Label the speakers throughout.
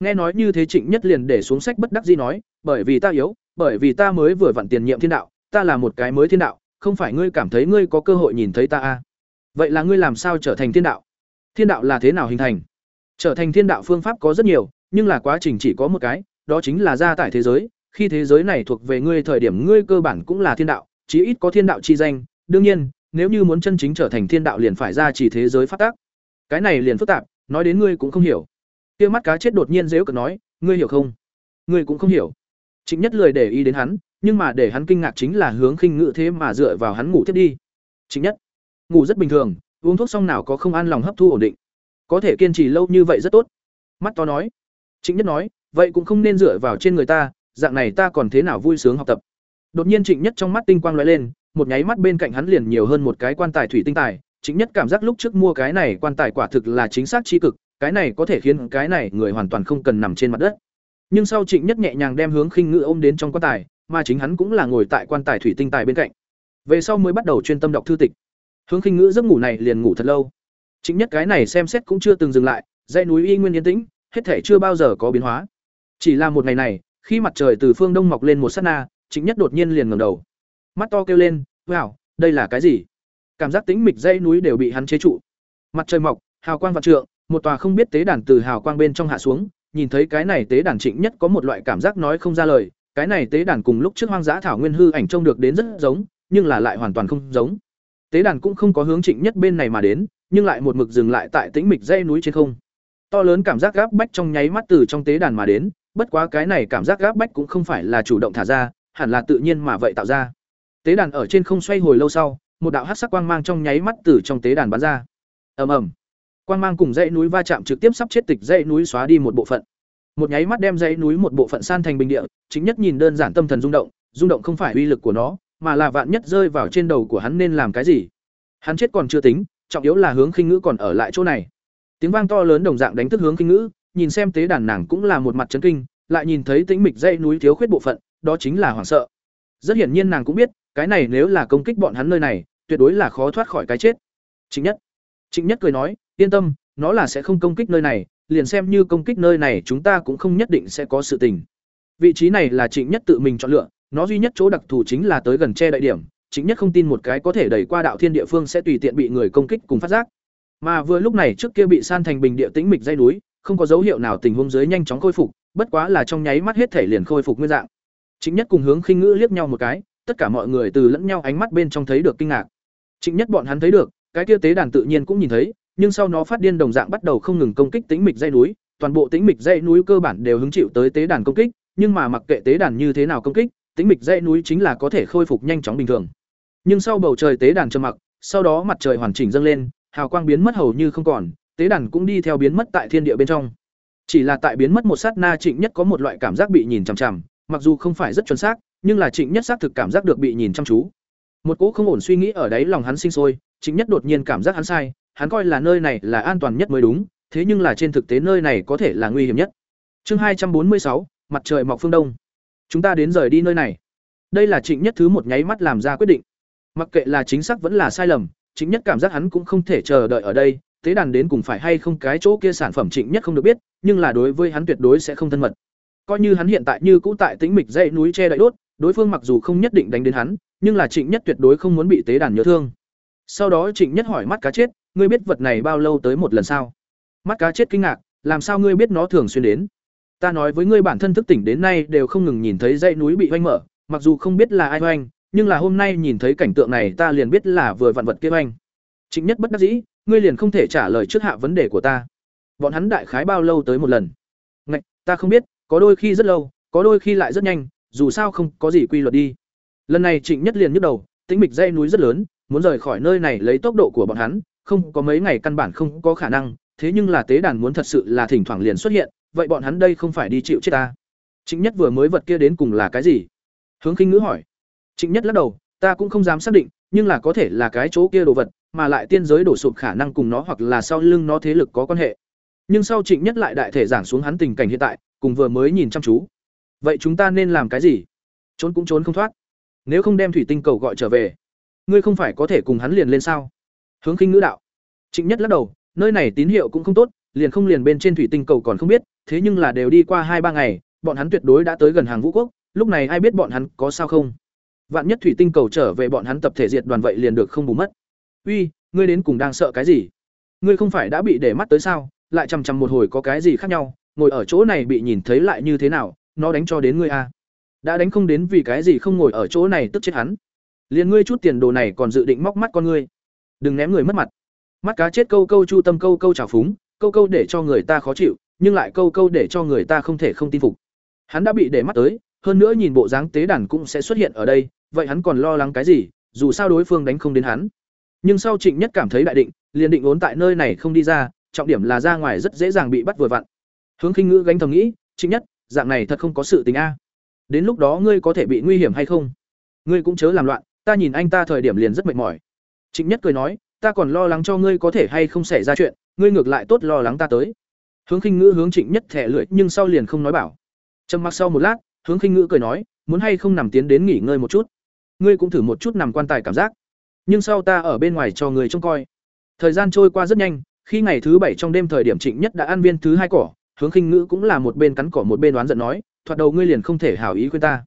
Speaker 1: nghe nói như thế trịnh nhất liền để xuống sách bất đắc dĩ nói, bởi vì ta yếu, bởi vì ta mới vừa vặn tiền nhiệm thiên đạo, ta là một cái mới thiên đạo, không phải ngươi cảm thấy ngươi có cơ hội nhìn thấy ta à. vậy là ngươi làm sao trở thành thiên đạo? Thiên đạo là thế nào hình thành? Trở thành thiên đạo phương pháp có rất nhiều, nhưng là quá trình chỉ có một cái, đó chính là gia tải thế giới. Khi thế giới này thuộc về ngươi thời điểm ngươi cơ bản cũng là thiên đạo, chí ít có thiên đạo chi danh. Đương nhiên, nếu như muốn chân chính trở thành thiên đạo liền phải ra chỉ thế giới phát tác. Cái này liền phức tạp, nói đến ngươi cũng không hiểu kia mắt cá chết đột nhiên dếu cợt nói, ngươi hiểu không? Ngươi cũng không hiểu. Trịnh nhất lười để ý đến hắn, nhưng mà để hắn kinh ngạc chính là hướng khinh ngự thế mà dựa vào hắn ngủ tiếp đi. Trịnh nhất, ngủ rất bình thường, uống thuốc xong nào có không an lòng hấp thu ổn định? Có thể kiên trì lâu như vậy rất tốt. Mắt to nói. Trịnh nhất nói, vậy cũng không nên dựa vào trên người ta, dạng này ta còn thế nào vui sướng học tập? Đột nhiên trịnh nhất trong mắt tinh quang lóe lên, một nháy mắt bên cạnh hắn liền nhiều hơn một cái quan tài thủy tinh tài. Trịnh nhất cảm giác lúc trước mua cái này quan tài quả thực là chính xác tri cực cái này có thể khiến cái này người hoàn toàn không cần nằm trên mặt đất. Nhưng sau trịnh nhất nhẹ nhàng đem hướng khinh ngự ôm đến trong quan tài, mà chính hắn cũng là ngồi tại quan tài thủy tinh tài bên cạnh. Về sau mới bắt đầu chuyên tâm đọc thư tịch. Hướng khinh ngữ giấc ngủ này liền ngủ thật lâu. Trịnh nhất cái này xem xét cũng chưa từng dừng lại, dãy núi y nguyên yên tĩnh, hết thể chưa bao giờ có biến hóa. Chỉ là một ngày này, khi mặt trời từ phương đông mọc lên một sát na, Trịnh nhất đột nhiên liền ngẩng đầu. Mắt to kêu lên, wow, đây là cái gì? Cảm giác tĩnh mịch dãy núi đều bị hắn chế trụ. Mặt trời mọc, hào quang vạn trượng một tòa không biết tế đàn từ hào quang bên trong hạ xuống, nhìn thấy cái này tế đàn trịnh nhất có một loại cảm giác nói không ra lời. Cái này tế đàn cùng lúc trước hoang dã thảo nguyên hư ảnh trông được đến rất giống, nhưng là lại hoàn toàn không giống. Tế đàn cũng không có hướng trịnh nhất bên này mà đến, nhưng lại một mực dừng lại tại tĩnh mịch dây núi trên không. To lớn cảm giác gáp bách trong nháy mắt từ trong tế đàn mà đến, bất quá cái này cảm giác gáp bách cũng không phải là chủ động thả ra, hẳn là tự nhiên mà vậy tạo ra. Tế đàn ở trên không xoay hồi lâu sau, một đạo hát sắc quang mang trong nháy mắt từ trong tế đàn bắn ra. Ầm ầm quang mang cùng dãy núi va chạm trực tiếp sắp chết tịch dãy núi xóa đi một bộ phận. Một nháy mắt đem dãy núi một bộ phận san thành bình địa, chính nhất nhìn đơn giản tâm thần rung động rung động không phải uy lực của nó, mà là vạn nhất rơi vào trên đầu của hắn nên làm cái gì? Hắn chết còn chưa tính, trọng yếu là hướng khinh ngữ còn ở lại chỗ này. Tiếng vang to lớn đồng dạng đánh thức hướng khinh ngữ, nhìn xem tế đàn nàng cũng là một mặt chấn kinh, lại nhìn thấy tĩnh mịch dãy núi thiếu khuyết bộ phận, đó chính là hoảng sợ. Rất hiển nhiên nàng cũng biết, cái này nếu là công kích bọn hắn nơi này, tuyệt đối là khó thoát khỏi cái chết. Chính nhất. Trịnh nhất cười nói yên tâm, nó là sẽ không công kích nơi này, liền xem như công kích nơi này chúng ta cũng không nhất định sẽ có sự tình. Vị trí này là trịnh nhất tự mình chọn lựa, nó duy nhất chỗ đặc thù chính là tới gần che đại điểm chính nhất không tin một cái có thể đẩy qua đạo thiên địa phương sẽ tùy tiện bị người công kích cùng phát giác. Mà vừa lúc này trước kia bị san thành bình địa tĩnh mịch dây núi, không có dấu hiệu nào tình huống dưới nhanh chóng khôi phục, bất quá là trong nháy mắt hết thể liền khôi phục nguyên dạng. Chính nhất cùng hướng khinh ngữ liếc nhau một cái, tất cả mọi người từ lẫn nhau ánh mắt bên trong thấy được kinh ngạc. Chính nhất bọn hắn thấy được, cái kia tế đàn tự nhiên cũng nhìn thấy nhưng sau nó phát điên đồng dạng bắt đầu không ngừng công kích tĩnh mịch dây núi, toàn bộ tĩnh mịch dây núi cơ bản đều hứng chịu tới tế đàn công kích, nhưng mà mặc kệ tế đàn như thế nào công kích, tĩnh mịch dây núi chính là có thể khôi phục nhanh chóng bình thường. Nhưng sau bầu trời tế đàn trầm mặc, sau đó mặt trời hoàn chỉnh dâng lên, hào quang biến mất hầu như không còn, tế đàn cũng đi theo biến mất tại thiên địa bên trong. Chỉ là tại biến mất một sát na trịnh nhất có một loại cảm giác bị nhìn chằm chằm, mặc dù không phải rất chuẩn xác, nhưng là trịnh nhất xác thực cảm giác được bị nhìn chăm chú. Một cỗ không ổn suy nghĩ ở đáy lòng hắn sinh sôi, trịnh nhất đột nhiên cảm giác hắn sai hắn coi là nơi này là an toàn nhất mới đúng, thế nhưng là trên thực tế nơi này có thể là nguy hiểm nhất. Chương hai trăm bốn mươi sáu, mặt trời mọc phương đông. Chúng ta đến rời đi nơi này. Đây là trịnh nhất thứ một nháy mắt làm ra quyết định. Mặc kệ là chính xác vẫn là sai lầm, trịnh nhất cảm giác hắn cũng không thể chờ đợi ở đây tế đàn đến cùng phải hay không cái chỗ kia sản phẩm trịnh nhất không được biết, nhưng là đối với hắn tuyệt đối sẽ không thân mật. Coi như hắn hiện tại như cũ tại tĩnh mịch dãy núi che đậy đốt, đối phương mặc dù không nhất định đánh đến hắn, nhưng là trịnh nhất tuyệt đối không muốn bị tế đàn nhớ thương. Sau đó trịnh nhất hỏi mắt cá chết ngươi biết vật này bao lâu tới một lần sao? Mắt cá chết kinh ngạc, làm sao ngươi biết nó thường xuyên đến? Ta nói với ngươi bản thân thức tỉnh đến nay đều không ngừng nhìn thấy dãy núi bị oanh mở, mặc dù không biết là ai oanh, nhưng là hôm nay nhìn thấy cảnh tượng này ta liền biết là vừa vặn vật kia oanh. Chính nhất bất đắc dĩ, ngươi liền không thể trả lời trước hạ vấn đề của ta. Bọn hắn đại khái bao lâu tới một lần? Ngạch, ta không biết, có đôi khi rất lâu, có đôi khi lại rất nhanh, dù sao không có gì quy luật đi. Lần này trịnh nhất liền nhức đầu, tĩnh mịch dây núi rất lớn, muốn rời khỏi nơi này lấy tốc độ của bọn hắn không có mấy ngày căn bản không có khả năng, thế nhưng là tế đàn muốn thật sự là thỉnh thoảng liền xuất hiện, vậy bọn hắn đây không phải đi chịu chết ta? Trịnh nhất vừa mới vật kia đến cùng là cái gì? Hướng khinh ngữ hỏi. Trịnh nhất lắc đầu, ta cũng không dám xác định, nhưng là có thể là cái chỗ kia đồ vật, mà lại tiên giới đổ sụp khả năng cùng nó hoặc là sau lưng nó thế lực có quan hệ. Nhưng sau trịnh nhất lại đại thể giảng xuống hắn tình cảnh hiện tại, cùng vừa mới nhìn chăm chú. Vậy chúng ta nên làm cái gì? Trốn cũng trốn không thoát. Nếu không đem thủy tinh cầu gọi trở về, ngươi không phải có thể cùng hắn liền lên sao? Hướng khinh ngữ đạo trịnh nhất lắc đầu nơi này tín hiệu cũng không tốt liền không liền bên trên thủy tinh cầu còn không biết, thế nhưng là đều đi qua hai ba ngày, bọn hắn tuyệt đối đã tới gần hàng vũ quốc, lúc này ai biết bọn hắn có sao không? Vạn nhất thủy tinh cầu trở về bọn hắn tập thể diệt đoàn vậy liền được không bù mất. Uy, ngươi đến cùng đang sợ cái gì? Ngươi không phải đã bị để mắt tới sao? Lại chằm chằm một hồi có cái gì khác nhau, ngồi ở chỗ này bị nhìn thấy lại như thế nào, nó đánh cho đến ngươi a. À? Đã đánh không đến vì cái gì không ngồi ở chỗ này tức chết hắn. Liền ngươi chút tiền đồ này còn dự định móc mắt con ngươi. Đừng ném người mất mặt. Mắt cá chết câu câu chu tâm câu câu trào phúng, câu câu để cho người ta khó chịu, nhưng lại câu câu để cho người ta không thể không tin phục. Hắn đã bị để mắt tới, hơn nữa nhìn bộ dáng tế đàn cũng sẽ xuất hiện ở đây, vậy hắn còn lo lắng cái gì, dù sao đối phương đánh không đến hắn. Nhưng sau Trịnh Nhất cảm thấy đại định, liền định ốn tại nơi này không đi ra, trọng điểm là ra ngoài rất dễ dàng bị bắt vừa vặn. Hướng Khinh Ngữ gánh thầm nghĩ, Trịnh Nhất, dạng này thật không có sự tình a. Đến lúc đó ngươi có thể bị nguy hiểm hay không? Ngươi cũng chớ làm loạn, ta nhìn anh ta thời điểm liền rất mệt mỏi. Trịnh Nhất cười nói, ta còn lo lắng cho ngươi có thể hay không xảy ra chuyện, ngươi ngược lại tốt lo lắng ta tới. Hướng Khinh Ngữ hướng Trịnh Nhất thẻ lưỡi, nhưng sau liền không nói bảo. Trầm mặc sau một lát, Hướng Khinh Ngữ cười nói, muốn hay không nằm tiến đến nghỉ ngơi một chút. Ngươi cũng thử một chút nằm quan tài cảm giác. Nhưng sau ta ở bên ngoài cho người trông coi. Thời gian trôi qua rất nhanh, khi ngày thứ bảy trong đêm thời điểm Trịnh Nhất đã ăn viên thứ hai cỏ, Hướng Khinh Ngữ cũng là một bên cắn cỏ một bên đoán giận nói, thoạt đầu ngươi liền không thể hảo ý khuyên ta.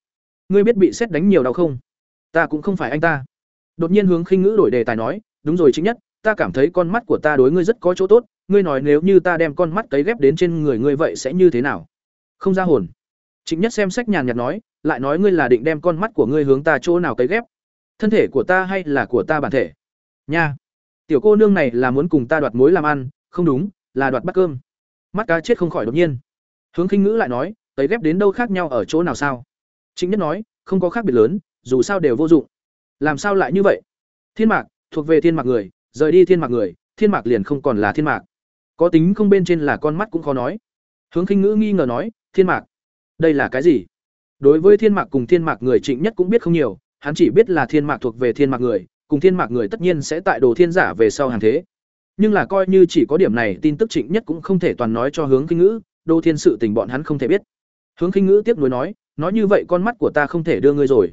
Speaker 1: Ngươi biết bị xét đánh nhiều đau không? Ta cũng không phải anh ta. Đột nhiên Hướng Khinh Ngữ đổi đề tài nói, đúng rồi chính Nhất, ta cảm thấy con mắt của ta đối ngươi rất có chỗ tốt, ngươi nói nếu như ta đem con mắt cấy ghép đến trên người ngươi vậy sẽ như thế nào? Không ra hồn. Trịnh Nhất xem sách nhàn nhạt nói, lại nói ngươi là định đem con mắt của ngươi hướng ta chỗ nào cấy ghép? Thân thể của ta hay là của ta bản thể? Nha. Tiểu cô nương này là muốn cùng ta đoạt mối làm ăn, không đúng, là đoạt bát cơm. Mắt cá chết không khỏi đột nhiên. Hướng Khinh Ngữ lại nói, cấy ghép đến đâu khác nhau ở chỗ nào sao? Trịnh Nhất nói, không có khác biệt lớn, dù sao đều vô dụng. Làm sao lại như vậy? Thiên mạc, thuộc về thiên mạc người, rời đi thiên mạc người, thiên mạc liền không còn là thiên mạc. Có tính không bên trên là con mắt cũng khó nói. Hướng Khinh Ngữ nghi ngờ nói, thiên mạc, đây là cái gì? Đối với thiên mạc cùng thiên mạc người Trịnh Nhất cũng biết không nhiều, hắn chỉ biết là thiên mạc thuộc về thiên mạc người, cùng thiên mạc người tất nhiên sẽ tại đồ thiên giả về sau hàng thế. Nhưng là coi như chỉ có điểm này, tin tức Trịnh Nhất cũng không thể toàn nói cho Hướng Khinh Ngữ, đồ thiên sự tình bọn hắn không thể biết. Hướng Khinh Ngữ tiếp nối nói, nói như vậy con mắt của ta không thể đưa ngươi rồi.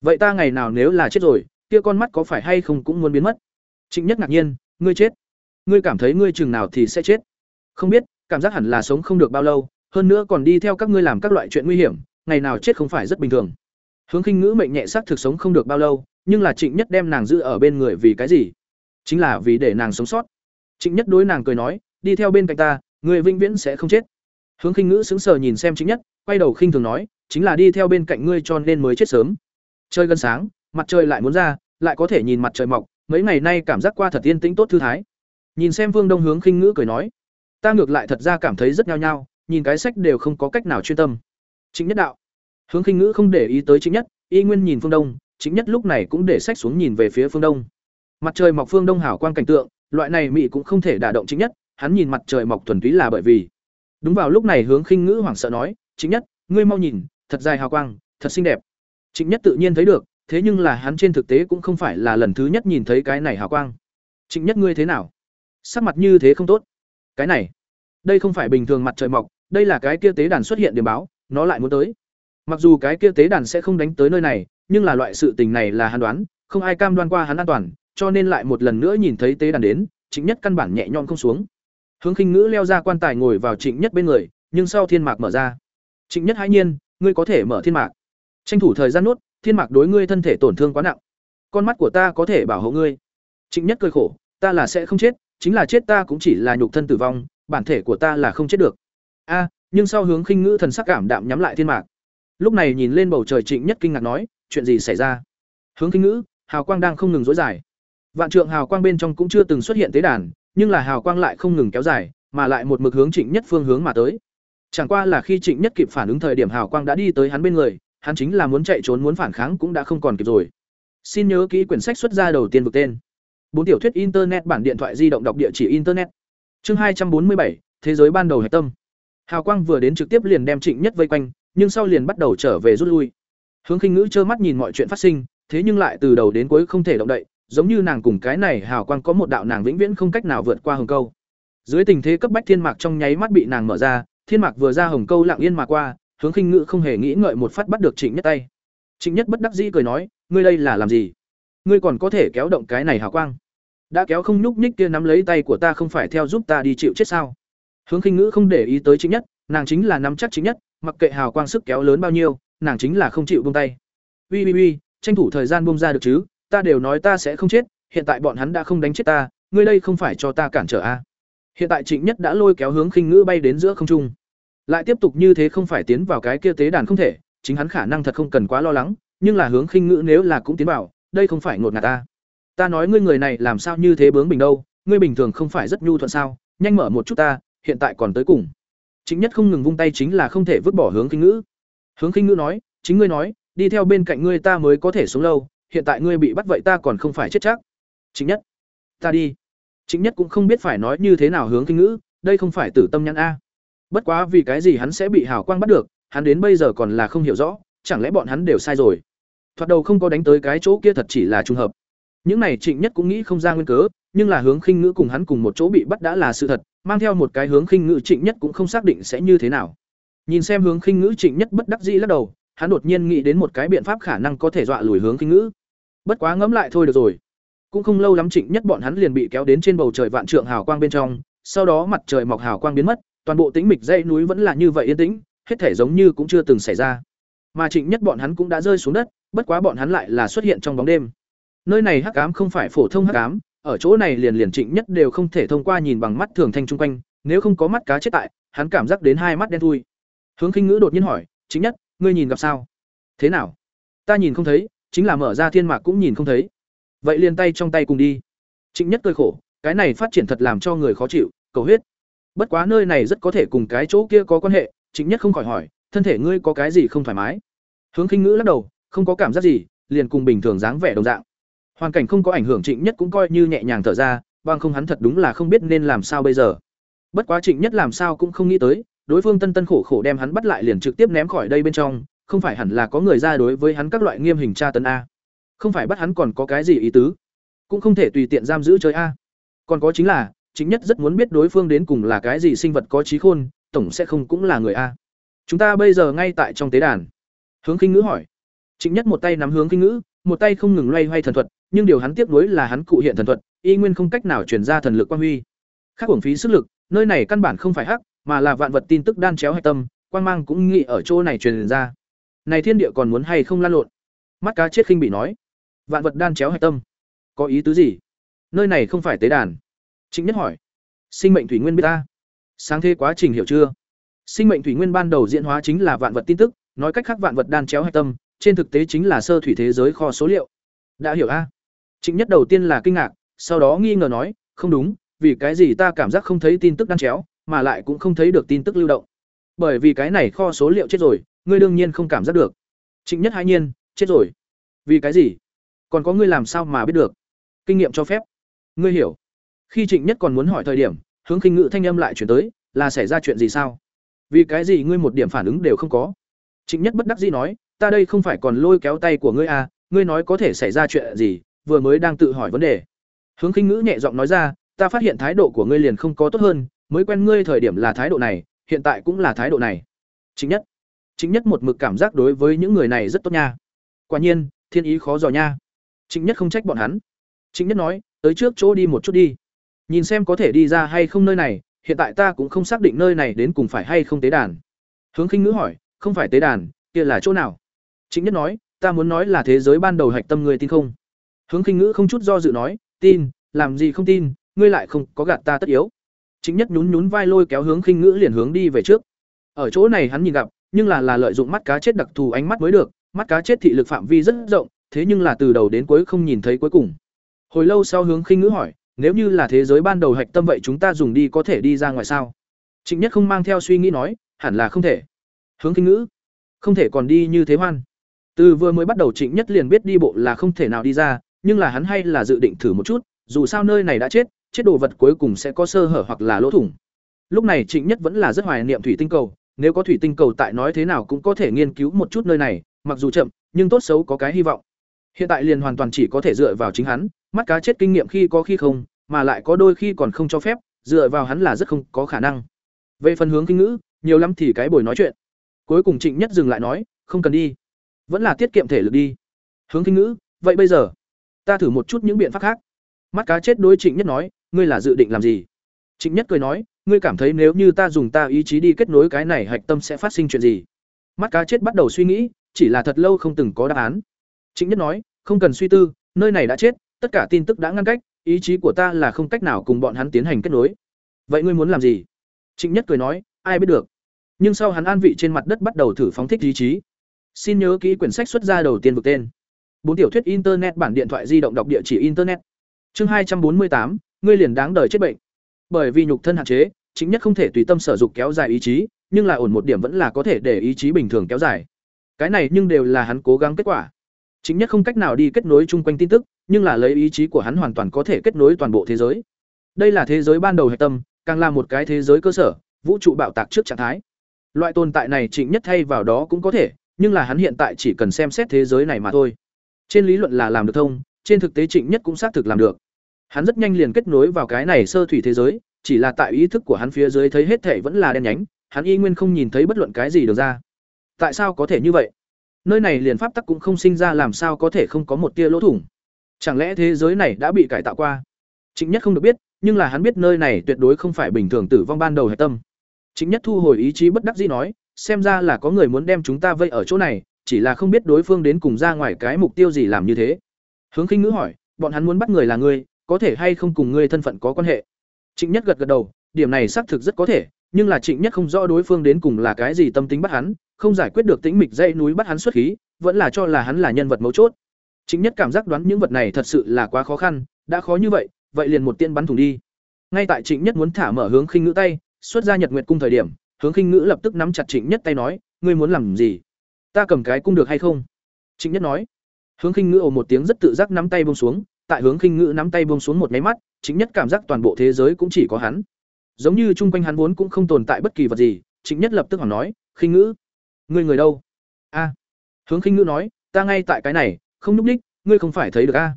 Speaker 1: Vậy ta ngày nào nếu là chết rồi, kia con mắt có phải hay không cũng muốn biến mất? Trịnh Nhất ngạc nhiên, ngươi chết? Ngươi cảm thấy ngươi chừng nào thì sẽ chết? Không biết, cảm giác hẳn là sống không được bao lâu, hơn nữa còn đi theo các ngươi làm các loại chuyện nguy hiểm, ngày nào chết không phải rất bình thường. Hướng Khinh Ngữ mệnh nhẹ sắc thực sống không được bao lâu, nhưng là Trịnh Nhất đem nàng giữ ở bên người vì cái gì? Chính là vì để nàng sống sót. Trịnh Nhất đối nàng cười nói, đi theo bên cạnh ta, người vĩnh viễn sẽ không chết. Hướng Khinh Ngữ sững sờ nhìn xem Trịnh Nhất, quay đầu khinh thường nói, chính là đi theo bên cạnh ngươi cho nên mới chết sớm chơi gần sáng, mặt trời lại muốn ra, lại có thể nhìn mặt trời mọc, mấy ngày nay cảm giác qua thật yên tĩnh tốt thư thái. Nhìn xem Vương Đông Hướng Khinh Ngữ cười nói, ta ngược lại thật ra cảm thấy rất nhao nhao, nhìn cái sách đều không có cách nào chuyên tâm. chính Nhất đạo. Hướng Khinh Ngữ không để ý tới chính Nhất, y nguyên nhìn Phương Đông, chính Nhất lúc này cũng để sách xuống nhìn về phía phương Đông. Mặt trời mọc phương Đông hảo quang cảnh tượng, loại này mị cũng không thể đả động chính Nhất, hắn nhìn mặt trời mọc thuần túy là bởi vì. Đúng vào lúc này Hướng Khinh Ngữ hoảng sợ nói, chính Nhất, ngươi mau nhìn, thật dài hào quang, thật xinh đẹp." Trịnh Nhất tự nhiên thấy được, thế nhưng là hắn trên thực tế cũng không phải là lần thứ nhất nhìn thấy cái này hào quang. Trịnh Nhất ngươi thế nào? Sắc mặt như thế không tốt. Cái này, đây không phải bình thường mặt trời mọc, đây là cái kia tế đàn xuất hiện điểm báo, nó lại muốn tới. Mặc dù cái kia tế đàn sẽ không đánh tới nơi này, nhưng là loại sự tình này là hắn đoán, không ai cam đoan qua hắn an toàn, cho nên lại một lần nữa nhìn thấy tế đàn đến, Trịnh Nhất căn bản nhẹ nhõm không xuống. Hướng Khinh Ngữ leo ra quan tài ngồi vào Trịnh Nhất bên người, nhưng sau thiên mạc mở ra. Trịnh Nhất hãi nhiên, ngươi có thể mở thiên mạc. Tranh thủ thời gian nuốt, thiên mạc đối ngươi thân thể tổn thương quá nặng. Con mắt của ta có thể bảo hộ ngươi. Trịnh Nhất cười khổ, ta là sẽ không chết, chính là chết ta cũng chỉ là nhục thân tử vong, bản thể của ta là không chết được. A, nhưng sau hướng khinh ngữ thần sắc cảm đạm nhắm lại thiên mạc. Lúc này nhìn lên bầu trời Trịnh Nhất kinh ngạc nói, chuyện gì xảy ra? Hướng khinh ngữ, hào quang đang không ngừng dối dài. Vạn trượng hào quang bên trong cũng chưa từng xuất hiện tế đàn, nhưng là hào quang lại không ngừng kéo dài, mà lại một mực hướng Trịnh Nhất phương hướng mà tới. Chẳng qua là khi Trịnh Nhất kịp phản ứng thời điểm hào quang đã đi tới hắn bên người, hắn chính là muốn chạy trốn muốn phản kháng cũng đã không còn kịp rồi. Xin nhớ kỹ quyển sách xuất ra đầu tiên vực tên. Bốn tiểu thuyết internet bản điện thoại di động đọc địa chỉ internet. Chương hai trăm bốn mươi bảy thế giới ban đầu hệ tâm. Hào quang vừa đến trực tiếp liền đem Trịnh Nhất vây quanh, nhưng sau liền bắt đầu trở về rút lui. Hướng Khinh Ngữ trơ mắt nhìn mọi chuyện phát sinh, thế nhưng lại từ đầu đến cuối không thể động đậy, giống như nàng cùng cái này hào quang có một đạo nàng vĩnh viễn không cách nào vượt qua hồng câu. Dưới tình thế cấp bách thiên mạc trong nháy mắt bị nàng mở ra, thiên mạc vừa ra hồng câu lặng yên mà qua, Hướng Khinh Ngữ không hề nghĩ ngợi một phát bắt được Trịnh Nhất tay. Trịnh Nhất bất đắc dĩ cười nói, ngươi đây là làm gì? Ngươi còn có thể kéo động cái này hào quang? Đã kéo không nhúc nhích kia nắm lấy tay của ta không phải theo giúp ta đi chịu chết sao? hướng khinh ngữ không để ý tới chính nhất nàng chính là nắm chắc chính nhất mặc kệ hào quang sức kéo lớn bao nhiêu nàng chính là không chịu buông tay ui ui ui tranh thủ thời gian buông ra được chứ ta đều nói ta sẽ không chết hiện tại bọn hắn đã không đánh chết ta ngươi đây không phải cho ta cản trở a à. hiện tại trịnh nhất đã lôi kéo hướng khinh ngữ bay đến giữa không trung lại tiếp tục như thế không phải tiến vào cái kia tế đàn không thể, chính hắn khả năng thật không cần quá lo lắng, nhưng là hướng khinh ngữ nếu là cũng tiến vào, đây không phải ngột ngạt ta. Ta nói ngươi người này làm sao như thế bướng bình đâu, ngươi bình thường không phải rất nhu thuận sao, nhanh mở một chút ta, hiện tại còn tới cùng. Chính nhất không ngừng vung tay chính là không thể vứt bỏ hướng khinh ngữ. Hướng khinh ngữ nói, chính ngươi nói, đi theo bên cạnh ngươi ta mới có thể sống lâu, hiện tại ngươi bị bắt vậy ta còn không phải chết chắc. Chính nhất, ta đi. Chính nhất cũng không biết phải nói như thế nào hướng khinh ngữ, đây không phải tử tâm nhãn a bất quá vì cái gì hắn sẽ bị hào quang bắt được, hắn đến bây giờ còn là không hiểu rõ, chẳng lẽ bọn hắn đều sai rồi? Thoạt đầu không có đánh tới cái chỗ kia thật chỉ là trùng hợp. Những này trịnh nhất cũng nghĩ không ra nguyên cớ, nhưng là hướng khinh ngữ cùng hắn cùng một chỗ bị bắt đã là sự thật, mang theo một cái hướng khinh ngữ trịnh nhất cũng không xác định sẽ như thế nào. Nhìn xem hướng khinh ngữ trịnh nhất bất đắc dĩ lắc đầu, hắn đột nhiên nghĩ đến một cái biện pháp khả năng có thể dọa lùi hướng khinh ngữ. Bất quá ngẫm lại thôi được rồi. Cũng không lâu lắm trịnh nhất bọn hắn liền bị kéo đến trên bầu trời vạn trượng hào quang bên trong, sau đó mặt trời mọc hào quang biến mất toàn bộ tĩnh mịch dãy núi vẫn là như vậy yên tĩnh, hết thể giống như cũng chưa từng xảy ra. Mà trịnh nhất bọn hắn cũng đã rơi xuống đất, bất quá bọn hắn lại là xuất hiện trong bóng đêm. Nơi này hắc ám không phải phổ thông hắc ám, ở chỗ này liền liền trịnh nhất đều không thể thông qua nhìn bằng mắt thường thanh chung quanh, nếu không có mắt cá chết tại, hắn cảm giác đến hai mắt đen thui. Hướng khinh ngữ đột nhiên hỏi chính nhất, ngươi nhìn gặp sao? Thế nào? Ta nhìn không thấy, chính là mở ra thiên mạc cũng nhìn không thấy. Vậy liền tay trong tay cùng đi. Trịnh nhất cười khổ, cái này phát triển thật làm cho người khó chịu, cầu huyết bất quá nơi này rất có thể cùng cái chỗ kia có quan hệ, trịnh nhất không khỏi hỏi, thân thể ngươi có cái gì không thoải mái? Hướng khinh ngữ lắc đầu, không có cảm giác gì, liền cùng bình thường dáng vẻ đồng dạng. Hoàn cảnh không có ảnh hưởng trịnh nhất cũng coi như nhẹ nhàng thở ra, bằng không hắn thật đúng là không biết nên làm sao bây giờ. Bất quá trịnh nhất làm sao cũng không nghĩ tới, đối phương tân tân khổ khổ đem hắn bắt lại liền trực tiếp ném khỏi đây bên trong, không phải hẳn là có người ra đối với hắn các loại nghiêm hình tra tấn a. Không phải bắt hắn còn có cái gì ý tứ? Cũng không thể tùy tiện giam giữ chơi a. Còn có chính là chính nhất rất muốn biết đối phương đến cùng là cái gì sinh vật có trí khôn, tổng sẽ không cũng là người a. Chúng ta bây giờ ngay tại trong tế đàn. Hướng khinh ngữ hỏi. Chính nhất một tay nắm hướng khinh ngữ, một tay không ngừng loay hoay thần thuật, nhưng điều hắn tiếp nối là hắn cụ hiện thần thuật, y nguyên không cách nào truyền ra thần lực quang huy. Khác uổng phí sức lực, nơi này căn bản không phải hắc, mà là vạn vật tin tức đan chéo hạch tâm, quang mang cũng nghĩ ở chỗ này truyền ra. Này thiên địa còn muốn hay không lan lộn? Mắt cá chết khinh bị nói. Vạn vật đan chéo hạch tâm. Có ý tứ gì? Nơi này không phải tế đàn chính nhất hỏi, sinh mệnh thủy nguyên biết ta? Sáng thế quá trình hiểu chưa? Sinh mệnh thủy nguyên ban đầu diễn hóa chính là vạn vật tin tức, nói cách khác vạn vật đan chéo hạch tâm, trên thực tế chính là sơ thủy thế giới kho số liệu. Đã hiểu a? Trịnh nhất đầu tiên là kinh ngạc, sau đó nghi ngờ nói, không đúng, vì cái gì ta cảm giác không thấy tin tức đan chéo, mà lại cũng không thấy được tin tức lưu động? Bởi vì cái này kho số liệu chết rồi, ngươi đương nhiên không cảm giác được. Trịnh nhất hai nhiên, chết rồi? Vì cái gì? Còn có ngươi làm sao mà biết được? Kinh nghiệm cho phép. Ngươi hiểu khi trịnh nhất còn muốn hỏi thời điểm, hướng khinh ngự thanh âm lại chuyển tới, là xảy ra chuyện gì sao? Vì cái gì ngươi một điểm phản ứng đều không có? Trịnh nhất bất đắc dĩ nói, ta đây không phải còn lôi kéo tay của ngươi à ngươi nói có thể xảy ra chuyện gì, vừa mới đang tự hỏi vấn đề. Hướng khinh ngữ nhẹ giọng nói ra, ta phát hiện thái độ của ngươi liền không có tốt hơn, mới quen ngươi thời điểm là thái độ này, hiện tại cũng là thái độ này. Chính nhất chính nhất một mực cảm giác đối với những người này rất tốt nha. Quả nhiên, thiên ý khó dò nha. Chính nhất không trách bọn hắn. Chính nhất nói, tới trước chỗ đi một chút đi nhìn xem có thể đi ra hay không nơi này, hiện tại ta cũng không xác định nơi này đến cùng phải hay không tế đàn. Hướng khinh ngữ hỏi, không phải tế đàn, kia là chỗ nào? Chính nhất nói, ta muốn nói là thế giới ban đầu hạch tâm người tin không? Hướng khinh ngữ không chút do dự nói, tin, làm gì không tin, ngươi lại không có gạt ta tất yếu. Chính nhất nhún nhún vai lôi kéo hướng khinh ngữ liền hướng đi về trước. Ở chỗ này hắn nhìn gặp, nhưng là là lợi dụng mắt cá chết đặc thù ánh mắt mới được, mắt cá chết thị lực phạm vi rất rộng, thế nhưng là từ đầu đến cuối không nhìn thấy cuối cùng. Hồi lâu sau hướng khinh ngữ hỏi nếu như là thế giới ban đầu hạch tâm vậy chúng ta dùng đi có thể đi ra ngoài sao? Trịnh nhất không mang theo suy nghĩ nói, hẳn là không thể. Hướng kinh ngữ, không thể còn đi như thế hoan. Từ vừa mới bắt đầu trịnh nhất liền biết đi bộ là không thể nào đi ra, nhưng là hắn hay là dự định thử một chút, dù sao nơi này đã chết chết đồ vật cuối cùng sẽ có sơ hở hoặc là lỗ thủng. Lúc này trịnh nhất vẫn là rất hoài niệm thủy tinh cầu, nếu có thủy tinh cầu tại nói thế nào cũng có thể nghiên cứu một chút nơi này, mặc dù chậm, nhưng tốt xấu có cái hy vọng. Hiện tại liền hoàn toàn chỉ có thể dựa vào chính hắn mắt cá chết kinh nghiệm khi có khi không, mà lại có đôi khi còn không cho phép, dựa vào hắn là rất không có khả năng. Về phần hướng kinh ngữ, nhiều lắm thì cái buổi nói chuyện. Cuối cùng trịnh nhất dừng lại nói, không cần đi. Vẫn là tiết kiệm thể lực đi. Hướng kinh ngữ, vậy bây giờ, ta thử một chút những biện pháp khác. Mắt cá chết đối trịnh nhất nói, ngươi là dự định làm gì? Trịnh nhất cười nói, ngươi cảm thấy nếu như ta dùng ta ý chí đi kết nối cái này hạch tâm sẽ phát sinh chuyện gì? Mắt cá chết bắt đầu suy nghĩ, chỉ là thật lâu không từng có đáp án. Trịnh nhất nói, không cần suy tư, nơi này đã chết tất cả tin tức đã ngăn cách, ý chí của ta là không cách nào cùng bọn hắn tiến hành kết nối. Vậy ngươi muốn làm gì? Trịnh nhất cười nói, ai biết được. Nhưng sau hắn an vị trên mặt đất bắt đầu thử phóng thích ý chí. Xin nhớ kỹ quyển sách xuất ra đầu tiên vực tên. Bốn tiểu thuyết internet bản điện thoại di động đọc địa chỉ internet. Chương hai trăm bốn mươi tám, ngươi liền đáng đời chết bệnh. Bởi vì nhục thân hạn chế chính nhất không thể tùy tâm sở dục kéo dài ý chí, nhưng là ổn một điểm vẫn là có thể để ý chí bình thường kéo dài. Cái này nhưng đều là hắn cố gắng kết quả. Chính nhất không cách nào đi kết nối chung quanh tin tức nhưng là lấy ý chí của hắn hoàn toàn có thể kết nối toàn bộ thế giới. Đây là thế giới ban đầu hạch tâm, càng là một cái thế giới cơ sở, vũ trụ bạo tạc trước trạng thái. Loại tồn tại này trịnh nhất thay vào đó cũng có thể, nhưng là hắn hiện tại chỉ cần xem xét thế giới này mà thôi. Trên lý luận là làm được thông, trên thực tế trịnh nhất cũng xác thực làm được. Hắn rất nhanh liền kết nối vào cái này sơ thủy thế giới, chỉ là tại ý thức của hắn phía dưới thấy hết thể vẫn là đen nhánh, hắn y nguyên không nhìn thấy bất luận cái gì được ra. Tại sao có thể như vậy? Nơi này liền pháp tắc cũng không sinh ra làm sao có thể không có một tia lỗ thủng chẳng lẽ thế giới này đã bị cải tạo qua? Trịnh nhất không được biết, nhưng là hắn biết nơi này tuyệt đối không phải bình thường tử vong ban đầu hạch tâm. Trịnh nhất thu hồi ý chí bất đắc dĩ nói, xem ra là có người muốn đem chúng ta vây ở chỗ này, chỉ là không biết đối phương đến cùng ra ngoài cái mục tiêu gì làm như thế. Hướng khinh ngữ hỏi, bọn hắn muốn bắt người là ngươi, có thể hay không cùng ngươi thân phận có quan hệ? Trịnh nhất gật gật đầu, điểm này xác thực rất có thể, nhưng là trịnh nhất không rõ đối phương đến cùng là cái gì tâm tính bắt hắn, không giải quyết được tĩnh mịch dãy núi bắt hắn xuất khí, vẫn là cho là hắn là nhân vật mấu chốt chính nhất cảm giác đoán những vật này thật sự là quá khó khăn, đã khó như vậy vậy liền một tiên bắn thủng đi. Ngay tại trịnh nhất muốn thả mở hướng khinh ngữ tay, xuất ra nhật nguyệt cung thời điểm, hướng khinh ngữ lập tức nắm chặt trịnh nhất tay nói, ngươi muốn làm gì? Ta cầm cái cung được hay không? Trịnh nhất nói. Hướng khinh ngữ ồ một tiếng rất tự giác nắm tay buông xuống, tại hướng khinh ngữ nắm tay buông xuống một máy mắt chính nhất cảm giác toàn bộ thế giới cũng chỉ có hắn. Giống như chung quanh hắn vốn cũng không tồn tại bất kỳ vật gì, trịnh nhất lập tức hỏi nói, khinh ngữ, ngươi người đâu? A. Hướng khinh ngữ nói, ta ngay tại cái này không núp đích, ngươi không phải thấy được a?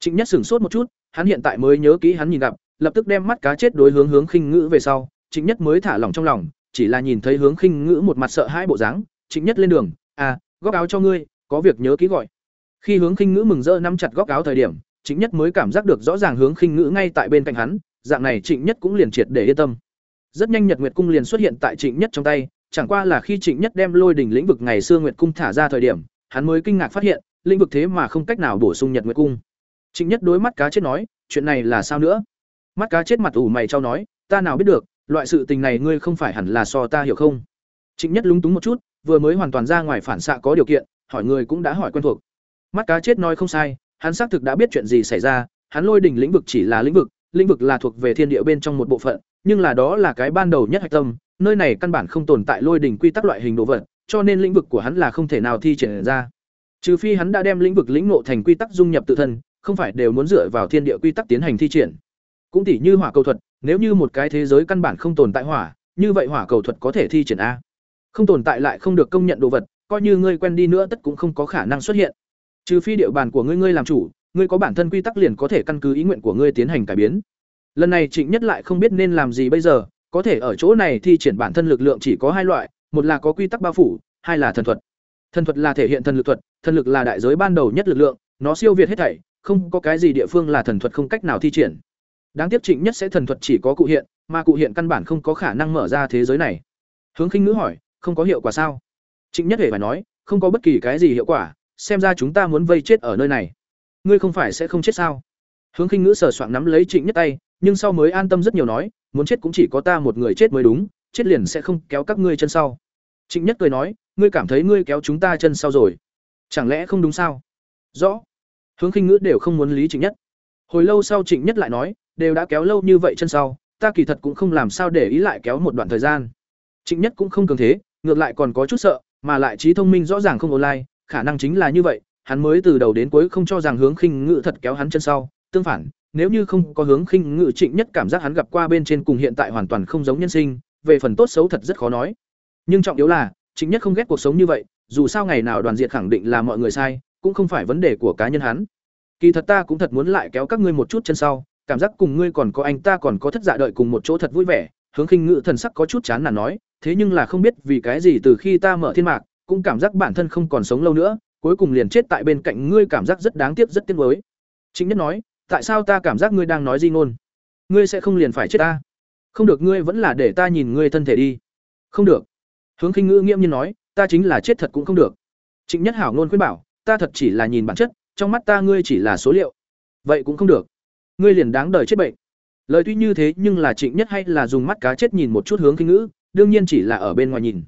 Speaker 1: Trịnh nhất sửng sốt một chút, hắn hiện tại mới nhớ kỹ hắn nhìn gặp, lập tức đem mắt cá chết đối hướng hướng khinh ngữ về sau, trịnh nhất mới thả lỏng trong lòng, chỉ là nhìn thấy hướng khinh ngữ một mặt sợ hãi bộ dáng, trịnh nhất lên đường à góc áo cho ngươi, có việc nhớ kỹ gọi. Khi hướng khinh ngữ mừng rỡ nắm chặt góc áo thời điểm, trịnh nhất mới cảm giác được rõ ràng hướng khinh ngữ ngay tại bên cạnh hắn, dạng này trịnh nhất cũng liền triệt để yên tâm. Rất nhanh nhật nguyệt cung liền xuất hiện tại trịnh nhất trong tay, chẳng qua là khi trịnh nhất đem lôi đỉnh lĩnh vực ngày xưa nguyệt cung thả ra thời điểm, hắn mới kinh ngạc phát hiện lĩnh vực thế mà không cách nào bổ sung nhật nguyệt cung. Trịnh nhất đối mắt cá chết nói, chuyện này là sao nữa? Mắt cá chết mặt ủ mày trao nói, ta nào biết được, loại sự tình này ngươi không phải hẳn là so ta hiểu không? Trịnh nhất lúng túng một chút, vừa mới hoàn toàn ra ngoài phản xạ có điều kiện, hỏi người cũng đã hỏi quen thuộc. Mắt cá chết nói không sai, hắn xác thực đã biết chuyện gì xảy ra, hắn lôi đỉnh lĩnh vực chỉ là lĩnh vực lĩnh vực là thuộc về thiên địa bên trong một bộ phận, nhưng là đó là cái ban đầu nhất hạch tâm, nơi này căn bản không tồn tại lôi đỉnh quy tắc loại hình đồ vật, cho nên lĩnh vực của hắn là không thể nào thi triển ra trừ phi hắn đã đem lĩnh vực lĩnh ngộ thành quy tắc dung nhập tự thân, không phải đều muốn dựa vào thiên địa quy tắc tiến hành thi triển. Cũng tỉ như hỏa cầu thuật, nếu như một cái thế giới căn bản không tồn tại hỏa, như vậy hỏa cầu thuật có thể thi triển a. Không tồn tại lại không được công nhận đồ vật, coi như ngươi quen đi nữa tất cũng không có khả năng xuất hiện. Trừ phi địa bàn của ngươi ngươi làm chủ, ngươi có bản thân quy tắc liền có thể căn cứ ý nguyện của ngươi tiến hành cải biến. Lần này trịnh nhất lại không biết nên làm gì bây giờ, có thể ở chỗ này thi triển bản thân lực lượng chỉ có hai loại, một là có quy tắc bao phủ, hai là thần thuật. Thần thuật là thể hiện thần lực thuật thần lực là đại giới ban đầu nhất lực lượng, nó siêu việt hết thảy, không có cái gì địa phương là thần thuật không cách nào thi triển. Đáng tiếc trịnh nhất sẽ thần thuật chỉ có cụ hiện, mà cụ hiện căn bản không có khả năng mở ra thế giới này. Hướng khinh ngữ hỏi, không có hiệu quả sao? Trịnh nhất hề phải nói, không có bất kỳ cái gì hiệu quả, xem ra chúng ta muốn vây chết ở nơi này. Ngươi không phải sẽ không chết sao? Hướng khinh ngữ sờ soạng nắm lấy trịnh nhất tay, nhưng sau mới an tâm rất nhiều nói, muốn chết cũng chỉ có ta một người chết mới đúng, chết liền sẽ không kéo các ngươi chân sau. Trịnh nhất cười nói, ngươi cảm thấy ngươi kéo chúng ta chân sau rồi chẳng lẽ không đúng sao? Rõ. Hướng khinh ngữ đều không muốn lý trịnh nhất. Hồi lâu sau trịnh nhất lại nói, đều đã kéo lâu như vậy chân sau, ta kỳ thật cũng không làm sao để ý lại kéo một đoạn thời gian. Trịnh nhất cũng không cường thế, ngược lại còn có chút sợ, mà lại trí thông minh rõ ràng không online, khả năng chính là như vậy, hắn mới từ đầu đến cuối không cho rằng hướng khinh ngự thật kéo hắn chân sau. Tương phản, nếu như không có hướng khinh ngự trịnh nhất cảm giác hắn gặp qua bên trên cùng hiện tại hoàn toàn không giống nhân sinh, về phần tốt xấu thật rất khó nói. Nhưng trọng yếu là, trịnh nhất không ghét cuộc sống như vậy dù sao ngày nào đoàn diện khẳng định là mọi người sai, cũng không phải vấn đề của cá nhân hắn. Kỳ thật ta cũng thật muốn lại kéo các ngươi một chút chân sau, cảm giác cùng ngươi còn có anh ta còn có thất dạ đợi cùng một chỗ thật vui vẻ, hướng khinh ngự thần sắc có chút chán là nói, thế nhưng là không biết vì cái gì từ khi ta mở thiên mạc, cũng cảm giác bản thân không còn sống lâu nữa, cuối cùng liền chết tại bên cạnh ngươi cảm giác rất đáng tiếc rất tiếc nuối. Chính nhất nói, tại sao ta cảm giác ngươi đang nói gì ngôn? Ngươi sẽ không liền phải chết ta? Không được, ngươi vẫn là để ta nhìn ngươi thân thể đi. Không được. Hướng khinh ngữ nghiêm nhiên nói ta chính là chết thật cũng không được. Trịnh nhất hảo ngôn khuyên bảo, ta thật chỉ là nhìn bản chất, trong mắt ta ngươi chỉ là số liệu. Vậy cũng không được. Ngươi liền đáng đời chết bệnh. Lời tuy như thế nhưng là trịnh nhất hay là dùng mắt cá chết nhìn một chút hướng khinh ngữ, đương nhiên chỉ là ở bên ngoài nhìn.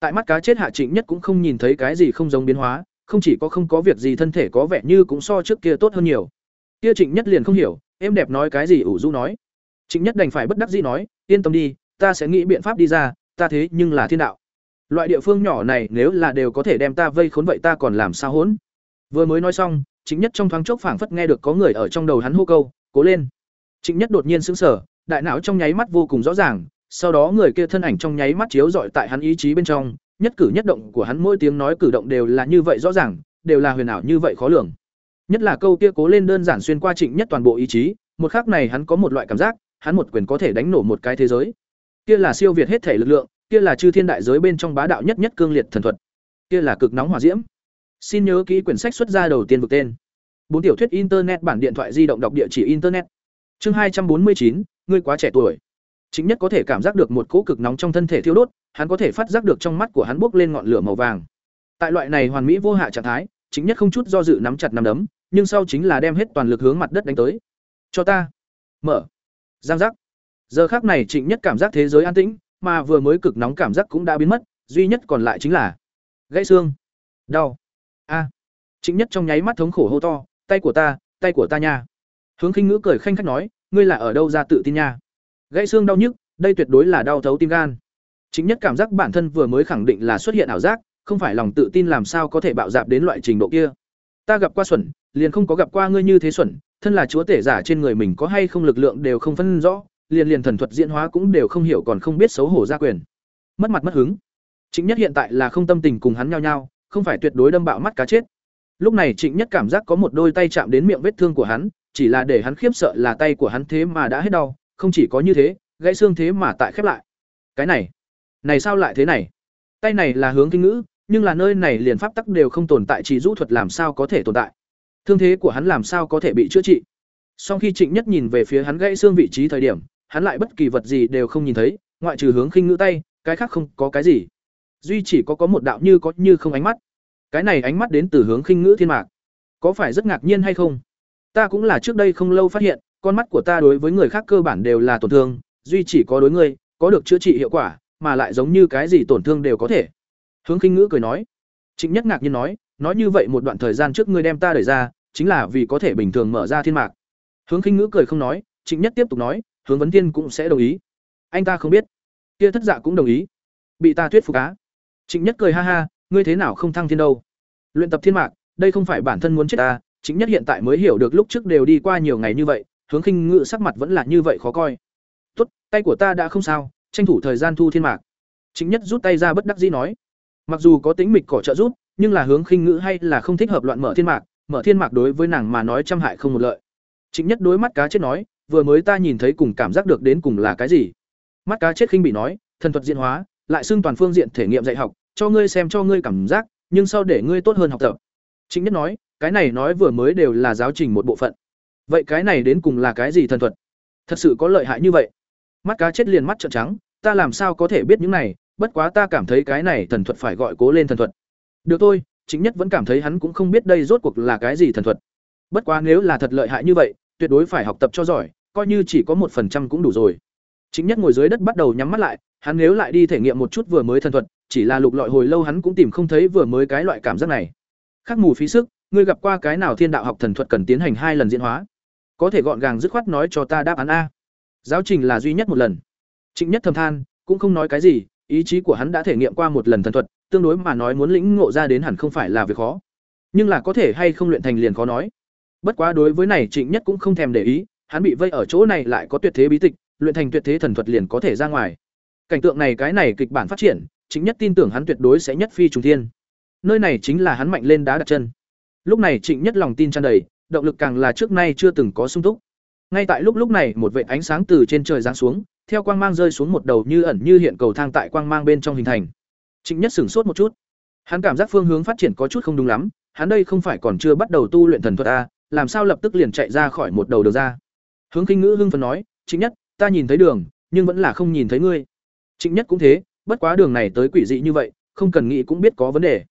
Speaker 1: Tại mắt cá chết hạ trịnh nhất cũng không nhìn thấy cái gì không giống biến hóa, không chỉ có không có việc gì thân thể có vẻ như cũng so trước kia tốt hơn nhiều. Kia trịnh nhất liền không hiểu em đẹp nói cái gì ủ rũ nói. Trịnh nhất đành phải bất đắc dĩ nói, yên tâm đi, ta sẽ nghĩ biện pháp đi ra, ta thế nhưng là thiên đạo loại địa phương nhỏ này nếu là đều có thể đem ta vây khốn vậy ta còn làm sao hỗn? Vừa mới nói xong chính nhất trong thoáng chốc phảng phất nghe được có người ở trong đầu hắn hô câu, cố lên. Trịnh nhất đột nhiên sững sờ, đại não trong nháy mắt vô cùng rõ ràng, sau đó người kia thân ảnh trong nháy mắt chiếu rọi tại hắn ý chí bên trong, nhất cử nhất động của hắn mỗi tiếng nói cử động đều là như vậy rõ ràng, đều là huyền ảo như vậy khó lường. Nhất là câu kia cố lên đơn giản xuyên qua trịnh nhất toàn bộ ý chí, một khắc này hắn có một loại cảm giác, hắn một quyền có thể đánh nổ một cái thế giới. Kia là siêu việt hết thể lực lượng kia là chư thiên đại giới bên trong bá đạo nhất nhất cương liệt thần thuật. Kia là cực nóng hỏa diễm. Xin nhớ kỹ quyển sách xuất ra đầu tiên vực tên. Bốn tiểu thuyết internet bản điện thoại di động đọc địa chỉ internet. Chương hai trăm bốn mươi chín, ngươi quá trẻ tuổi. Chính nhất có thể cảm giác được một cỗ cực nóng trong thân thể thiêu đốt, hắn có thể phát giác được trong mắt của hắn bốc lên ngọn lửa màu vàng. Tại loại này hoàn mỹ vô hạ trạng thái, chính nhất không chút do dự nắm chặt nắm đấm, nhưng sau chính là đem hết toàn lực hướng mặt đất đánh tới. Cho ta. Mở. Giang giác. Giờ khác này trịnh nhất cảm giác thế giới an tĩnh mà vừa mới cực nóng cảm giác cũng đã biến mất, duy nhất còn lại chính là gãy xương, đau. A. Trịnh nhất trong nháy mắt thống khổ hô to, tay của ta, tay của ta nha. Hướng khinh ngữ cười khanh khách nói, ngươi là ở đâu ra tự tin nha? Gãy xương đau nhức, đây tuyệt đối là đau thấu tim gan. Chính nhất cảm giác bản thân vừa mới khẳng định là xuất hiện ảo giác, không phải lòng tự tin làm sao có thể bạo dạp đến loại trình độ kia. Ta gặp qua xuẩn, liền không có gặp qua ngươi như thế xuẩn, thân là chúa tể giả trên người mình có hay không lực lượng đều không phân rõ liền liền thần thuật diễn hóa cũng đều không hiểu còn không biết xấu hổ ra quyền. Mất mặt mất hứng. Trịnh nhất hiện tại là không tâm tình cùng hắn nhao nhao, không phải tuyệt đối đâm bạo mắt cá chết. Lúc này trịnh nhất cảm giác có một đôi tay chạm đến miệng vết thương của hắn, chỉ là để hắn khiếp sợ là tay của hắn thế mà đã hết đau, không chỉ có như thế, gãy xương thế mà tại khép lại. Cái này này sao lại thế này? Tay này là hướng kinh ngữ, nhưng là nơi này liền pháp tắc đều không tồn tại chỉ rũ thuật làm sao có thể tồn tại? Thương thế của hắn làm sao có thể bị chữa trị? Sau khi trịnh nhất nhìn về phía hắn gãy xương vị trí thời điểm hắn lại bất kỳ vật gì đều không nhìn thấy, ngoại trừ hướng khinh ngữ tay, cái khác không có cái gì. Duy chỉ có có một đạo như có như không ánh mắt. Cái này ánh mắt đến từ hướng khinh ngữ thiên mạc. Có phải rất ngạc nhiên hay không? Ta cũng là trước đây không lâu phát hiện, con mắt của ta đối với người khác cơ bản đều là tổn thương, duy chỉ có đối ngươi có được chữa trị hiệu quả, mà lại giống như cái gì tổn thương đều có thể. Hướng khinh ngữ cười nói. Trịnh nhất ngạc nhiên nói nói như vậy một đoạn thời gian trước ngươi đem ta đẩy ra, chính là vì có thể bình thường mở ra thiên mạc. Hướng khinh ngữ cười không nói, trịnh nhất tiếp tục nói hướng vấn thiên cũng sẽ đồng ý. Anh ta không biết. Kia thất dạ cũng đồng ý. Bị ta thuyết phục á. Trịnh nhất cười ha ha, ngươi thế nào không thăng thiên đâu? Luyện tập thiên mạc, đây không phải bản thân muốn chết ta. Chính nhất hiện tại mới hiểu được lúc trước đều đi qua nhiều ngày như vậy, hướng khinh ngự sắc mặt vẫn là như vậy khó coi. Tốt, tay của ta đã không sao, tranh thủ thời gian thu thiên mạc. Chính nhất rút tay ra bất đắc dĩ nói. Mặc dù có tính mịch cỏ trợ rút nhưng là hướng khinh ngữ hay là không thích hợp loạn mở thiên mạc, mở thiên mạc đối với nàng mà nói trăm hại không một lợi. Chính nhất đối mắt cá chết nói vừa mới ta nhìn thấy cùng cảm giác được đến cùng là cái gì. Mắt cá chết khinh bị nói, thần thuật diễn hóa, lại xưng toàn phương diện thể nghiệm dạy học, cho ngươi xem cho ngươi cảm giác, nhưng sau để ngươi tốt hơn học tập. Chính nhất nói, cái này nói vừa mới đều là giáo trình một bộ phận. Vậy cái này đến cùng là cái gì thần thuật? Thật sự có lợi hại như vậy. Mắt cá chết liền mắt trợn trắng, ta làm sao có thể biết những này, bất quá ta cảm thấy cái này thần thuật phải gọi cố lên thần thuật. Được thôi, chính nhất vẫn cảm thấy hắn cũng không biết đây rốt cuộc là cái gì thần thuật. Bất quá nếu là thật lợi hại như vậy tuyệt đối phải học tập cho giỏi, coi như chỉ có một phần trăm cũng đủ rồi. Chính nhất ngồi dưới đất bắt đầu nhắm mắt lại, hắn nếu lại đi thể nghiệm một chút vừa mới thần thuật, chỉ là lục lọi hồi lâu hắn cũng tìm không thấy vừa mới cái loại cảm giác này. Khắc mù phí sức, ngươi gặp qua cái nào thiên đạo học thần thuật cần tiến hành hai lần diễn hóa? Có thể gọn gàng dứt khoát nói cho ta đáp án a. Giáo trình là duy nhất một lần. Trịnh nhất thầm than, cũng không nói cái gì, ý chí của hắn đã thể nghiệm qua một lần thần thuật, tương đối mà nói muốn lĩnh ngộ ra đến hẳn không phải là việc khó. Nhưng là có thể hay không luyện thành liền khó nói bất quá đối với này trịnh nhất cũng không thèm để ý, hắn bị vây ở chỗ này lại có tuyệt thế bí tịch, luyện thành tuyệt thế thần thuật liền có thể ra ngoài. Cảnh tượng này cái này kịch bản phát triển, Trịnh nhất tin tưởng hắn tuyệt đối sẽ nhất phi trùng thiên. Nơi này chính là hắn mạnh lên đá đặt chân. Lúc này trịnh nhất lòng tin tràn đầy, động lực càng là trước nay chưa từng có sung túc. Ngay tại lúc lúc này, một vệt ánh sáng từ trên trời giáng xuống, theo quang mang rơi xuống một đầu như ẩn như hiện cầu thang tại quang mang bên trong hình thành. Trịnh nhất sửng sốt một chút. Hắn cảm giác phương hướng phát triển có chút không đúng lắm, hắn đây không phải còn chưa bắt đầu tu luyện thần thuật a làm sao lập tức liền chạy ra khỏi một đầu đường ra? Hướng kinh ngữ hưng phấn nói, trịnh nhất, ta nhìn thấy đường, nhưng vẫn là không nhìn thấy ngươi. Trịnh nhất cũng thế, bất quá đường này tới quỷ dị như vậy, không cần nghĩ cũng biết có vấn đề.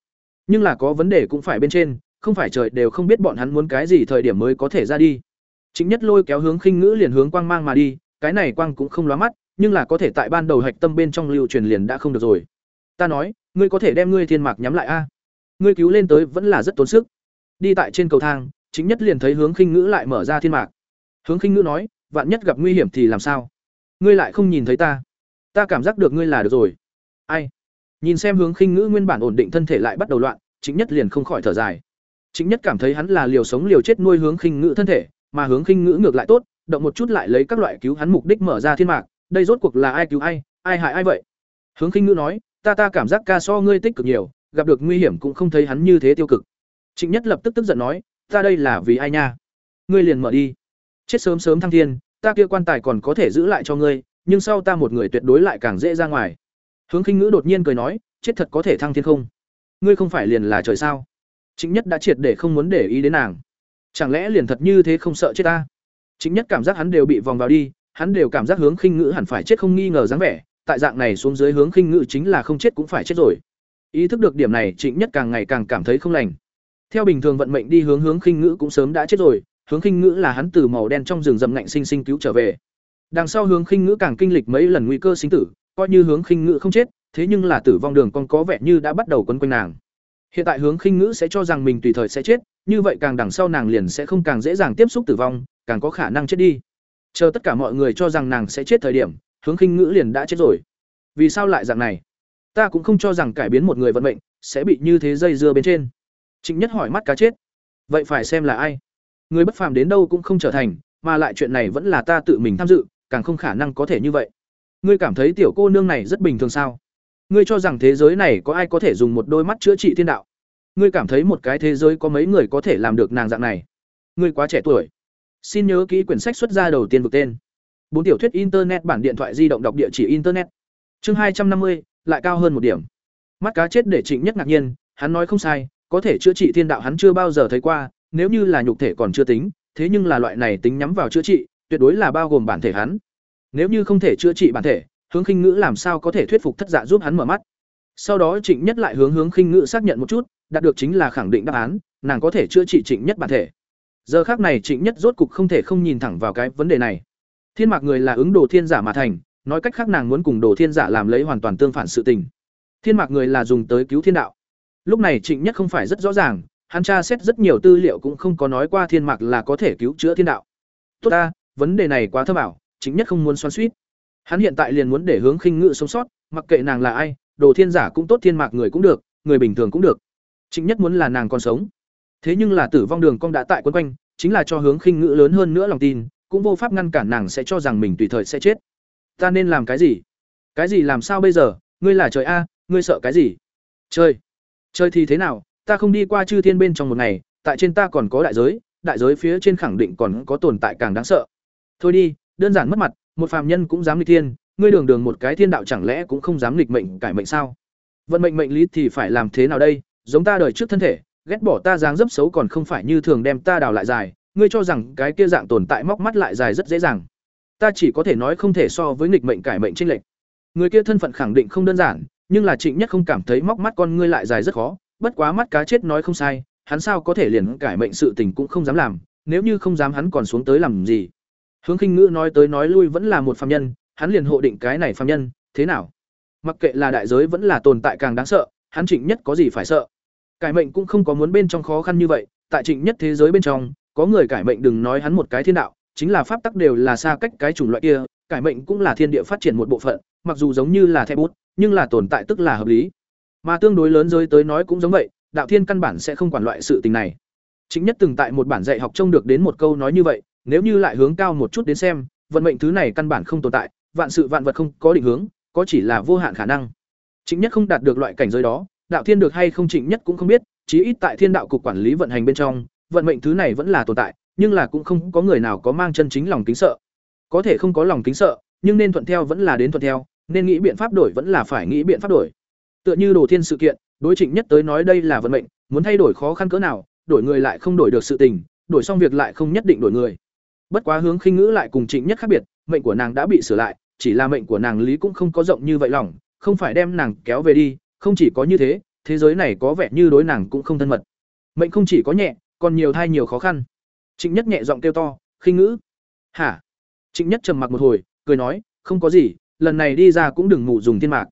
Speaker 1: Nhưng là có vấn đề cũng phải bên trên, không phải trời đều không biết bọn hắn muốn cái gì thời điểm mới có thể ra đi. Trịnh nhất lôi kéo hướng khinh ngữ liền hướng quang mang mà đi, cái này quang cũng không lóa mắt, nhưng là có thể tại ban đầu hạch tâm bên trong lưu truyền liền đã không được rồi. Ta nói, ngươi có thể đem ngươi thiên mạc nhắm lại a? Ngươi cứu lên tới vẫn là rất tốn sức. Đi tại trên cầu thang chính nhất liền thấy hướng khinh ngữ lại mở ra thiên mạc. Hướng khinh ngữ nói, vạn nhất gặp nguy hiểm thì làm sao? Ngươi lại không nhìn thấy ta. Ta cảm giác được ngươi là được rồi. Ai? Nhìn xem hướng khinh ngữ nguyên bản ổn định thân thể lại bắt đầu loạn, chính nhất liền không khỏi thở dài. Chính nhất cảm thấy hắn là liều sống liều chết nuôi hướng khinh ngữ thân thể, mà hướng khinh ngữ ngược lại tốt, động một chút lại lấy các loại cứu hắn mục đích mở ra thiên mạc. Đây rốt cuộc là ai cứu ai ai hại ai vậy? Hướng khinh ngữ nói, ta ta cảm giác ca so ngươi tích cực nhiều, gặp được nguy hiểm cũng không thấy hắn như thế tiêu cực. Trịnh nhất lập tức tức giận nói ta đây là vì ai nha? Ngươi liền mở đi. Chết sớm sớm thăng thiên, ta kia quan tài còn có thể giữ lại cho ngươi, nhưng sau ta một người tuyệt đối lại càng dễ ra ngoài. Hướng khinh ngữ đột nhiên cười nói, chết thật có thể thăng thiên không? Ngươi không phải liền là trời sao? Chính nhất đã triệt để không muốn để ý đến nàng. Chẳng lẽ liền thật như thế không sợ chết ta? Chính nhất cảm giác hắn đều bị vòng vào đi, hắn đều cảm giác hướng khinh ngữ hẳn phải chết không nghi ngờ dáng vẻ, tại dạng này xuống dưới hướng khinh ngữ chính là không chết cũng phải chết rồi. Ý thức được điểm này, trịnh nhất càng ngày càng cảm thấy không lành theo bình thường vận mệnh đi hướng hướng khinh ngữ cũng sớm đã chết rồi, hướng khinh ngữ là hắn từ màu đen trong rừng rậm ngạnh sinh sinh cứu trở về. Đằng sau hướng khinh ngữ càng kinh lịch mấy lần nguy cơ sinh tử, coi như hướng khinh ngữ không chết, thế nhưng là tử vong đường con có vẻ như đã bắt đầu quấn quanh nàng. Hiện tại hướng khinh ngữ sẽ cho rằng mình tùy thời sẽ chết, như vậy càng đằng sau nàng liền sẽ không càng dễ dàng tiếp xúc tử vong, càng có khả năng chết đi. Chờ tất cả mọi người cho rằng nàng sẽ chết thời điểm, hướng khinh ngữ liền đã chết rồi. Vì sao lại dạng này? Ta cũng không cho rằng cải biến một người vận mệnh sẽ bị như thế dây dưa bên trên trịnh nhất hỏi mắt cá chết. Vậy phải xem là ai? Người bất phàm đến đâu cũng không trở thành, mà lại chuyện này vẫn là ta tự mình tham dự, càng không khả năng có thể như vậy. Ngươi cảm thấy tiểu cô nương này rất bình thường sao? Ngươi cho rằng thế giới này có ai có thể dùng một đôi mắt chữa trị thiên đạo? Ngươi cảm thấy một cái thế giới có mấy người có thể làm được nàng dạng này? Ngươi quá trẻ tuổi. Xin nhớ kỹ quyển sách xuất ra đầu tiên vực tên. Bốn tiểu thuyết internet bản điện thoại di động đọc địa chỉ internet. Chương hai trăm năm mươi, lại cao hơn một điểm. Mắt cá chết để trịnh nhất ngạc nhiên, hắn nói không sai có thể chữa trị thiên đạo hắn chưa bao giờ thấy qua, nếu như là nhục thể còn chưa tính, thế nhưng là loại này tính nhắm vào chữa trị, tuyệt đối là bao gồm bản thể hắn. Nếu như không thể chữa trị bản thể, hướng khinh ngữ làm sao có thể thuyết phục thất dạ giúp hắn mở mắt? Sau đó trịnh nhất lại hướng hướng khinh ngữ xác nhận một chút, đạt được chính là khẳng định đáp án, nàng có thể chữa trị trịnh nhất bản thể. Giờ khác này trịnh nhất rốt cục không thể không nhìn thẳng vào cái vấn đề này. Thiên mạc người là ứng đồ thiên giả mà thành, nói cách khác nàng muốn cùng đồ thiên giả làm lấy hoàn toàn tương phản sự tình. Thiên mạc người là dùng tới cứu thiên đạo lúc này trịnh nhất không phải rất rõ ràng, hắn tra xét rất nhiều tư liệu cũng không có nói qua thiên mạc là có thể cứu chữa thiên đạo. Tốt ta, vấn đề này quá thơ bảo trịnh nhất không muốn xoắn suýt hắn hiện tại liền muốn để hướng khinh ngự sống sót, mặc kệ nàng là ai, đồ thiên giả cũng tốt, thiên mạc người cũng được, người bình thường cũng được. Trịnh nhất muốn là nàng còn sống. Thế nhưng là tử vong đường cong đã tại quân quanh, chính là cho hướng khinh ngự lớn hơn nữa lòng tin, cũng vô pháp ngăn cản nàng sẽ cho rằng mình tùy thời sẽ chết. Ta nên làm cái gì? Cái gì làm sao bây giờ? Ngươi là trời a, ngươi sợ cái gì? Trời chơi thì thế nào, ta không đi qua chư thiên bên trong một ngày, tại trên ta còn có đại giới đại giới phía trên khẳng định còn có tồn tại càng đáng sợ. Thôi đi, đơn giản mất mặt, một phàm nhân cũng dám nghịch thiên, ngươi đường đường một cái thiên đạo chẳng lẽ cũng không dám nghịch mệnh, cải mệnh sao? Vận mệnh mệnh lý thì phải làm thế nào đây? Giống ta đời trước thân thể, ghét bỏ ta dáng dấp xấu còn không phải như thường đem ta đào lại dài, ngươi cho rằng cái kia dạng tồn tại móc mắt lại dài rất dễ dàng. Ta chỉ có thể nói không thể so với nghịch mệnh cải mệnh tranh lệch. Người kia thân phận khẳng định không đơn giản nhưng là trịnh nhất không cảm thấy móc mắt con ngươi lại dài rất khó bất quá mắt cá chết nói không sai hắn sao có thể liền cải mệnh sự tình cũng không dám làm nếu như không dám hắn còn xuống tới làm gì? Hướng khinh ngữ nói tới nói lui vẫn là một phạm nhân hắn liền hộ định cái này phạm nhân thế nào? Mặc kệ là đại giới vẫn là tồn tại càng đáng sợ hắn trịnh nhất có gì phải sợ? Cải mệnh cũng không có muốn bên trong khó khăn như vậy tại trịnh nhất thế giới bên trong có người cải mệnh đừng nói hắn một cái thiên đạo chính là pháp tắc đều là xa cách cái chủng loại kia, cải mệnh cũng là thiên địa phát triển một bộ phận, mặc dù giống như là thẻ bút, nhưng là tồn tại tức là hợp lý. Mà tương đối lớn giới tới nói cũng giống vậy, đạo thiên căn bản sẽ không quản loại sự tình này. Chính nhất từng tại một bản dạy học trông được đến một câu nói như vậy, nếu như lại hướng cao một chút đến xem, vận mệnh thứ này căn bản không tồn tại, vạn sự vạn vật không có định hướng, có chỉ là vô hạn khả năng. Chính nhất không đạt được loại cảnh giới đó, đạo thiên được hay không trịnh nhất cũng không biết, chí ít tại thiên đạo cục quản lý vận hành bên trong, vận mệnh thứ này vẫn là tồn tại, nhưng là cũng không có người nào có mang chân chính lòng kính sợ. Có thể không có lòng kính sợ, nhưng nên thuận theo vẫn là đến thuận theo, nên nghĩ biện pháp đổi vẫn là phải nghĩ biện pháp đổi. Tựa như đồ thiên sự kiện, đối Trịnh Nhất tới nói đây là vận mệnh, muốn thay đổi khó khăn cỡ nào, đổi người lại không đổi được sự tình, đổi xong việc lại không nhất định đổi người. Bất quá hướng khinh ngữ lại cùng Trịnh Nhất khác biệt, mệnh của nàng đã bị sửa lại, chỉ là mệnh của nàng lý cũng không có rộng như vậy lòng, không phải đem nàng kéo về đi, không chỉ có như thế, thế giới này có vẻ như đối nàng cũng không thân mật. Mệnh không chỉ có nhẹ, còn nhiều thai nhiều khó khăn. Trịnh Nhất nhẹ giọng kêu to, khinh ngữ. "Hả?" Trịnh Nhất trầm mặc một hồi, cười nói, "Không có gì, lần này đi ra cũng đừng ngủ dùng thiên mạc."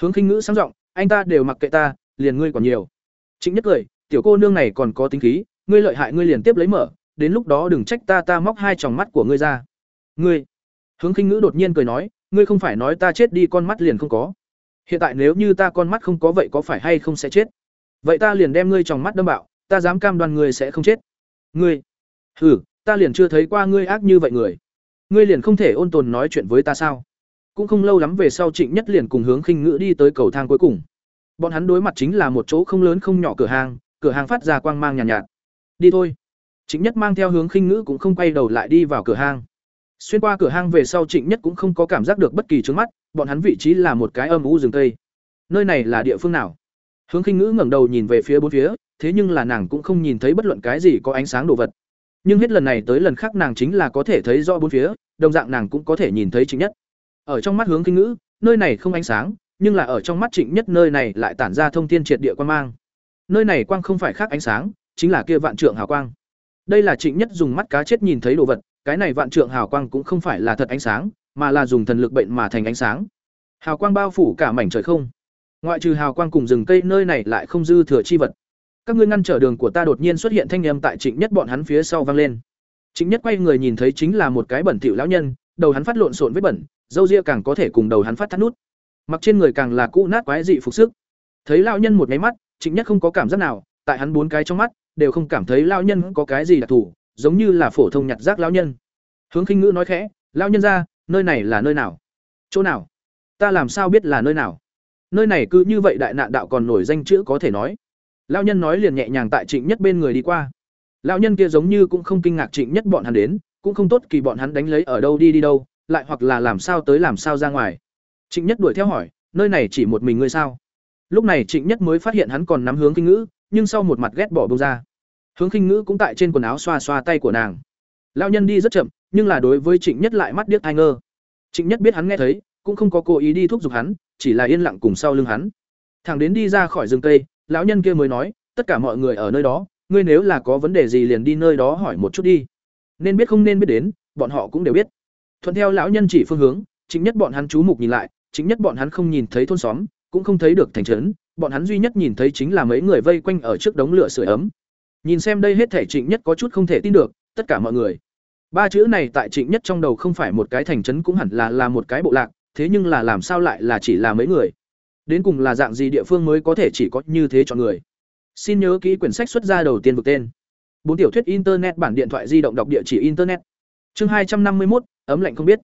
Speaker 1: Hướng khinh ngữ sáng giọng, "Anh ta đều mặc kệ ta, liền ngươi còn nhiều." Trịnh Nhất cười, "Tiểu cô nương này còn có tính khí, ngươi lợi hại ngươi liền tiếp lấy mở, đến lúc đó đừng trách ta ta móc hai tròng mắt của ngươi ra." "Ngươi?" Hướng khinh ngữ đột nhiên cười nói, "Ngươi không phải nói ta chết đi con mắt liền không có. Hiện tại nếu như ta con mắt không có vậy có phải hay không sẽ chết? Vậy ta liền đem ngươi tròng mắt đâm bạo, ta dám cam đoan ngươi sẽ không chết." "Ngươi?" "Hừ, ta liền chưa thấy qua ngươi ác như vậy người. Ngươi liền không thể ôn tồn nói chuyện với ta sao?" Cũng không lâu lắm về sau Trịnh Nhất liền cùng hướng khinh ngữ đi tới cầu thang cuối cùng. Bọn hắn đối mặt chính là một chỗ không lớn không nhỏ cửa hàng, cửa hàng phát ra quang mang nhàn nhạt, nhạt. Đi thôi. Trịnh Nhất mang theo hướng khinh ngữ cũng không quay đầu lại đi vào cửa hàng. Xuyên qua cửa hàng về sau Trịnh Nhất cũng không có cảm giác được bất kỳ trướng mắt, bọn hắn vị trí là một cái âm u rừng tây. Nơi này là địa phương nào? Hướng khinh ngữ ngẩng đầu nhìn về phía bốn phía, thế nhưng là nàng cũng không nhìn thấy bất luận cái gì có ánh sáng đồ vật. Nhưng hết lần này tới lần khác nàng chính là có thể thấy rõ bốn phía, đồng dạng nàng cũng có thể nhìn thấy Trịnh Nhất. Ở trong mắt hướng kinh ngữ, nơi này không ánh sáng, nhưng là ở trong mắt Trịnh Nhất nơi này lại tản ra thông thiên triệt địa quan mang. Nơi này quang không phải khác ánh sáng, chính là kia vạn trượng hào quang. Đây là Trịnh Nhất dùng mắt cá chết nhìn thấy đồ vật, cái này vạn trượng hào quang cũng không phải là thật ánh sáng, mà là dùng thần lực bệnh mà thành ánh sáng. Hào quang bao phủ cả mảnh trời không. Ngoại trừ hào quang cùng rừng cây nơi này lại không dư thừa chi vật. Các ngươi ngăn trở đường của ta đột nhiên xuất hiện thanh âm tại Trịnh Nhất bọn hắn phía sau vang lên. Trịnh Nhất quay người nhìn thấy chính là một cái bẩn thỉu lão nhân, đầu hắn phát lộn xộn với bẩn, dâu ria càng có thể cùng đầu hắn phát thắt nút. Mặc trên người càng là cũ nát quái dị phục sức. Thấy lão nhân một cái mắt, Trịnh Nhất không có cảm giác nào, tại hắn bốn cái trong mắt, đều không cảm thấy lão nhân có cái gì đặc thù, giống như là phổ thông nhặt rác lão nhân. Hướng Khinh Ngữ nói khẽ, "Lão nhân ra, nơi này là nơi nào? Chỗ nào? Ta làm sao biết là nơi nào? Nơi này cứ như vậy đại nạn đạo còn nổi danh chữ có thể nói." Lão nhân nói liền nhẹ nhàng tại Trịnh Nhất bên người đi qua. Lão nhân kia giống như cũng không kinh ngạc Trịnh Nhất bọn hắn đến, cũng không tốt kỳ bọn hắn đánh lấy ở đâu đi đi đâu, lại hoặc là làm sao tới làm sao ra ngoài. Trịnh Nhất đuổi theo hỏi, nơi này chỉ một mình ngươi sao? Lúc này Trịnh Nhất mới phát hiện hắn còn nắm hướng kinh ngữ, nhưng sau một mặt ghét bỏ bông ra. Hướng kinh ngữ cũng tại trên quần áo xoa xoa tay của nàng. Lão nhân đi rất chậm, nhưng là đối với Trịnh Nhất lại mắt điếc ai ngơ. Trịnh Nhất biết hắn nghe thấy, cũng không có cố ý đi thúc giục hắn, chỉ là yên lặng cùng sau lưng hắn. Thẳng đến đi ra khỏi rừng cây, lão nhân kia mới nói, tất cả mọi người ở nơi đó, ngươi nếu là có vấn đề gì liền đi nơi đó hỏi một chút đi. Nên biết không nên biết đến, bọn họ cũng đều biết. Thuận theo lão nhân chỉ phương hướng, chính nhất bọn hắn chú mục nhìn lại, chính nhất bọn hắn không nhìn thấy thôn xóm, cũng không thấy được thành trấn, bọn hắn duy nhất nhìn thấy chính là mấy người vây quanh ở trước đống lửa sưởi ấm. Nhìn xem đây hết thể Trịnh Nhất có chút không thể tin được, tất cả mọi người. Ba chữ này tại Trịnh Nhất trong đầu không phải một cái thành trấn cũng hẳn là là một cái bộ lạc, thế nhưng là làm sao lại là chỉ là mấy người? Đến cùng là dạng gì địa phương mới có thể chỉ có như thế cho người? Xin nhớ kỹ quyển sách xuất ra đầu tiên vực tên. Bốn tiểu thuyết internet bản điện thoại di động đọc địa chỉ internet. Chương hai trăm năm mươi một ấm lạnh không biết.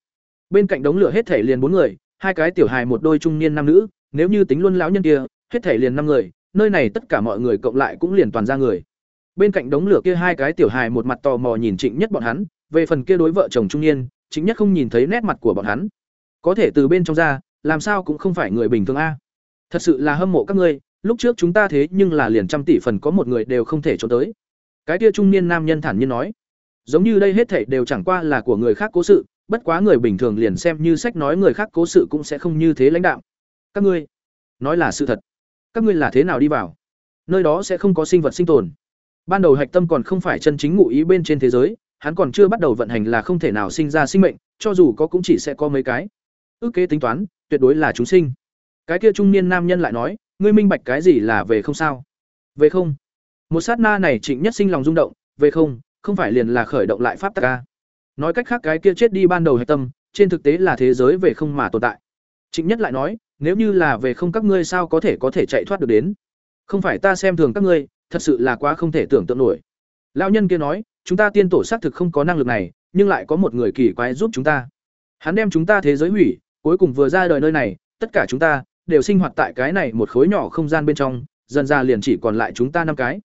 Speaker 1: Bên cạnh đống lửa hết thể liền bốn người, hai cái tiểu hài một đôi trung niên nam nữ, nếu như tính luôn lão nhân kia, hết thể liền năm người, nơi này tất cả mọi người cộng lại cũng liền toàn ra người. Bên cạnh đống lửa kia hai cái tiểu hài một mặt tò mò nhìn Trịnh Nhất bọn hắn, về phần kia đối vợ chồng trung niên, Trịnh Nhất không nhìn thấy nét mặt của bọn hắn. Có thể từ bên trong ra, làm sao cũng không phải người bình thường a. Thật sự là hâm mộ các ngươi, lúc trước chúng ta thế nhưng là liền trăm tỷ phần có một người đều không thể trốn tới. Cái kia trung niên nam nhân thản nhiên nói, giống như đây hết thảy đều chẳng qua là của người khác cố sự, bất quá người bình thường liền xem như sách nói người khác cố sự cũng sẽ không như thế lãnh đạo. Các ngươi, nói là sự thật. Các ngươi là thế nào đi vào? Nơi đó sẽ không có sinh vật sinh tồn. Ban đầu hạch tâm còn không phải chân chính ngụ ý bên trên thế giới, hắn còn chưa bắt đầu vận hành là không thể nào sinh ra sinh mệnh, cho dù có cũng chỉ sẽ có mấy cái. Ước kế tính toán, tuyệt đối là chúng sinh. Cái kia trung niên nam nhân lại nói, ngươi minh bạch cái gì là về không sao? Về không? Một sát na này Trịnh Nhất sinh lòng rung động, về không, không phải liền là khởi động lại pháp tắc ca Nói cách khác cái kia chết đi ban đầu hạch tâm, trên thực tế là thế giới về không mà tồn tại. Trịnh Nhất lại nói, nếu như là về không các ngươi sao có thể có thể chạy thoát được đến? Không phải ta xem thường các ngươi, thật sự là quá không thể tưởng tượng nổi. Lão nhân kia nói, chúng ta tiên tổ xác thực không có năng lực này, nhưng lại có một người kỳ quái giúp chúng ta. Hắn đem chúng ta thế giới hủy, cuối cùng vừa ra đời nơi này, tất cả chúng ta đều sinh hoạt tại cái này một khối nhỏ không gian bên trong, dần ra liền chỉ còn lại chúng ta năm cái.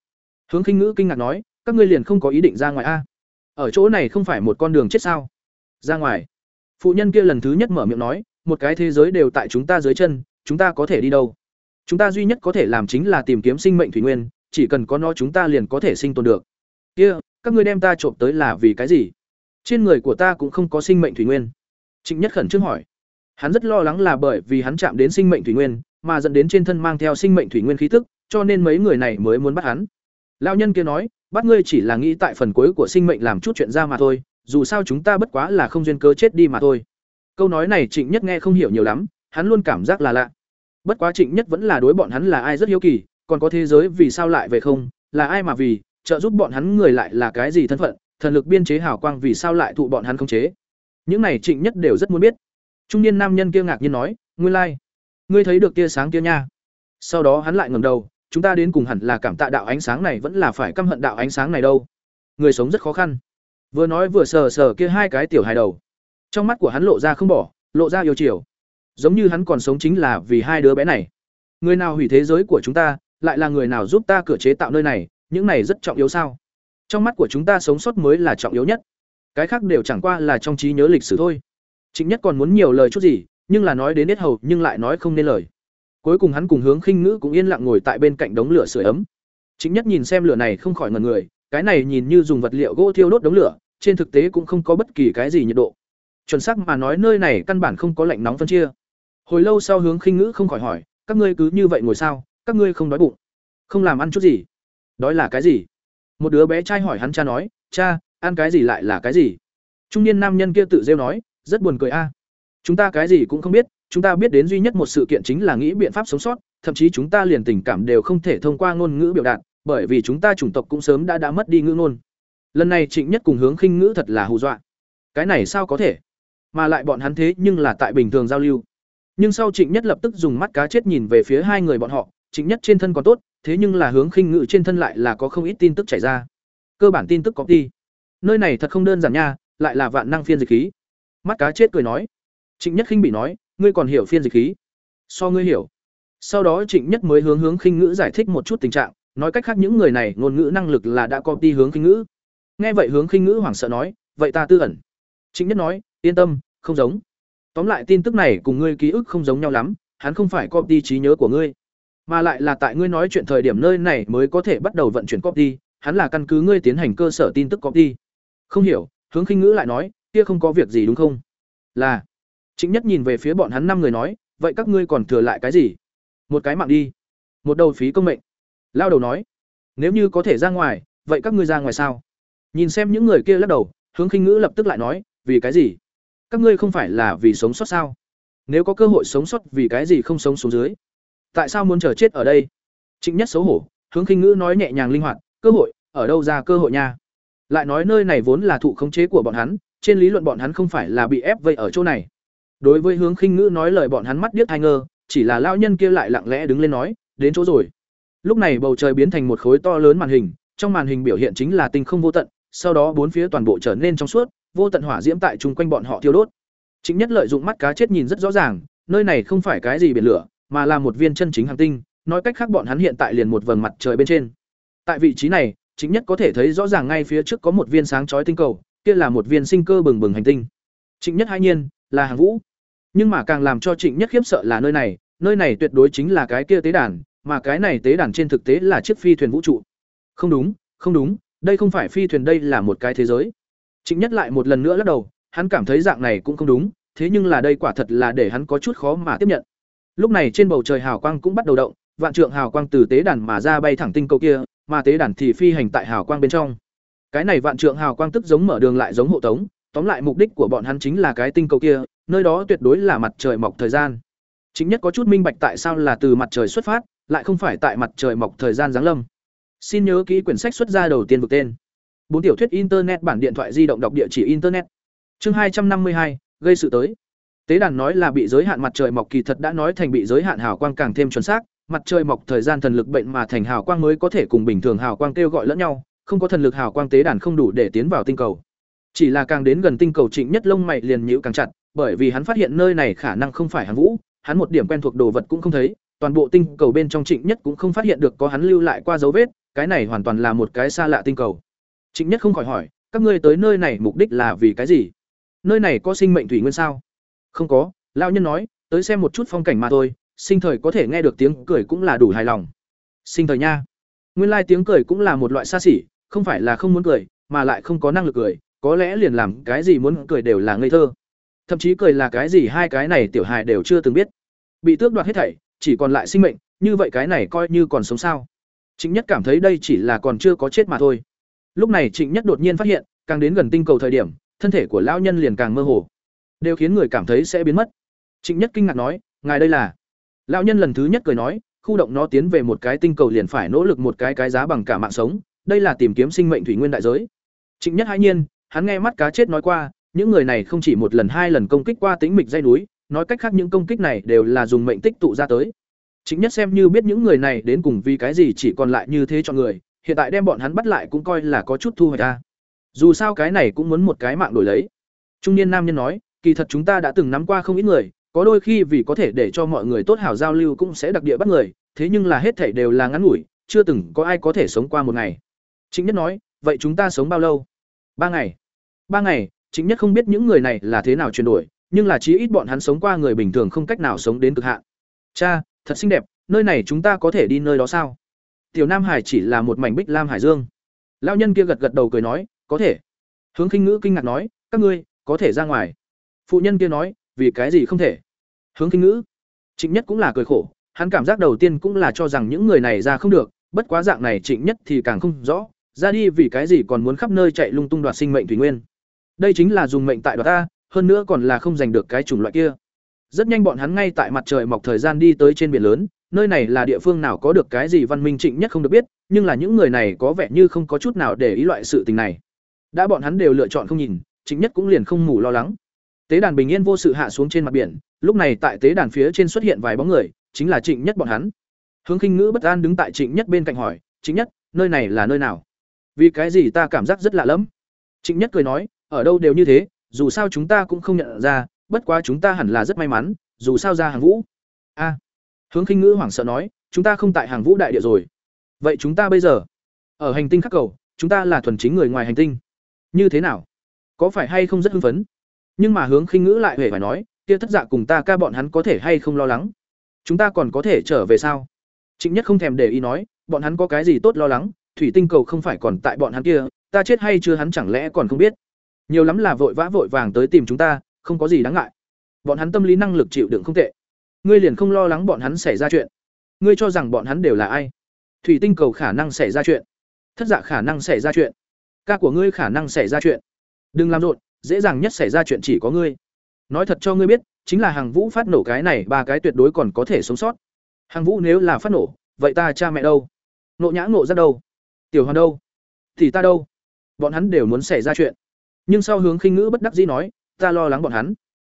Speaker 1: Hướng Khinh Ngữ kinh ngạc nói, các ngươi liền không có ý định ra ngoài a? Ở chỗ này không phải một con đường chết sao? Ra ngoài. Phụ nhân kia lần thứ nhất mở miệng nói, một cái thế giới đều tại chúng ta dưới chân, chúng ta có thể đi đâu? Chúng ta duy nhất có thể làm chính là tìm kiếm sinh mệnh thủy nguyên, chỉ cần có nó chúng ta liền có thể sinh tồn được. Kia, các ngươi đem ta trộm tới là vì cái gì? Trên người của ta cũng không có sinh mệnh thủy nguyên. Trịnh Nhất khẩn trương hỏi. Hắn rất lo lắng là bởi vì hắn chạm đến sinh mệnh thủy nguyên, mà dẫn đến trên thân mang theo sinh mệnh thủy nguyên khí tức, cho nên mấy người này mới muốn bắt hắn. Lão nhân kia nói, bắt ngươi chỉ là nghĩ tại phần cuối của sinh mệnh làm chút chuyện ra mà thôi, dù sao chúng ta bất quá là không duyên cớ chết đi mà thôi. Câu nói này Trịnh Nhất nghe không hiểu nhiều lắm, hắn luôn cảm giác là lạ. Bất quá Trịnh Nhất vẫn là đối bọn hắn là ai rất hiếu kỳ, còn có thế giới vì sao lại về không, là ai mà vì, trợ giúp bọn hắn người lại là cái gì thân phận, thần lực biên chế hảo quang vì sao lại thụ bọn hắn khống chế. Những này Trịnh Nhất đều rất muốn biết. Trung niên nam nhân kia ngạc nhiên nói, "Ngươi lai, like. ngươi thấy được tia sáng kia nha?" Sau đó hắn lại ngẩng đầu, "Chúng ta đến cùng hẳn là cảm tạ đạo ánh sáng này vẫn là phải căm hận đạo ánh sáng này đâu. Người sống rất khó khăn." Vừa nói vừa sờ sờ kia hai cái tiểu hài đầu. Trong mắt của hắn lộ ra không bỏ, lộ ra yêu chiều. Giống như hắn còn sống chính là vì hai đứa bé này. Người nào hủy thế giới của chúng ta, lại là người nào giúp ta cửa chế tạo nơi này, những này rất trọng yếu sao? Trong mắt của chúng ta sống sót mới là trọng yếu nhất. Cái khác đều chẳng qua là trong trí nhớ lịch sử thôi. Trịnh Nhất còn muốn nhiều lời chút gì, nhưng là nói đến hết hầu nhưng lại nói không nên lời. Cuối cùng hắn cùng Hướng Khinh Ngữ cũng yên lặng ngồi tại bên cạnh đống lửa sưởi ấm. Chính Nhất nhìn xem lửa này không khỏi ngẩn người, cái này nhìn như dùng vật liệu gỗ thiêu đốt đống lửa, trên thực tế cũng không có bất kỳ cái gì nhiệt độ. Chuẩn xác mà nói nơi này căn bản không có lạnh nóng phân chia. Hồi lâu sau Hướng Khinh Ngữ không khỏi hỏi, các ngươi cứ như vậy ngồi sao, các ngươi không đói bụng, không làm ăn chút gì? Đói là cái gì? Một đứa bé trai hỏi hắn cha nói, "Cha, ăn cái gì lại là cái gì?" Trung niên nam nhân kia tự rêu nói, rất buồn cười a chúng ta cái gì cũng không biết chúng ta biết đến duy nhất một sự kiện chính là nghĩ biện pháp sống sót, thậm chí chúng ta liền tình cảm đều không thể thông qua ngôn ngữ biểu đạt, bởi vì chúng ta chủng tộc cũng sớm đã đã mất đi ngữ ngôn. Lần này trịnh nhất cùng hướng khinh ngữ thật là hù dọa. Cái này sao có thể? Mà lại bọn hắn thế nhưng là tại bình thường giao lưu. Nhưng sau trịnh nhất lập tức dùng mắt cá chết nhìn về phía hai người bọn họ, trịnh nhất trên thân còn tốt, thế nhưng là hướng khinh ngữ trên thân lại là có không ít tin tức chảy ra. Cơ bản tin tức có đi. Nơi này thật không đơn giản nha, lại là vạn năng phiên dịch khí. Mắt cá chết cười nói. Trịnh nhất khinh bị nói ngươi còn hiểu phiên dịch khí. So ngươi hiểu. Sau đó trịnh nhất mới hướng hướng khinh ngữ giải thích một chút tình trạng, nói cách khác những người này ngôn ngữ năng lực là đã copy hướng khinh ngữ. Nghe vậy hướng khinh ngữ hoảng sợ nói, vậy ta tư ẩn. Trịnh nhất nói, yên tâm, không giống. Tóm lại tin tức này cùng ngươi ký ức không giống nhau lắm, hắn không phải copy trí nhớ của ngươi, mà lại là tại ngươi nói chuyện thời điểm nơi này mới có thể bắt đầu vận chuyển copy, hắn là căn cứ ngươi tiến hành cơ sở tin tức copy. Không hiểu. Hướng khinh ngữ lại nói, kia không có việc gì đúng không? Là. Trịnh nhất nhìn về phía bọn hắn năm người nói, vậy các ngươi còn thừa lại cái gì? Một cái mạng đi. Một đầu phí công mệnh. Lao đầu nói, nếu như có thể ra ngoài, vậy các ngươi ra ngoài sao? Nhìn xem những người kia lắc đầu, hướng khinh ngữ lập tức lại nói, vì cái gì? Các ngươi không phải là vì sống sót sao? Nếu có cơ hội sống sót, vì cái gì không sống xuống dưới? Tại sao muốn chờ chết ở đây? Trịnh nhất xấu hổ, hướng khinh ngữ nói nhẹ nhàng linh hoạt, cơ hội, ở đâu ra cơ hội nha? Lại nói nơi này vốn là thụ khống chế của bọn hắn, trên lý luận bọn hắn không phải là bị ép vây ở chỗ này đối với hướng khinh ngữ nói lời bọn hắn mắt điếc hai ngơ chỉ là lao nhân kia lại lặng lẽ đứng lên nói đến chỗ rồi. Lúc này bầu trời biến thành một khối to lớn màn hình trong màn hình biểu hiện chính là tinh không vô tận sau đó bốn phía toàn bộ trở nên trong suốt vô tận hỏa diễm tại chung quanh bọn họ thiêu đốt. Chính nhất lợi dụng mắt cá chết nhìn rất rõ ràng nơi này không phải cái gì biển lửa mà là một viên chân chính hành tinh nói cách khác bọn hắn hiện tại liền một vầng mặt trời bên trên. Tại vị trí này chính nhất có thể thấy rõ ràng ngay phía trước có một viên sáng chói tinh cầu kia là một viên sinh cơ bừng bừng hành tinh. chính Nhất hai nhiên, là hàng vũ. Nhưng mà càng làm cho Trịnh Nhất khiếp sợ là nơi này, nơi này tuyệt đối chính là cái kia tế đàn, mà cái này tế đàn trên thực tế là chiếc phi thuyền vũ trụ. Không đúng, không đúng, đây không phải phi thuyền đây là một cái thế giới. Trịnh Nhất lại một lần nữa lắc đầu, hắn cảm thấy dạng này cũng không đúng, thế nhưng là đây quả thật là để hắn có chút khó mà tiếp nhận. Lúc này trên bầu trời hào quang cũng bắt đầu động, vạn trượng hào quang từ tế đàn mà ra bay thẳng tinh cầu kia, mà tế đàn thì phi hành tại hào quang bên trong. Cái này vạn trượng hào quang tức giống mở đường lại giống hộ tống, tóm lại mục đích của bọn hắn chính là cái tinh cầu kia, nơi đó tuyệt đối là mặt trời mọc thời gian. Chính nhất có chút minh bạch tại sao là từ mặt trời xuất phát, lại không phải tại mặt trời mọc thời gian giáng lâm. Xin nhớ kỹ quyển sách xuất ra đầu tiên vực tên. Bốn tiểu thuyết internet bản điện thoại di động đọc địa chỉ internet. Chương hai trăm năm mươi hai gây sự tới. Tế đàn nói là bị giới hạn mặt trời mọc kỳ thật đã nói thành bị giới hạn hào quang càng thêm chuẩn xác, mặt trời mọc thời gian thần lực bệnh mà thành hào quang mới có thể cùng bình thường hào quang kêu gọi lẫn nhau, không có thần lực hào quang tế đàn không đủ để tiến vào tinh cầu. Chỉ là càng đến gần tinh cầu Trịnh Nhất lông mày liền nhíu càng chặt, bởi vì hắn phát hiện nơi này khả năng không phải Hàn Vũ, hắn một điểm quen thuộc đồ vật cũng không thấy, toàn bộ tinh cầu bên trong Trịnh Nhất cũng không phát hiện được có hắn lưu lại qua dấu vết, cái này hoàn toàn là một cái xa lạ tinh cầu. Trịnh Nhất không khỏi hỏi, các ngươi tới nơi này mục đích là vì cái gì? Nơi này có sinh mệnh thủy nguyên sao? Không có, lão nhân nói, tới xem một chút phong cảnh mà thôi, sinh thời có thể nghe được tiếng cười cũng là đủ hài lòng. Sinh thời nha. Nguyên lai tiếng cười cũng là một loại xa xỉ, không phải là không muốn cười, mà lại không có năng lực cười, có lẽ liền làm cái gì muốn cười đều là ngây thơ. thậm chí cười là cái gì hai cái này tiểu hài đều chưa từng biết. Bị tước đoạt hết thảy, chỉ còn lại sinh mệnh, như vậy cái này coi như còn sống sao? Trịnh nhất cảm thấy đây chỉ là còn chưa có chết mà thôi. Lúc này trịnh nhất đột nhiên phát hiện, càng đến gần tinh cầu thời điểm, thân thể của lão nhân liền càng mơ hồ. Đều khiến người cảm thấy sẽ biến mất. Trịnh nhất kinh ngạc nói, ngài đây là? Lão nhân lần thứ nhất cười nói, khu động nó tiến về một cái tinh cầu liền phải nỗ lực một cái cái giá bằng cả mạng sống, đây là tìm kiếm sinh mệnh thủy nguyên đại giới. Trịnh nhất hãi nhiên hắn nghe mắt cá chết nói qua, những người này không chỉ một lần hai lần công kích qua tính mịch dây núi, nói cách khác những công kích này đều là dùng mệnh tích tụ ra tới. Chính nhất xem như biết những người này đến cùng vì cái gì chỉ còn lại như thế cho người, hiện tại đem bọn hắn bắt lại cũng coi là có chút thu hoạch ra. Dù sao cái này cũng muốn một cái mạng đổi lấy. Trung niên nam nhân nói, kỳ thật chúng ta đã từng nắm qua không ít người, có đôi khi vì có thể để cho mọi người tốt hảo giao lưu cũng sẽ đặc địa bắt người, thế nhưng là hết thảy đều là ngắn ngủi, chưa từng có ai có thể sống qua một ngày. Chính nhất nói, vậy chúng ta sống bao lâu? Ba ngày. Ba ngày chính nhất không biết những người này là thế nào chuyển đổi, nhưng là chí ít bọn hắn sống qua người bình thường không cách nào sống đến cực hạn. Cha, thật xinh đẹp, nơi này chúng ta có thể đi nơi đó sao? Tiểu nam hải chỉ là một mảnh bích lam hải dương. Lao nhân kia gật gật đầu cười nói, có thể. Hướng khinh ngữ kinh ngạc nói, các ngươi, có thể ra ngoài. Phụ nhân kia nói, vì cái gì không thể? Hướng khinh ngữ. Trịnh nhất cũng là cười khổ, hắn cảm giác đầu tiên cũng là cho rằng những người này ra không được, bất quá dạng này trịnh nhất thì càng không rõ ra đi vì cái gì còn muốn khắp nơi chạy lung tung đoạt sinh mệnh thủy nguyên. Đây chính là dùng mệnh tại đoạt ta, hơn nữa còn là không giành được cái chủng loại kia. Rất nhanh bọn hắn ngay tại mặt trời mọc thời gian đi tới trên biển lớn, nơi này là địa phương nào có được cái gì văn minh trịnh nhất không được biết, nhưng là những người này có vẻ như không có chút nào để ý loại sự tình này. Đã bọn hắn đều lựa chọn không nhìn, trịnh nhất cũng liền không ngủ lo lắng. Tế đàn bình yên vô sự hạ xuống trên mặt biển, lúc này tại tế đàn phía trên xuất hiện vài bóng người, chính là trịnh nhất bọn hắn. Hướng khinh ngữ bất an đứng tại trịnh nhất bên cạnh hỏi, trịnh nhất, nơi này là nơi nào? Vì cái gì ta cảm giác rất lạ lẫm? Trịnh nhất cười nói, ở đâu đều như thế, dù sao chúng ta cũng không nhận ra, bất quá chúng ta hẳn là rất may mắn, dù sao ra hàng vũ. A. Hướng khinh ngữ hoảng sợ nói, chúng ta không tại hàng vũ đại địa rồi. Vậy chúng ta bây giờ, ở hành tinh khắc cầu, chúng ta là thuần chính người ngoài hành tinh. Như thế nào? Có phải hay không rất hưng phấn? Nhưng mà hướng khinh ngữ lại hề phải nói, kia thất dạ cùng ta ca bọn hắn có thể hay không lo lắng? Chúng ta còn có thể trở về sao? Trịnh nhất không thèm để ý nói, bọn hắn có cái gì tốt lo lắng? Thủy tinh cầu không phải còn tại bọn hắn kia, ta chết hay chưa hắn chẳng lẽ còn không biết. Nhiều lắm là vội vã vội vàng tới tìm chúng ta, không có gì đáng ngại. Bọn hắn tâm lý năng lực chịu đựng không tệ. Ngươi liền không lo lắng bọn hắn xảy ra chuyện. Ngươi cho rằng bọn hắn đều là ai? Thủy tinh cầu khả năng xảy ra chuyện. Thất dạ khả năng xảy ra chuyện. Ca của ngươi khả năng xảy ra chuyện. Đừng làm rộn, dễ dàng nhất xảy ra chuyện chỉ có ngươi. Nói thật cho ngươi biết, chính là hàng vũ phát nổ cái này, ba cái tuyệt đối còn có thể sống sót. Hàng vũ nếu là phát nổ, vậy ta cha mẹ đâu? Nộ nhã ngộ ra đâu? Tiểu hoàn đâu? Thì ta đâu? Bọn hắn đều muốn xảy ra chuyện. Nhưng sau hướng khinh ngữ bất đắc dĩ nói, ta lo lắng bọn hắn.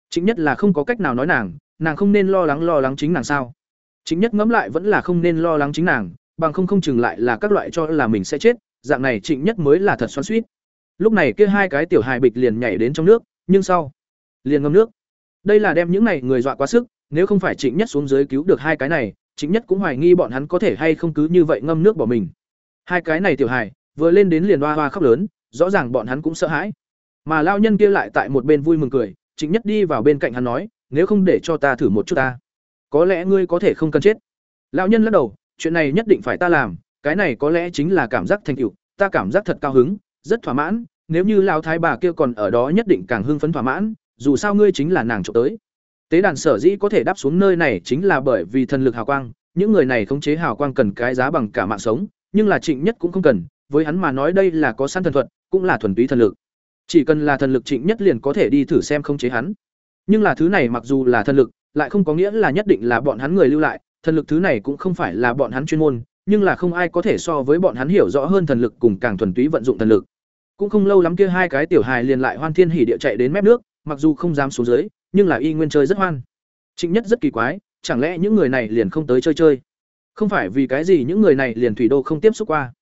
Speaker 1: Chính nhất là không có cách nào nói nàng nàng không nên lo lắng lo lắng chính nàng sao? Chính nhất ngẫm lại vẫn là không nên lo lắng chính nàng, bằng không không chừng lại là các loại cho là mình sẽ chết, dạng này trịnh nhất mới là thật xoắn suýt lúc này kia hai cái tiểu hài bịch liền nhảy đến trong nước, nhưng sau, liền ngâm nước. Đây là đem những này người dọa quá sức, nếu không phải trịnh nhất xuống dưới cứu được hai cái này trịnh nhất cũng hoài nghi bọn hắn có thể hay không cứ như vậy ngâm nước bỏ mình hai cái này tiểu hài, vừa lên đến liền hoa hoa khóc lớn, rõ ràng bọn hắn cũng sợ hãi. Mà lao nhân kia lại tại một bên vui mừng cười, trịnh nhất đi vào bên cạnh hắn nói, nếu không để cho ta thử một chút ta, có lẽ ngươi có thể không cần chết. Lão nhân lắc đầu, chuyện này nhất định phải ta làm, cái này có lẽ chính là cảm giác thành tựu, ta cảm giác thật cao hứng, rất thỏa mãn, nếu như lão thái bà kia còn ở đó nhất định càng hưng phấn thỏa mãn, dù sao ngươi chính là nàng trộm tới. Tế đàn sở dĩ có thể đáp xuống nơi này chính là bởi vì thần lực hào quang, những người này khống chế hào quang cần cái giá bằng cả mạng sống nhưng là trịnh nhất cũng không cần, với hắn mà nói đây là có sẵn thần thuật, cũng là thuần túy thần lực. Chỉ cần là thần lực trịnh nhất liền có thể đi thử xem không chế hắn. Nhưng là thứ này mặc dù là thần lực, lại không có nghĩa là nhất định là bọn hắn người lưu lại, thần lực thứ này cũng không phải là bọn hắn chuyên môn, nhưng là không ai có thể so với bọn hắn hiểu rõ hơn thần lực cùng càng thuần túy vận dụng thần lực. Cũng không lâu lắm kia hai cái tiểu hài liền lại hoan thiên hỉ địa chạy đến mép nước, mặc dù không dám xuống dưới, nhưng là y nguyên chơi rất hoan. Trịnh nhất rất kỳ quái, chẳng lẽ những người này liền không tới chơi chơi? Không phải vì cái gì những người này liền thủy đô không tiếp xúc qua.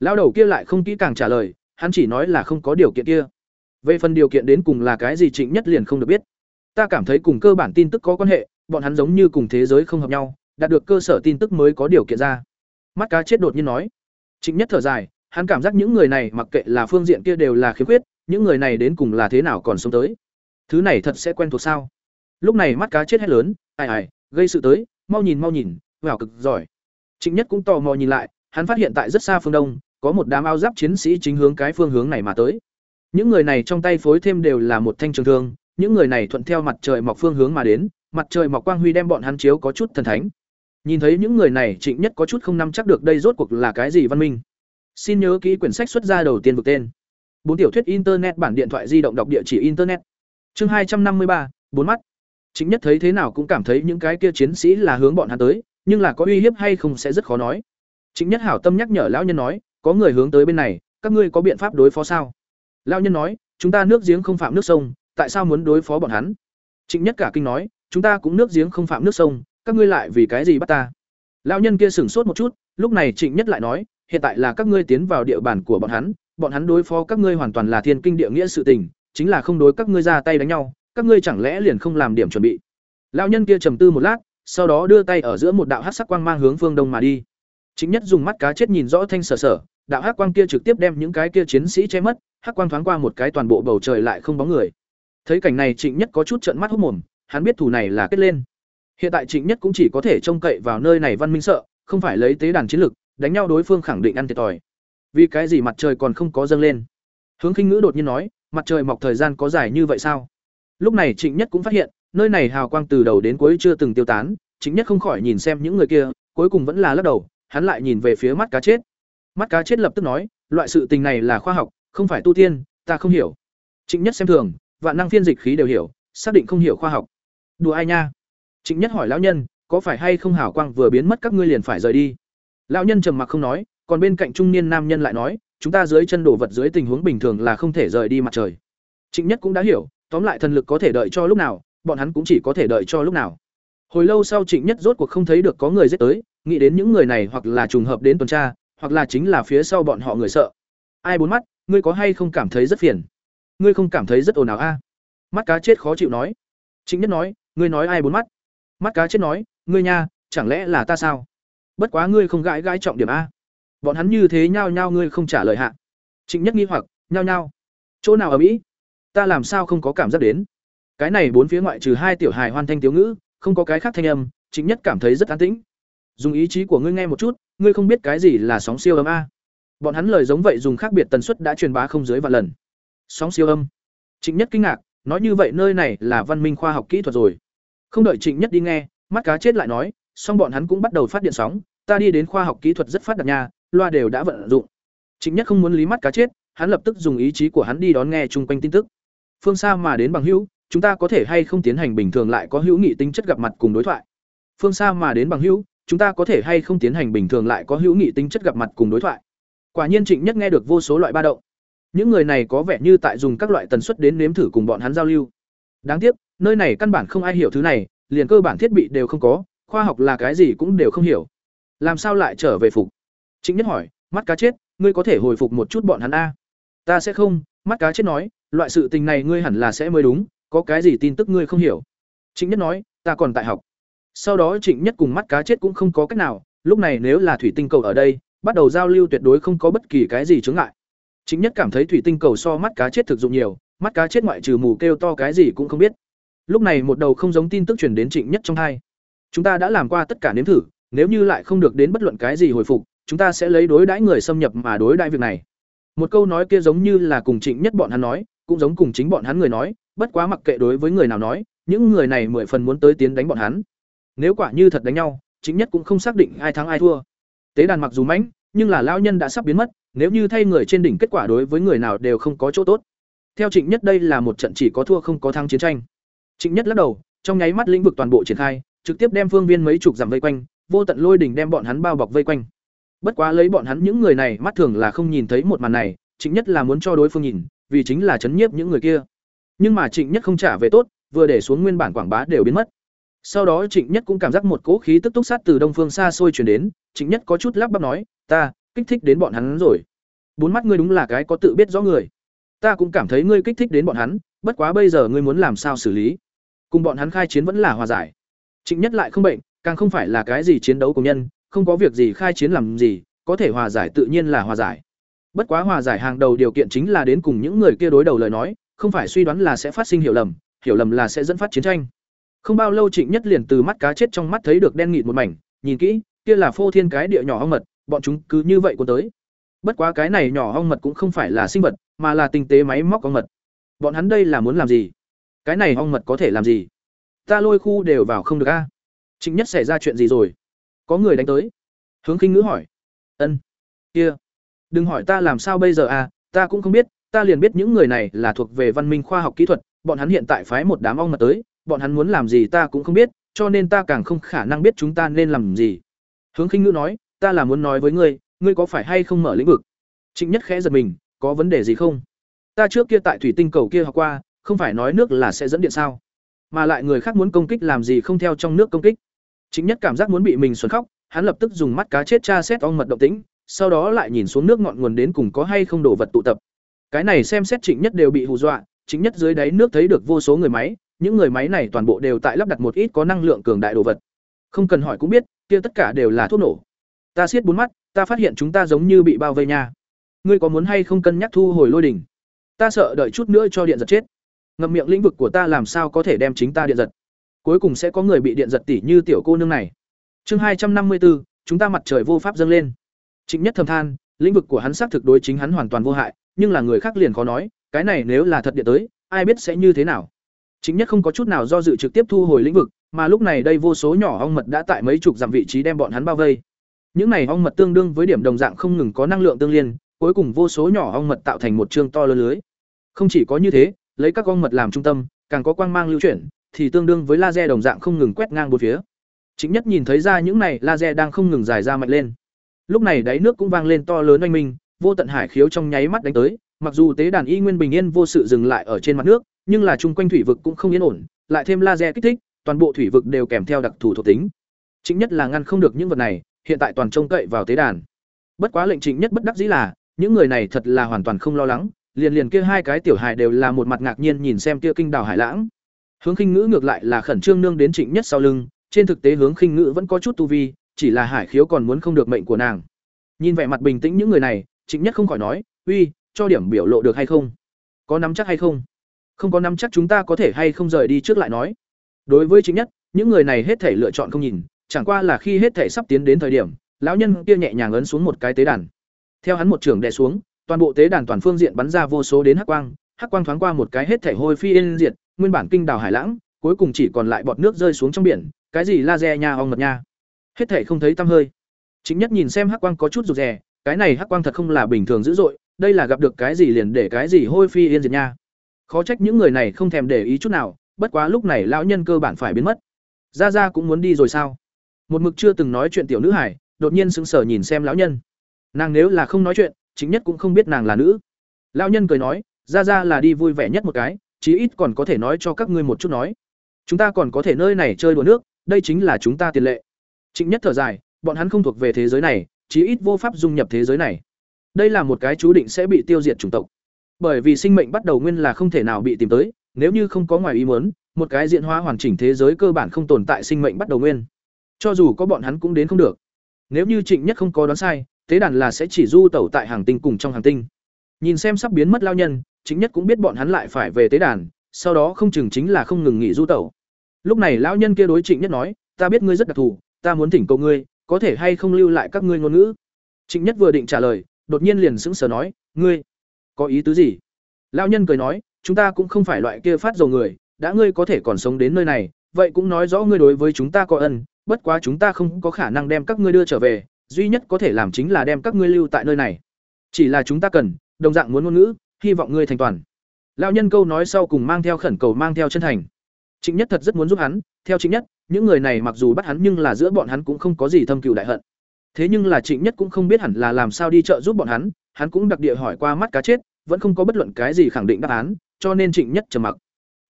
Speaker 1: Lao đầu kia lại không kỹ càng trả lời, hắn chỉ nói là không có điều kiện kia. Về phần điều kiện đến cùng là cái gì trịnh nhất liền không được biết. Ta cảm thấy cùng cơ bản tin tức có quan hệ, bọn hắn giống như cùng thế giới không hợp nhau, đạt được cơ sở tin tức mới có điều kiện ra. Mắt cá chết đột nhiên nói. Trịnh nhất thở dài, hắn cảm giác những người này mặc kệ là phương diện kia đều là khiếm khuyết, những người này đến cùng là thế nào còn sống tới. Thứ này thật sẽ quen thuộc sao? Lúc này mắt cá chết hết lớn, ai ai, gây sự tới, mau nhìn mau nhìn, vào cực giỏi trịnh nhất cũng tò mò nhìn lại hắn phát hiện tại rất xa phương đông có một đám áo giáp chiến sĩ chính hướng cái phương hướng này mà tới những người này trong tay phối thêm đều là một thanh trường thương những người này thuận theo mặt trời mọc phương hướng mà đến, mặt trời mọc quang huy đem bọn hắn chiếu có chút thần thánh. Nhìn thấy những người này, Trịnh Nhất có chút không nắm chắc được đây rốt cuộc là cái gì văn minh. Xin nhớ kỹ quyển sách xuất ra đầu tiên vực tên. Bốn tiểu thuyết internet bản điện thoại di động đọc địa chỉ internet. Chương hai trăm năm mươi ba, bốn mắt. Trịnh Nhất thấy thế nào cũng cảm thấy những cái kia chiến sĩ là hướng bọn hắn tới, nhưng là có uy hiếp hay không sẽ rất khó nói. Trịnh Nhất hảo tâm nhắc nhở lão nhân nói, có người hướng tới bên này, các ngươi có biện pháp đối phó sao? Lão nhân nói, chúng ta nước giếng không phạm nước sông, tại sao muốn đối phó bọn hắn? Trịnh Nhất cả kinh nói, chúng ta cũng nước giếng không phạm nước sông, các ngươi lại vì cái gì bắt ta? Lão nhân kia sửng sốt một chút, lúc này Trịnh Nhất lại nói, hiện tại là các ngươi tiến vào địa bàn của bọn hắn, bọn hắn đối phó các ngươi hoàn toàn là thiên kinh địa nghĩa sự tình, chính là không đối các ngươi ra tay đánh nhau, các ngươi chẳng lẽ liền không làm điểm chuẩn bị? Lão nhân kia trầm tư một lát, sau đó đưa tay ở giữa một đạo hắc sắc quang mang hướng phương đông mà đi. Chính nhất dùng mắt cá chết nhìn rõ thanh sở sở, đạo hắc quang kia trực tiếp đem những cái kia chiến sĩ che mất, hắc quang thoáng qua một cái toàn bộ bầu trời lại không bóng người. Thấy cảnh này Trịnh Nhất có chút trợn mắt hốc mồm, hắn biết thủ này là kết lên. Hiện tại Trịnh Nhất cũng chỉ có thể trông cậy vào nơi này văn minh sợ, không phải lấy tế đàn chiến lực, đánh nhau đối phương khẳng định ăn thiệt thòi. Vì cái gì mặt trời còn không có dâng lên? Hướng Khinh Ngữ đột nhiên nói, mặt trời mọc thời gian có dài như vậy sao? Lúc này Trịnh Nhất cũng phát hiện, nơi này hào quang từ đầu đến cuối chưa từng tiêu tán, chính Nhất không khỏi nhìn xem những người kia, cuối cùng vẫn là lắc đầu, hắn lại nhìn về phía mắt cá chết. Mắt cá chết lập tức nói, loại sự tình này là khoa học, không phải tu tiên, ta không hiểu. Trịnh Nhất xem thường, vạn năng phiên dịch khí đều hiểu, xác định không hiểu khoa học. Đùa ai nha? Trịnh Nhất hỏi lão nhân, có phải hay không hảo quang vừa biến mất các ngươi liền phải rời đi? Lão nhân trầm mặc không nói, còn bên cạnh trung niên nam nhân lại nói, chúng ta dưới chân đổ vật dưới tình huống bình thường là không thể rời đi mặt trời. Trịnh Nhất cũng đã hiểu, tóm lại thần lực có thể đợi cho lúc nào, bọn hắn cũng chỉ có thể đợi cho lúc nào. Hồi lâu sau Trịnh Nhất rốt cuộc không thấy được có người giết tới, nghĩ đến những người này hoặc là trùng hợp đến tuần tra, hoặc là chính là phía sau bọn họ người sợ. Ai bốn mắt, ngươi có hay không cảm thấy rất phiền? Ngươi không cảm thấy rất ồn ào a? Mắt cá chết khó chịu nói. Trịnh Nhất nói, ngươi nói ai bốn mắt? Mắt cá chết nói, ngươi nha, chẳng lẽ là ta sao? Bất quá ngươi không gãi gãi trọng điểm a. Bọn hắn như thế nhao nhao ngươi không trả lời hạ. Trịnh Nhất nghi hoặc, nhao nhao. Chỗ nào ở Mỹ? Ta làm sao không có cảm giác đến? Cái này bốn phía ngoại trừ hai tiểu hài hoan thanh tiểu ngữ, không có cái khác thanh âm, Trịnh Nhất cảm thấy rất an tĩnh. Dùng ý chí của ngươi nghe một chút, ngươi không biết cái gì là sóng siêu âm a. Bọn hắn lời giống vậy dùng khác biệt tần suất đã truyền bá không dưới vài lần. Sóng siêu âm. Trịnh Nhất kinh ngạc, nói như vậy nơi này là văn minh khoa học kỹ thuật rồi. Không đợi Trịnh Nhất đi nghe, mắt cá chết lại nói, xong bọn hắn cũng bắt đầu phát điện sóng, ta đi đến khoa học kỹ thuật rất phát đạt nha, loa đều đã vận dụng. Trịnh Nhất không muốn lý mắt cá chết, hắn lập tức dùng ý chí của hắn đi đón nghe chung quanh tin tức. Phương xa mà đến bằng hữu, chúng ta có thể hay không tiến hành bình thường lại có hữu nghị tính chất gặp mặt cùng đối thoại. Phương xa mà đến bằng hữu, chúng ta có thể hay không tiến hành bình thường lại có hữu nghị tính chất gặp mặt cùng đối thoại. Quả nhiên Trịnh Nhất nghe được vô số loại ba động. Những người này có vẻ như tại dùng các loại tần suất đến nếm thử cùng bọn hắn giao lưu. Đáng tiếc, nơi này căn bản không ai hiểu thứ này, liền cơ bản thiết bị đều không có, khoa học là cái gì cũng đều không hiểu. Làm sao lại trở về phục? Trịnh Nhất hỏi, mắt cá chết, ngươi có thể hồi phục một chút bọn hắn a? Ta sẽ không, mắt cá chết nói, loại sự tình này ngươi hẳn là sẽ mới đúng, có cái gì tin tức ngươi không hiểu? Trịnh Nhất nói, ta còn tại học. Sau đó Trịnh Nhất cùng mắt cá chết cũng không có cách nào, lúc này nếu là thủy tinh cầu ở đây, bắt đầu giao lưu tuyệt đối không có bất kỳ cái gì chướng ngại. Trịnh Nhất cảm thấy thủy tinh cầu so mắt cá chết thực dụng nhiều, mắt cá chết ngoại trừ mù kêu to cái gì cũng không biết. Lúc này một đầu không giống tin tức truyền đến Trịnh Nhất trong hai. Chúng ta đã làm qua tất cả nếm thử, nếu như lại không được đến bất luận cái gì hồi phục, chúng ta sẽ lấy đối đãi người xâm nhập mà đối đãi việc này. Một câu nói kia giống như là cùng Trịnh Nhất bọn hắn nói, cũng giống cùng chính bọn hắn người nói, bất quá mặc kệ đối với người nào nói, những người này mười phần muốn tới tiến đánh bọn hắn. Nếu quả như thật đánh nhau, chính Nhất cũng không xác định ai thắng ai thua. Tế đàn mặc dù mãnh, nhưng là lão nhân đã sắp biến mất, nếu như thay người trên đỉnh kết quả đối với người nào đều không có chỗ tốt. Theo Trịnh Nhất đây là một trận chỉ có thua không có thắng chiến tranh. Trịnh Nhất lắc đầu, trong nháy mắt lĩnh vực toàn bộ triển khai, trực tiếp đem phương viên mấy chục dặm vây quanh, vô tận lôi đỉnh đem bọn hắn bao bọc vây quanh. Bất quá lấy bọn hắn những người này mắt thường là không nhìn thấy một màn này, Trịnh Nhất là muốn cho đối phương nhìn, vì chính là chấn nhiếp những người kia. Nhưng mà Trịnh Nhất không trả về tốt, vừa để xuống nguyên bản quảng bá đều biến mất. Sau đó Trịnh Nhất cũng cảm giác một cỗ khí tức túc sát từ đông phương xa xôi truyền đến, Trịnh Nhất có chút lắp bắp nói, "Ta, kích thích đến bọn hắn rồi." Bốn mắt ngươi đúng là cái có tự biết rõ người. Ta cũng cảm thấy ngươi kích thích đến bọn hắn, bất quá bây giờ ngươi muốn làm sao xử lý? Cùng bọn hắn khai chiến vẫn là hòa giải. Trịnh Nhất lại không bệnh, càng không phải là cái gì chiến đấu của nhân, không có việc gì khai chiến làm gì, có thể hòa giải tự nhiên là hòa giải. Bất quá hòa giải hàng đầu điều kiện chính là đến cùng những người kia đối đầu lời nói, không phải suy đoán là sẽ phát sinh hiểu lầm, hiểu lầm là sẽ dẫn phát chiến tranh. Không bao lâu Trịnh Nhất liền từ mắt cá chết trong mắt thấy được đen nghịt một mảnh, nhìn kỹ, kia là phô thiên cái địa nhỏ ong mật, bọn chúng cứ như vậy cuốn tới. Bất quá cái này nhỏ ong mật cũng không phải là sinh vật, mà là tinh tế máy móc ong mật. Bọn hắn đây là muốn làm gì? cái này ong mật có thể làm gì ta lôi khu đều vào không được a trịnh nhất xảy ra chuyện gì rồi có người đánh tới hướng khinh ngữ hỏi ân kia đừng hỏi ta làm sao bây giờ à ta cũng không biết ta liền biết những người này là thuộc về văn minh khoa học kỹ thuật, bọn hắn hiện tại phái một đám ong mật tới, bọn hắn muốn làm gì ta cũng không biết, cho nên ta càng không khả năng biết chúng ta nên làm gì. Hướng khinh ngữ nói, ta là muốn nói với ngươi ngươi có phải hay không mở lĩnh vực? Trịnh nhất khẽ giật mình, có vấn đề gì không? Ta trước kia tại thủy tinh cầu kia học qua, không phải nói nước là sẽ dẫn điện sao? Mà lại người khác muốn công kích làm gì không theo trong nước công kích? Chính nhất cảm giác muốn bị mình xuân khóc, hắn lập tức dùng mắt cá chết tra xét ong mật động tĩnh, sau đó lại nhìn xuống nước ngọn nguồn đến cùng có hay không đổ vật tụ tập cái này xem xét trịnh nhất đều bị hù dọa chính nhất dưới đáy nước thấy được vô số người máy, những người máy này toàn bộ đều tại lắp đặt một ít có năng lượng cường đại đồ vật. Không cần hỏi cũng biết, kia tất cả đều là thuốc nổ. Ta siết bốn mắt, ta phát hiện chúng ta giống như bị bao vây nha. Ngươi có muốn hay không cân nhắc thu hồi lôi đỉnh? Ta sợ đợi chút nữa cho điện giật chết. Ngậm miệng lĩnh vực của ta làm sao có thể đem chính ta điện giật? Cuối cùng sẽ có người bị điện giật tỉ như tiểu cô nương này. Chương hai trăm năm mươi bốn chúng ta mặt trời vô pháp dâng lên. Trịnh nhất thầm than, lĩnh vực của hắn xác thực đối chính hắn hoàn toàn vô hại nhưng là người khác liền khó nói, cái này nếu là thật điện tới, ai biết sẽ như thế nào. Chính nhất không có chút nào do dự trực tiếp thu hồi lĩnh vực, mà lúc này đây vô số nhỏ ong mật đã tại mấy chục dặm vị trí đem bọn hắn bao vây. Những này ong mật tương đương với điểm đồng dạng không ngừng có năng lượng tương liên, cuối cùng vô số nhỏ ong mật tạo thành một chương to lớn lưới. Không chỉ có như thế, lấy các ong mật làm trung tâm, càng có quang mang lưu chuyển, thì tương đương với laser đồng dạng không ngừng quét ngang bốn phía. Chính nhất nhìn thấy ra những này laser đang không ngừng dài ra mạnh lên. Lúc này đáy nước cũng vang lên to lớn oanh minh vô tận hải khiếu trong nháy mắt đánh tới, mặc dù tế đàn y nguyên bình yên vô sự dừng lại ở trên mặt nước, nhưng là chung quanh thủy vực cũng không yên ổn, lại thêm laser kích thích, toàn bộ thủy vực đều kèm theo đặc thù thuộc tính. Chính nhất là ngăn không được những vật này, hiện tại toàn trông cậy vào tế đàn. Bất quá lệnh trịnh nhất bất đắc dĩ là, những người này thật là hoàn toàn không lo lắng, liền liền kia hai cái tiểu hài đều là một mặt ngạc nhiên nhìn xem kia kinh đảo hải lãng. Hướng khinh ngữ ngược lại là khẩn trương nương đến trịnh nhất sau lưng, trên thực tế hướng khinh ngữ vẫn có chút tu vi, chỉ là hải khiếu còn muốn không được mệnh của nàng. Nhìn vẻ mặt bình tĩnh những người này trịnh nhất không khỏi nói, uy, cho điểm biểu lộ được hay không? Có nắm chắc hay không? Không có nắm chắc chúng ta có thể hay không rời đi trước lại nói. Đối với trịnh nhất, những người này hết thể lựa chọn không nhìn, chẳng qua là khi hết thể sắp tiến đến thời điểm, lão nhân kia nhẹ nhàng ấn xuống một cái tế đàn. Theo hắn một trường đè xuống, toàn bộ tế đàn toàn phương diện bắn ra vô số đến hắc quang hắc quang thoáng qua một cái hết thể hôi phi yên diệt, nguyên bản kinh đào hải lãng, cuối cùng chỉ còn lại bọt nước rơi xuống trong biển, cái gì laser nha ong mật nha. Hết thể không thấy tăm hơi. Chính nhất nhìn xem hắc quang có chút rụt rè cái này hắc quang thật không là bình thường dữ dội, đây là gặp được cái gì liền để cái gì hôi phi yên diệt nha. Khó trách những người này không thèm để ý chút nào, bất quá lúc này lão nhân cơ bản phải biến mất. Ra ra cũng muốn đi rồi sao? Một mực chưa từng nói chuyện tiểu nữ hải đột nhiên sững sờ nhìn xem lão nhân. Nàng nếu là không nói chuyện, chính nhất cũng không biết nàng là nữ. Lão nhân cười nói ra ra là đi vui vẻ nhất một cái, chí ít còn có thể nói cho các ngươi một chút nói. Chúng ta còn có thể nơi này chơi đùa nước, đây chính là chúng ta tiền lệ. Trịnh nhất thở dài, bọn hắn không thuộc về thế giới này chí ít vô pháp dung nhập thế giới này. Đây là một cái chú định sẽ bị tiêu diệt chủng tộc. Bởi vì sinh mệnh bắt đầu nguyên là không thể nào bị tìm tới, nếu như không có ngoài ý muốn, một cái diễn hóa hoàn chỉnh thế giới cơ bản không tồn tại sinh mệnh bắt đầu nguyên. Cho dù có bọn hắn cũng đến không được. Nếu như trịnh nhất không có đoán sai tế đàn là sẽ chỉ du tẩu tại hàng tinh cùng trong hàng tinh. Nhìn xem sắp biến mất lao nhân chính nhất cũng biết bọn hắn lại phải về tế đàn, sau đó không chừng chính là không ngừng nghỉ du tẩu. Lúc này lão nhân kia đối trịnh nhất nói, ta biết ngươi rất đặc thù, ta muốn thỉnh cầu ngươi có thể hay không lưu lại các ngươi ngôn ngữ? Trịnh nhất vừa định trả lời, đột nhiên liền sững sờ nói, ngươi, có ý tứ gì? Lão nhân cười nói, chúng ta cũng không phải loại kia phát dầu người, đã ngươi có thể còn sống đến nơi này, vậy cũng nói rõ ngươi đối với chúng ta có ân, bất quá chúng ta không có khả năng đem các ngươi đưa trở về, duy nhất có thể làm chính là đem các ngươi lưu tại nơi này. Chỉ là chúng ta cần, đồng dạng muốn ngôn ngữ, hy vọng ngươi thành toàn. Lão nhân câu nói sau cùng mang theo khẩn cầu mang theo chân thành. Trịnh nhất thật rất muốn giúp hắn, theo trịnh nhất những người này mặc dù bắt hắn nhưng là giữa bọn hắn cũng không có gì thâm cừu đại hận. Thế nhưng là trịnh nhất cũng không biết hẳn là làm sao đi chợ giúp bọn hắn hắn cũng đặc địa hỏi qua mắt cá chết, vẫn không có bất luận cái gì khẳng định đáp án, cho nên trịnh nhất trầm mặc.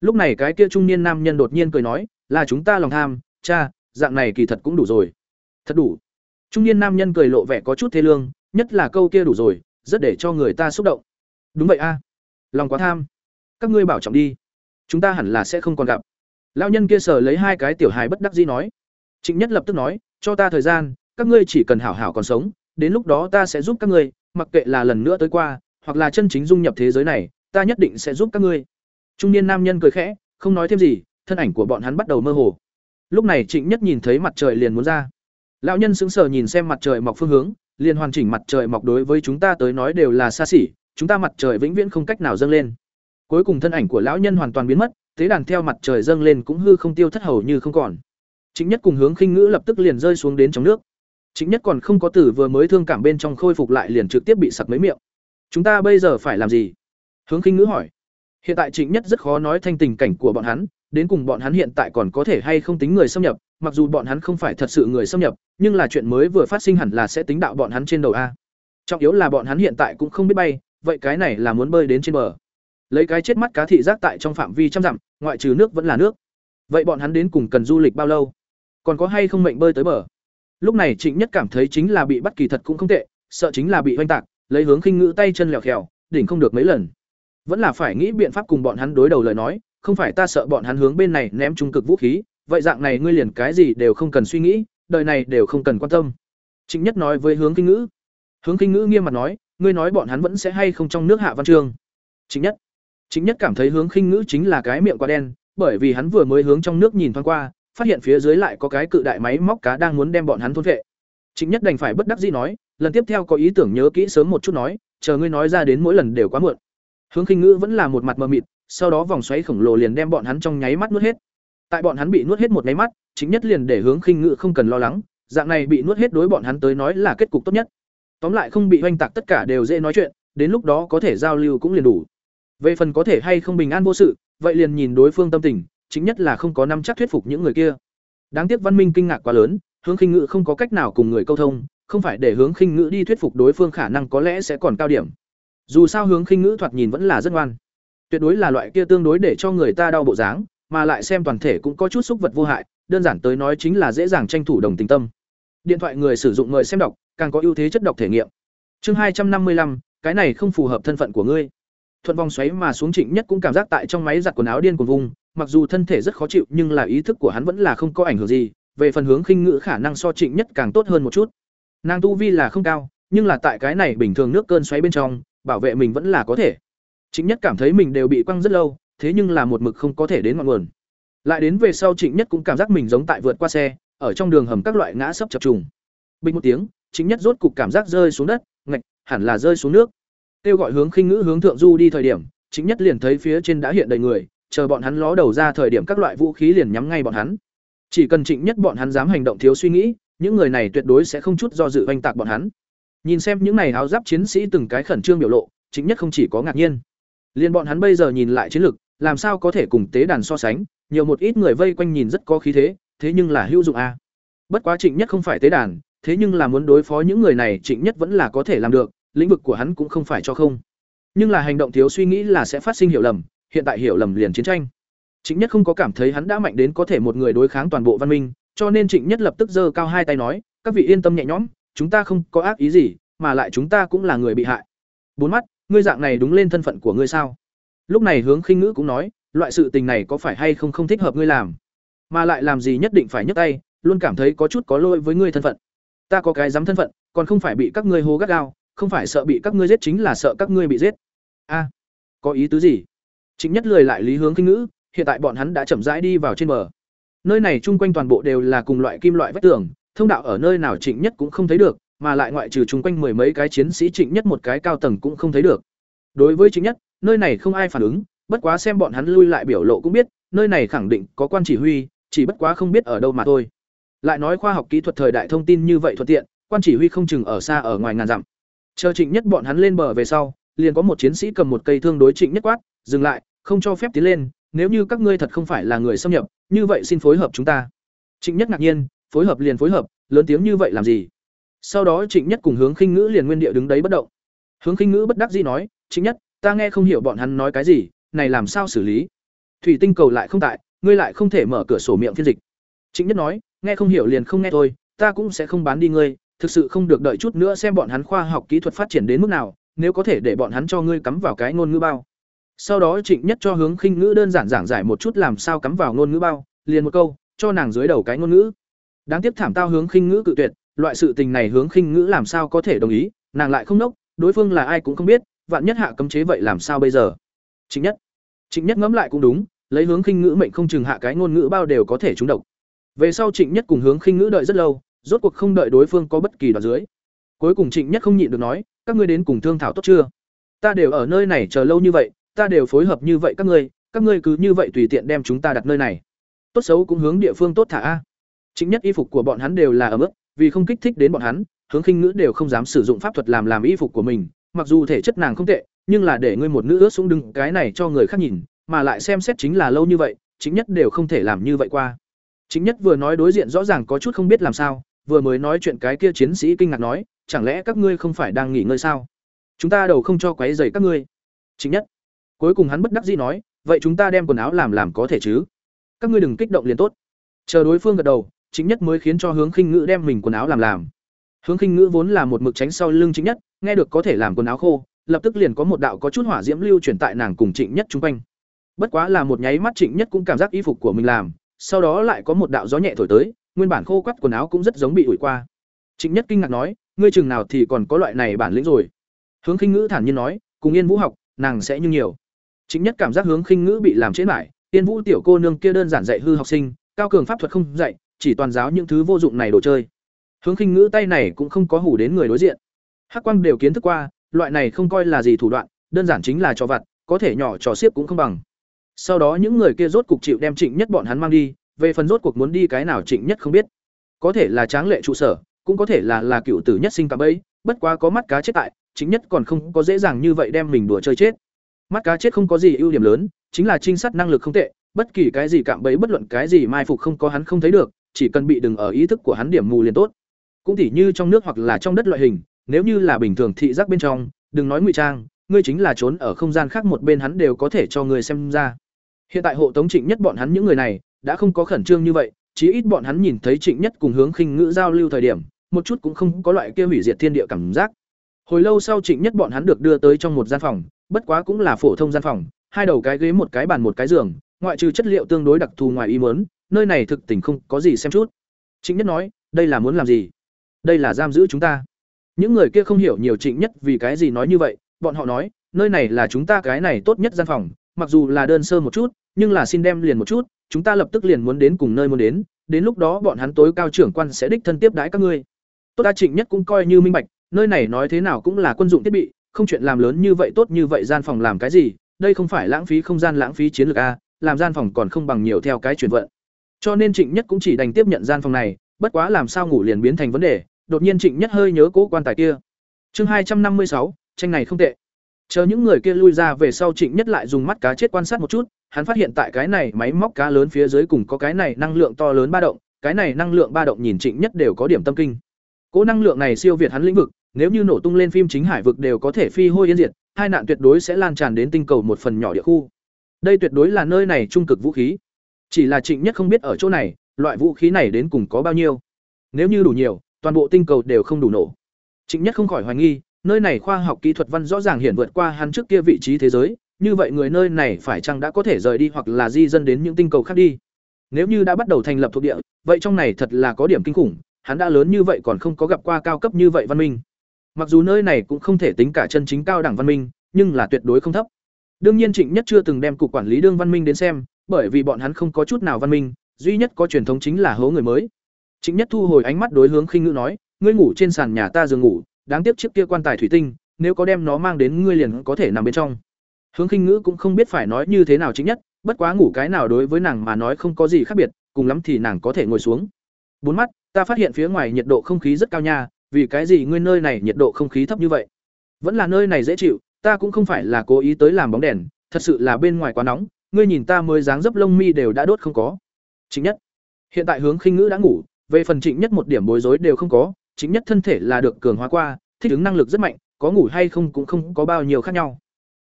Speaker 1: Lúc này cái kia trung niên nam nhân đột nhiên cười nói, là chúng ta lòng tham, cha, dạng này kỳ thật cũng đủ rồi. Thật đủ. Trung niên nam nhân cười lộ vẻ có chút thê lương, nhất là câu kia đủ rồi, rất để cho người ta xúc động. Đúng vậy a, lòng quá tham. Các ngươi bảo trọng đi. Chúng ta hẳn là sẽ không còn gặp lão nhân kia sờ lấy hai cái tiểu hài bất đắc dĩ nói. Trịnh nhất lập tức nói, cho ta thời gian, các ngươi chỉ cần hảo hảo còn sống, đến lúc đó ta sẽ giúp các ngươi, mặc kệ là lần nữa tới qua, hoặc là chân chính dung nhập thế giới này, ta nhất định sẽ giúp các ngươi. Trung niên nam nhân cười khẽ, không nói thêm gì, thân ảnh của bọn hắn bắt đầu mơ hồ. Lúc này trịnh nhất nhìn thấy mặt trời liền muốn ra. Lão nhân sững sờ nhìn xem mặt trời mọc phương hướng, liền hoàn chỉnh mặt trời mọc đối với chúng ta tới nói đều là xa xỉ, chúng ta mặt trời vĩnh viễn không cách nào dâng lên. Cuối cùng thân ảnh của lão nhân hoàn toàn biến mất tế đàn theo mặt trời dâng lên cũng hư không tiêu thất hầu như không còn. Chính nhất cùng hướng khinh ngữ lập tức liền rơi xuống đến trong nước. Chính nhất còn không có tử vừa mới thương cảm bên trong khôi phục lại liền trực tiếp bị sặc mấy miệng. Chúng ta bây giờ phải làm gì? Hướng khinh ngữ hỏi. Hiện tại trịnh nhất rất khó nói thanh tình cảnh của bọn hắn, đến cùng bọn hắn hiện tại còn có thể hay không tính người xâm nhập, mặc dù bọn hắn không phải thật sự người xâm nhập, nhưng là chuyện mới vừa phát sinh hẳn là sẽ tính đạo bọn hắn trên đầu a. Trọng yếu là bọn hắn hiện tại cũng không biết bay, vậy cái này là muốn bơi đến trên bờ lấy cái chết mắt cá thị giác tại trong phạm vi trăm dặm, ngoại trừ nước vẫn là nước. Vậy bọn hắn đến cùng cần du lịch bao lâu? Còn có hay không mệnh bơi tới bờ? Lúc này trịnh nhất cảm thấy chính là bị bắt kỳ thật cũng không tệ, sợ chính là bị oanh tạc, lấy hướng khinh ngữ tay chân lèo khèo đỉnh không được mấy lần. Vẫn là phải nghĩ biện pháp cùng bọn hắn đối đầu lời nói, không phải ta sợ bọn hắn hướng bên này ném trung cực vũ khí, vậy dạng này ngươi liền cái gì đều không cần suy nghĩ, đời này đều không cần quan tâm. Trịnh nhất nói với hướng kinh ngữ. Hướng kinh ngữ nghiêm mặt nói, ngươi nói bọn hắn vẫn sẽ hay không trong nước hạ văn chương trịnh nhất. Chính nhất cảm thấy hướng khinh ngữ chính là cái miệng quá đen, bởi vì hắn vừa mới hướng trong nước nhìn thoáng qua, phát hiện phía dưới lại có cái cự đại máy móc cá đang muốn đem bọn hắn thôn vệ. Chính nhất đành phải bất đắc dĩ nói, lần tiếp theo có ý tưởng nhớ kỹ sớm một chút nói, chờ ngươi nói ra đến mỗi lần đều quá muộn. Hướng khinh ngữ vẫn là một mặt mờ mịt, sau đó vòng xoáy khổng lồ liền đem bọn hắn trong nháy mắt nuốt hết. Tại bọn hắn bị nuốt hết một nháy mắt, chính nhất liền để hướng khinh ngữ không cần lo lắng, dạng này bị nuốt hết đối bọn hắn tới nói là kết cục tốt nhất. Tóm lại không bị hoành tạc tất cả đều dễ nói chuyện, đến lúc đó có thể giao lưu cũng liền đủ về phần có thể hay không bình an vô sự, vậy liền nhìn đối phương tâm tình, chính nhất là không có năm chắc thuyết phục những người kia. Đáng tiếc văn minh kinh ngạc quá lớn, hướng khinh ngữ không có cách nào cùng người câu thông, không phải để hướng khinh ngữ đi thuyết phục đối phương khả năng có lẽ sẽ còn cao điểm. Dù sao hướng khinh ngữ thoạt nhìn vẫn là rất ngoan. Tuyệt đối là loại kia tương đối để cho người ta đau bộ dáng, mà lại xem toàn thể cũng có chút xúc vật vô hại, đơn giản tới nói chính là dễ dàng tranh thủ đồng tình tâm. Điện thoại người sử dụng mời xem đọc, càng có ưu thế chất đọc thể nghiệm. Chương hai trăm năm mươi lăm, cái này không phù hợp thân phận của ngươi thuận vòng xoáy mà xuống trịnh nhất cũng cảm giác tại trong máy giặt quần áo điên cuồng vùng, mặc dù thân thể rất khó chịu nhưng là ý thức của hắn vẫn là không có ảnh hưởng gì, về phần hướng khinh ngữ khả năng so trịnh nhất càng tốt hơn một chút. Nàng tu vi là không cao, nhưng là tại cái này bình thường nước cơn xoáy bên trong, bảo vệ mình vẫn là có thể. Trịnh nhất cảm thấy mình đều bị quăng rất lâu, thế nhưng là một mực không có thể đến ngọn nguồn. Lại đến về sau trịnh nhất cũng cảm giác mình giống tại vượt qua xe, ở trong đường hầm các loại ngã sấp chập trùng. Bình một tiếng, trịnh nhất rốt cục cảm giác rơi xuống đất, ngạch, hẳn là rơi xuống nước kêu gọi hướng khinh ngữ hướng thượng du đi thời điểm, chính nhất liền thấy phía trên đã hiện đầy người, chờ bọn hắn ló đầu ra thời điểm các loại vũ khí liền nhắm ngay bọn hắn. Chỉ cần trịnh nhất bọn hắn dám hành động thiếu suy nghĩ, những người này tuyệt đối sẽ không chút do dự oanh tạc bọn hắn. Nhìn xem những này áo giáp chiến sĩ từng cái khẩn trương biểu lộ, chính nhất không chỉ có ngạc nhiên. Liền bọn hắn bây giờ nhìn lại chiến lực, làm sao có thể cùng tế đàn so sánh, nhiều một ít người vây quanh nhìn rất có khí thế thế nhưng là hữu dụng a bất quá trịnh nhất không phải tế đàn, thế nhưng là muốn đối phó những người này trịnh nhất vẫn là có thể làm được lĩnh vực của hắn cũng không phải cho không. Nhưng là hành động thiếu suy nghĩ là sẽ phát sinh hiểu lầm, hiện tại hiểu lầm liền chiến tranh. Trịnh nhất không có cảm thấy hắn đã mạnh đến có thể một người đối kháng toàn bộ văn minh, cho nên trịnh nhất lập tức giơ cao hai tay nói, các vị yên tâm nhẹ nhõm, chúng ta không có ác ý gì, mà lại chúng ta cũng là người bị hại. Bốn mắt, ngươi dạng này đúng lên thân phận của ngươi sao? Lúc này hướng khinh ngữ cũng nói, loại sự tình này có phải hay không không thích hợp ngươi làm? Mà lại làm gì nhất định phải nhấc tay, luôn cảm thấy có chút có lỗi với ngươi thân phận. Ta có cái dám thân phận, còn không phải bị các ngươi hô gắt gao không phải sợ bị các ngươi giết chính là sợ các ngươi bị giết. A, có ý tứ gì? Chính nhất lười lại lý hướng kinh ngữ, hiện tại bọn hắn đã chậm rãi đi vào trên bờ. Nơi này chung quanh toàn bộ đều là cùng loại kim loại vách tường, thông đạo ở nơi nào trịnh nhất cũng không thấy được, mà lại ngoại trừ chung quanh mười mấy cái chiến sĩ trịnh nhất một cái cao tầng cũng không thấy được. Đối với trịnh nhất, nơi này không ai phản ứng, bất quá xem bọn hắn lui lại biểu lộ cũng biết, nơi này khẳng định có quan chỉ huy, chỉ bất quá không biết ở đâu mà thôi. Lại nói khoa học kỹ thuật thời đại thông tin như vậy thuận tiện, quan chỉ huy không chừng ở xa ở ngoài ngàn dặm chờ trịnh nhất bọn hắn lên bờ về sau, liền có một chiến sĩ cầm một cây thương đối trịnh nhất quát, dừng lại, không cho phép tiến lên, nếu như các ngươi thật không phải là người xâm nhập, như vậy xin phối hợp chúng ta. Trịnh nhất ngạc nhiên, phối hợp liền phối hợp, lớn tiếng như vậy làm gì? Sau đó trịnh nhất cùng hướng khinh ngữ liền nguyên địa đứng đấy bất động. Hướng khinh ngữ bất đắc dĩ nói, trịnh nhất, ta nghe không hiểu bọn hắn nói cái gì, này làm sao xử lý? Thủy tinh cầu lại không tại, ngươi lại không thể mở cửa sổ miệng phiên dịch. Trịnh nhất nói, nghe không hiểu liền không nghe thôi, ta cũng sẽ không bán đi ngươi thực sự không được đợi chút nữa xem bọn hắn khoa học kỹ thuật phát triển đến mức nào, nếu có thể để bọn hắn cho ngươi cắm vào cái ngôn ngữ bao. Sau đó trịnh nhất cho hướng khinh ngữ đơn giản giảng giải một chút làm sao cắm vào ngôn ngữ bao, liền một câu, cho nàng dưới đầu cái ngôn ngữ. Đáng tiếc thảm tao hướng khinh ngữ cự tuyệt, loại sự tình này hướng khinh ngữ làm sao có thể đồng ý, nàng lại không nốc, đối phương là ai cũng không biết, vạn nhất hạ cấm chế vậy làm sao bây giờ? Trịnh nhất trịnh nhất ngẫm lại cũng đúng, lấy hướng khinh ngữ mệnh không chừng hạ cái ngôn ngữ bao đều có thể trúng độc. Về sau trịnh nhất cùng hướng khinh ngữ đợi rất lâu rốt cuộc không đợi đối phương có bất kỳ đoạn dưới. Cuối cùng trịnh nhất không nhịn được nói, các ngươi đến cùng thương thảo tốt chưa? Ta đều ở nơi này chờ lâu như vậy, ta đều phối hợp như vậy các ngươi các ngươi cứ như vậy tùy tiện đem chúng ta đặt nơi này. Tốt xấu cũng hướng địa phương tốt thả a. Chính nhất y phục của bọn hắn đều là ở mức vì không kích thích đến bọn hắn, hướng khinh ngữ đều không dám sử dụng pháp thuật làm làm y phục của mình, mặc dù thể chất nàng không tệ, nhưng là để ngươi một nữ ướt xuống đừng cái này cho người khác nhìn, mà lại xem xét chính là lâu như vậy chính nhất đều không thể làm như vậy qua. Chính nhất vừa nói đối diện rõ ràng có chút không biết làm sao vừa mới nói chuyện cái kia chiến sĩ kinh ngạc nói, chẳng lẽ các ngươi không phải đang nghỉ ngơi sao? Chúng ta đầu không cho quấy rầy các ngươi. Chính nhất. Cuối cùng hắn bất đắc dĩ nói, vậy chúng ta đem quần áo làm làm có thể chứ? Các ngươi đừng kích động liền tốt. Chờ đối phương gật đầu chính nhất mới khiến cho hướng khinh ngữ đem mình quần áo làm làm. Hướng khinh ngữ vốn là một mực tránh sau lưng chính nhất, nghe được có thể làm quần áo khô, lập tức liền có một đạo có chút hỏa diễm lưu chuyển tại nàng cùng trịnh nhất chung quanh. Bất quá là một nháy mắt trịnh nhất cũng cảm giác y phục của mình làm, sau đó lại có một đạo gió nhẹ thổi tới nguyên bản khô quắt quần áo cũng rất giống bị ủi qua. Trịnh nhất kinh ngạc nói, ngươi chừng nào thì còn có loại này bản lĩnh rồi? Hướng khinh ngữ thản nhiên nói, cùng yên vũ học, nàng sẽ như nhiều. Trịnh nhất cảm giác hướng khinh ngữ bị làm chết lại, yên vũ tiểu cô nương kia đơn giản dạy hư học sinh, cao cường pháp thuật không dạy, chỉ toàn giáo những thứ vô dụng này đồ chơi. Hướng khinh ngữ tay này cũng không có hủ đến người đối diện. Hắc quang đều kiến thức qua, loại này không coi là gì thủ đoạn, đơn giản chính là trò vặt, có thể nhỏ trò xiếc cũng không bằng. Sau đó những người kia rốt cục chịu đem trịnh nhất bọn hắn mang đi về phần rốt cuộc muốn đi cái nào trịnh nhất không biết. Có thể là tráng lệ trụ sở, cũng có thể là là cựu tử nhất sinh cả bấy, bất quá có mắt cá chết tại chính nhất còn không có dễ dàng như vậy đem mình đùa chơi chết. Mắt cá chết không có gì ưu điểm lớn, chính là trinh sát năng lực không tệ, bất kỳ cái gì cạm bẫy bất luận cái gì mai phục không có hắn không thấy được, chỉ cần bị đừng ở ý thức của hắn điểm mù liền tốt. Cũng tỉ như trong nước hoặc là trong đất loại hình, nếu như là bình thường thị giác bên trong, đừng nói ngụy trang, ngươi chính là trốn ở không gian khác một bên hắn đều có thể cho người xem ra. Hiện tại hộ tống trịnh nhất bọn hắn những người này đã không có khẩn trương như vậy, chí ít bọn hắn nhìn thấy trịnh nhất cùng hướng khinh ngữ giao lưu thời điểm, một chút cũng không có loại kia hủy diệt thiên địa cảm giác. Hồi lâu sau trịnh nhất bọn hắn được đưa tới trong một gian phòng, bất quá cũng là phổ thông gian phòng, hai đầu cái ghế một cái bàn một cái giường, ngoại trừ chất liệu tương đối đặc thù ngoài ý mớn nơi này thực tình không có gì xem chút. Trịnh nhất nói, đây là muốn làm gì? Đây là giam giữ chúng ta. Những người kia không hiểu nhiều trịnh nhất vì cái gì nói như vậy, bọn họ nói, nơi này là chúng ta cái này tốt nhất gian phòng, mặc dù là đơn sơ một chút nhưng là xin đem liền một chút, chúng ta lập tức liền muốn đến cùng nơi muốn đến đến lúc đó bọn hắn tối cao trưởng quan sẽ đích thân tiếp đái các ngươi. Tốt ta trịnh nhất cũng coi như minh bạch, nơi này nói thế nào cũng là quân dụng thiết bị, không chuyện làm lớn như vậy tốt như vậy gian phòng làm cái gì, đây không phải lãng phí không gian lãng phí chiến lược a, làm gian phòng còn không bằng nhiều theo cái chuyển vận. Cho nên trịnh nhất cũng chỉ đành tiếp nhận gian phòng này, bất quá làm sao ngủ liền biến thành vấn đề, đột nhiên trịnh nhất hơi nhớ cố quan tài kia. Chương hai trăm năm mươi sáu, tranh này không tệ. Chờ những người kia lui ra về sau trịnh nhất lại dùng mắt cá chết quan sát một chút hắn phát hiện tại cái này máy móc cá lớn phía dưới cùng có cái này năng lượng to lớn ba động, cái này năng lượng ba động nhìn trịnh nhất đều có điểm tâm kinh. Cố năng lượng này siêu việt hắn lĩnh vực, nếu như nổ tung lên phim chính hải vực đều có thể phi hôi yên diệt, hai nạn tuyệt đối sẽ lan tràn đến tinh cầu một phần nhỏ địa khu. Đây tuyệt đối là nơi này trung cực vũ khí. Chỉ là trịnh nhất không biết ở chỗ này, loại vũ khí này đến cùng có bao nhiêu. Nếu như đủ nhiều, toàn bộ tinh cầu đều không đủ nổ. Trịnh nhất không khỏi hoài nghi, nơi này khoa học kỹ thuật văn rõ ràng hiện vượt qua hắn trước kia vị trí thế giới như vậy người nơi này phải chăng đã có thể rời đi hoặc là di dân đến những tinh cầu khác đi? Nếu như đã bắt đầu thành lập thuộc địa, vậy trong này thật là có điểm kinh khủng, hắn đã lớn như vậy còn không có gặp qua cao cấp như vậy văn minh. Mặc dù nơi này cũng không thể tính cả chân chính cao đẳng văn minh, nhưng là tuyệt đối không thấp. Đương nhiên trịnh nhất chưa từng đem cục quản lý đương văn minh đến xem, bởi vì bọn hắn không có chút nào văn minh, duy nhất có truyền thống chính là hố người mới. Trịnh nhất thu hồi ánh mắt đối hướng khinh ngữ nói, ngươi ngủ trên sàn nhà ta giường ngủ, đáng tiếc chiếc kia quan tài thủy tinh, nếu có đem nó mang đến ngươi liền có thể nằm bên trong hướng khinh ngữ cũng không biết phải nói như thế nào chính nhất, bất quá ngủ cái nào đối với nàng mà nói không có gì khác biệt, cùng lắm thì nàng có thể ngồi xuống. Bốn mắt, ta phát hiện phía ngoài nhiệt độ không khí rất cao nha, vì cái gì ngươi nơi này nhiệt độ không khí thấp như vậy? Vẫn là nơi này dễ chịu, ta cũng không phải là cố ý tới làm bóng đèn, thật sự là bên ngoài quá nóng, ngươi nhìn ta mới dáng dấp lông mi đều đã đốt không có. Chính nhất, hiện tại hướng khinh ngữ đã ngủ, về phần trịnh nhất một điểm bối rối đều không có, chính nhất thân thể là được cường hóa qua, thích ứng năng lực rất mạnh, có ngủ hay không cũng không có bao nhiêu khác nhau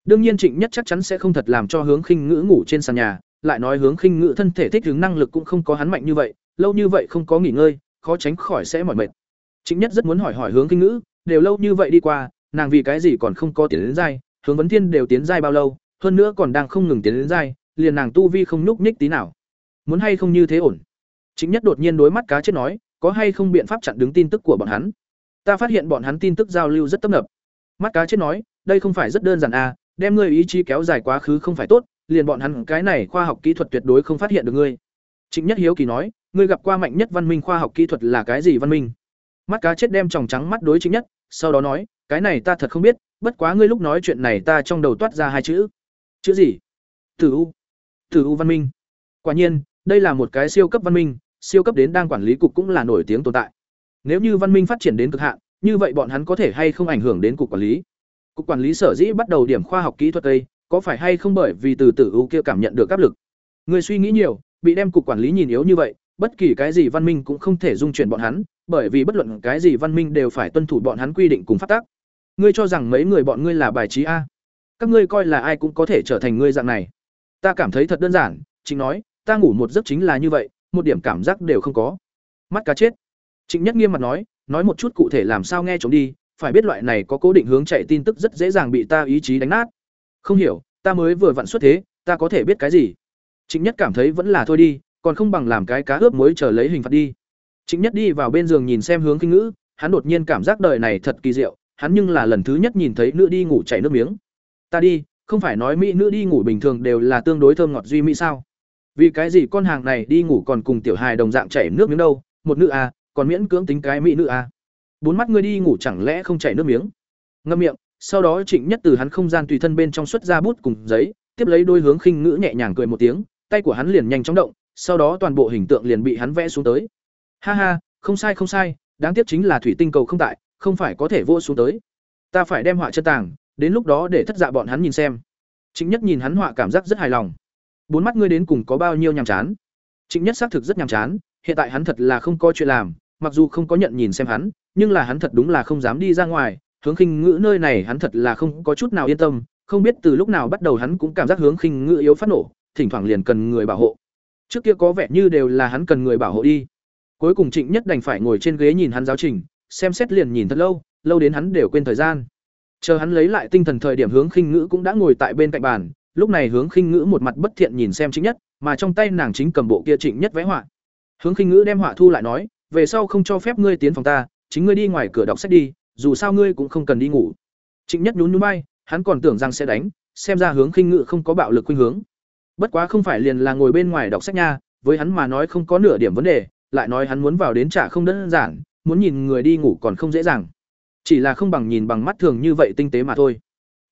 Speaker 1: đương nhiên trịnh nhất chắc chắn sẽ không thật làm cho hướng khinh ngữ ngủ trên sàn nhà, lại nói hướng khinh ngữ thân thể thích ứng năng lực cũng không có hắn mạnh như vậy, lâu như vậy không có nghỉ ngơi, khó tránh khỏi sẽ mỏi mệt. Trịnh nhất rất muốn hỏi hỏi hướng khinh ngữ, đều lâu như vậy đi qua, nàng vì cái gì còn không có tiến đến giai hướng vấn thiên đều tiến giai bao lâu, hơn nữa còn đang không ngừng tiến đến giai liền nàng tu vi không nhúc nhích tí nào. Muốn hay không như thế ổn? Trịnh nhất đột nhiên đối mắt cá chết nói, có hay không biện pháp chặn đứng tin tức của bọn hắn? Ta phát hiện bọn hắn tin tức giao lưu rất tấp nập. Mắt cá chết nói, đây không phải rất đơn giản à đem ngươi ý chí kéo dài quá khứ không phải tốt liền bọn hắn cái này khoa học kỹ thuật tuyệt đối không phát hiện được ngươi trịnh nhất hiếu kỳ nói ngươi gặp qua mạnh nhất văn minh khoa học kỹ thuật là cái gì văn minh mắt cá chết đem tròng trắng mắt đối trịnh nhất sau đó nói cái này ta thật không biết bất quá ngươi lúc nói chuyện này ta trong đầu toát ra hai chữ chữ gì tử u Tử U Văn Minh. Quả nhiên, đây là một cái siêu cấp văn minh, siêu cấp đến đang quản lý cục cũng là nổi tiếng tồn tại. Nếu như văn minh phát triển đến cực hạn, như vậy bọn hắn có thể hay không ảnh hưởng đến cục quản lý? Cục quản lý sở dĩ bắt đầu điểm khoa học kỹ thuật đây, có phải hay không bởi vì từ Tử U kia cảm nhận được áp lực? Người suy nghĩ nhiều, bị đem cục quản lý nhìn yếu như vậy, bất kỳ cái gì văn minh cũng không thể dung chuyển bọn hắn, bởi vì bất luận cái gì văn minh đều phải tuân thủ bọn hắn quy định cùng pháp tắc. Ngươi cho rằng mấy người bọn ngươi là bài trí a? Các ngươi coi là ai cũng có thể trở thành ngươi dạng này. Ta cảm thấy thật đơn giản, chính nói, ta ngủ một giấc chính là như vậy, một điểm cảm giác đều không có. Mắt cá chết. Trịnh Nhất nghiêm mặt nói, nói một chút cụ thể làm sao nghe chống đi, phải biết loại này có cố định hướng chạy tin tức rất dễ dàng bị ta ý chí đánh nát. Không hiểu, ta mới vừa vặn xuất thế, ta có thể biết cái gì? Trịnh Nhất cảm thấy vẫn là thôi đi, còn không bằng làm cái cá ướp muối chờ lấy hình phạt đi. Trịnh Nhất đi vào bên giường nhìn xem hướng kinh ngữ, hắn đột nhiên cảm giác đời này thật kỳ diệu, hắn nhưng là lần thứ nhất nhìn thấy nữ đi ngủ chảy nước miếng. Ta đi, không phải nói mỹ nữ đi ngủ bình thường đều là tương đối thơm ngọt duy mỹ sao? Vì cái gì con hàng này đi ngủ còn cùng tiểu hài đồng dạng chảy nước miếng đâu, một nữ a, còn miễn cưỡng tính cái mỹ nữ a. Bốn mắt ngươi đi ngủ chẳng lẽ không chảy nước miếng? Ngâm miệng, sau đó Trịnh Nhất từ hắn không gian tùy thân bên trong xuất ra bút cùng giấy, tiếp lấy đôi hướng khinh ngữ nhẹ nhàng cười một tiếng, tay của hắn liền nhanh chóng động, sau đó toàn bộ hình tượng liền bị hắn vẽ xuống tới. Ha ha, không sai không sai, đáng tiếc chính là thủy tinh cầu không tại, không phải có thể vô xuống tới. Ta phải đem họa chân tàng, đến lúc đó để thất dạ bọn hắn nhìn xem. Trịnh Nhất nhìn hắn họa cảm giác rất hài lòng. Bốn mắt ngươi đến cùng có bao nhiêu nhàm chán? Trịnh Nhất xác thực rất nhàm chán, hiện tại hắn thật là không có chuyện làm, mặc dù không có nhận nhìn xem hắn, nhưng là hắn thật đúng là không dám đi ra ngoài, hướng khinh ngữ nơi này hắn thật là không có chút nào yên tâm, không biết từ lúc nào bắt đầu hắn cũng cảm giác hướng khinh ngữ yếu phát nổ, thỉnh thoảng liền cần người bảo hộ. Trước kia có vẻ như đều là hắn cần người bảo hộ đi. Cuối cùng Trịnh Nhất đành phải ngồi trên ghế nhìn hắn giáo trình, xem xét liền nhìn thật lâu, lâu đến hắn đều quên thời gian. Chờ hắn lấy lại tinh thần thời điểm hướng khinh ngữ cũng đã ngồi tại bên cạnh bàn, lúc này hướng khinh ngữ một mặt bất thiện nhìn xem Trịnh Nhất, mà trong tay nàng chính cầm bộ kia Trịnh Nhất vẽ họa. Hướng khinh ngữ đem họa thu lại nói, về sau không cho phép ngươi tiến phòng ta, chính ngươi đi ngoài cửa đọc sách đi, dù sao ngươi cũng không cần đi ngủ. Trịnh Nhất nhún nhún vai, hắn còn tưởng rằng sẽ đánh, xem ra hướng khinh ngự không có bạo lực khuynh hướng. Bất quá không phải liền là ngồi bên ngoài đọc sách nha, với hắn mà nói không có nửa điểm vấn đề, lại nói hắn muốn vào đến trả không đơn giản, muốn nhìn người đi ngủ còn không dễ dàng. Chỉ là không bằng nhìn bằng mắt thường như vậy tinh tế mà thôi.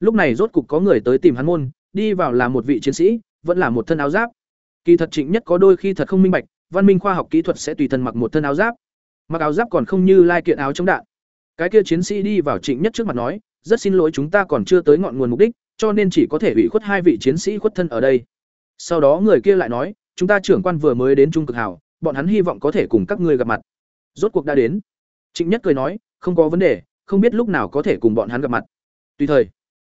Speaker 1: Lúc này rốt cục có người tới tìm hắn môn, đi vào là một vị chiến sĩ, vẫn là một thân áo giáp. Kỳ thật Trịnh Nhất có đôi khi thật không minh bạch, văn minh khoa học kỹ thuật sẽ tùy thân mặc một thân áo giáp. Mặc áo giáp còn không như lai kiện áo chống đạn. Cái kia chiến sĩ đi vào Trịnh Nhất trước mặt nói, "Rất xin lỗi chúng ta còn chưa tới ngọn nguồn mục đích, cho nên chỉ có thể ủy khuất hai vị chiến sĩ khuất thân ở đây." Sau đó người kia lại nói, "Chúng ta trưởng quan vừa mới đến Trung Cực Hảo, bọn hắn hy vọng có thể cùng các ngươi gặp mặt." Rốt cuộc đã đến. Trịnh Nhất cười nói, "Không có vấn đề, không biết lúc nào có thể cùng bọn hắn gặp mặt." Tùy thời.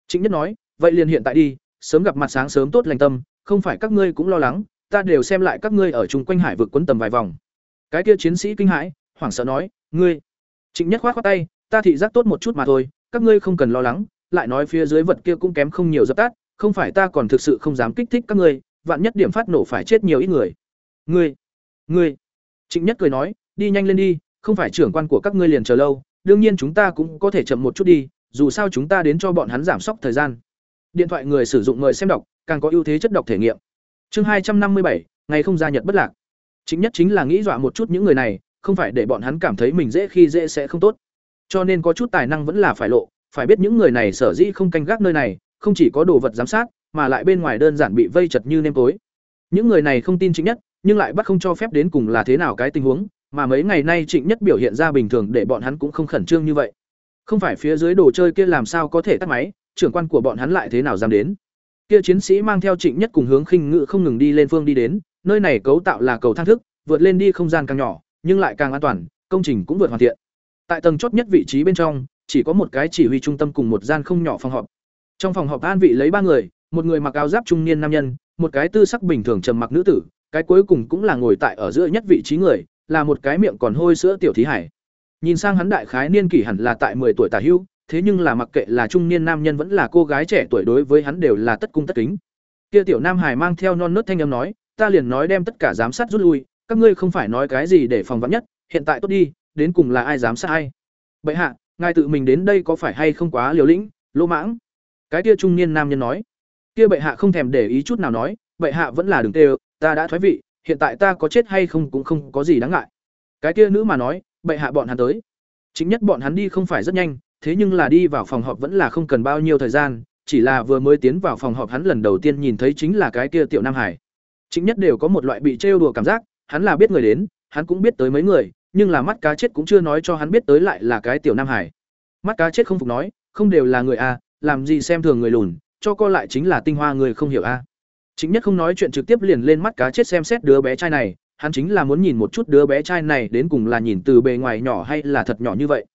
Speaker 1: Trịnh Nhất nói, "Vậy liền hiện tại đi, sớm gặp mặt sáng sớm tốt lành tâm, không phải các ngươi cũng lo lắng, ta đều xem lại các ngươi ở chung quanh hải vực quấn tầm vài vòng." Cái kia chiến sĩ kinh hãi, hoảng sợ nói, "Ngươi?" Trịnh Nhất khoát khoát tay, "Ta thị giác tốt một chút mà thôi, các ngươi không cần lo lắng." Lại nói phía dưới vật kia cũng kém không nhiều dập tắt, không phải ta còn thực sự không dám kích thích các ngươi, vạn nhất điểm phát nổ phải chết nhiều ít người. Ngươi, ngươi. Trịnh Nhất cười nói, đi nhanh lên đi, không phải trưởng quan của các ngươi liền chờ lâu, đương nhiên chúng ta cũng có thể chậm một chút đi, dù sao chúng ta đến cho bọn hắn giảm sốc thời gian. Điện thoại người sử dụng mời xem đọc, càng có ưu thế chất đọc thể nghiệm. Chương hai trăm năm mươi bảy, ngày không gia nhật bất lạc. Chính nhất chính là nghĩ dọa một chút những người này, không phải để bọn hắn cảm thấy mình dễ khi dễ sẽ không tốt. Cho nên có chút tài năng vẫn là phải lộ, phải biết những người này sở dĩ không canh gác nơi này, không chỉ có đồ vật giám sát, mà lại bên ngoài đơn giản bị vây chật như nêm tối. Những người này không tin Trịnh Nhất, nhưng lại bắt không cho phép đến cùng là thế nào cái tình huống, mà mấy ngày nay Trịnh Nhất biểu hiện ra bình thường để bọn hắn cũng không khẩn trương như vậy. Không phải phía dưới đồ chơi kia làm sao có thể tắt máy, trưởng quan của bọn hắn lại thế nào dám đến. Kia chiến sĩ mang theo Trịnh Nhất cùng hướng khinh ngự không ngừng đi lên phương đi đến, nơi này cấu tạo là cầu thang thức, vượt lên đi không gian càng nhỏ, nhưng lại càng an toàn, công trình cũng vượt hoàn thiện. Tại tầng chót nhất vị trí bên trong, chỉ có một cái chỉ huy trung tâm cùng một gian không nhỏ phòng họp. Trong phòng họp an vị lấy ba người, một người mặc áo giáp trung niên nam nhân, một cái tư sắc bình thường trầm mặc nữ tử, cái cuối cùng cũng là ngồi tại ở giữa nhất vị trí người, là một cái miệng còn hôi sữa tiểu thí hải. Nhìn sang hắn đại khái niên kỷ hẳn là tại 10 tuổi tả hữu, thế nhưng là mặc kệ là trung niên nam nhân vẫn là cô gái trẻ tuổi đối với hắn đều là tất cung tất kính. Kia tiểu nam hải mang theo non nớt thanh âm nói, ta liền nói đem tất cả giám sát rút lui, các ngươi không phải nói cái gì để phòng vạn nhất, hiện tại tốt đi, đến cùng là ai dám sát ai? Bệ hạ, ngài tự mình đến đây có phải hay không quá liều lĩnh, lỗ mãng? Cái kia trung niên nam nhân nói kia bệ hạ không thèm để ý chút nào nói bệ hạ vẫn là đừng tê ta đã thoái vị hiện tại ta có chết hay không cũng không có gì đáng ngại cái kia nữ mà nói bệ hạ bọn hắn tới chính nhất bọn hắn đi không phải rất nhanh thế nhưng là đi vào phòng họp vẫn là không cần bao nhiêu thời gian chỉ là vừa mới tiến vào phòng họp hắn lần đầu tiên nhìn thấy chính là cái kia tiểu nam hải Chính nhất đều có một loại bị trêu đùa cảm giác, hắn là biết người đến, hắn cũng biết tới mấy người, nhưng là mắt cá chết cũng chưa nói cho hắn biết tới lại là cái tiểu Nam Hải. Mắt cá chết không phục nói, không đều là người a, làm gì xem thường người lùn, cho co lại chính là tinh hoa người không hiểu a. Chính nhất không nói chuyện trực tiếp liền lên mắt cá chết xem xét đứa bé trai này, hắn chính là muốn nhìn một chút đứa bé trai này đến cùng là nhìn từ bề ngoài nhỏ hay là thật nhỏ như vậy.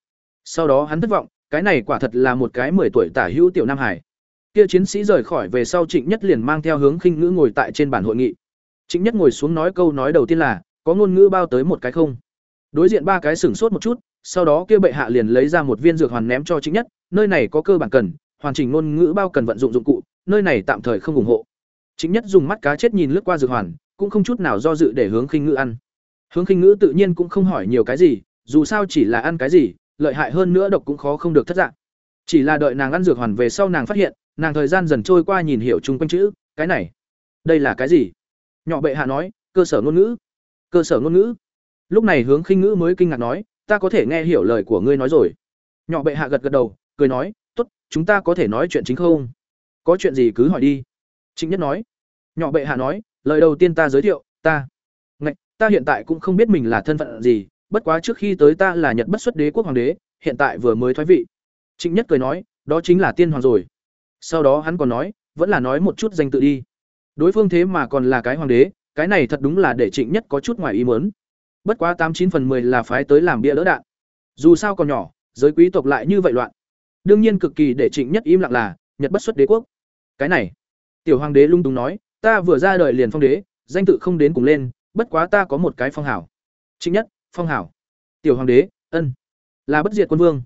Speaker 1: Sau đó hắn thất vọng, cái này quả thật là một cái mười tuổi tả hữu tiểu Nam Hải. Kia chiến sĩ rời khỏi về sau Trịnh Nhất liền mang theo hướng khinh ngữ ngồi tại trên bàn hội nghị. Trịnh Nhất ngồi xuống nói câu nói đầu tiên là, có ngôn ngữ bao tới một cái không. Đối diện ba cái sửng sốt một chút, sau đó kia bệ hạ liền lấy ra một viên dược hoàn ném cho Trịnh Nhất, nơi này có cơ bản cần, hoàn chỉnh ngôn ngữ bao cần vận dụng dụng cụ, nơi này tạm thời không ủng hộ. Trịnh Nhất dùng mắt cá chết nhìn lướt qua dược hoàn, cũng không chút nào do dự để hướng khinh ngữ ăn. Hướng khinh ngữ tự nhiên cũng không hỏi nhiều cái gì, dù sao chỉ là ăn cái gì, lợi hại hơn nữa độc cũng khó không được thất dạng. Chỉ là đợi nàng ăn dược hoàn về sau nàng phát hiện, nàng thời gian dần trôi qua nhìn hiểu chung quanh chữ, cái này, đây là cái gì? Nhỏ bệ hạ nói, cơ sở ngôn ngữ. Cơ sở ngôn ngữ. Lúc này Hướng Khinh Ngữ mới kinh ngạc nói, ta có thể nghe hiểu lời của ngươi nói rồi. Nhỏ bệ hạ gật gật đầu, cười nói, "Tốt, chúng ta có thể nói chuyện chính không? Có chuyện gì cứ hỏi đi." Trịnh Nhất nói. Nhỏ bệ hạ nói, lời đầu tiên ta giới thiệu, ta, ngạch, ta hiện tại cũng không biết mình là thân phận gì, bất quá trước khi tới ta là Nhật Bất xuất đế quốc hoàng đế, hiện tại vừa mới thoái vị. Trịnh Nhất cười nói, đó chính là tiên hoàng rồi. Sau đó hắn còn nói, vẫn là nói một chút danh tự đi. Đối phương thế mà còn là cái hoàng đế, cái này thật đúng là để Trịnh Nhất có chút ngoài ý muốn. Bất quá tám chín phần 10 là phái tới làm bia đỡ đạn. Dù sao còn nhỏ, giới quý tộc lại như vậy loạn. Đương nhiên cực kỳ để Trịnh Nhất im lặng là, Nhật Bất xuất đế quốc. Cái này, tiểu hoàng đế lung tung nói, ta vừa ra đời liền phong đế, danh tự không đến cùng lên, bất quá ta có một cái phong hảo. Trịnh Nhất, phong hảo. Tiểu hoàng đế, ân, là bất diệt quân vương.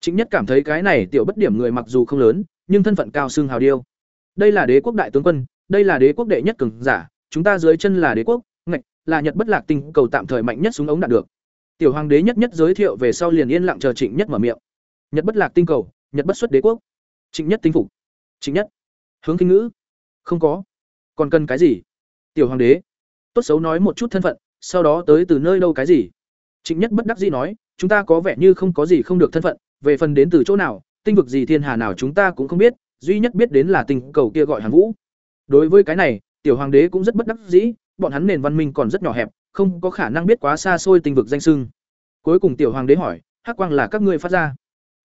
Speaker 1: Trịnh Nhất cảm thấy cái này tiểu bất điểm người mặc dù không lớn, nhưng thân phận cao xương hào điêu. Đây là đế quốc đại tướng quân, đây là đế quốc đệ nhất cường giả, chúng ta dưới chân là đế quốc, ngạch, là Nhật bất lạc tinh cầu tạm thời mạnh nhất súng ống đạt được. Tiểu hoàng đế nhất nhất giới thiệu về sau liền yên lặng chờ Trịnh Nhất mở miệng. Nhật bất lạc tinh cầu, Nhật bất xuất đế quốc. Trịnh Nhất tinh phục. Trịnh Nhất. Hướng kinh ngữ. Không có. Còn cần cái gì? Tiểu hoàng đế. Tốt xấu nói một chút thân phận, sau đó tới từ nơi đâu cái gì? Trịnh Nhất bất đắc dĩ nói, chúng ta có vẻ như không có gì không được thân phận, về phần đến từ chỗ nào, tinh vực gì thiên hà nào chúng ta cũng không biết, duy nhất biết đến là tình cầu kia gọi Hàn Vũ. Đối với cái này, tiểu hoàng đế cũng rất bất đắc dĩ, bọn hắn nền văn minh còn rất nhỏ hẹp, không có khả năng biết quá xa xôi tinh vực danh xưng. Cuối cùng tiểu hoàng đế hỏi, hắc quang là các ngươi phát ra?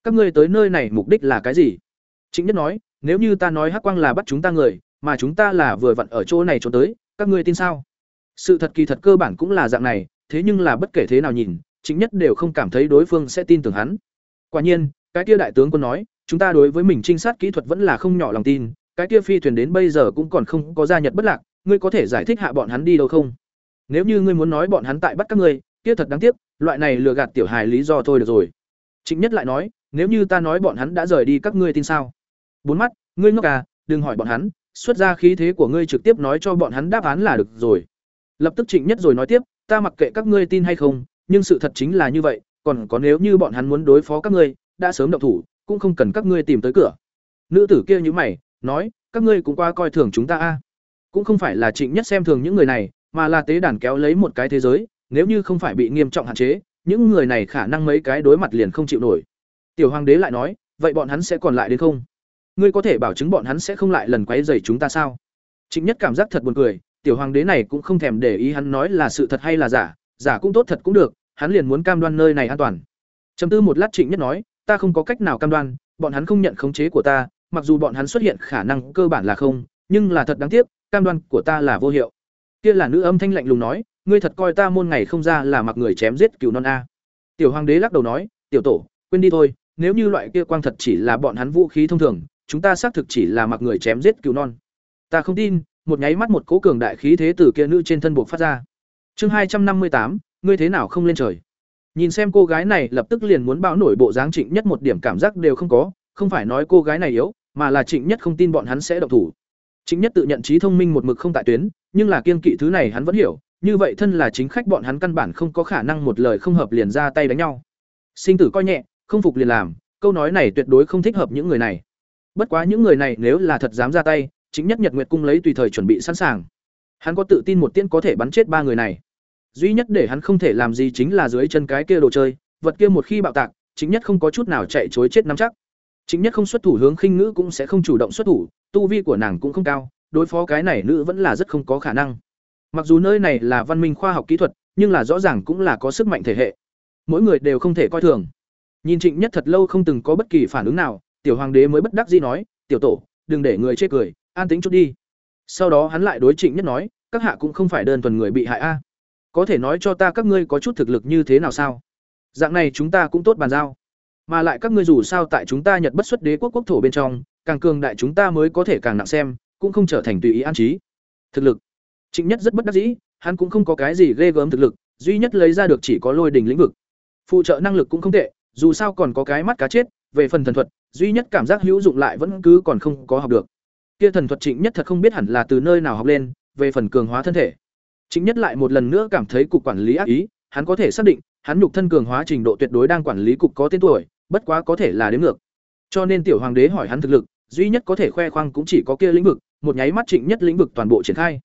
Speaker 1: Các ngươi tới nơi này mục đích là cái gì? Trịnh Nhất nói, nếu như ta nói hắc quang là bắt chúng ta người, mà chúng ta là vừa vặn ở chỗ này trốn tới, các ngươi tin sao? Sự thật kỳ thật cơ bản cũng là dạng này, thế nhưng là bất kể thế nào nhìn, chính Nhất đều không cảm thấy đối phương sẽ tin tưởng hắn. Quả nhiên, cái kia đại tướng quân nói, chúng ta đối với mình trinh sát kỹ thuật vẫn là không nhỏ lòng tin, cái kia phi thuyền đến bây giờ cũng còn không có gia nhật bất lạc, ngươi có thể giải thích hạ bọn hắn đi đâu không? Nếu như ngươi muốn nói bọn hắn tại bắt các ngươi, kia thật đáng tiếc, loại này lừa gạt tiểu hài lý do thôi được rồi. Trịnh Nhất lại nói, nếu như ta nói bọn hắn đã rời đi các ngươi tin sao? Bốn mắt, ngươi ngốc à, đừng hỏi bọn hắn, xuất ra khí thế của ngươi trực tiếp nói cho bọn hắn đáp án là được rồi. Lập tức Trịnh Nhất rồi nói tiếp, ta mặc kệ các ngươi tin hay không, nhưng sự thật chính là như vậy, còn có nếu như bọn hắn muốn đối phó các ngươi, đã sớm động thủ, cũng không cần các ngươi tìm tới cửa. Nữ tử kia như mày, nói, các ngươi cũng qua coi thường chúng ta a. Cũng không phải là Trịnh Nhất xem thường những người này, mà là tế đàn kéo lấy một cái thế giới, nếu như không phải bị nghiêm trọng hạn chế, những người này khả năng mấy cái đối mặt liền không chịu nổi. Tiểu hoàng đế lại nói, vậy bọn hắn sẽ còn lại đến không? Ngươi có thể bảo chứng bọn hắn sẽ không lại lần quấy rầy chúng ta sao? Trịnh Nhất cảm giác thật buồn cười, tiểu hoàng đế này cũng không thèm để ý hắn nói là sự thật hay là giả, giả cũng tốt thật cũng được, hắn liền muốn cam đoan nơi này an toàn. Trầm tư một lát Trịnh Nhất nói, ta không có cách nào cam đoan, bọn hắn không nhận khống chế của ta, mặc dù bọn hắn xuất hiện khả năng cơ bản là không, nhưng là thật đáng tiếc, cam đoan của ta là vô hiệu. Kia là nữ âm thanh lạnh lùng nói, ngươi thật coi ta môn ngày không ra là mặc người chém giết cừu non a. Tiểu hoàng đế lắc đầu nói, tiểu tổ, quên đi thôi, nếu như loại kia quang thật chỉ là bọn hắn vũ khí thông thường, chúng ta xác thực chỉ là mặc người chém giết cừu non. Ta không tin, một nháy mắt một cỗ cường đại khí thế từ kia nữ trên thân buộc phát ra. Chương hai trăm năm mươi tám, ngươi thế nào không lên trời? Nhìn xem cô gái này lập tức liền muốn bão nổi bộ dáng Trịnh Nhất một điểm cảm giác đều không có, không phải nói cô gái này yếu, mà là Trịnh Nhất không tin bọn hắn sẽ động thủ. Trịnh Nhất tự nhận trí thông minh một mực không tại tuyến, nhưng là kiên kỵ thứ này hắn vẫn hiểu, như vậy thân là chính khách bọn hắn căn bản không có khả năng một lời không hợp liền ra tay đánh nhau. Sinh tử coi nhẹ, không phục liền làm, câu nói này tuyệt đối không thích hợp những người này. Bất quá những người này nếu là thật dám ra tay, chính nhất Nhật Nguyệt cung lấy tùy thời chuẩn bị sẵn sàng. Hắn có tự tin một tiễn có thể bắn chết ba người này duy nhất để hắn không thể làm gì chính là dưới chân cái kia đồ chơi vật kia một khi bạo tạc chính nhất không có chút nào chạy chối chết nắm chắc chính nhất không xuất thủ hướng khinh ngữ cũng sẽ không chủ động xuất thủ tu vi của nàng cũng không cao đối phó cái này nữ vẫn là rất không có khả năng Mặc dù nơi này là văn minh khoa học kỹ thuật, nhưng là rõ ràng cũng là có sức mạnh thể hệ. Mỗi người đều không thể coi thường. Nhìn Trịnh Nhất thật lâu không từng có bất kỳ phản ứng nào, tiểu hoàng đế mới bất đắc dĩ nói, "Tiểu tổ, đừng để người chê cười, an tĩnh chút đi." Sau đó hắn lại đối Trịnh Nhất nói, "Các hạ cũng không phải đơn thuần người bị hại a. Có thể nói cho ta các ngươi có chút thực lực như thế nào sao? Dạng này chúng ta cũng tốt bàn giao. Mà lại các ngươi dù sao tại chúng ta Nhật bất xuất đế quốc quốc thổ bên trong, càng cường đại chúng ta mới có thể càng nặng xem, cũng không trở thành tùy ý an trí." Thực lực. Trịnh Nhất rất bất đắc dĩ, hắn cũng không có cái gì ghê gớm thực lực, duy nhất lấy ra được chỉ có lôi đỉnh lĩnh vực. Phụ trợ năng lực cũng không tệ, dù sao còn có cái mắt cá chết, về phần thần thuật, duy nhất cảm giác hữu dụng lại vẫn cứ còn không có học được. Kia thần thuật Trịnh Nhất thật không biết hẳn là từ nơi nào học lên, về phần cường hóa thân thể. Trịnh Nhất lại một lần nữa cảm thấy cục quản lý ác ý, hắn có thể xác định, hắn nhục thân cường hóa trình độ tuyệt đối đang quản lý cục có tên tuổi, bất quá có thể là đến ngược. Cho nên tiểu hoàng đế hỏi hắn thực lực, duy nhất có thể khoe khoang cũng chỉ có kia lĩnh vực, một nháy mắt Trịnh Nhất lĩnh vực toàn bộ triển khai.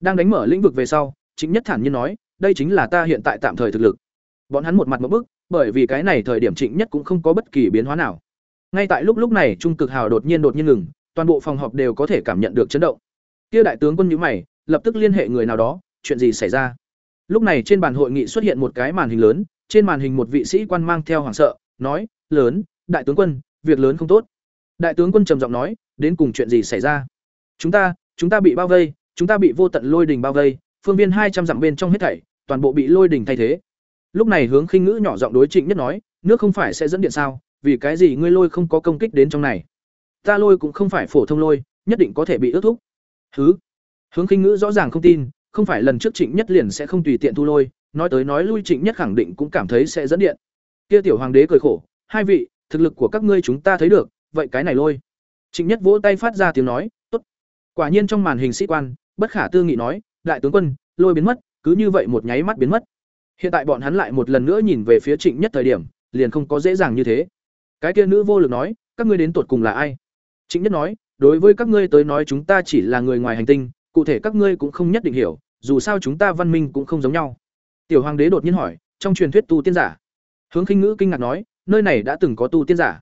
Speaker 1: Đang đánh mở lĩnh vực về sau, Trịnh Nhất thản nhiên nói, đây chính là ta hiện tại tạm thời thực lực. Bọn hắn một mặt một bức, bởi vì cái này thời điểm Trịnh Nhất cũng không có bất kỳ biến hóa nào. Ngay tại lúc lúc này trung cực hào đột nhiên đột nhiên ngừng, toàn bộ phòng họp đều có thể cảm nhận được chấn động. Kia đại tướng quân nhíu mày, lập tức liên hệ người nào đó, chuyện gì xảy ra? Lúc này trên bàn hội nghị xuất hiện một cái màn hình lớn, trên màn hình một vị sĩ quan mang theo hoảng sợ, nói: "Lớn, đại tướng quân, việc lớn không tốt." Đại tướng quân trầm giọng nói: "Đến cùng chuyện gì xảy ra?" "Chúng ta, chúng ta bị bao vây, chúng ta bị vô tận lôi đình bao vây, phương viên hai trăm dặm bên trong hết thảy, toàn bộ bị lôi đình thay thế." Lúc này Hướng Khinh Ngữ nhỏ giọng đối Trịnh Nhất nói: "Nước không phải sẽ dẫn điện sao? Vì cái gì ngươi lôi không có công kích đến trong này?" "Ta lôi cũng không phải phổ thông lôi, nhất định có thể bị ước thúc." "Hứ?" Hướng Khinh Ngữ rõ ràng không tin, không phải lần trước Trịnh Nhất liền sẽ không tùy tiện thu lôi, nói tới nói lui Trịnh Nhất khẳng định cũng cảm thấy sẽ dẫn điện. Kia tiểu hoàng đế cười khổ, "Hai vị, thực lực của các ngươi chúng ta thấy được, vậy cái này lôi." Trịnh Nhất vỗ tay phát ra tiếng nói, "Tốt." Quả nhiên trong màn hình sĩ quan, bất khả tư nghị nói, "Đại tướng quân, lôi biến mất, cứ như vậy một nháy mắt biến mất." Hiện tại bọn hắn lại một lần nữa nhìn về phía Trịnh Nhất thời điểm, liền không có dễ dàng như thế. Cái kia nữ vô lực nói, "Các ngươi đến tuột cùng là ai?" Trịnh Nhất nói, "Đối với các ngươi tới nói chúng ta chỉ là người ngoài hành tinh, cụ thể các ngươi cũng không nhất định hiểu, dù sao chúng ta văn minh cũng không giống nhau." Tiểu hoàng đế đột nhiên hỏi, "Trong truyền thuyết tu tiên giả?" Hướng Khinh Ngữ kinh ngạc nói, "Nơi này đã từng có tu tiên giả?"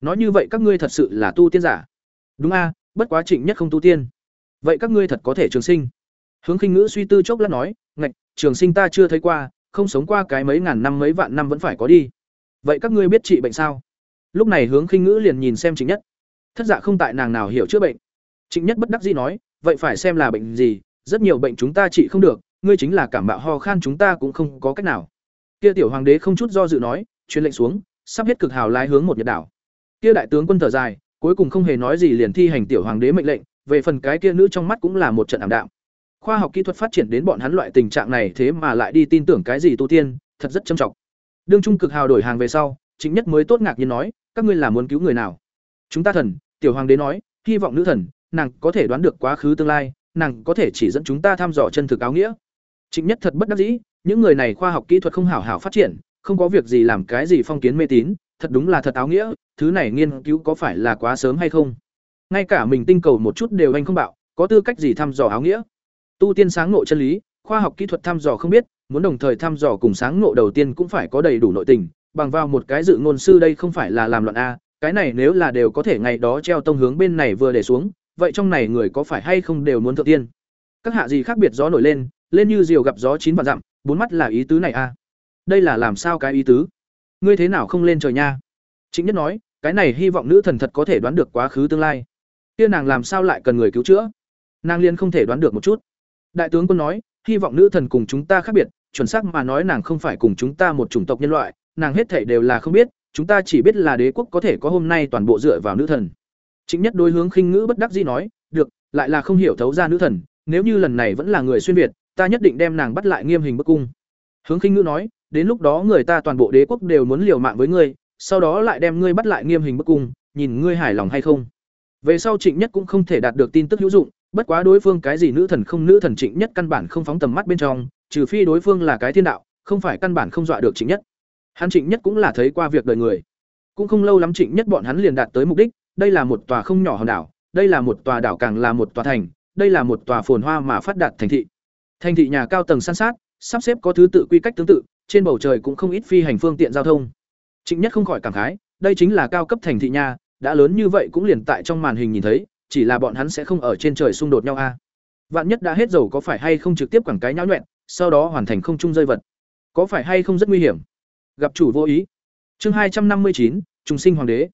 Speaker 1: Nói như vậy các ngươi thật sự là tu tiên giả? Đúng a, bất quá Trịnh Nhất không tu tiên. Vậy các ngươi thật có thể trường sinh? Hướng Khinh Ngữ suy tư chốc lát nói, "Ngạch, trường sinh ta chưa thấy qua, không sống qua cái mấy ngàn năm mấy vạn năm vẫn phải có đi. Vậy các ngươi biết trị bệnh sao?" Lúc này Hướng Khinh Ngữ liền nhìn xem Trịnh Nhất. Thất dạ không tại nàng nào hiểu chữa bệnh. Trịnh Nhất bất đắc dĩ nói, "Vậy phải xem là bệnh gì, rất nhiều bệnh chúng ta trị không được, ngươi chính là cảm mạo ho khan chúng ta cũng không có cách nào." Kia tiểu hoàng đế không chút do dự nói, truyền lệnh xuống, sắp hết cực hào lái hướng một nhật đảo. Kia đại tướng quân thở dài, cuối cùng không hề nói gì liền thi hành tiểu hoàng đế mệnh lệnh, về phần cái kia nữ trong mắt cũng là một trận ảm đạm. Khoa học kỹ thuật phát triển đến bọn hắn loại tình trạng này thế mà lại đi tin tưởng cái gì tu tiên, thật rất châm trọng. Đương trung cực hào đổi hàng về sau, chính nhất mới tốt ngạc nhiên nói, các ngươi là muốn cứu người nào? Chúng ta thần, tiểu hoàng đế nói, hy vọng nữ thần, nàng có thể đoán được quá khứ tương lai, nàng có thể chỉ dẫn chúng ta thăm dò chân thực áo nghĩa. Trịnh Nhất thật bất đắc dĩ, những người này khoa học kỹ thuật không hảo hảo phát triển, không có việc gì làm cái gì phong kiến mê tín, thật đúng là thật áo nghĩa, thứ này nghiên cứu có phải là quá sớm hay không? Ngay cả mình tinh cầu một chút đều anh không bạo, có tư cách gì thăm dò áo nghĩa? Tu tiên sáng ngộ chân lý, khoa học kỹ thuật thăm dò không biết, muốn đồng thời thăm dò cùng sáng ngộ đầu tiên cũng phải có đầy đủ nội tình, bằng vào một cái dự ngôn sư đây không phải là làm loạn a, cái này nếu là đều có thể ngày đó treo tông hướng bên này vừa để xuống, vậy trong này người có phải hay không đều muốn thượng tiên? Các hạ gì khác biệt gió nổi lên, lên như diều gặp gió chín vạn dặm, bốn mắt là ý tứ này a. Đây là làm sao cái ý tứ? Ngươi thế nào không lên trời nha? Chính nhất nói, cái này hy vọng nữ thần thật có thể đoán được quá khứ tương lai. Kia nàng làm sao lại cần người cứu chữa? Nàng liên không thể đoán được một chút. Đại tướng quân nói, hy vọng nữ thần cùng chúng ta khác biệt, chuẩn xác mà nói nàng không phải cùng chúng ta một chủng tộc nhân loại, nàng hết thảy đều là không biết, chúng ta chỉ biết là đế quốc có thể có hôm nay toàn bộ dựa vào nữ thần. Chính nhất đối hướng khinh ngữ bất đắc dĩ nói, được, lại là không hiểu thấu ra nữ thần, nếu như lần này vẫn là người xuyên việt, ta nhất định đem nàng bắt lại nghiêm hình bức cung. Hướng khinh ngữ nói, đến lúc đó người ta toàn bộ đế quốc đều muốn liều mạng với ngươi, sau đó lại đem ngươi bắt lại nghiêm hình bức cung, nhìn ngươi hài lòng hay không. Về sau Trịnh Nhất cũng không thể đạt được tin tức hữu dụng, bất quá đối phương cái gì nữ thần không nữ thần Trịnh Nhất căn bản không phóng tầm mắt bên trong, trừ phi đối phương là cái thiên đạo, không phải căn bản không dọa được Trịnh Nhất. Hắn Trịnh Nhất cũng là thấy qua việc đời người. Cũng không lâu lắm Trịnh Nhất bọn hắn liền đạt tới mục đích, đây là một tòa không nhỏ hòn đảo, đây là một tòa đảo càng là một tòa thành, đây là một tòa phồn hoa mà phát đạt thành thị. Thành thị nhà cao tầng san sát, sắp xếp có thứ tự quy cách tương tự, trên bầu trời cũng không ít phi hành phương tiện giao thông. Trịnh Nhất không khỏi cảm khái, đây chính là cao cấp thành thị nha, đã lớn như vậy cũng liền tại trong màn hình nhìn thấy, chỉ là bọn hắn sẽ không ở trên trời xung đột nhau a. Vạn nhất đã hết dầu có phải hay không trực tiếp quảng cái nhão nhuẹn, sau đó hoàn thành không trung rơi vật. Có phải hay không rất nguy hiểm? Gặp chủ vô ý. Chương hai trăm năm mươi chín, trùng sinh hoàng đế.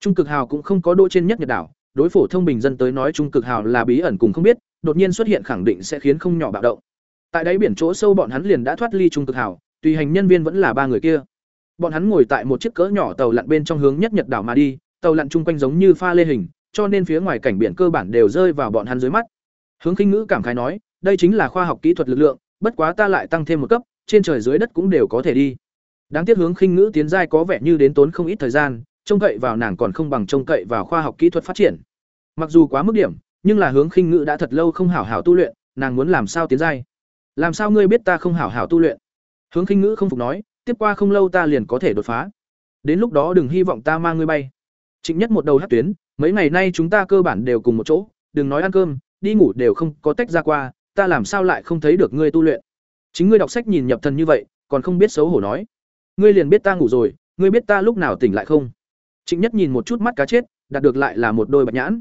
Speaker 1: Trung cực hào cũng không có đỗ trên nhất nhật đảo, đối phổ thông bình dân tới nói trung cực hào là bí ẩn cùng không biết, đột nhiên xuất hiện khẳng định sẽ khiến không nhỏ bạo động. Tại đáy biển chỗ sâu bọn hắn liền đã thoát ly trung cực hào, tùy hành nhân viên vẫn là ba người kia. Bọn hắn ngồi tại một chiếc cỡ nhỏ tàu lặn bên trong hướng nhất nhật đảo mà đi, tàu lặn chung quanh giống như pha lê hình, cho nên phía ngoài cảnh biển cơ bản đều rơi vào bọn hắn dưới mắt. Hướng Khinh Ngữ cảm khái nói, đây chính là khoa học kỹ thuật lực lượng, bất quá ta lại tăng thêm một cấp, trên trời dưới đất cũng đều có thể đi. Đáng tiếc Hướng Khinh Ngữ tiến giai có vẻ như đến tốn không ít thời gian, trông cậy vào nàng còn không bằng trông cậy vào khoa học kỹ thuật phát triển. Mặc dù quá mức điểm, nhưng là Hướng Khinh Ngữ đã thật lâu không hảo hảo tu luyện, nàng muốn làm sao tiến giai? Làm sao ngươi biết ta không hảo hảo tu luyện? Hướng Khinh Ngữ không phục nói, tiếp qua không lâu ta liền có thể đột phá. Đến lúc đó đừng hy vọng ta mang ngươi bay. Trịnh Nhất một đầu hất tuyến, mấy ngày nay chúng ta cơ bản đều cùng một chỗ, đừng nói ăn cơm, đi ngủ đều không có tách ra qua, ta làm sao lại không thấy được ngươi tu luyện? Chính ngươi đọc sách nhìn nhập thần như vậy, còn không biết xấu hổ nói. Ngươi liền biết ta ngủ rồi, ngươi biết ta lúc nào tỉnh lại không? Trịnh Nhất nhìn một chút mắt cá chết, đạt được lại là một đôi bạch nhãn.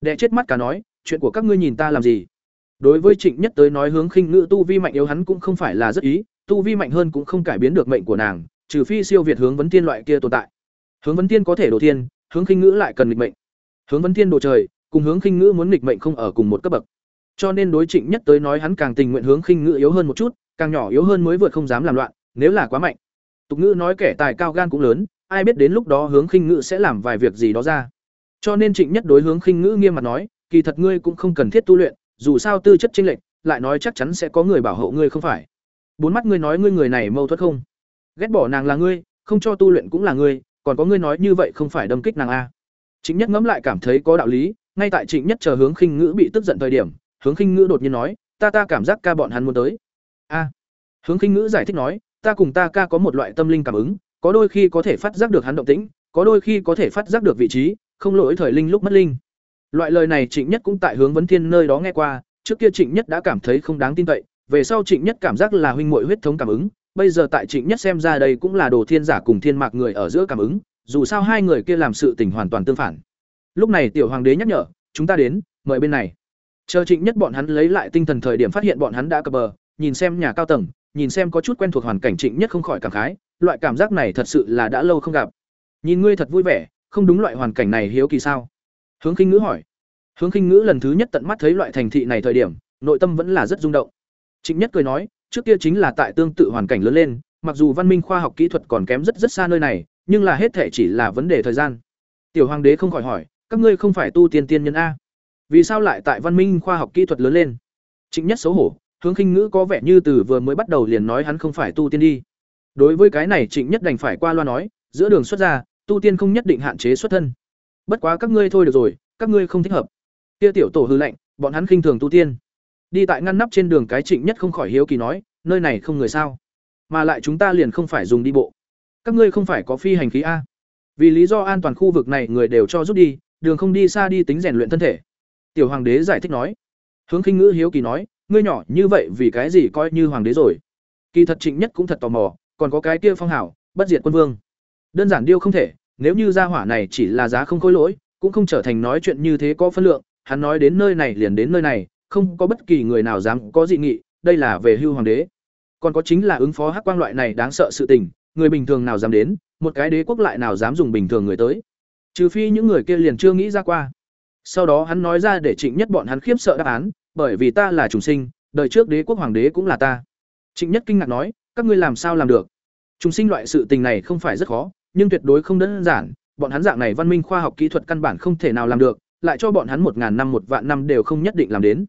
Speaker 1: đẻ chết mắt cá nói, chuyện của các ngươi nhìn ta làm gì? Đối với Trịnh Nhất tới nói hướng khinh ngữ tu vi mạnh yếu hắn cũng không phải là rất ý, tu vi mạnh hơn cũng không cải biến được mệnh của nàng, trừ phi siêu việt hướng vấn tiên loại kia tồn tại. Hướng vấn tiên có thể đồ thiên, hướng khinh ngữ lại cần nghịch mệnh. Hướng vấn tiên đồ trời, cùng hướng khinh ngữ muốn nghịch mệnh không ở cùng một cấp bậc. Cho nên đối Trịnh Nhất tới nói hắn càng tình nguyện hướng khinh ngữ yếu hơn một chút, càng nhỏ yếu hơn mới vượt không dám làm loạn, nếu là quá mạnh. Tục ngữ nói kẻ tài cao gan cũng lớn, ai biết đến lúc đó hướng khinh ngữ sẽ làm vài việc gì đó ra. Cho nên Trịnh Nhất đối hướng khinh ngữ nghiêm mặt nói, kỳ thật ngươi cũng không cần thiết tu luyện, dù sao tư chất chênh lệch, lại nói chắc chắn sẽ có người bảo hộ ngươi không phải. Bốn mắt ngươi nói ngươi người này mâu thuẫn không? Ghét bỏ nàng là ngươi, không cho tu luyện cũng là ngươi, còn có ngươi nói như vậy không phải đâm kích nàng a. Trịnh Nhất ngẫm lại cảm thấy có đạo lý, ngay tại Trịnh Nhất chờ hướng khinh ngữ bị tức giận thời điểm, hướng khinh ngữ đột nhiên nói, ta ta cảm giác ca bọn hắn muốn tới. A. Hướng khinh ngữ giải thích nói, ta cùng ta ca có một loại tâm linh cảm ứng, có đôi khi có thể phát giác được hắn động tĩnh, có đôi khi có thể phát giác được vị trí, không lỗi thời linh lúc mất linh. Loại lời này Trịnh Nhất cũng tại hướng vấn thiên nơi đó nghe qua, trước kia Trịnh Nhất đã cảm thấy không đáng tin cậy, về sau Trịnh Nhất cảm giác là huynh muội huyết thống cảm ứng, bây giờ tại Trịnh Nhất xem ra đây cũng là đồ thiên giả cùng thiên mạc người ở giữa cảm ứng, dù sao hai người kia làm sự tình hoàn toàn tương phản. Lúc này tiểu hoàng đế nhắc nhở, chúng ta đến, mời bên này. Chờ Trịnh Nhất bọn hắn lấy lại tinh thần thời điểm phát hiện bọn hắn đã cập bờ, nhìn xem nhà cao tầng, nhìn xem có chút quen thuộc hoàn cảnh Trịnh Nhất không khỏi cảm khái, loại cảm giác này thật sự là đã lâu không gặp. Nhìn ngươi thật vui vẻ, không đúng loại hoàn cảnh này hiếu kỳ sao? Hướng Khinh Ngữ hỏi. Hướng Khinh Ngữ lần thứ nhất tận mắt thấy loại thành thị này thời điểm, nội tâm vẫn là rất rung động. Trịnh Nhất cười nói, trước kia chính là tại tương tự hoàn cảnh lớn lên, mặc dù văn minh khoa học kỹ thuật còn kém rất rất xa nơi này, nhưng là hết thể chỉ là vấn đề thời gian. Tiểu Hoàng đế không khỏi hỏi, các ngươi không phải tu tiên tiên nhân a? Vì sao lại tại văn minh khoa học kỹ thuật lớn lên? Trịnh Nhất xấu hổ, Hướng Khinh Ngữ có vẻ như từ vừa mới bắt đầu liền nói hắn không phải tu tiên đi. Đối với cái này Trịnh Nhất đành phải qua loa nói, giữa đường xuất ra, tu tiên không nhất định hạn chế xuất thân. Bất quá các ngươi thôi được rồi, các ngươi không thích hợp. Kia tiểu tổ hư lạnh bọn hắn khinh thường tu tiên. Đi tại ngăn nắp trên đường cái Trịnh Nhất không khỏi hiếu kỳ nói, nơi này không người sao? Mà lại chúng ta liền không phải dùng đi bộ. Các ngươi không phải có phi hành khí a? Vì lý do an toàn khu vực này người đều cho rút đi, đường không đi xa đi tính rèn luyện thân thể. Tiểu hoàng đế giải thích nói. Hướng Khinh Ngữ hiếu kỳ nói, ngươi nhỏ như vậy vì cái gì coi như hoàng đế rồi? Kỳ thật Trịnh Nhất cũng thật tò mò, còn có cái kia phong hảo, bất diệt quân vương. Đơn giản điêu không thể, nếu như gia hỏa này chỉ là giá không khối lỗi, cũng không trở thành nói chuyện như thế có phân lượng, hắn nói đến nơi này liền đến nơi này, không có bất kỳ người nào dám có dị nghị, đây là về hưu hoàng đế. Còn có chính là ứng phó hắc quang loại này đáng sợ sự tình, người bình thường nào dám đến, một cái đế quốc lại nào dám dùng bình thường người tới. Trừ phi những người kia liền chưa nghĩ ra qua. Sau đó hắn nói ra để Trịnh Nhất bọn hắn khiếp sợ đáp án, bởi vì ta là trùng sinh, đời trước đế quốc hoàng đế cũng là ta. Trịnh Nhất kinh ngạc nói, các ngươi làm sao làm được? Trùng sinh loại sự tình này không phải rất khó, nhưng tuyệt đối không đơn giản, bọn hắn dạng này văn minh khoa học kỹ thuật căn bản không thể nào làm được, lại cho bọn hắn một ngàn năm một vạn năm đều không nhất định làm đến.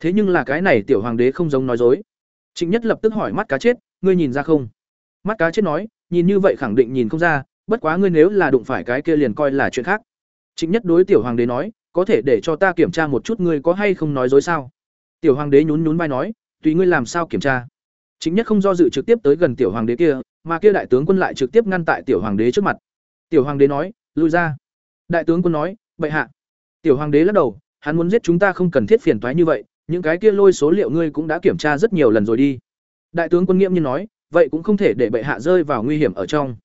Speaker 1: Thế nhưng là cái này tiểu hoàng đế không giống nói dối. Trịnh Nhất lập tức hỏi mắt cá chết, ngươi nhìn ra không? Mắt cá chết nói, nhìn như vậy khẳng định nhìn không ra, bất quá ngươi nếu là đụng phải cái kia liền coi là chuyện khác. Trịnh Nhất đối tiểu hoàng đế nói, có thể để cho ta kiểm tra một chút ngươi có hay không nói dối sao? Tiểu hoàng đế nhún nhún vai nói, tùy ngươi làm sao kiểm tra. Chính Nhất không do dự trực tiếp tới gần tiểu hoàng đế kia, mà kia đại tướng quân lại trực tiếp ngăn tại tiểu hoàng đế trước mặt. Tiểu hoàng đế nói, lui ra. Đại tướng quân nói, bệ hạ. Tiểu hoàng đế lắc đầu, hắn muốn giết chúng ta không cần thiết phiền toái như vậy, những cái kia lôi số liệu ngươi cũng đã kiểm tra rất nhiều lần rồi đi. Đại tướng quân nghiêm nhiên nói, vậy cũng không thể để bệ hạ rơi vào nguy hiểm ở trong.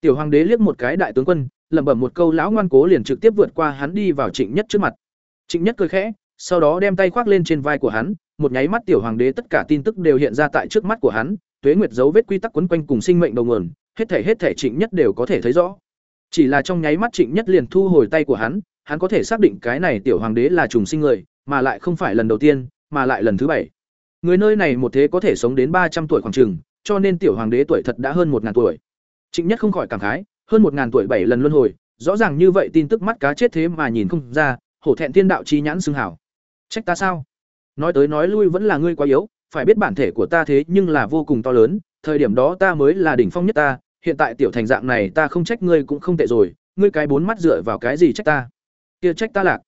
Speaker 1: Tiểu hoàng đế liếc một cái đại tướng quân, lẩm bẩm một câu lão ngoan cố liền trực tiếp vượt qua hắn đi vào Trịnh Nhất trước mặt. Trịnh Nhất cười khẽ, sau đó đem tay khoác lên trên vai của hắn, một nháy mắt tiểu hoàng đế tất cả tin tức đều hiện ra tại trước mắt của hắn, tuế nguyệt dấu vết quy tắc quấn quanh cùng sinh mệnh đầu nguồn, hết thể hết thể Trịnh Nhất đều có thể thấy rõ. Chỉ là trong nháy mắt Trịnh Nhất liền thu hồi tay của hắn, hắn có thể xác định cái này tiểu hoàng đế là trùng sinh người, mà lại không phải lần đầu tiên, mà lại lần thứ bảy. Người nơi này một thế có thể sống đến ba trăm tuổi khoảng chừng, cho nên tiểu hoàng đế tuổi thật đã hơn một ngàn tuổi. Trịnh Nhất không khỏi cảm khái, hơn một ngàn tuổi bảy lần luân hồi, rõ ràng như vậy tin tức mắt cá chết thế mà nhìn không ra, hổ thẹn thiên đạo chi nhãn xưng hảo. Trách ta sao? Nói tới nói lui vẫn là ngươi quá yếu, phải biết bản thể của ta thế nhưng là vô cùng to lớn, thời điểm đó ta mới là đỉnh phong nhất ta, hiện tại tiểu thành dạng này ta không trách ngươi cũng không tệ rồi, ngươi cái bốn mắt dựa vào cái gì trách ta? Kia trách ta lạc.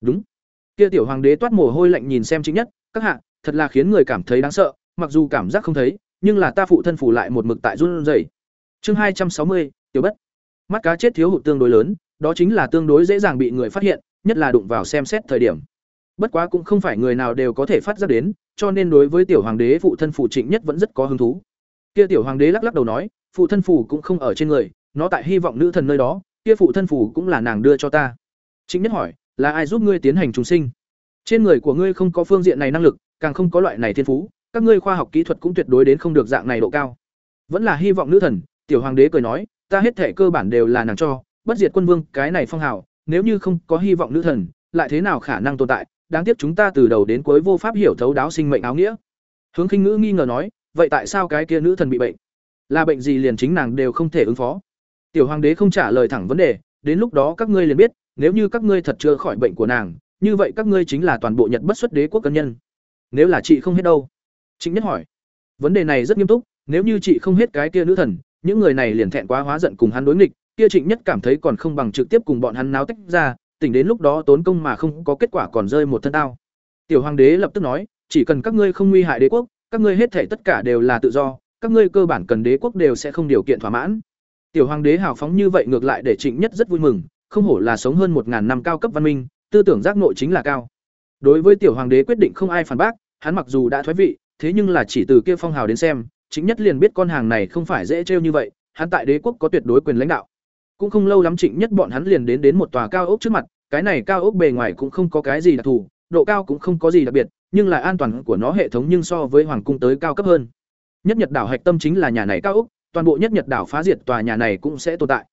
Speaker 1: Đúng. Kia tiểu hoàng đế toát mồ hôi lạnh nhìn xem chính nhất, các hạ, thật là khiến người cảm thấy đáng sợ, mặc dù cảm giác không thấy, nhưng là ta phụ thân phủ lại một mực tại run rẩy. Chương hai trăm sáu mươi, tiểu bất. Mắt cá chết thiếu hụt tương đối lớn, đó chính là tương đối dễ dàng bị người phát hiện, nhất là đụng vào xem xét thời điểm. Bất quá cũng không phải người nào đều có thể phát ra đến, cho nên đối với tiểu hoàng đế phụ thân phủ Trịnh Nhất vẫn rất có hứng thú. Kia tiểu hoàng đế lắc lắc đầu nói, phụ thân phủ cũng không ở trên người, nó tại hy vọng nữ thần nơi đó, kia phụ thân phủ cũng là nàng đưa cho ta. Trịnh Nhất hỏi, là ai giúp ngươi tiến hành trùng sinh? Trên người của ngươi không có phương diện này năng lực, càng không có loại này thiên phú, các ngươi khoa học kỹ thuật cũng tuyệt đối đến không được dạng này độ cao. Vẫn là hy vọng nữ thần, tiểu hoàng đế cười nói, ta hết thể cơ bản đều là nàng cho, bất diệt quân vương, cái này phong hào, nếu như không có hy vọng nữ thần, lại thế nào khả năng tồn tại, đáng tiếc chúng ta từ đầu đến cuối vô pháp hiểu thấu đáo sinh mệnh áo nghĩa. Hướng Khinh Ngữ nghi ngờ nói, vậy tại sao cái kia nữ thần bị bệnh? Là bệnh gì liền chính nàng đều không thể ứng phó. Tiểu hoàng đế không trả lời thẳng vấn đề, đến lúc đó các ngươi liền biết, nếu như các ngươi thật chưa khỏi bệnh của nàng, như vậy các ngươi chính là toàn bộ Nhật bất xuất đế quốc cân nhân. Nếu là chị không hết đâu? chính Nhất hỏi. Vấn đề này rất nghiêm túc, nếu như chị không hết cái kia nữ thần, những người này liền thẹn quá hóa giận cùng hắn đối nghịch, kia Trịnh Nhất cảm thấy còn không bằng trực tiếp cùng bọn hắn náo tách ra, tỉnh đến lúc đó tốn công mà không có kết quả còn rơi một thân tao. Tiểu hoàng đế lập tức nói, chỉ cần các ngươi không nguy hại đế quốc, các ngươi hết thảy tất cả đều là tự do, các ngươi cơ bản cần đế quốc đều sẽ không điều kiện thỏa mãn. Tiểu hoàng đế hào phóng như vậy ngược lại để Trịnh Nhất rất vui mừng, không hổ là sống hơn một ngàn năm cao cấp văn minh, tư tưởng giác nội chính là cao. Đối với tiểu hoàng đế quyết định không ai phản bác, hắn mặc dù đã thoái vị, thế nhưng là chỉ từ kia phong hào đến xem, chính nhất liền biết con hàng này không phải dễ trêu như vậy, hắn tại đế quốc có tuyệt đối quyền lãnh đạo. Cũng không lâu lắm Trịnh Nhất bọn hắn liền đến đến một tòa cao ốc trước mặt, cái này cao ốc bề ngoài cũng không có cái gì đặc thù, độ cao cũng không có gì đặc biệt, nhưng lại an toàn của nó hệ thống nhưng so với hoàng cung tới cao cấp hơn. Nhất Nhật đảo hạch tâm chính là nhà này cao ốc, toàn bộ Nhất Nhật đảo phá diệt tòa nhà này cũng sẽ tồn tại.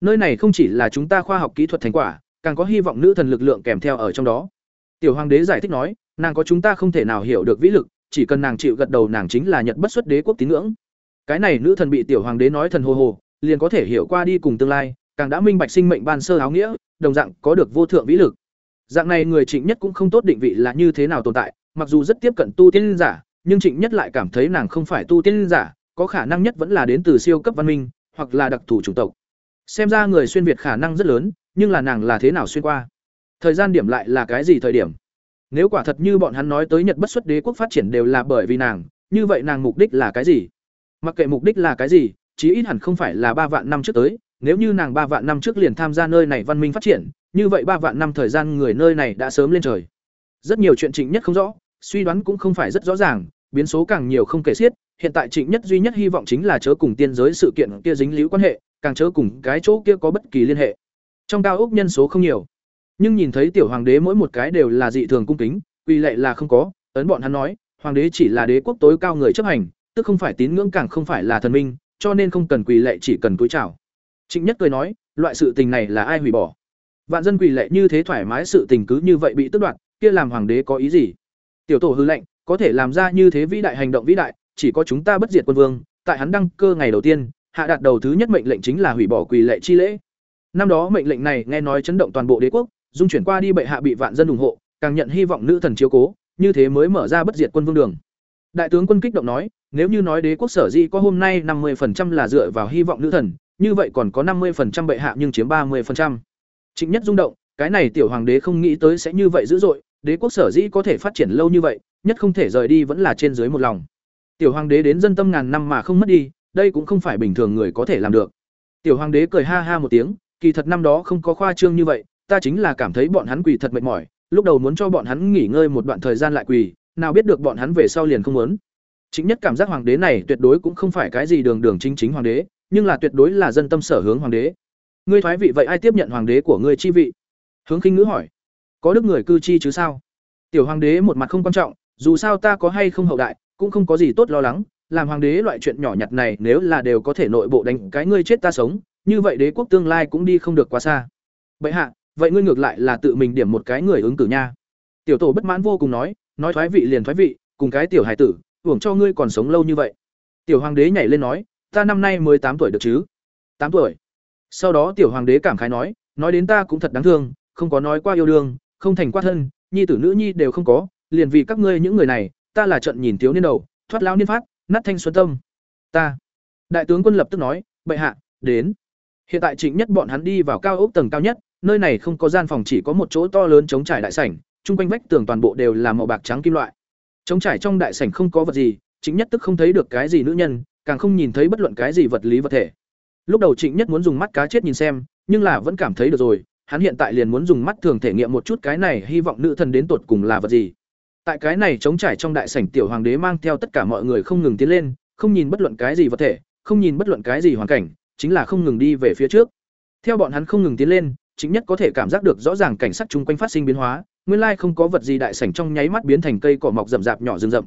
Speaker 1: Nơi này không chỉ là chúng ta khoa học kỹ thuật thành quả, càng có hy vọng nữ thần lực lượng kèm theo ở trong đó. Tiểu hoàng đế giải thích nói, nàng có chúng ta không thể nào hiểu được vĩ lực, chỉ cần nàng chịu gật đầu nàng chính là Nhật bất xuất đế quốc tín ngưỡng. Cái này nữ thần bị tiểu hoàng đế nói thần hồ hồ, liền có thể hiểu qua đi cùng tương lai, càng đã minh bạch sinh mệnh ban sơ áo nghĩa, đồng dạng có được vô thượng vĩ lực. Dạng này người Trịnh Nhất cũng không tốt định vị là như thế nào tồn tại, mặc dù rất tiếp cận tu tiên giả, nhưng Trịnh Nhất lại cảm thấy nàng không phải tu tiên giả, có khả năng nhất vẫn là đến từ siêu cấp văn minh, hoặc là đặc thù chủng tộc. Xem ra người xuyên việt khả năng rất lớn, nhưng là nàng là thế nào xuyên qua? Thời gian điểm lại là cái gì thời điểm? Nếu quả thật như bọn hắn nói tới Nhật bất xuất đế quốc phát triển đều là bởi vì nàng, như vậy nàng mục đích là cái gì? Mặc kệ mục đích là cái gì, chí ít hẳn không phải là ba vạn năm trước tới, nếu như nàng ba vạn năm trước liền tham gia nơi này văn minh phát triển, như vậy ba vạn năm thời gian người nơi này đã sớm lên trời. Rất nhiều chuyện Trịnh Nhất không rõ, suy đoán cũng không phải rất rõ ràng, biến số càng nhiều không kể xiết, hiện tại Trịnh Nhất duy nhất hy vọng chính là chớ cùng tiên giới sự kiện kia dính líu quan hệ, càng chớ cùng cái chỗ kia có bất kỳ liên hệ. Trong cao ốc nhân số không nhiều, nhưng nhìn thấy tiểu hoàng đế mỗi một cái đều là dị thường cung kính, quy lệ là không có, ấn bọn hắn nói, hoàng đế chỉ là đế quốc tối cao người chấp hành, tức không phải tín ngưỡng càng không phải là thần minh, cho nên không cần quỳ lệ chỉ cần cúi chào. Trịnh Nhất cười nói, loại sự tình này là ai hủy bỏ? Vạn dân quỳ lệ như thế thoải mái sự tình cứ như vậy bị tước đoạt, kia làm hoàng đế có ý gì? Tiểu tổ hư lệnh, có thể làm ra như thế vĩ đại hành động vĩ đại, chỉ có chúng ta bất diệt quân vương, tại hắn đăng cơ ngày đầu tiên, hạ đạt đầu thứ nhất mệnh lệnh chính là hủy bỏ quỳ lệ chi lễ. Năm đó mệnh lệnh này nghe nói chấn động toàn bộ đế quốc, dung chuyển qua đi bệ hạ bị vạn dân ủng hộ, càng nhận hy vọng nữ thần chiếu cố, như thế mới mở ra bất diệt quân vương đường. Đại tướng quân kích động nói, nếu như nói đế quốc sở di có hôm nay năm 50% là dựa vào hy vọng nữ thần, như vậy còn có 50% bệ hạ nhưng chiếm 30%. Trịnh Nhất rung động, cái này tiểu hoàng đế không nghĩ tới sẽ như vậy dữ dội, đế quốc sở dĩ có thể phát triển lâu như vậy, nhất không thể rời đi vẫn là trên dưới một lòng. Tiểu hoàng đế đến dân tâm ngàn năm mà không mất đi, đây cũng không phải bình thường người có thể làm được. Tiểu hoàng đế cười ha ha một tiếng, kỳ thật năm đó không có khoa trương như vậy, ta chính là cảm thấy bọn hắn quỳ thật mệt mỏi, lúc đầu muốn cho bọn hắn nghỉ ngơi một đoạn thời gian lại quỳ, nào biết được bọn hắn về sau liền không muốn. Chính nhất cảm giác hoàng đế này tuyệt đối cũng không phải cái gì đường đường chính chính hoàng đế, nhưng là tuyệt đối là dân tâm sở hướng hoàng đế. Ngươi thoái vị vậy ai tiếp nhận hoàng đế của ngươi chi vị? Hướng Khinh Ngữ hỏi. Có đức người cư chi chứ sao? Tiểu hoàng đế một mặt không quan trọng, dù sao ta có hay không hậu đại, cũng không có gì tốt lo lắng, làm hoàng đế loại chuyện nhỏ nhặt này nếu là đều có thể nội bộ đánh cái ngươi chết ta sống, như vậy đế quốc tương lai cũng đi không được quá xa. Bệ hạ, vậy ngươi ngược lại là tự mình điểm một cái người ứng cử nha. Tiểu tổ bất mãn vô cùng nói, nói thoái vị liền thoái vị, cùng cái tiểu hài tử, hưởng cho ngươi còn sống lâu như vậy. Tiểu hoàng đế nhảy lên nói, ta năm nay mới tám tuổi được chứ? tám tuổi. Sau đó tiểu hoàng đế cảm khái nói, nói đến ta cũng thật đáng thương, không có nói qua yêu đương, không thành qua thân, nhi tử nữ nhi đều không có, liền vì các ngươi những người này, ta là trận nhìn thiếu niên đầu, thoát lão niên phát, nát thanh xuân tâm. Ta. Đại tướng quân lập tức nói, bệ hạ, đến. Hiện tại Trịnh Nhất bọn hắn đi vào cao ốc tầng cao nhất, nơi này không có gian phòng chỉ có một chỗ to lớn chống trải đại sảnh, chung quanh vách tường toàn bộ đều là màu bạc trắng kim loại. Chống trải trong đại sảnh không có vật gì, Trịnh Nhất tức không thấy được cái gì nữ nhân, càng không nhìn thấy bất luận cái gì vật lý vật thể. Lúc đầu Trịnh Nhất muốn dùng mắt cá chết nhìn xem, nhưng là vẫn cảm thấy được rồi, hắn hiện tại liền muốn dùng mắt thường thể nghiệm một chút cái này hy vọng nữ thần đến tột cùng là vật gì. Tại cái này chống trải trong đại sảnh tiểu hoàng đế mang theo tất cả mọi người không ngừng tiến lên, không nhìn bất luận cái gì vật thể, không nhìn bất luận cái gì hoàn cảnh, chính là không ngừng đi về phía trước. Theo bọn hắn không ngừng tiến lên, chính nhất có thể cảm giác được rõ ràng cảnh sắc chung quanh phát sinh biến hóa, nguyên lai không có vật gì đại sảnh trong nháy mắt biến thành cây cỏ mọc rậm rạp nhỏ rừng rậm.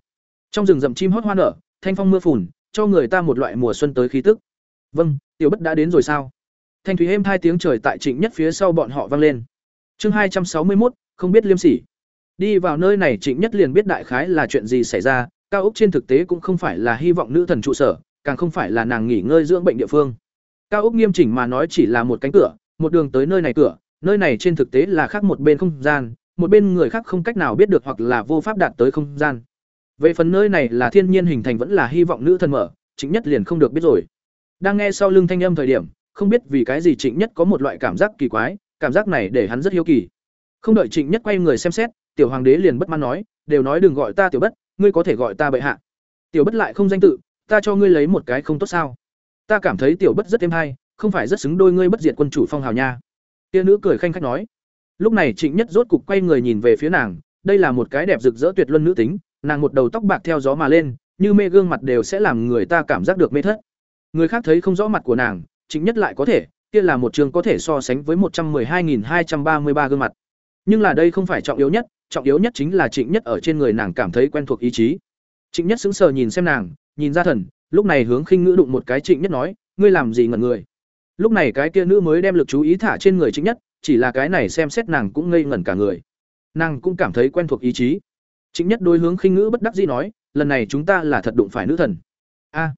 Speaker 1: Trong rừng rậm chim hót hoa nở, thanh phong mưa phùn, cho người ta một loại mùa xuân tới khí tức. Vâng, tiểu bất đã đến rồi sao? Thanh thủy êm hai tiếng trời tại Trịnh Nhất phía sau bọn họ vang lên. Chương hai trăm sáu mươi một, không biết liêm sỉ. Đi vào nơi này Trịnh Nhất liền biết đại khái là chuyện gì xảy ra, cao ốc trên thực tế cũng không phải là hy vọng nữ thần trụ sở, càng không phải là nàng nghỉ ngơi dưỡng bệnh địa phương. Cao ốc nghiêm chỉnh mà nói chỉ là một cánh cửa, một đường tới nơi này cửa, nơi này trên thực tế là khác một bên không gian, một bên người khác không cách nào biết được hoặc là vô pháp đạt tới không gian. Về phần nơi này là thiên nhiên hình thành vẫn là hy vọng nữ thần mở, Trịnh Nhất liền không được biết rồi. Đang nghe sau lưng thanh âm thời điểm, không biết vì cái gì Trịnh Nhất có một loại cảm giác kỳ quái, cảm giác này để hắn rất hiếu kỳ. Không đợi Trịnh Nhất quay người xem xét, tiểu hoàng đế liền bất mãn nói, đều nói đừng gọi ta tiểu bất, ngươi có thể gọi ta bệ hạ. Tiểu bất lại không danh tự, ta cho ngươi lấy một cái không tốt sao? Ta cảm thấy tiểu bất rất êm hay, không phải rất xứng đôi ngươi bất diệt quân chủ phong hào nha. Tia nữ cười khanh khách nói. Lúc này Trịnh Nhất rốt cục quay người nhìn về phía nàng, đây là một cái đẹp rực rỡ tuyệt luân nữ tính, nàng một đầu tóc bạc theo gió mà lên, như mê gương mặt đều sẽ làm người ta cảm giác được mê thất. Người khác thấy không rõ mặt của nàng, Trịnh Nhất lại có thể, kia là một trường có thể so sánh với một trăm hai hai trăm ba mươi ba gương mặt. Nhưng là đây không phải trọng yếu nhất, trọng yếu nhất chính là Trịnh Nhất ở trên người nàng cảm thấy quen thuộc ý chí. Trịnh Nhất sững sờ nhìn xem nàng, nhìn ra thần, lúc này hướng khinh ngữ đụng một cái Trịnh Nhất nói, ngươi làm gì ngẩn người? Lúc này cái kia nữ mới đem lực chú ý thả trên người chính Nhất, chỉ là cái này xem xét nàng cũng ngây ngẩn cả người. Nàng cũng cảm thấy quen thuộc ý chí. chính Nhất đối hướng khinh ngữ bất đắc dĩ nói, lần này chúng ta là thật đụng phải nữ thần. A.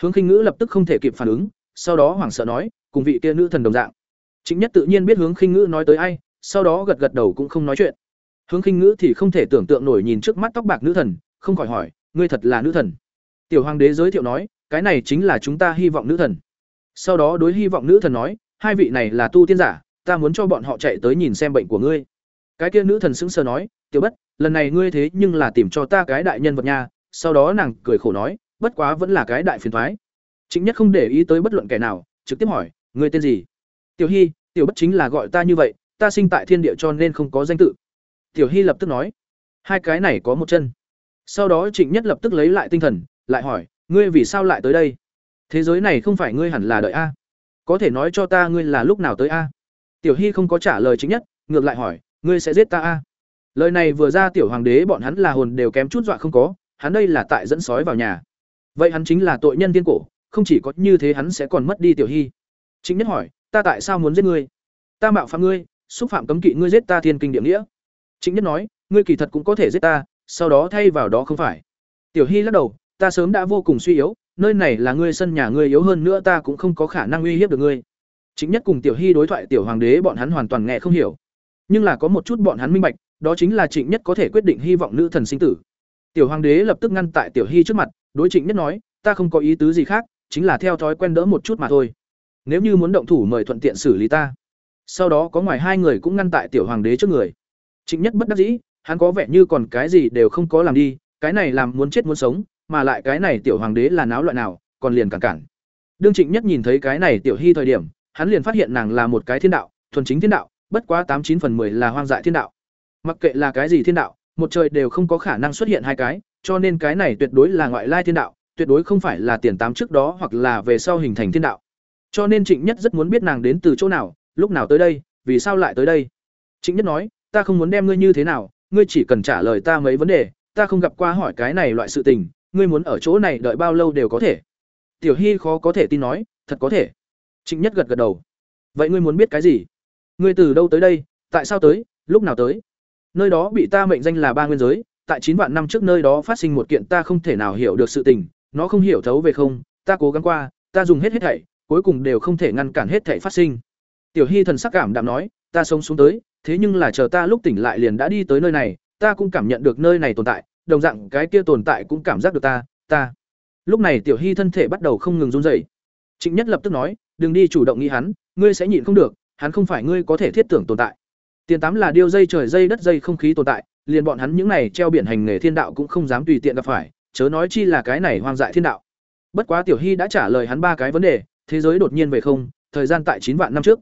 Speaker 1: hướng khinh ngữ lập tức không thể kịp phản ứng, sau đó hoảng sợ nói, cùng vị kia nữ thần đồng dạng. chính Nhất tự nhiên biết hướng khinh ngữ nói tới ai, sau đó gật gật đầu cũng không nói chuyện. Hướng khinh ngữ thì không thể tưởng tượng nổi nhìn trước mắt tóc bạc nữ thần, không khỏi hỏi, ngươi thật là nữ thần? Tiểu hoàng đế giới thiệu nói, cái này chính là chúng ta hy vọng nữ thần. Sau đó đối hy vọng nữ thần nói, hai vị này là tu tiên giả, ta muốn cho bọn họ chạy tới nhìn xem bệnh của ngươi. Cái kia nữ thần sững sờ nói, "Tiểu Bất, lần này ngươi thế nhưng là tìm cho ta cái đại nhân vật nha." Sau đó nàng cười khổ nói, "Bất quá vẫn là cái đại phiền toái." Chính nhất không để ý tới bất luận kẻ nào, trực tiếp hỏi, "Ngươi tên gì?" "Tiểu Hy, Tiểu Bất chính là gọi ta như vậy, ta sinh tại thiên địa cho nên không có danh tự." Tiểu Hy lập tức nói, "Hai cái này có một chân." Sau đó Trịnh Nhất lập tức lấy lại tinh thần, lại hỏi, "Ngươi vì sao lại tới đây? Thế giới này không phải ngươi hẳn là đợi a? Có thể nói cho ta ngươi là lúc nào tới a?" Tiểu Hy không có trả lời chính nhất, ngược lại hỏi, ngươi sẽ giết ta a? Lời này vừa ra tiểu hoàng đế bọn hắn là hồn đều kém chút dọa không có, hắn đây là tại dẫn sói vào nhà. Vậy hắn chính là tội nhân tiên cổ, không chỉ có như thế hắn sẽ còn mất đi tiểu hy. Chính nhất hỏi, ta tại sao muốn giết ngươi? Ta mạo phạm ngươi, xúc phạm cấm kỵ ngươi giết ta thiên kinh địa nghĩa. Chính nhất nói, ngươi kỳ thật cũng có thể giết ta, sau đó thay vào đó không phải. Tiểu Hy lắc đầu, ta sớm đã vô cùng suy yếu, nơi này là ngươi sân nhà ngươi yếu hơn nữa ta cũng không có khả năng uy hiếp được ngươi. Chính nhất cùng Tiểu Hy đối thoại tiểu hoàng đế bọn hắn hoàn toàn nghe không hiểu. Nhưng là có một chút bọn hắn minh bạch, đó chính là Trịnh Nhất có thể quyết định hy vọng nữ thần sinh tử. Tiểu hoàng đế lập tức ngăn tại Tiểu Hy trước mặt, đối Trịnh Nhất nói, ta không có ý tứ gì khác, chính là theo thói quen đỡ một chút mà thôi. Nếu như muốn động thủ mời thuận tiện xử lý ta. Sau đó có ngoài hai người cũng ngăn tại Tiểu hoàng đế trước người. Trịnh Nhất bất đắc dĩ, hắn có vẻ như còn cái gì đều không có làm đi, cái này làm muốn chết muốn sống, mà lại cái này Tiểu hoàng đế là náo loại nào, còn liền cản cản. Đương Trịnh Nhất nhìn thấy cái này Tiểu Hy thời điểm, hắn liền phát hiện nàng là một cái thiên đạo, thuần chính thiên đạo, bất quá tám chín phần 10 là hoang dại thiên đạo. Mặc kệ là cái gì thiên đạo, một trời đều không có khả năng xuất hiện hai cái, cho nên cái này tuyệt đối là ngoại lai thiên đạo, tuyệt đối không phải là tiền tám trước đó hoặc là về sau hình thành thiên đạo. Cho nên Trịnh Nhất rất muốn biết nàng đến từ chỗ nào, lúc nào tới đây, vì sao lại tới đây. Trịnh Nhất nói, ta không muốn đem ngươi như thế nào, ngươi chỉ cần trả lời ta mấy vấn đề ta không gặp qua hỏi cái này loại sự tình ngươi muốn ở chỗ này đợi bao lâu đều có thể. Tiểu hy khó có thể tin nói, thật có thể. Trịnh nhất gật gật đầu. Vậy ngươi muốn biết cái gì? Ngươi từ đâu tới đây, tại sao tới, lúc nào tới? Nơi đó bị ta mệnh danh là ba nguyên giới, tại chín vạn năm trước nơi đó phát sinh một kiện ta không thể nào hiểu được sự tình, nó không hiểu thấu về không, ta cố gắng qua, ta dùng hết hết thảy, cuối cùng đều không thể ngăn cản hết thảy phát sinh. Tiểu hy thần sắc cảm đạm nói, ta sống xuống tới, thế nhưng là chờ ta lúc tỉnh lại liền đã đi tới nơi này, ta cũng cảm nhận được nơi này tồn tại đồng dạng cái kia tồn tại cũng cảm giác được ta ta. Lúc này tiểu hy thân thể bắt đầu không ngừng run rẩy. Trịnh nhất lập tức nói, đừng đi chủ động nghĩ hắn, ngươi sẽ nhịn không được, hắn không phải ngươi có thể thiết tưởng tồn tại. Tiền tám là điêu dây trời dây đất dây không khí tồn tại, liền bọn hắn những này treo biển hành nghề thiên đạo cũng không dám tùy tiện gặp phải, chớ nói chi là cái này hoang dại thiên đạo. Bất quá tiểu hy đã trả lời hắn ba cái vấn đề, thế giới đột nhiên về không, thời gian tại chín vạn năm trước.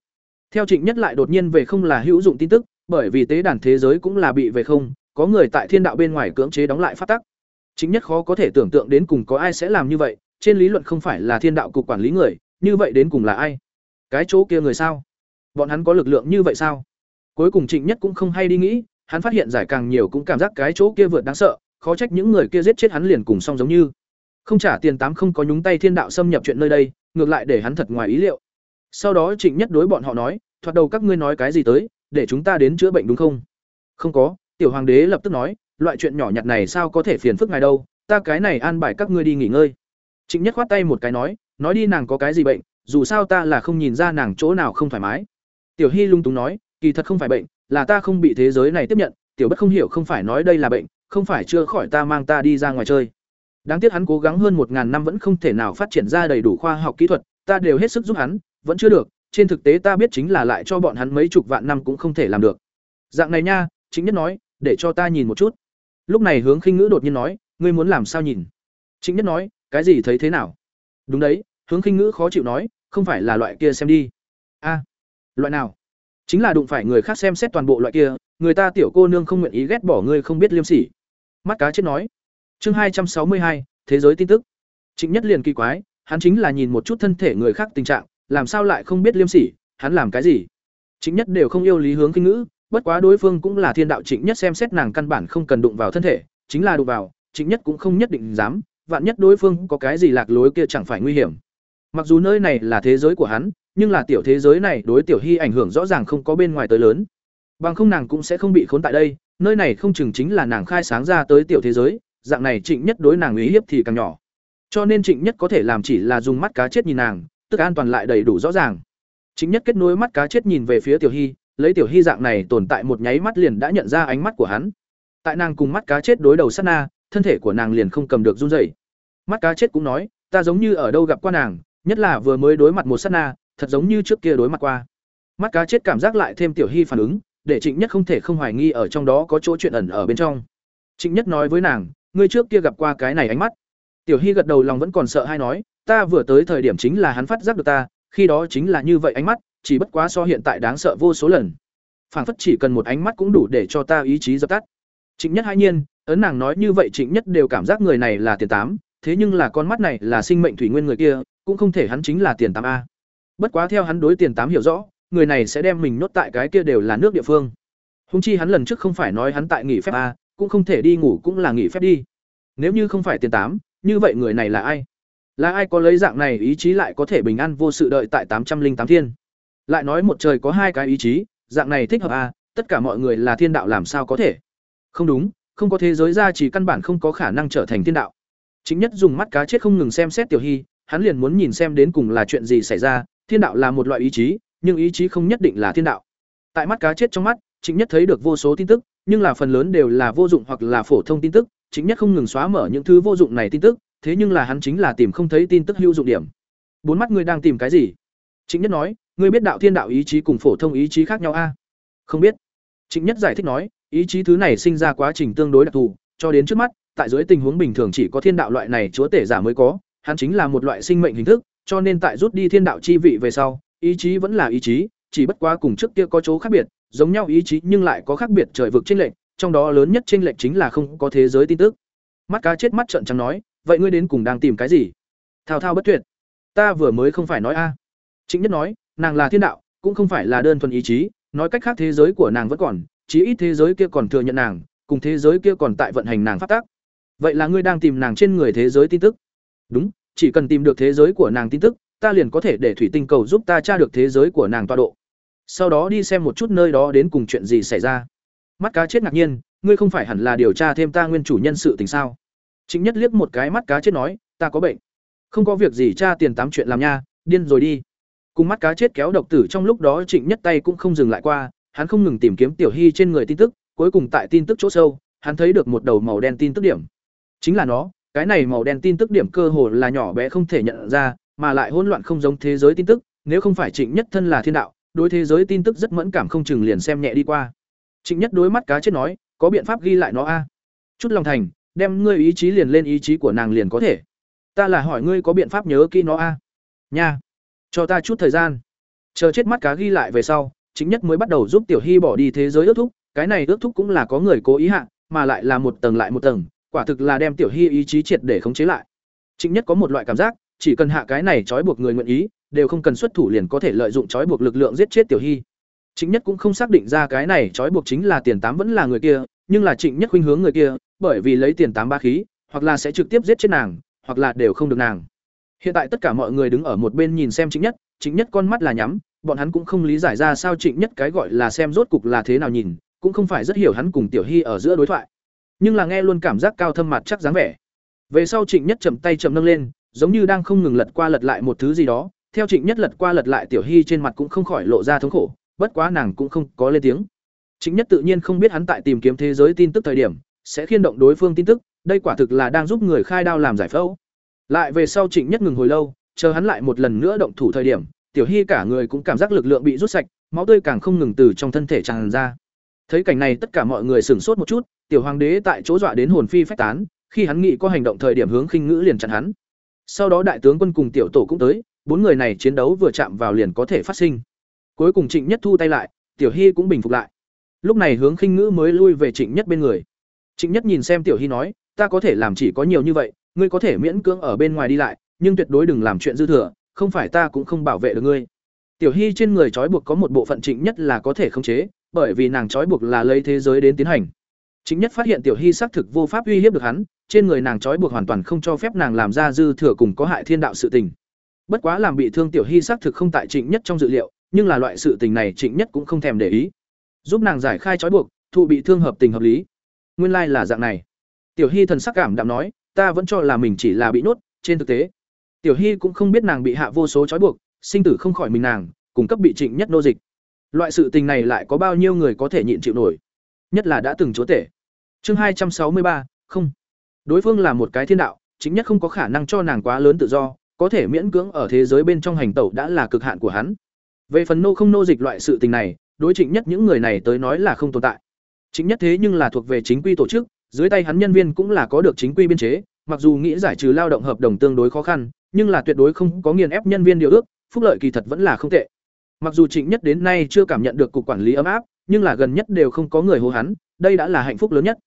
Speaker 1: Theo trịnh nhất lại đột nhiên về không là hữu dụng tin tức, bởi vì tế đàn thế giới cũng là bị về không có người tại thiên đạo bên ngoài cưỡng chế đóng lại phát tắc. Chính nhất khó có thể tưởng tượng đến cùng có ai sẽ làm như vậy, trên lý luận không phải là thiên đạo cục quản lý người, như vậy đến cùng là ai? Cái chỗ kia người sao? Bọn hắn có lực lượng như vậy sao? Cuối cùng trịnh nhất cũng không hay đi nghĩ, hắn phát hiện giải càng nhiều cũng cảm giác cái chỗ kia vượt đáng sợ, khó trách những người kia giết chết hắn liền cùng song giống như. Không trả tiền tám không có nhúng tay thiên đạo xâm nhập chuyện nơi đây, ngược lại để hắn thật ngoài ý liệu. Sau đó trịnh nhất đối bọn họ nói, thoạt đầu các ngươi nói cái gì tới, để chúng ta đến chữa bệnh đúng không? Không có tiểu hoàng đế lập tức nói, loại chuyện nhỏ nhặt này sao có thể phiền phức ngài đâu, ta cái này an bài các ngươi đi nghỉ ngơi. Trịnh nhất khoát tay một cái nói nói đi nàng có cái gì bệnh, dù sao ta là không nhìn ra nàng chỗ nào không thoải mái. Tiểu Hi lung túng nói, kỳ thật không phải bệnh, là ta không bị thế giới này tiếp nhận, tiểu bất không hiểu không phải nói đây là bệnh, không phải chưa khỏi ta mang ta đi ra ngoài chơi. Đáng tiếc hắn cố gắng hơn một ngàn năm vẫn không thể nào phát triển ra đầy đủ khoa học kỹ thuật, ta đều hết sức giúp hắn, vẫn chưa được, trên thực tế ta biết chính là lại cho bọn hắn mấy chục vạn năm cũng không thể làm được. Dạng này nha chính nhất nói để cho ta nhìn một chút. Lúc này hướng khinh ngữ đột nhiên nói, ngươi muốn làm sao nhìn? Chính nhất nói, cái gì thấy thế nào? Đúng đấy, hướng khinh ngữ khó chịu nói, không phải là loại kia xem đi. A, loại nào? Chính là đụng phải người khác xem xét toàn bộ loại kia, người ta tiểu cô nương không nguyện ý ghét bỏ ngươi không biết liêm sỉ. Mắt cá chết nói. Chương hai trăm sáu mươi hai, thế giới tin tức. Trịnh nhất liền kỳ quái, hắn chính là nhìn một chút thân thể người khác tình trạng, làm sao lại không biết liêm sỉ, hắn làm cái gì? Trịnh nhất đều không yêu lý hướng Khinh ngữ bất quá đối phương cũng là thiên đạo trịnh nhất xem xét nàng căn bản không cần đụng vào thân thể, chính là đụng vào, trịnh nhất cũng không nhất định dám, vạn nhất đối phương có cái gì lạc lối kia chẳng phải nguy hiểm. Mặc dù nơi này là thế giới của hắn, nhưng là tiểu thế giới này đối tiểu hy ảnh hưởng rõ ràng không có bên ngoài tới lớn. Bằng không nàng cũng sẽ không bị khốn tại đây, nơi này không chừng chính là nàng khai sáng ra tới tiểu thế giới, dạng này trịnh nhất đối nàng uy hiếp thì càng nhỏ. Cho nên trịnh nhất có thể làm chỉ là dùng mắt cá chết nhìn nàng, tức an toàn lại đầy đủ rõ ràng. Trịnh nhất kết nối mắt cá chết nhìn về phía tiểu hy lấy tiểu hy dạng này tồn tại một nháy mắt liền đã nhận ra ánh mắt của hắn. Tại nàng cùng mắt cá chết đối đầu sát na, thân thể của nàng liền không cầm được run rẩy. Mắt cá chết cũng nói, ta giống như ở đâu gặp qua nàng, nhất là vừa mới đối mặt một sát na, thật giống như trước kia đối mặt qua. Mắt cá chết cảm giác lại thêm tiểu hy phản ứng, để trịnh nhất không thể không hoài nghi ở trong đó có chỗ chuyện ẩn ở bên trong. Trịnh nhất nói với nàng, ngươi trước kia gặp qua cái này ánh mắt. Tiểu hy gật đầu lòng vẫn còn sợ hay nói, ta vừa tới thời điểm chính là hắn phát giác được ta, khi đó chính là như vậy ánh mắt chỉ bất quá so hiện tại đáng sợ vô số lần. Phảng phất chỉ cần một ánh mắt cũng đủ để cho ta ý chí dập tắt. Trịnh nhất hai nhiên, ấn nàng nói như vậy trịnh nhất đều cảm giác người này là tiền tám, thế nhưng là con mắt này là sinh mệnh thủy nguyên người kia, cũng không thể hắn chính là tiền tám a. Bất quá theo hắn đối tiền tám hiểu rõ, người này sẽ đem mình nhốt tại cái kia đều là nước địa phương. Húng chi hắn lần trước không phải nói hắn tại nghỉ phép a, cũng không thể đi ngủ cũng là nghỉ phép đi. Nếu như không phải tiền tám, như vậy người này là ai? Là ai có lấy dạng này ý chí lại có thể bình an vô sự đợi tại tám trăm linh tám thiên? Lại nói một trời có hai cái ý chí, dạng này thích hợp à tất cả mọi người là thiên đạo làm sao có thể? Không đúng, không có thế giới ra chỉ căn bản không có khả năng trở thành thiên đạo. Chính nhất dùng mắt cá chết không ngừng xem xét tiểu hy, hắn liền muốn nhìn xem đến cùng là chuyện gì xảy ra, thiên đạo là một loại ý chí, nhưng ý chí không nhất định là thiên đạo. Tại mắt cá chết trong mắt, chính nhất thấy được vô số tin tức, nhưng là phần lớn đều là vô dụng hoặc là phổ thông tin tức, chính nhất không ngừng xóa mở những thứ vô dụng này tin tức, thế nhưng là hắn chính là tìm không thấy tin tức hữu dụng điểm. Bốn mắt ngươi đang tìm cái gì? Chính nhất nói ngươi biết đạo thiên đạo ý chí cùng phổ thông ý chí khác nhau a? Không biết. Trịnh nhất giải thích nói, ý chí thứ này sinh ra quá trình tương đối đặc thù, cho đến trước mắt, tại dưới tình huống bình thường chỉ có thiên đạo loại này chúa tể giả mới có, hắn chính là một loại sinh mệnh hình thức, cho nên tại rút đi thiên đạo chi vị về sau, ý chí vẫn là ý chí, chỉ bất quá cùng trước kia có chỗ khác biệt, giống nhau ý chí nhưng lại có khác biệt trời vực chênh lệch, trong đó lớn nhất chênh lệch chính là không có thế giới tin tức. Mắt cá chết mắt trợn trắng nói, vậy ngươi đến cùng đang tìm cái gì? Thao thao bất tuyệt. Ta vừa mới không phải nói a. À. chính nhất nói nàng là thiên đạo, cũng không phải là đơn thuần ý chí, nói cách khác thế giới của nàng vẫn còn, chí ít thế giới kia còn thừa nhận nàng, cùng thế giới kia còn tại vận hành nàng phát tác vậy là ngươi đang tìm nàng trên người thế giới tin tức? Đúng, chỉ cần tìm được thế giới của nàng tin tức, ta liền có thể để thủy tinh cầu giúp ta tra được thế giới của nàng tọa độ. Sau đó đi xem một chút nơi đó đến cùng chuyện gì xảy ra. Mắt cá chết ngạc nhiên, ngươi không phải hẳn là điều tra thêm ta nguyên chủ nhân sự tình sao? Chính nhất liếc một cái mắt cá chết nói, ta có bệnh. Không có việc gì tra tiền tám chuyện làm nha, điên rồi đi cùng mắt cá chết kéo độc tử trong lúc đó trịnh nhất tay cũng không dừng lại qua, hắn không ngừng tìm kiếm tiểu hy trên người tin tức, cuối cùng tại tin tức chỗ sâu, hắn thấy được một đầu màu đen tin tức điểm. Chính là nó, cái này màu đen tin tức điểm cơ hồ là nhỏ bé không thể nhận ra, mà lại hỗn loạn không giống thế giới tin tức, nếu không phải trịnh nhất thân là thiên đạo, đối thế giới tin tức rất mẫn cảm không chừng liền xem nhẹ đi qua. Trịnh nhất đối mắt cá chết nói, có biện pháp ghi lại nó a? Chút lòng thành, đem ngươi ý chí liền lên ý chí của nàng liền có thể. Ta là hỏi ngươi có biện pháp nhớ kỹ nó a? Nha cho ta chút thời gian. Chờ chết mắt cá ghi lại về sau, chính nhất mới bắt đầu giúp tiểu hy bỏ đi thế giới ước thúc. Cái này ước thúc cũng là có người cố ý hạ, mà lại là một tầng lại một tầng, quả thực là đem tiểu hy ý chí triệt để khống chế lại. Chính nhất có một loại cảm giác, chỉ cần hạ cái này trói buộc người nguyện ý, đều không cần xuất thủ liền có thể lợi dụng trói buộc lực lượng giết chết tiểu hy. Chính nhất cũng không xác định ra cái này trói buộc chính là tiền tám vẫn là người kia, nhưng là trịnh nhất khuynh hướng người kia, bởi vì lấy tiền tám ba khí, hoặc là sẽ trực tiếp giết chết nàng, hoặc là đều không được nàng hiện tại tất cả mọi người đứng ở một bên nhìn xem trịnh nhất trịnh nhất con mắt là nhắm, bọn hắn cũng không lý giải ra sao trịnh nhất cái gọi là xem rốt cục là thế nào nhìn, cũng không phải rất hiểu hắn cùng tiểu hy ở giữa đối thoại. Nhưng là nghe luôn cảm giác cao thâm mặt chắc dáng vẻ. Về sau trịnh nhất chậm tay chậm nâng lên, giống như đang không ngừng lật qua lật lại một thứ gì đó. Theo trịnh nhất lật qua lật lại tiểu hy trên mặt cũng không khỏi lộ ra thống khổ, bất quá nàng cũng không có lên tiếng. Trịnh nhất tự nhiên không biết hắn tại tìm kiếm thế giới tin tức thời điểm, sẽ khiên động đối phương tin tức, đây quả thực là đang giúp người khai đao làm giải phẫu lại về sau trịnh nhất ngừng hồi lâu, chờ hắn lại một lần nữa động thủ thời điểm, tiểu hy cả người cũng cảm giác lực lượng bị rút sạch, máu tươi càng không ngừng từ trong thân thể tràn ra. Thấy cảnh này tất cả mọi người sửng sốt một chút, tiểu hoàng đế tại chỗ dọa đến hồn phi phách tán, khi hắn nghĩ có hành động thời điểm hướng khinh ngữ liền chặn hắn. Sau đó đại tướng quân cùng tiểu tổ cũng tới, bốn người này chiến đấu vừa chạm vào liền có thể phát sinh. Cuối cùng trịnh nhất thu tay lại, tiểu hy cũng bình phục lại. Lúc này hướng khinh ngữ mới lui về trịnh nhất bên người. Trịnh nhất nhìn xem tiểu hy nói, ta có thể làm chỉ có nhiều như vậy ngươi có thể miễn cưỡng ở bên ngoài đi lại, nhưng tuyệt đối đừng làm chuyện dư thừa, không phải ta cũng không bảo vệ được ngươi. Tiểu hy trên người trói buộc có một bộ phận trịnh nhất là có thể khống chế, bởi vì nàng trói buộc là lấy thế giới đến tiến hành. Trịnh nhất phát hiện tiểu hy xác thực vô pháp uy hiếp được hắn, trên người nàng trói buộc hoàn toàn không cho phép nàng làm ra dư thừa cùng có hại thiên đạo sự tình. Bất quá làm bị thương tiểu hy xác thực không tại trịnh nhất trong dự liệu, nhưng là loại sự tình này trịnh nhất cũng không thèm để ý. Giúp nàng giải khai trói buộc, thụ bị thương hợp tình hợp lý. Nguyên lai là dạng này. Tiểu hy thần sắc cảm đạm nói ta vẫn cho là mình chỉ là bị nhốt, trên thực tế, tiểu hy cũng không biết nàng bị hạ vô số trói buộc, sinh tử không khỏi mình nàng, cùng cấp bị trịnh nhất nô dịch. Loại sự tình này lại có bao nhiêu người có thể nhịn chịu nổi? Nhất là đã từng chúa tể. Chương hai trăm sáu mươi ba, không. Đối phương là một cái thiên đạo chính nhất không có khả năng cho nàng quá lớn tự do, có thể miễn cưỡng ở thế giới bên trong hành tẩu đã là cực hạn của hắn. Về phần nô không nô dịch loại sự tình này, đối trịnh nhất những người này tới nói là không tồn tại. Chính nhất thế nhưng là thuộc về chính quy tổ chức dưới tay hắn nhân viên cũng là có được chính quy biên chế, mặc dù nghĩ giải trừ lao động hợp đồng tương đối khó khăn, nhưng là tuyệt đối không có nghiền ép nhân viên điều ước, phúc lợi kỳ thật vẫn là không tệ. Mặc dù trịnh nhất đến nay chưa cảm nhận được cục quản lý ấm áp, nhưng là gần nhất đều không có người hô hắn, đây đã là hạnh phúc lớn nhất.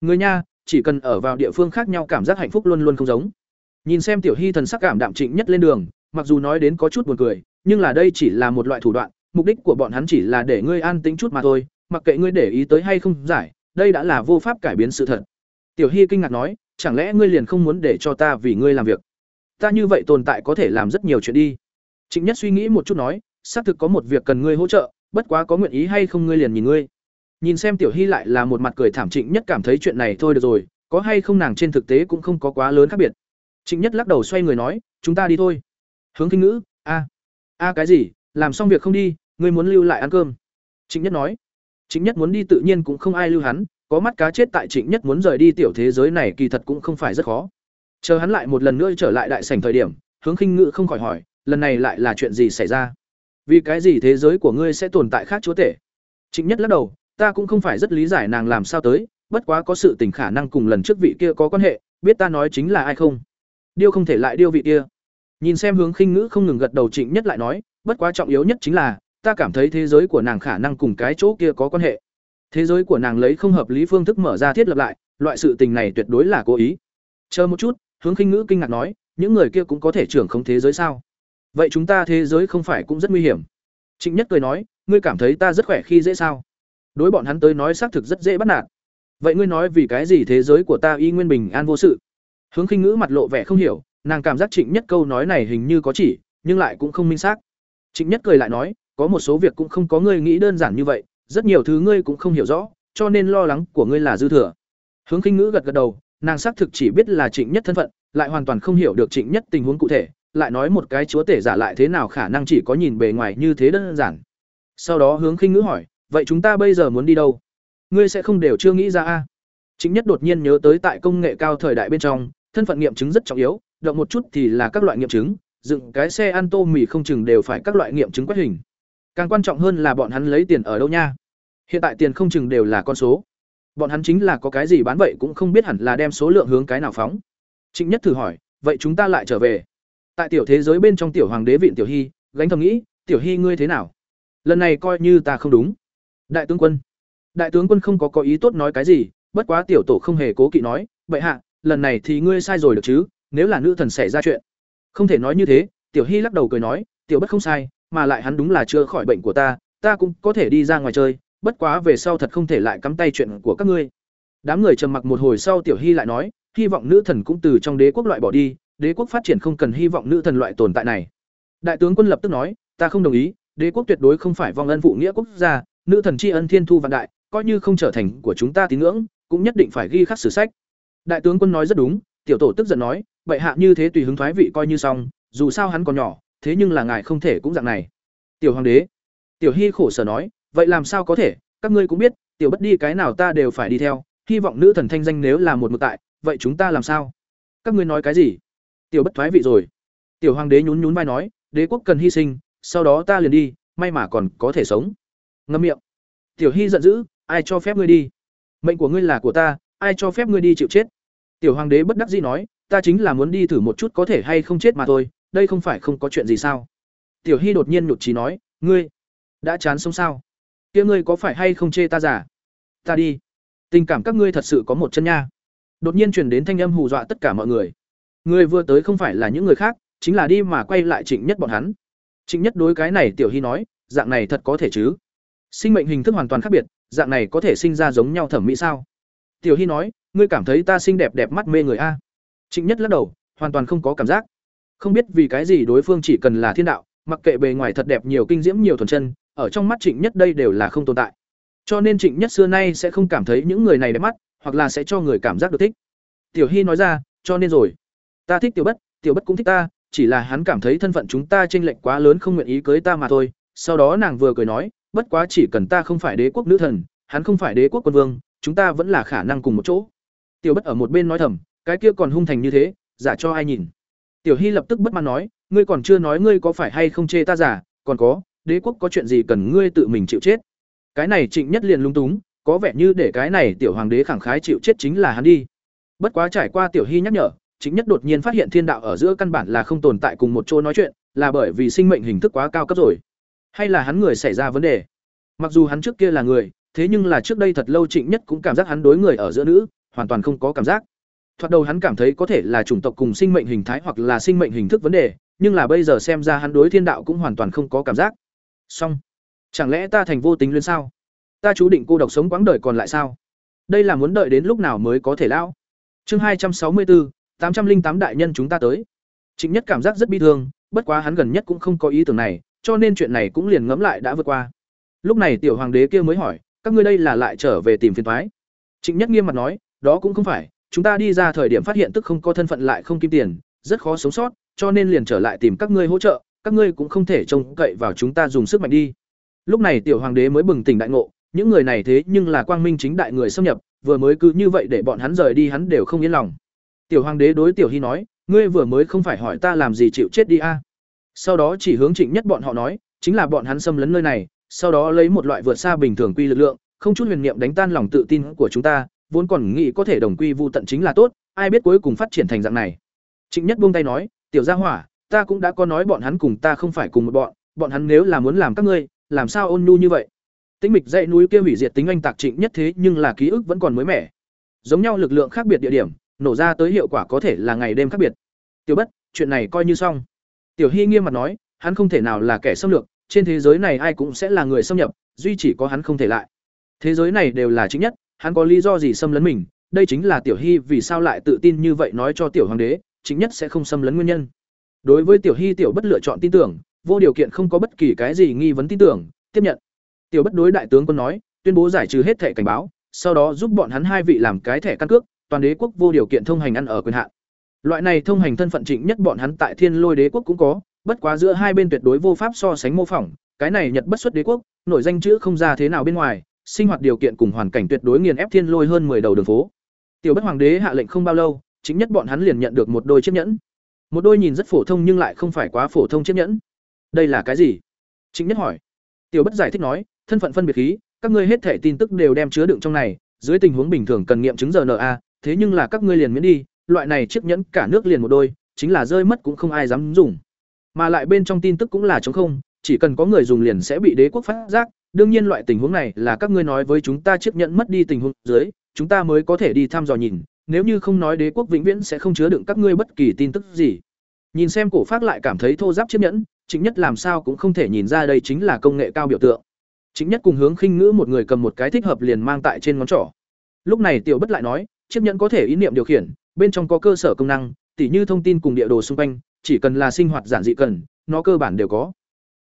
Speaker 1: Người nha, chỉ cần ở vào địa phương khác nhau cảm giác hạnh phúc luôn luôn không giống. Nhìn xem tiểu hy thần sắc cảm đạm trịnh nhất lên đường, mặc dù nói đến có chút buồn cười, nhưng là đây chỉ là một loại thủ đoạn, mục đích của bọn hắn chỉ là để ngươi an tính chút mà thôi, mặc kệ ngươi để ý tới hay không giải đây đã là vô pháp cải biến sự thật. Tiểu hy kinh ngạc nói, chẳng lẽ ngươi liền không muốn để cho ta vì ngươi làm việc? Ta như vậy tồn tại có thể làm rất nhiều chuyện đi. Trịnh nhất suy nghĩ một chút nói, xác thực có một việc cần ngươi hỗ trợ, bất quá có nguyện ý hay không ngươi liền nhìn ngươi. Nhìn xem tiểu hy lại là một mặt cười thảm trịnh nhất cảm thấy chuyện này thôi được rồi, có hay không nàng trên thực tế cũng không có quá lớn khác biệt. Trịnh nhất lắc đầu xoay người nói, chúng ta đi thôi. Hướng kinh ngữ, a. A cái gì, làm xong việc không đi, ngươi muốn lưu lại ăn cơm. Trịnh nhất nói trịnh nhất muốn đi tự nhiên cũng không ai lưu hắn, có mắt cá chết tại trịnh nhất muốn rời đi tiểu thế giới này kỳ thật cũng không phải rất khó. Chờ hắn lại một lần nữa trở lại đại sảnh thời điểm, hướng khinh ngữ không khỏi hỏi, lần này lại là chuyện gì xảy ra? Vì cái gì thế giới của ngươi sẽ tồn tại khác chúa tể? Trịnh nhất lắc đầu, ta cũng không phải rất lý giải nàng làm sao tới, bất quá có sự tình khả năng cùng lần trước vị kia có quan hệ, biết ta nói chính là ai không? Điêu không thể lại điêu vị kia. Nhìn xem hướng khinh ngữ không ngừng gật đầu trịnh nhất lại nói, bất quá trọng yếu nhất chính là ta cảm thấy thế giới của nàng khả năng cùng cái chỗ kia có quan hệ. Thế giới của nàng lấy không hợp lý phương thức mở ra thiết lập lại, loại sự tình này tuyệt đối là cố ý. Chờ một chút, hướng khinh ngữ kinh ngạc nói, những người kia cũng có thể trưởng không thế giới sao? Vậy chúng ta thế giới không phải cũng rất nguy hiểm. Trịnh nhất cười nói, ngươi cảm thấy ta rất khỏe khi dễ sao? Đối bọn hắn tới nói xác thực rất dễ bắt nạt. Vậy ngươi nói vì cái gì thế giới của ta y nguyên bình an vô sự? Hướng khinh ngữ mặt lộ vẻ không hiểu, nàng cảm giác trịnh nhất câu nói này hình như có chỉ, nhưng lại cũng không minh xác. Trịnh nhất cười lại nói có một số việc cũng không có ngươi nghĩ đơn giản như vậy, rất nhiều thứ ngươi cũng không hiểu rõ, cho nên lo lắng của ngươi là dư thừa. Hướng khinh ngữ gật gật đầu, nàng xác thực chỉ biết là trịnh nhất thân phận, lại hoàn toàn không hiểu được trịnh nhất tình huống cụ thể, lại nói một cái chúa tể giả lại thế nào khả năng chỉ có nhìn bề ngoài như thế đơn giản. Sau đó hướng khinh ngữ hỏi, vậy chúng ta bây giờ muốn đi đâu? Ngươi sẽ không đều chưa nghĩ ra a. Trịnh nhất đột nhiên nhớ tới tại công nghệ cao thời đại bên trong, thân phận nghiệm chứng rất trọng yếu, động một chút thì là các loại nghiệm chứng, dựng cái xe ăn tô mì không chừng đều phải các loại nghiệm chứng quét hình càng quan trọng hơn là bọn hắn lấy tiền ở đâu nha. Hiện tại tiền không chừng đều là con số. Bọn hắn chính là có cái gì bán vậy cũng không biết hẳn là đem số lượng hướng cái nào phóng. Trịnh nhất thử hỏi, vậy chúng ta lại trở về? Tại tiểu thế giới bên trong tiểu hoàng đế viện tiểu hy, gánh thầm nghĩ, tiểu hy ngươi thế nào? Lần này coi như ta không đúng. Đại tướng quân, đại tướng quân không có có ý tốt nói cái gì, bất quá tiểu tổ không hề cố kỵ nói vậy hạ, lần này thì ngươi sai rồi được chứ, nếu là nữ thần xảy ra chuyện. Không thể nói như thế, tiểu hy lắc đầu cười nói, tiểu bất không sai mà lại hắn đúng là chưa khỏi bệnh của ta ta cũng có thể đi ra ngoài chơi, bất quá về sau thật không thể lại cắm tay chuyện của các ngươi. Đám người trầm mặc một hồi sau tiểu hy lại nói, hy vọng nữ thần cũng từ trong đế quốc loại bỏ đi, đế quốc phát triển không cần hy vọng nữ thần loại tồn tại này. Đại tướng quân lập tức nói, ta không đồng ý, đế quốc tuyệt đối không phải vong ân phụ nghĩa quốc gia, nữ thần tri ân thiên thu vạn đại, coi như không trở thành của chúng ta tín ngưỡng, cũng nhất định phải ghi khắc sử sách. Đại tướng quân nói rất đúng, tiểu tổ tức giận nói vậy hạ như thế tùy hứng thoái vị coi như xong, dù sao hắn còn nhỏ thế nhưng là ngài không thể cũng dạng này. Tiểu hoàng đế. Tiểu hy khổ sở nói, vậy làm sao có thể? Các ngươi cũng biết, tiểu bất đi cái nào ta đều phải đi theo. Hy vọng nữ thần thanh danh nếu là một một tại, vậy chúng ta làm sao? Các ngươi nói cái gì? Tiểu bất thoái vị rồi. Tiểu hoàng đế nhún nhún vai nói, đế quốc cần hy sinh, sau đó ta liền đi, may mà còn có thể sống. Ngâm miệng. Tiểu hy giận dữ, ai cho phép ngươi đi? Mệnh của ngươi là của ta, ai cho phép ngươi đi chịu chết? Tiểu hoàng đế bất đắc dĩ nói, ta chính là muốn đi thử một chút có thể hay không chết mà thôi đây không phải không có chuyện gì sao? Tiểu hy đột nhiên nhụt trí nói, ngươi đã chán sống sao? Kia ngươi có phải hay không chê ta giả ta đi. Tình cảm các ngươi thật sự có một chân nha. Đột nhiên chuyển đến thanh âm hù dọa tất cả mọi người. Người vừa tới không phải là những người khác, chính là đi mà quay lại trịnh nhất bọn hắn. Trịnh nhất đối cái này tiểu hy nói, dạng này thật có thể chứ? Sinh mệnh hình thức hoàn toàn khác biệt, dạng này có thể sinh ra giống nhau thẩm mỹ sao? Tiểu hy nói, ngươi cảm thấy ta xinh đẹp đẹp mắt mê người a? Trịnh nhất lắc đầu, hoàn toàn không có cảm giác không biết vì cái gì đối phương chỉ cần là thiên đạo, mặc kệ bề ngoài thật đẹp nhiều kinh diễm nhiều thuần chân, ở trong mắt trịnh nhất đây đều là không tồn tại. Cho nên trịnh nhất xưa nay sẽ không cảm thấy những người này đẹp mắt, hoặc là sẽ cho người cảm giác được thích. Tiểu hy nói ra, cho nên rồi. Ta thích tiểu bất tiểu bất cũng thích ta, chỉ là hắn cảm thấy thân phận chúng ta chênh lệch quá lớn không nguyện ý cưới ta mà thôi. Sau đó nàng vừa cười nói, bất quá chỉ cần ta không phải đế quốc nữ thần, hắn không phải đế quốc quân vương, chúng ta vẫn là khả năng cùng một chỗ. Tiểu bất ở một bên nói thầm, cái kia còn hung thành như thế, giả cho ai nhìn? Tiểu hy lập tức bất mãn nói, ngươi còn chưa nói ngươi có phải hay không chê ta giả? Còn có, đế quốc có chuyện gì cần ngươi tự mình chịu chết? Cái này trịnh nhất liền lung túng, có vẻ như để cái này tiểu hoàng đế khẳng khái chịu chết chính là hắn đi. Bất quá trải qua tiểu hy nhắc nhở, Trịnh nhất đột nhiên phát hiện thiên đạo ở giữa căn bản là không tồn tại cùng một chỗ nói chuyện, là bởi vì sinh mệnh hình thức quá cao cấp rồi. Hay là hắn người xảy ra vấn đề? Mặc dù hắn trước kia là người, thế nhưng là trước đây thật lâu trịnh nhất cũng cảm giác hắn đối người ở giữa nữ, hoàn toàn không có cảm giác thoạt đầu hắn cảm thấy có thể là chủng tộc cùng sinh mệnh hình thái hoặc là sinh mệnh hình thức vấn đề, nhưng là bây giờ xem ra hắn đối thiên đạo cũng hoàn toàn không có cảm giác. Song chẳng lẽ ta thành vô tính luyến sao? Ta chú định cô độc sống quãng đời còn lại sao? Đây là muốn đợi đến lúc nào mới có thể lão chương hai trăm sáu mươi bốn tám trăm linh tám đại nhân chúng ta tới. Trịnh nhất cảm giác rất bi thương, bất quá hắn gần nhất cũng không có ý tưởng này, cho nên chuyện này cũng liền ngẫm lại đã vượt qua. Lúc này tiểu hoàng đế kia mới hỏi, các ngươi đây là lại trở về tìm phiền thoái trịnh nhất nghiêm mặt nói, đó cũng không phải chúng ta đi ra thời điểm phát hiện tức không có thân phận lại không kim tiền, rất khó sống sót, cho nên liền trở lại tìm các ngươi hỗ trợ, các ngươi cũng không thể trông cậy vào chúng ta dùng sức mạnh đi. Lúc này tiểu hoàng đế mới bừng tỉnh đại ngộ, những người này thế nhưng là quang minh chính đại người xâm nhập, vừa mới cứ như vậy để bọn hắn rời đi hắn đều không yên lòng. Tiểu hoàng đế đối tiểu hy nói, ngươi vừa mới không phải hỏi ta làm gì chịu chết đi a? Sau đó chỉ hướng trịnh nhất bọn họ nói, chính là bọn hắn xâm lấn nơi này, sau đó lấy một loại vượt xa bình thường quy lực lượng, không chút huyền niệm đánh tan lòng tự tin của chúng ta vốn còn nghĩ có thể đồng quy vu tận chính là tốt, ai biết cuối cùng phát triển thành dạng này. Trịnh nhất buông tay nói, tiểu gia hỏa, ta cũng đã có nói bọn hắn cùng ta không phải cùng một bọn bọn hắn nếu là muốn làm các ngươi, làm sao ôn nhu như vậy? Tĩnh mịch dãy núi kia hủy diệt tính anh tạc trịnh nhất thế nhưng là ký ức vẫn còn mới mẻ. Giống nhau lực lượng khác biệt địa điểm, nổ ra tới hiệu quả có thể là ngày đêm khác biệt. Tiểu bất, chuyện này coi như xong. Tiểu hy nghiêm mặt nói, hắn không thể nào là kẻ xâm lược, trên thế giới này ai cũng sẽ là người xâm nhập, duy chỉ có hắn không thể lại. Thế giới này đều là chính nhất hắn có lý do gì xâm lấn mình, đây chính là Tiểu Hy vì sao lại tự tin như vậy nói cho tiểu hoàng đế, chính nhất sẽ không xâm lấn nguyên nhân. Đối với Tiểu Hy tiểu bất lựa chọn tin tưởng, vô điều kiện không có bất kỳ cái gì nghi vấn tin tưởng, tiếp nhận. Tiểu bất đối đại tướng quân nói, tuyên bố giải trừ hết thẻ cảnh báo, sau đó giúp bọn hắn hai vị làm cái thẻ căn cước, toàn đế quốc vô điều kiện thông hành ăn ở quyền hạn. Loại này thông hành thân phận trịnh nhất bọn hắn tại Thiên Lôi đế quốc cũng có, bất quá giữa hai bên tuyệt đối vô pháp so sánh mô phỏng, cái này Nhật bất xuất đế quốc, nổi danh chữ không ra thế nào bên ngoài, sinh hoạt điều kiện cùng hoàn cảnh tuyệt đối nghiền ép Thiên Lôi hơn 10 đầu đường phố. Tiểu Bất Hoàng đế hạ lệnh không bao lâu, chính nhất bọn hắn liền nhận được một đôi chiếc nhẫn. Một đôi nhìn rất phổ thông nhưng lại không phải quá phổ thông chiếc nhẫn. Đây là cái gì? Chính nhất hỏi. Tiểu Bất giải thích nói, thân phận phân biệt khí, các ngươi hết thể tin tức đều đem chứa đựng trong này, dưới tình huống bình thường cần nghiệm chứng giờ RNA, thế nhưng là các ngươi liền miễn đi, loại này chiếc nhẫn cả nước liền một đôi, chính là rơi mất cũng không ai dám dùng. Mà lại bên trong tin tức cũng là trống không, chỉ cần có người dùng liền sẽ bị đế quốc phát giác, đương nhiên loại tình huống này là các ngươi nói với chúng ta chiếc nhẫn mất đi tình huống dưới, chúng ta mới có thể đi thăm dò nhìn, nếu như không nói đế quốc vĩnh viễn sẽ không chứa đựng các ngươi bất kỳ tin tức gì. Nhìn xem cổ phát lại cảm thấy thô giáp chiếc nhẫn, chính nhất làm sao cũng không thể nhìn ra đây chính là công nghệ cao biểu tượng. Chính nhất cùng hướng khinh ngữ một người cầm một cái thích hợp liền mang tại trên ngón trỏ. Lúc này tiểu bất lại nói, chiếc nhẫn có thể ý niệm điều khiển, bên trong có cơ sở công năng, tỉ như thông tin cùng địa đồ xung quanh, chỉ cần là sinh hoạt giản dị cần, nó cơ bản đều có.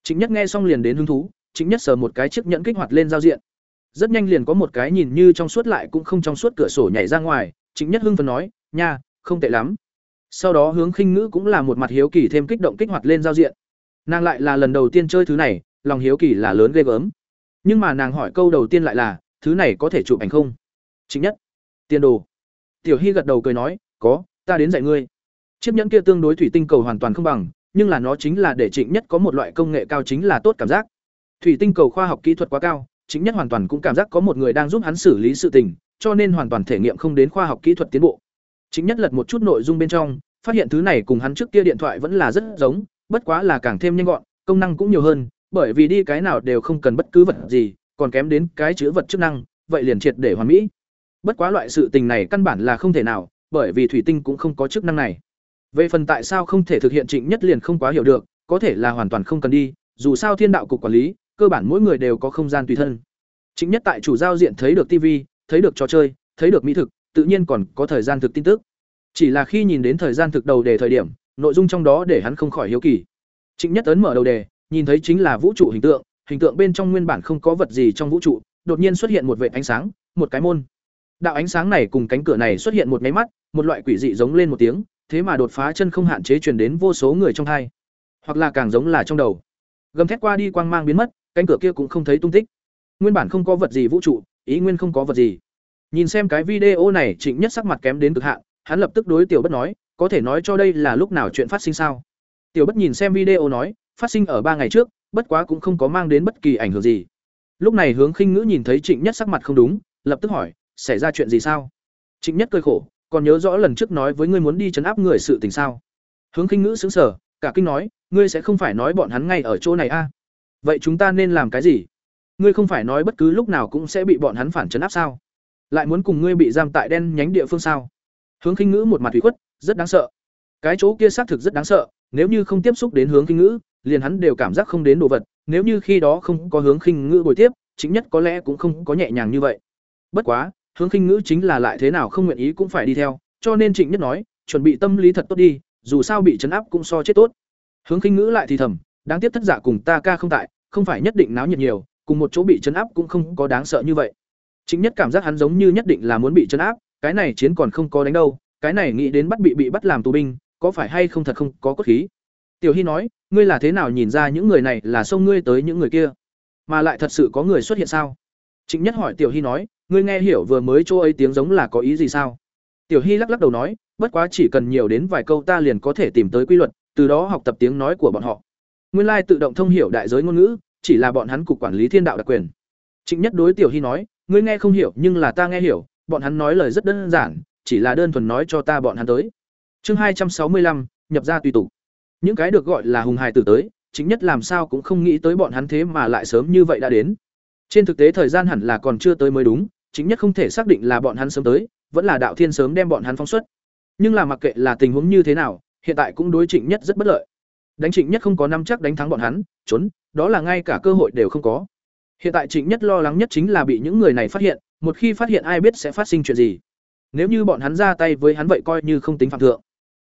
Speaker 1: Chính nhất nghe xong liền đến hứng thú, chính nhất sờ một cái chiếc nhẫn kích hoạt lên giao diện. Rất nhanh liền có một cái nhìn như trong suốt lại cũng không trong suốt cửa sổ nhảy ra ngoài, chính nhất hưng phấn nói, "Nha, không tệ lắm." Sau đó hướng khinh ngữ cũng là một mặt hiếu kỳ thêm kích động kích hoạt lên giao diện. Nàng lại là lần đầu tiên chơi thứ này, lòng hiếu kỳ là lớn ghê gớm. Nhưng mà nàng hỏi câu đầu tiên lại là, thứ này có thể chụp ảnh không? Chính nhất. Tiền đồ. Tiểu Hy gật đầu cười nói, "Có, ta đến dạy ngươi." Chiếc nhẫn kia tương đối thủy tinh cầu hoàn toàn không bằng, nhưng là nó chính là để Trịnh Nhất có một loại công nghệ cao chính là tốt cảm giác. Thủy tinh cầu khoa học kỹ thuật quá cao, chính Nhất hoàn toàn cũng cảm giác có một người đang giúp hắn xử lý sự tình, cho nên hoàn toàn thể nghiệm không đến khoa học kỹ thuật tiến bộ. Chính Nhất lật một chút nội dung bên trong, phát hiện thứ này cùng hắn trước kia điện thoại vẫn là rất giống, bất quá là càng thêm nhanh gọn, công năng cũng nhiều hơn, bởi vì đi cái nào đều không cần bất cứ vật gì, còn kém đến cái chứa vật chức năng, vậy liền triệt để hoàn mỹ. Bất quá loại sự tình này căn bản là không thể nào, bởi vì thủy tinh cũng không có chức năng này. Về phần tại sao không thể thực hiện Trịnh Nhất liền không quá hiểu được, có thể là hoàn toàn không cần đi, dù sao Thiên đạo cục quản lý, cơ bản mỗi người đều có không gian tùy thân. Trịnh Nhất tại chủ giao diện thấy được TV, thấy được trò chơi, thấy được mỹ thực, tự nhiên còn có thời gian thực tin tức. Chỉ là khi nhìn đến thời gian thực đầu đề thời điểm, nội dung trong đó để hắn không khỏi hiếu kỳ. Trịnh Nhất ấn mở đầu đề, nhìn thấy chính là vũ trụ hình tượng, hình tượng bên trong nguyên bản không có vật gì trong vũ trụ, đột nhiên xuất hiện một vệt ánh sáng, một cái môn. Đạo ánh sáng này cùng cánh cửa này xuất hiện một máy mắt, một loại quỷ dị giống lên một tiếng, thế mà đột phá chân không hạn chế truyền đến vô số người trong hai, hoặc là càng giống là trong đầu. Gầm thét qua đi quang mang biến mất, cánh cửa kia cũng không thấy tung tích. Nguyên bản không có vật gì vũ trụ, ý nguyên không có vật gì. Nhìn xem cái video này, Trịnh Nhất sắc mặt kém đến cực hạn, hắn lập tức đối Tiểu Bất nói, có thể nói cho đây là lúc nào chuyện phát sinh sao? Tiểu Bất nhìn xem video nói, phát sinh ở ba ngày trước, bất quá cũng không có mang đến bất kỳ ảnh hưởng gì. Lúc này Hướng Khinh Ngữ nhìn thấy Trịnh Nhất sắc mặt không đúng, lập tức hỏi, xảy ra chuyện gì sao? Trịnh Nhất cười khổ, còn nhớ rõ lần trước nói với ngươi muốn đi chấn áp người sự tình sao? Hướng Khinh Ngữ sững sờ, cả kinh nói, ngươi sẽ không phải nói bọn hắn ngay ở chỗ này a? À? Vậy chúng ta nên làm cái gì? Ngươi không phải nói bất cứ lúc nào cũng sẽ bị bọn hắn phản chấn áp sao? Lại muốn cùng ngươi bị giam tại đen nhánh địa phương sao? Hướng Khinh Ngữ một mặt ủy khuất, rất đáng sợ. Cái chỗ kia xác thực rất đáng sợ, nếu như không tiếp xúc đến Hướng Khinh Ngữ, liền hắn đều cảm giác không đến đồ vật, nếu như khi đó không có Hướng Khinh Ngữ bồi tiếp, chính nhất có lẽ cũng không có nhẹ nhàng như vậy. Bất quá, Hướng Khinh Ngữ chính là lại thế nào không nguyện ý cũng phải đi theo, cho nên Trịnh Nhất nói, chuẩn bị tâm lý thật tốt đi, dù sao bị chấn áp cũng so chết tốt. Hướng Khinh Ngữ lại thì thầm, đáng tiếc thất giả cùng ta ca không tại, không phải nhất định náo nhiệt nhiều, cùng một chỗ bị chấn áp cũng không có đáng sợ như vậy. Chính nhất cảm giác hắn giống như nhất định là muốn bị chấn áp, cái này chiến còn không có đánh đâu, cái này nghĩ đến bắt bị bị bắt làm tù binh, có phải hay không thật không có cốt khí. Tiểu Hy nói, ngươi là thế nào nhìn ra những người này là xông ngươi tới những người kia, mà lại thật sự có người xuất hiện sao? Trịnh Nhất hỏi Tiểu Hy nói, ngươi nghe hiểu vừa mới chỗ ấy tiếng giống là có ý gì sao? Tiểu Hy lắc lắc đầu nói, bất quá chỉ cần nhiều đến vài câu ta liền có thể tìm tới quy luật, từ đó học tập tiếng nói của bọn họ. Nguyên lai tự động thông hiểu đại giới ngôn ngữ, chỉ là bọn hắn cục quản lý thiên đạo đặc quyền. Trịnh Nhất đối Tiểu Hy nói, ngươi nghe không hiểu nhưng là ta nghe hiểu, bọn hắn nói lời rất đơn giản, chỉ là đơn thuần nói cho ta bọn hắn tới. Chương hai trăm sáu mươi lăm nhập ra tùy tục. Những cái được gọi là hùng hài tử tới, chính nhất làm sao cũng không nghĩ tới bọn hắn thế mà lại sớm như vậy đã đến. Trên thực tế thời gian hẳn là còn chưa tới mới đúng, chính nhất không thể xác định là bọn hắn sớm tới, vẫn là đạo thiên sớm đem bọn hắn phóng xuất. Nhưng là mặc kệ là tình huống như thế nào, hiện tại cũng đối Trịnh Nhất rất bất lợi. Đánh Trịnh Nhất không có năm chắc đánh thắng bọn hắn, trốn, đó là ngay cả cơ hội đều không có. Hiện tại Trịnh Nhất lo lắng nhất chính là bị những người này phát hiện, một khi phát hiện ai biết sẽ phát sinh chuyện gì. Nếu như bọn hắn ra tay với hắn vậy coi như không tính phạm thượng.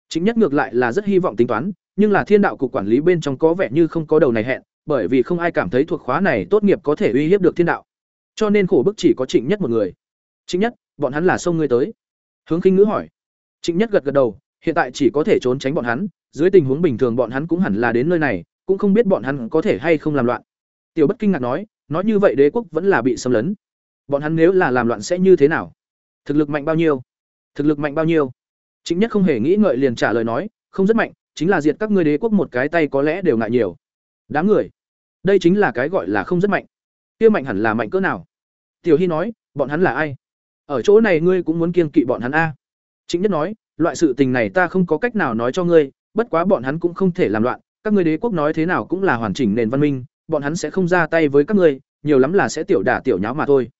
Speaker 1: Chính nhất ngược lại là rất hy vọng tính toán, nhưng là thiên đạo cục quản lý bên trong có vẻ như không có đầu này hẹn, bởi vì không ai cảm thấy thuộc khóa này tốt nghiệp có thể uy hiếp được thiên đạo. Cho nên khổ bức chỉ có Trịnh Nhất một người. Trịnh Nhất, bọn hắn là xông ngươi tới. Hướng Khinh Ngữ hỏi. Trịnh Nhất gật gật đầu, hiện tại chỉ có thể trốn tránh bọn hắn, dưới tình huống bình thường bọn hắn cũng hẳn là đến nơi này, cũng không biết bọn hắn có thể hay không làm loạn. Tiểu Bất kinh ngạc nói, nói như vậy đế quốc vẫn là bị xâm lấn. Bọn hắn nếu là làm loạn sẽ như thế nào? Thực lực mạnh bao nhiêu? Thực lực mạnh bao nhiêu? chính Nhất không hề nghĩ ngợi liền trả lời nói, không rất mạnh, chính là diệt các ngươi đế quốc một cái tay có lẽ đều ngại nhiều. Đám người, đây chính là cái gọi là không rất mạnh. Kia mạnh hẳn là mạnh cỡ nào? Tiểu Hy nói, bọn hắn là ai? Ở chỗ này ngươi cũng muốn kiêng kỵ bọn hắn a. chính Nhất nói, loại sự tình này ta không có cách nào nói cho ngươi, bất quá bọn hắn cũng không thể làm loạn, các ngươi đế quốc nói thế nào cũng là hoàn chỉnh nền văn minh, bọn hắn sẽ không ra tay với các ngươi, nhiều lắm là sẽ tiểu đả tiểu nháo mà thôi.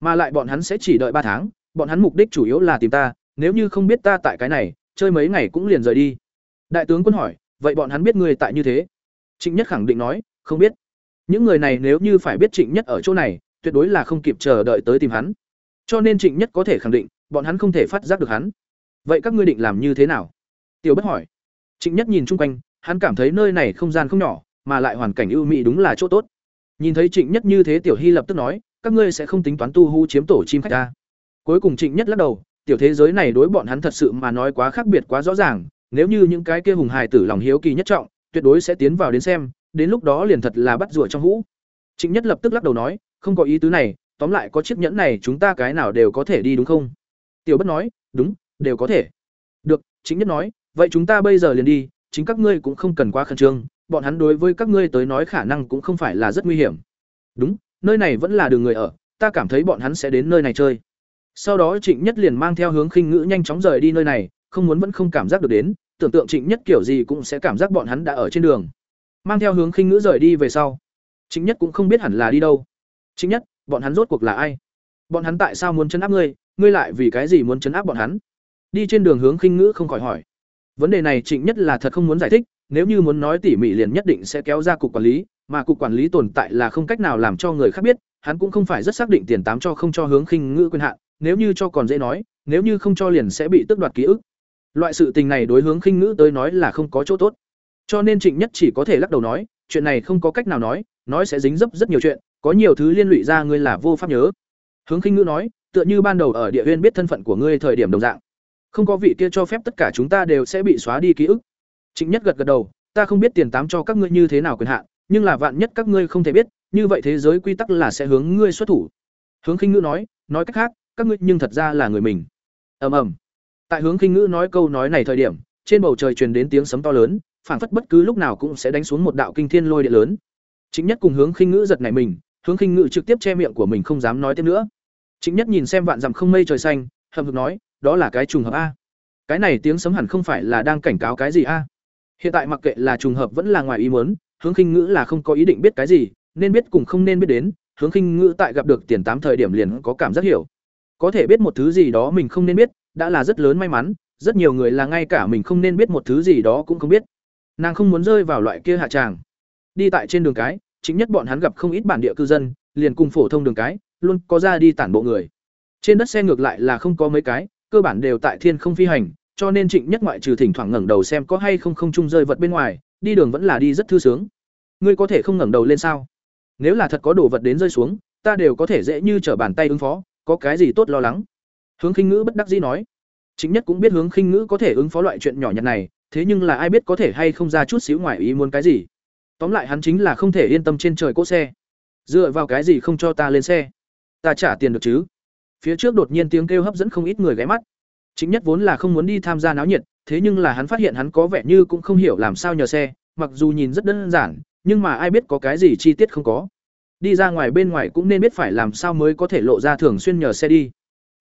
Speaker 1: Mà lại bọn hắn sẽ chỉ đợi ba tháng, bọn hắn mục đích chủ yếu là tìm ta, nếu như không biết ta tại cái này, chơi mấy ngày cũng liền rời đi. Đại tướng quân hỏi, vậy bọn hắn biết ngươi tại như thế? Trịnh Nhất khẳng định nói, không biết. Những người này nếu như phải biết Trịnh Nhất ở chỗ này, tuyệt đối là không kịp chờ đợi tới tìm hắn. Cho nên Trịnh Nhất có thể khẳng định, bọn hắn không thể phát giác được hắn. Vậy các ngươi định làm như thế nào? Tiểu Bất hỏi. Trịnh Nhất nhìn chung quanh, hắn cảm thấy nơi này không gian không nhỏ, mà lại hoàn cảnh ưu mỹ đúng là chỗ tốt. Nhìn thấy Trịnh Nhất như thế Tiểu Hy lập tức nói, các ngươi sẽ không tính toán tu hú chiếm tổ chim khách ta. Cuối cùng Trịnh Nhất lắc đầu, tiểu thế giới này đối bọn hắn thật sự mà nói quá khác biệt quá rõ ràng, nếu như những cái kia hùng hài tử lòng hiếu kỳ nhất trọng, tuyệt đối sẽ tiến vào đến xem, đến lúc đó liền thật là bắt rùa trong hũ. Trịnh Nhất lập tức lắc đầu nói, không có ý tứ này, tóm lại có chiếc nhẫn này chúng ta cái nào đều có thể đi đúng không? Tiểu Bất nói, đúng, đều có thể. Được, Trịnh Nhất nói, vậy chúng ta bây giờ liền đi, chính các ngươi cũng không cần quá khẩn trương, bọn hắn đối với các ngươi tới nói khả năng cũng không phải là rất nguy hiểm. Đúng, nơi này vẫn là đường người ở, ta cảm thấy bọn hắn sẽ đến nơi này chơi. Sau đó Trịnh Nhất liền mang theo hướng khinh ngữ nhanh chóng rời đi nơi này, không muốn vẫn không cảm giác được đến, tưởng tượng Trịnh Nhất kiểu gì cũng sẽ cảm giác bọn hắn đã ở trên đường. Mang theo hướng khinh ngữ rời đi về sau, Trịnh Nhất cũng không biết hẳn là đi đâu. Trịnh Nhất, bọn hắn rốt cuộc là ai? Bọn hắn tại sao muốn chấn áp ngươi, ngươi lại vì cái gì muốn chấn áp bọn hắn? Đi trên đường hướng khinh ngữ không khỏi hỏi. Vấn đề này Trịnh Nhất là thật không muốn giải thích, nếu như muốn nói tỉ mỉ liền nhất định sẽ kéo ra cục quản lý, mà cục quản lý tồn tại là không cách nào làm cho người khác biết, hắn cũng không phải rất xác định tiền tám cho không cho hướng khinh ngữ quyền hạn, nếu như cho còn dễ nói, nếu như không cho liền sẽ bị tước đoạt ký ức. Loại sự tình này đối hướng khinh ngữ tới nói là không có chỗ tốt. Cho nên Trịnh Nhất chỉ có thể lắc đầu nói, chuyện này không có cách nào nói, nói sẽ dính dấp rất nhiều chuyện, có nhiều thứ liên lụy ra ngươi là vô pháp nhớ. Hướng khinh ngữ nói, tựa như ban đầu ở địa huyên biết thân phận của ngươi thời điểm đồng dạng. Không có vị kia cho phép tất cả chúng ta đều sẽ bị xóa đi ký ức. Trịnh Nhất gật gật đầu, ta không biết tiền tám cho các ngươi như thế nào quyền hạn, nhưng là vạn nhất các ngươi không thể biết, như vậy thế giới quy tắc là sẽ hướng ngươi xuất thủ. Hướng Khinh Ngữ nói, nói cách khác, các ngươi nhưng thật ra là người mình. Ầm ầm. Tại Hướng Khinh Ngữ nói câu nói này thời điểm, trên bầu trời truyền đến tiếng sấm to lớn, phảng phất bất cứ lúc nào cũng sẽ đánh xuống một đạo kinh thiên lôi địa lớn. Chính nhất cùng Hướng Khinh Ngữ giật nảy mình, Hướng Khinh Ngữ trực tiếp che miệng của mình không dám nói tiếp nữa. Chính nhất nhìn xem vạn dặm không mây trời xanh, hậm hực nói, đó là cái trùng hợp a. Cái này tiếng sấm hẳn không phải là đang cảnh cáo cái gì a? Hiện tại mặc kệ là trùng hợp vẫn là ngoài ý muốn, hướng khinh ngữ là không có ý định biết cái gì, nên biết cùng không nên biết đến, hướng khinh ngữ tại gặp được tiền tám thời điểm liền có cảm giác hiểu. Có thể biết một thứ gì đó mình không nên biết, đã là rất lớn may mắn, rất nhiều người là ngay cả mình không nên biết một thứ gì đó cũng không biết. Nàng không muốn rơi vào loại kia hạ tràng. Đi tại trên đường cái, chính nhất bọn hắn gặp không ít bản địa cư dân, liền cùng phổ thông đường cái, luôn có ra đi tản bộ người. Trên đất xe ngược lại là không có mấy cái, cơ bản đều tại thiên không phi hành, cho nên Trịnh Nhất ngoại trừ thỉnh thoảng ngẩng đầu xem có hay không không trung rơi vật bên ngoài, đi đường vẫn là đi rất thư sướng. Ngươi có thể không ngẩng đầu lên sao? Nếu là thật có đồ vật đến rơi xuống, ta đều có thể dễ như trở bàn tay ứng phó, có cái gì tốt lo lắng. Hướng Khinh Ngữ bất đắc dĩ nói. Trịnh Nhất cũng biết Hướng Khinh Ngữ có thể ứng phó loại chuyện nhỏ nhặt này, thế nhưng là ai biết có thể hay không ra chút xíu ngoài ý muốn cái gì. Tóm lại hắn chính là không thể yên tâm trên trời cỗ xe. Dựa vào cái gì không cho ta lên xe? Ta trả tiền được chứ? Phía trước đột nhiên tiếng kêu hấp dẫn không ít người ghé mắt. Chính nhất vốn là không muốn đi tham gia náo nhiệt, thế nhưng là hắn phát hiện hắn có vẻ như cũng không hiểu làm sao nhờ xe, mặc dù nhìn rất đơn giản, nhưng mà ai biết có cái gì chi tiết không có. Đi ra ngoài bên ngoài cũng nên biết phải làm sao mới có thể lộ ra thường xuyên nhờ xe đi.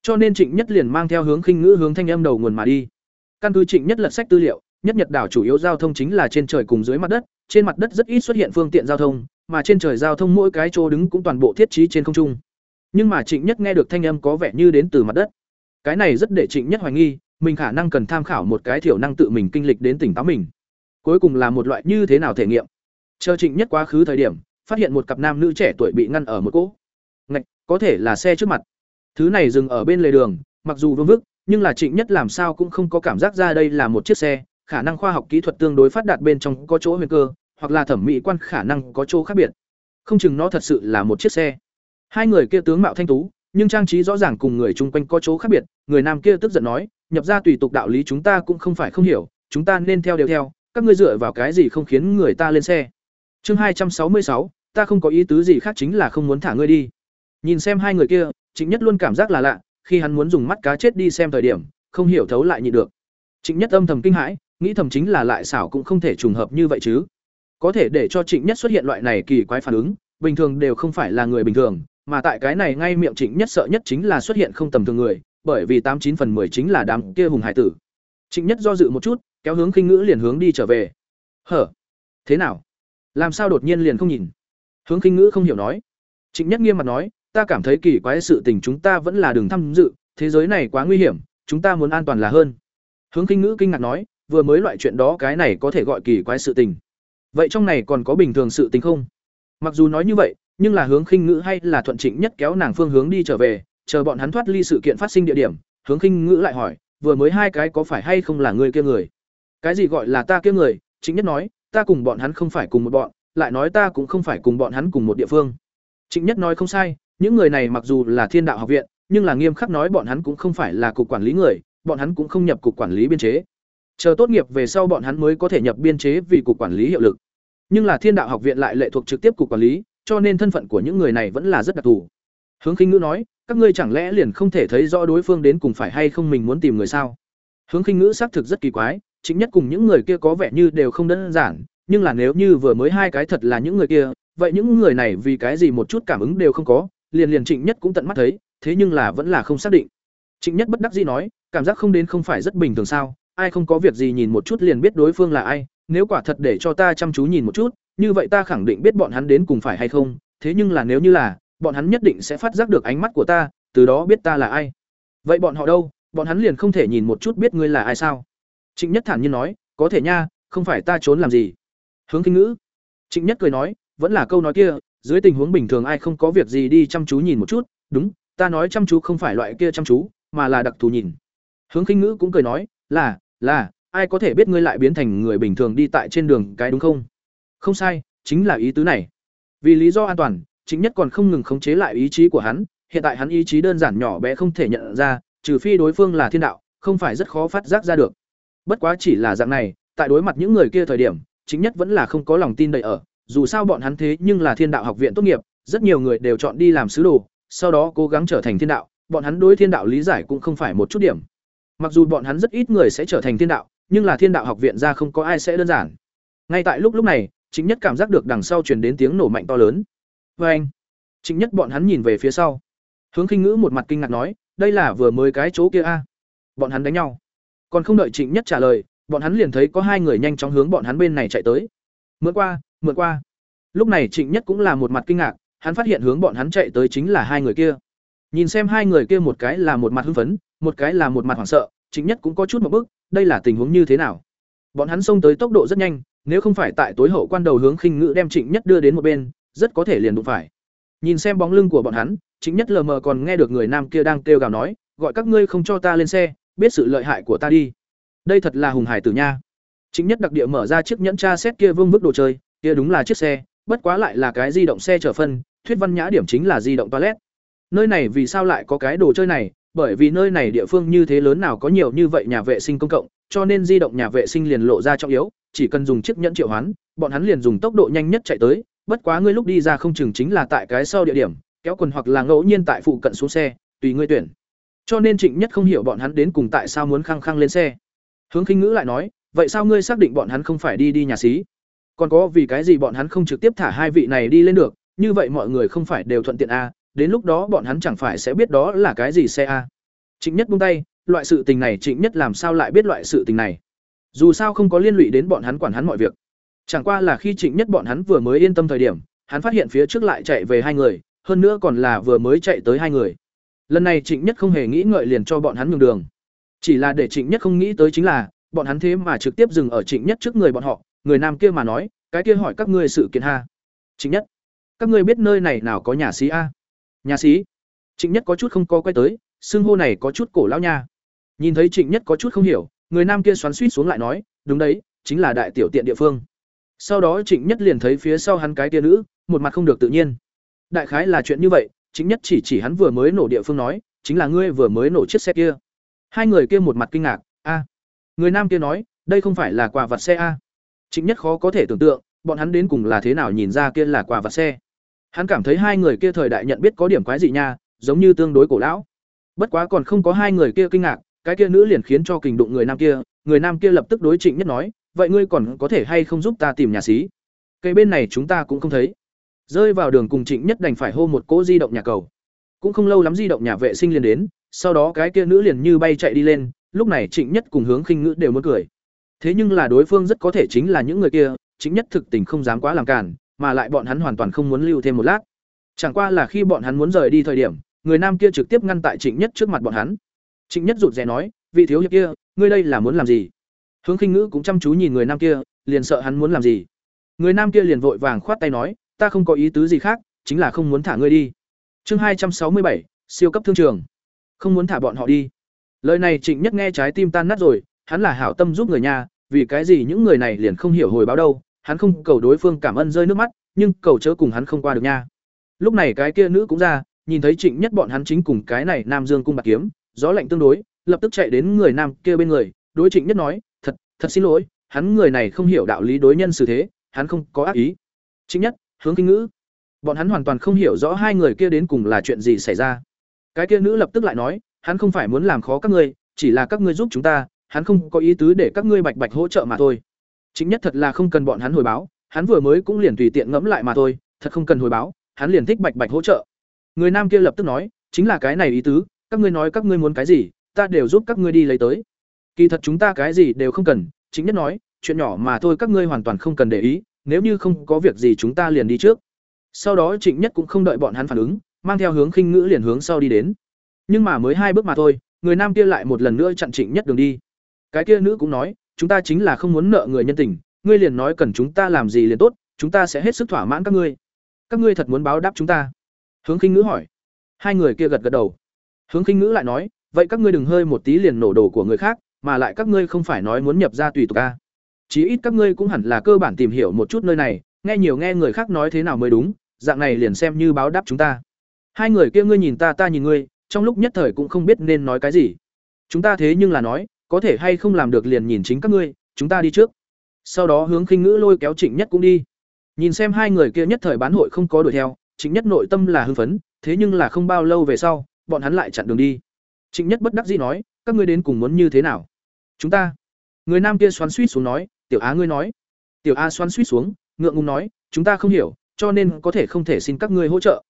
Speaker 1: Cho nên Trịnh Nhất liền mang theo hướng khinh ngữ hướng thanh âm đầu nguồn mà đi. Căn cứ Trịnh Nhất lật sách tư liệu, nhất Nhật đảo chủ yếu giao thông chính là trên trời cùng dưới mặt đất, trên mặt đất rất ít xuất hiện phương tiện giao thông, mà trên trời giao thông mỗi cái chỗ đứng cũng toàn bộ thiết trí trên không trung. Nhưng mà Trịnh Nhất nghe được thanh âm có vẻ như đến từ mặt đất. Cái này rất để Trịnh Nhất hoài nghi, mình khả năng cần tham khảo một cái thiểu năng tự mình kinh lịch đến tỉnh táo mình. Cuối cùng là một loại như thế nào thể nghiệm. Chờ Trịnh Nhất quá khứ thời điểm, phát hiện một cặp nam nữ trẻ tuổi bị ngăn ở một cỗ. Ngạch, có thể là xe trước mặt. Thứ này dừng ở bên lề đường, mặc dù vương vức, nhưng là Trịnh Nhất làm sao cũng không có cảm giác ra đây là một chiếc xe, khả năng khoa học kỹ thuật tương đối phát đạt bên trong có chỗ huyền cơ, hoặc là thẩm mỹ quan khả năng có chỗ khác biệt. Không chừng nó thật sự là một chiếc xe. Hai người kia tướng mạo thanh tú, nhưng trang trí rõ ràng cùng người chung quanh có chỗ khác biệt, người nam kia tức giận nói, nhập ra tùy tục đạo lý chúng ta cũng không phải không hiểu, chúng ta nên theo đều theo, các ngươi dựa vào cái gì không khiến người ta lên xe. Chương hai trăm sáu mươi sáu, ta không có ý tứ gì khác chính là không muốn thả ngươi đi. Nhìn xem hai người kia, Trịnh Nhất luôn cảm giác là lạ, khi hắn muốn dùng mắt cá chết đi xem thời điểm, không hiểu thấu lại nhịn được. Trịnh Nhất âm thầm kinh hãi, nghĩ thầm chính là lại xảo cũng không thể trùng hợp như vậy chứ. Có thể để cho Trịnh Nhất xuất hiện loại này kỳ quái phản ứng, bình thường đều không phải là người bình thường, mà tại cái này ngay miệng Trịnh Nhất sợ nhất chính là xuất hiện không tầm thường người, bởi vì tám chín phần 10 chính là đám kia hùng hải tử. Trịnh Nhất do dự một chút, kéo hướng khinh ngữ liền hướng đi trở về. "Hở? Thế nào? Làm sao đột nhiên liền không nhìn?" Hướng khinh ngữ không hiểu nói. Trịnh Nhất nghiêm mặt nói, "Ta cảm thấy kỳ quái sự tình chúng ta vẫn là đường tham dự, thế giới này quá nguy hiểm, chúng ta muốn an toàn là hơn." Hướng khinh ngữ kinh ngạc nói, vừa mới loại chuyện đó cái này có thể gọi kỳ quái sự tình. Vậy trong này còn có bình thường sự tình không? Mặc dù nói như vậy, nhưng là hướng khinh ngữ hay là thuận trịnh nhất kéo nàng phương hướng đi trở về, chờ bọn hắn thoát ly sự kiện phát sinh địa điểm, hướng khinh ngữ lại hỏi, vừa mới hai cái có phải hay không là người kia người? Cái gì gọi là ta kia người? Trịnh nhất nói, ta cùng bọn hắn không phải cùng một bọn, lại nói ta cũng không phải cùng bọn hắn cùng một địa phương. Trịnh nhất nói không sai, những người này mặc dù là thiên đạo học viện, nhưng là nghiêm khắc nói bọn hắn cũng không phải là cục quản lý người, bọn hắn cũng không nhập cục quản lý biên chế. Chờ tốt nghiệp về sau bọn hắn mới có thể nhập biên chế vì cục quản lý hiệu lực. Nhưng là Thiên Đạo học viện lại lệ thuộc trực tiếp cục quản lý, cho nên thân phận của những người này vẫn là rất đặc thù. Hướng Khinh Ngữ nói, các ngươi chẳng lẽ liền không thể thấy rõ đối phương đến cùng phải hay không mình muốn tìm người sao? Hướng Khinh Ngữ xác thực rất kỳ quái, chính nhất cùng những người kia có vẻ như đều không đơn giản, nhưng là nếu như vừa mới hai cái thật là những người kia, vậy những người này vì cái gì một chút cảm ứng đều không có, liền liền Trịnh Nhất cũng tận mắt thấy, thế nhưng là vẫn là không xác định. Trịnh Nhất bất đắc dĩ nói, cảm giác không đến không phải rất bình thường sao? Ai không có việc gì nhìn một chút liền biết đối phương là ai, nếu quả thật để cho ta chăm chú nhìn một chút, như vậy ta khẳng định biết bọn hắn đến cùng phải hay không, thế nhưng là nếu như là, bọn hắn nhất định sẽ phát giác được ánh mắt của ta, từ đó biết ta là ai. Vậy bọn họ đâu? Bọn hắn liền không thể nhìn một chút biết ngươi là ai sao? Trịnh Nhất thản nhiên nói, có thể nha, không phải ta trốn làm gì. Hướng Kinh Ngữ. Trịnh Nhất cười nói, vẫn là câu nói kia, dưới tình huống bình thường ai không có việc gì đi chăm chú nhìn một chút, đúng, ta nói chăm chú không phải loại kia chăm chú, mà là đặc thù nhìn. Hướng Kinh Ngữ cũng cười nói, là, là, ai có thể biết ngươi lại biến thành người bình thường đi tại trên đường cái đúng không? Không sai, chính là ý tứ này. Vì lý do an toàn, chính nhất còn không ngừng khống chế lại ý chí của hắn, hiện tại hắn ý chí đơn giản nhỏ bé không thể nhận ra, trừ phi đối phương là thiên đạo, không phải rất khó phát giác ra được. Bất quá chỉ là dạng này, tại đối mặt những người kia thời điểm, chính nhất vẫn là không có lòng tin đầy ở, dù sao bọn hắn thế nhưng là thiên đạo học viện tốt nghiệp, rất nhiều người đều chọn đi làm sứ đồ, sau đó cố gắng trở thành thiên đạo, bọn hắn đối thiên đạo lý giải cũng không phải một chút điểm. Mặc dù bọn hắn rất ít người sẽ trở thành thiên đạo, nhưng là thiên đạo học viện ra không có ai sẽ đơn giản. Ngay tại lúc lúc này, Chính Nhất cảm giác được đằng sau truyền đến tiếng nổ mạnh to lớn. Và anh, Chính Nhất bọn hắn nhìn về phía sau. Hướng Khinh Ngữ một mặt kinh ngạc nói, đây là vừa mới cái chỗ kia a. Bọn hắn đánh nhau. Còn không đợi Trịnh Nhất trả lời, bọn hắn liền thấy có hai người nhanh chóng hướng bọn hắn bên này chạy tới. Mượn qua, mượn qua. Lúc này Trịnh Nhất cũng là một mặt kinh ngạc, hắn phát hiện hướng bọn hắn chạy tới chính là hai người kia. Nhìn xem hai người kia một cái là một mặt hưng phấn, một cái là một mặt hoảng sợ, Trịnh Nhất cũng có chút một bức, đây là tình huống như thế nào? Bọn hắn xông tới tốc độ rất nhanh, nếu không phải tại tối hậu quan đầu hướng khinh ngữ đem Trịnh Nhất đưa đến một bên, rất có thể liền đụng phải. Nhìn xem bóng lưng của bọn hắn, Trịnh Nhất lờ mờ còn nghe được người nam kia đang kêu gào nói, gọi các ngươi không cho ta lên xe, biết sự lợi hại của ta đi. Đây thật là hùng hải tử nha. Trịnh Nhất đặc địa mở ra chiếc nhẫn tra xét kia vương vức đồ chơi, kia đúng là chiếc xe, bất quá lại là cái di động xe chở phân, thuyết văn nhã điểm chính là di động toilet. Nơi này vì sao lại có cái đồ chơi này? Bởi vì nơi này địa phương như thế lớn nào có nhiều như vậy nhà vệ sinh công cộng, cho nên di động nhà vệ sinh liền lộ ra trọng yếu, chỉ cần dùng chiếc nhẫn triệu hoán, bọn hắn liền dùng tốc độ nhanh nhất chạy tới, bất quá ngươi lúc đi ra không chừng chính là tại cái sau địa điểm, kéo quần hoặc là ngẫu nhiên tại phụ cận xuống xe, tùy ngươi tuyển. Cho nên Trịnh Nhất không hiểu bọn hắn đến cùng tại sao muốn khăng khăng lên xe. Hướng Khinh Ngữ lại nói, vậy sao ngươi xác định bọn hắn không phải đi đi nhà xí? Còn có vì cái gì bọn hắn không trực tiếp thả hai vị này đi lên được, như vậy mọi người không phải đều thuận tiện a, đến lúc đó bọn hắn chẳng phải sẽ biết đó là cái gì xe a. Trịnh Nhất buông tay, loại sự tình này Trịnh Nhất làm sao lại biết loại sự tình này? Dù sao không có liên lụy đến bọn hắn quản hắn mọi việc. Chẳng qua là khi Trịnh Nhất bọn hắn vừa mới yên tâm thời điểm, hắn phát hiện phía trước lại chạy về hai người, hơn nữa còn là vừa mới chạy tới hai người. Lần này Trịnh Nhất không hề nghĩ ngợi liền cho bọn hắn nhường đường. Chỉ là để Trịnh Nhất không nghĩ tới chính là, bọn hắn thế mà trực tiếp dừng ở Trịnh Nhất trước người bọn họ, người nam kia mà nói, cái kia hỏi các ngươi sự kiện ha. Trịnh Nhất, các ngươi biết nơi này nào có nhà sĩ a? Nhà sĩ? trịnh nhất có chút không có quay tới xưng hô này có chút cổ lão nha nhìn thấy trịnh nhất có chút không hiểu, người nam kia xoắn xuýt xuống lại nói, đúng đấy, chính là đại tiểu tiện địa phương. Sau đó trịnh nhất liền thấy phía sau hắn cái tia nữ, một mặt không được tự nhiên. Đại khái là chuyện như vậy, trịnh nhất chỉ chỉ hắn vừa mới nổ địa phương nói, chính là ngươi vừa mới nổ chiếc xe kia. Hai người kia một mặt kinh ngạc, a. Người nam kia nói, đây không phải là quà vặt xe a. Trịnh nhất khó có thể tưởng tượng, bọn hắn đến cùng là thế nào nhìn ra kia là quà vặt xe. Hắn cảm thấy hai người kia thời đại nhận biết có điểm quái dị nha, giống như tương đối cổ lão. Bất quá còn không có hai người kia kinh ngạc cái kia nữ liền khiến cho kình đụng người nam kia, người nam kia lập tức đối trịnh nhất nói, vậy ngươi còn có thể hay không giúp ta tìm nhà xí? Cây bên này chúng ta cũng không thấy. Rơi vào đường cùng trịnh nhất đành phải hô một cỗ di động nhà cầu. Cũng không lâu lắm di động nhà vệ sinh liền đến, sau đó cái kia nữ liền như bay chạy đi lên, lúc này trịnh nhất cùng hướng khinh ngữ đều muốn cười. Thế nhưng là đối phương rất có thể chính là những người kia chính nhất thực tình không dám quá làm cản mà lại bọn hắn hoàn toàn không muốn lưu thêm một lát. Chẳng qua là khi bọn hắn muốn rời đi thời điểm, người nam kia trực tiếp ngăn tại trịnh nhất trước mặt bọn hắn trịnh nhất rụt rè nói, vị thiếu hiệp kia, ngươi đây là muốn làm gì? Hướng khinh ngữ cũng chăm chú nhìn người nam kia, liền sợ hắn muốn làm gì. Người nam kia liền vội vàng khoát tay nói, ta không có ý tứ gì khác, chính là không muốn thả ngươi đi. Chương hai trăm sáu mươi bảy, siêu cấp thương trường. Không muốn thả bọn họ đi. Lời này trịnh nhất nghe trái tim tan nát rồi, hắn là hảo tâm giúp người nhà, vì cái gì những người này liền không hiểu hồi báo đâu, hắn không cầu đối phương cảm ơn rơi nước mắt, nhưng cầu chớ cùng hắn không qua được nha. Lúc này cái kia nữ cũng ra, nhìn thấy trịnh nhất bọn hắn chính cùng cái này nam dương cung bạc kiếm gió lạnh tương đối, lập tức chạy đến người nam kia bên người, đối trịnh nhất nói, thật thật xin lỗi, hắn người này không hiểu đạo lý đối nhân xử thế, hắn không có ác ý. Trịnh nhất, hướng kinh ngữ. Bọn hắn hoàn toàn không hiểu rõ hai người kia đến cùng là chuyện gì xảy ra. Cái kia nữ lập tức lại nói, hắn không phải muốn làm khó các ngươi, chỉ là các ngươi giúp chúng ta, hắn không có ý tứ để các ngươi bạch bạch hỗ trợ mà thôi. Chính nhất thật là không cần bọn hắn hồi báo, hắn vừa mới cũng liền tùy tiện ngẫm lại mà thôi, thật không cần hồi báo, hắn liền thích bạch bạch hỗ trợ. Người nam kia lập tức nói, chính là cái này ý tứ các ngươi nói các ngươi muốn cái gì, ta đều giúp các ngươi đi lấy tới. Kỳ thật chúng ta cái gì đều không cần, chính nhất nói, chuyện nhỏ mà thôi các ngươi hoàn toàn không cần để ý, nếu như không có việc gì chúng ta liền đi trước. Sau đó trịnh nhất cũng không đợi bọn hắn phản ứng, mang theo hướng khinh ngữ liền hướng sau đi đến. Nhưng mà mới hai bước mà thôi, người nam kia lại một lần nữa chặn trịnh nhất đường đi. Cái kia nữ cũng nói, chúng ta chính là không muốn nợ người nhân tình, ngươi liền nói cần chúng ta làm gì liền tốt, chúng ta sẽ hết sức thỏa mãn các ngươi. Các ngươi thật muốn báo đáp chúng ta? Hướng khinh ngữ hỏi. Hai người kia gật gật đầu hướng khinh ngữ lại nói, vậy các ngươi đừng hơi một tí liền nổ đồ của người khác, mà lại các ngươi không phải nói muốn nhập ra tùy tục a. chí ít các ngươi cũng hẳn là cơ bản tìm hiểu một chút nơi này, nghe nhiều nghe người khác nói thế nào mới đúng, dạng này liền xem như báo đáp chúng ta. Hai người kia ngươi nhìn ta ta nhìn ngươi, trong lúc nhất thời cũng không biết nên nói cái gì. Chúng ta thế nhưng là nói, có thể hay không làm được liền nhìn chính các ngươi, chúng ta đi trước. Sau đó hướng khinh ngữ lôi kéo trịnh nhất cũng đi. Nhìn xem hai người kia nhất thời bán hội không có đuổi theo, trịnh nhất nội tâm là hưng phấn, thế nhưng là không bao lâu về sau bọn hắn lại chặn đường đi. Trịnh nhất bất đắc dĩ nói, các ngươi đến cùng muốn như thế nào? Chúng ta. Người nam kia xoắn suýt xuống nói, tiểu á ngươi nói. Tiểu a xoắn suýt xuống, ngượng ngùng nói, chúng ta không hiểu, cho nên có thể không thể xin các ngươi hỗ trợ.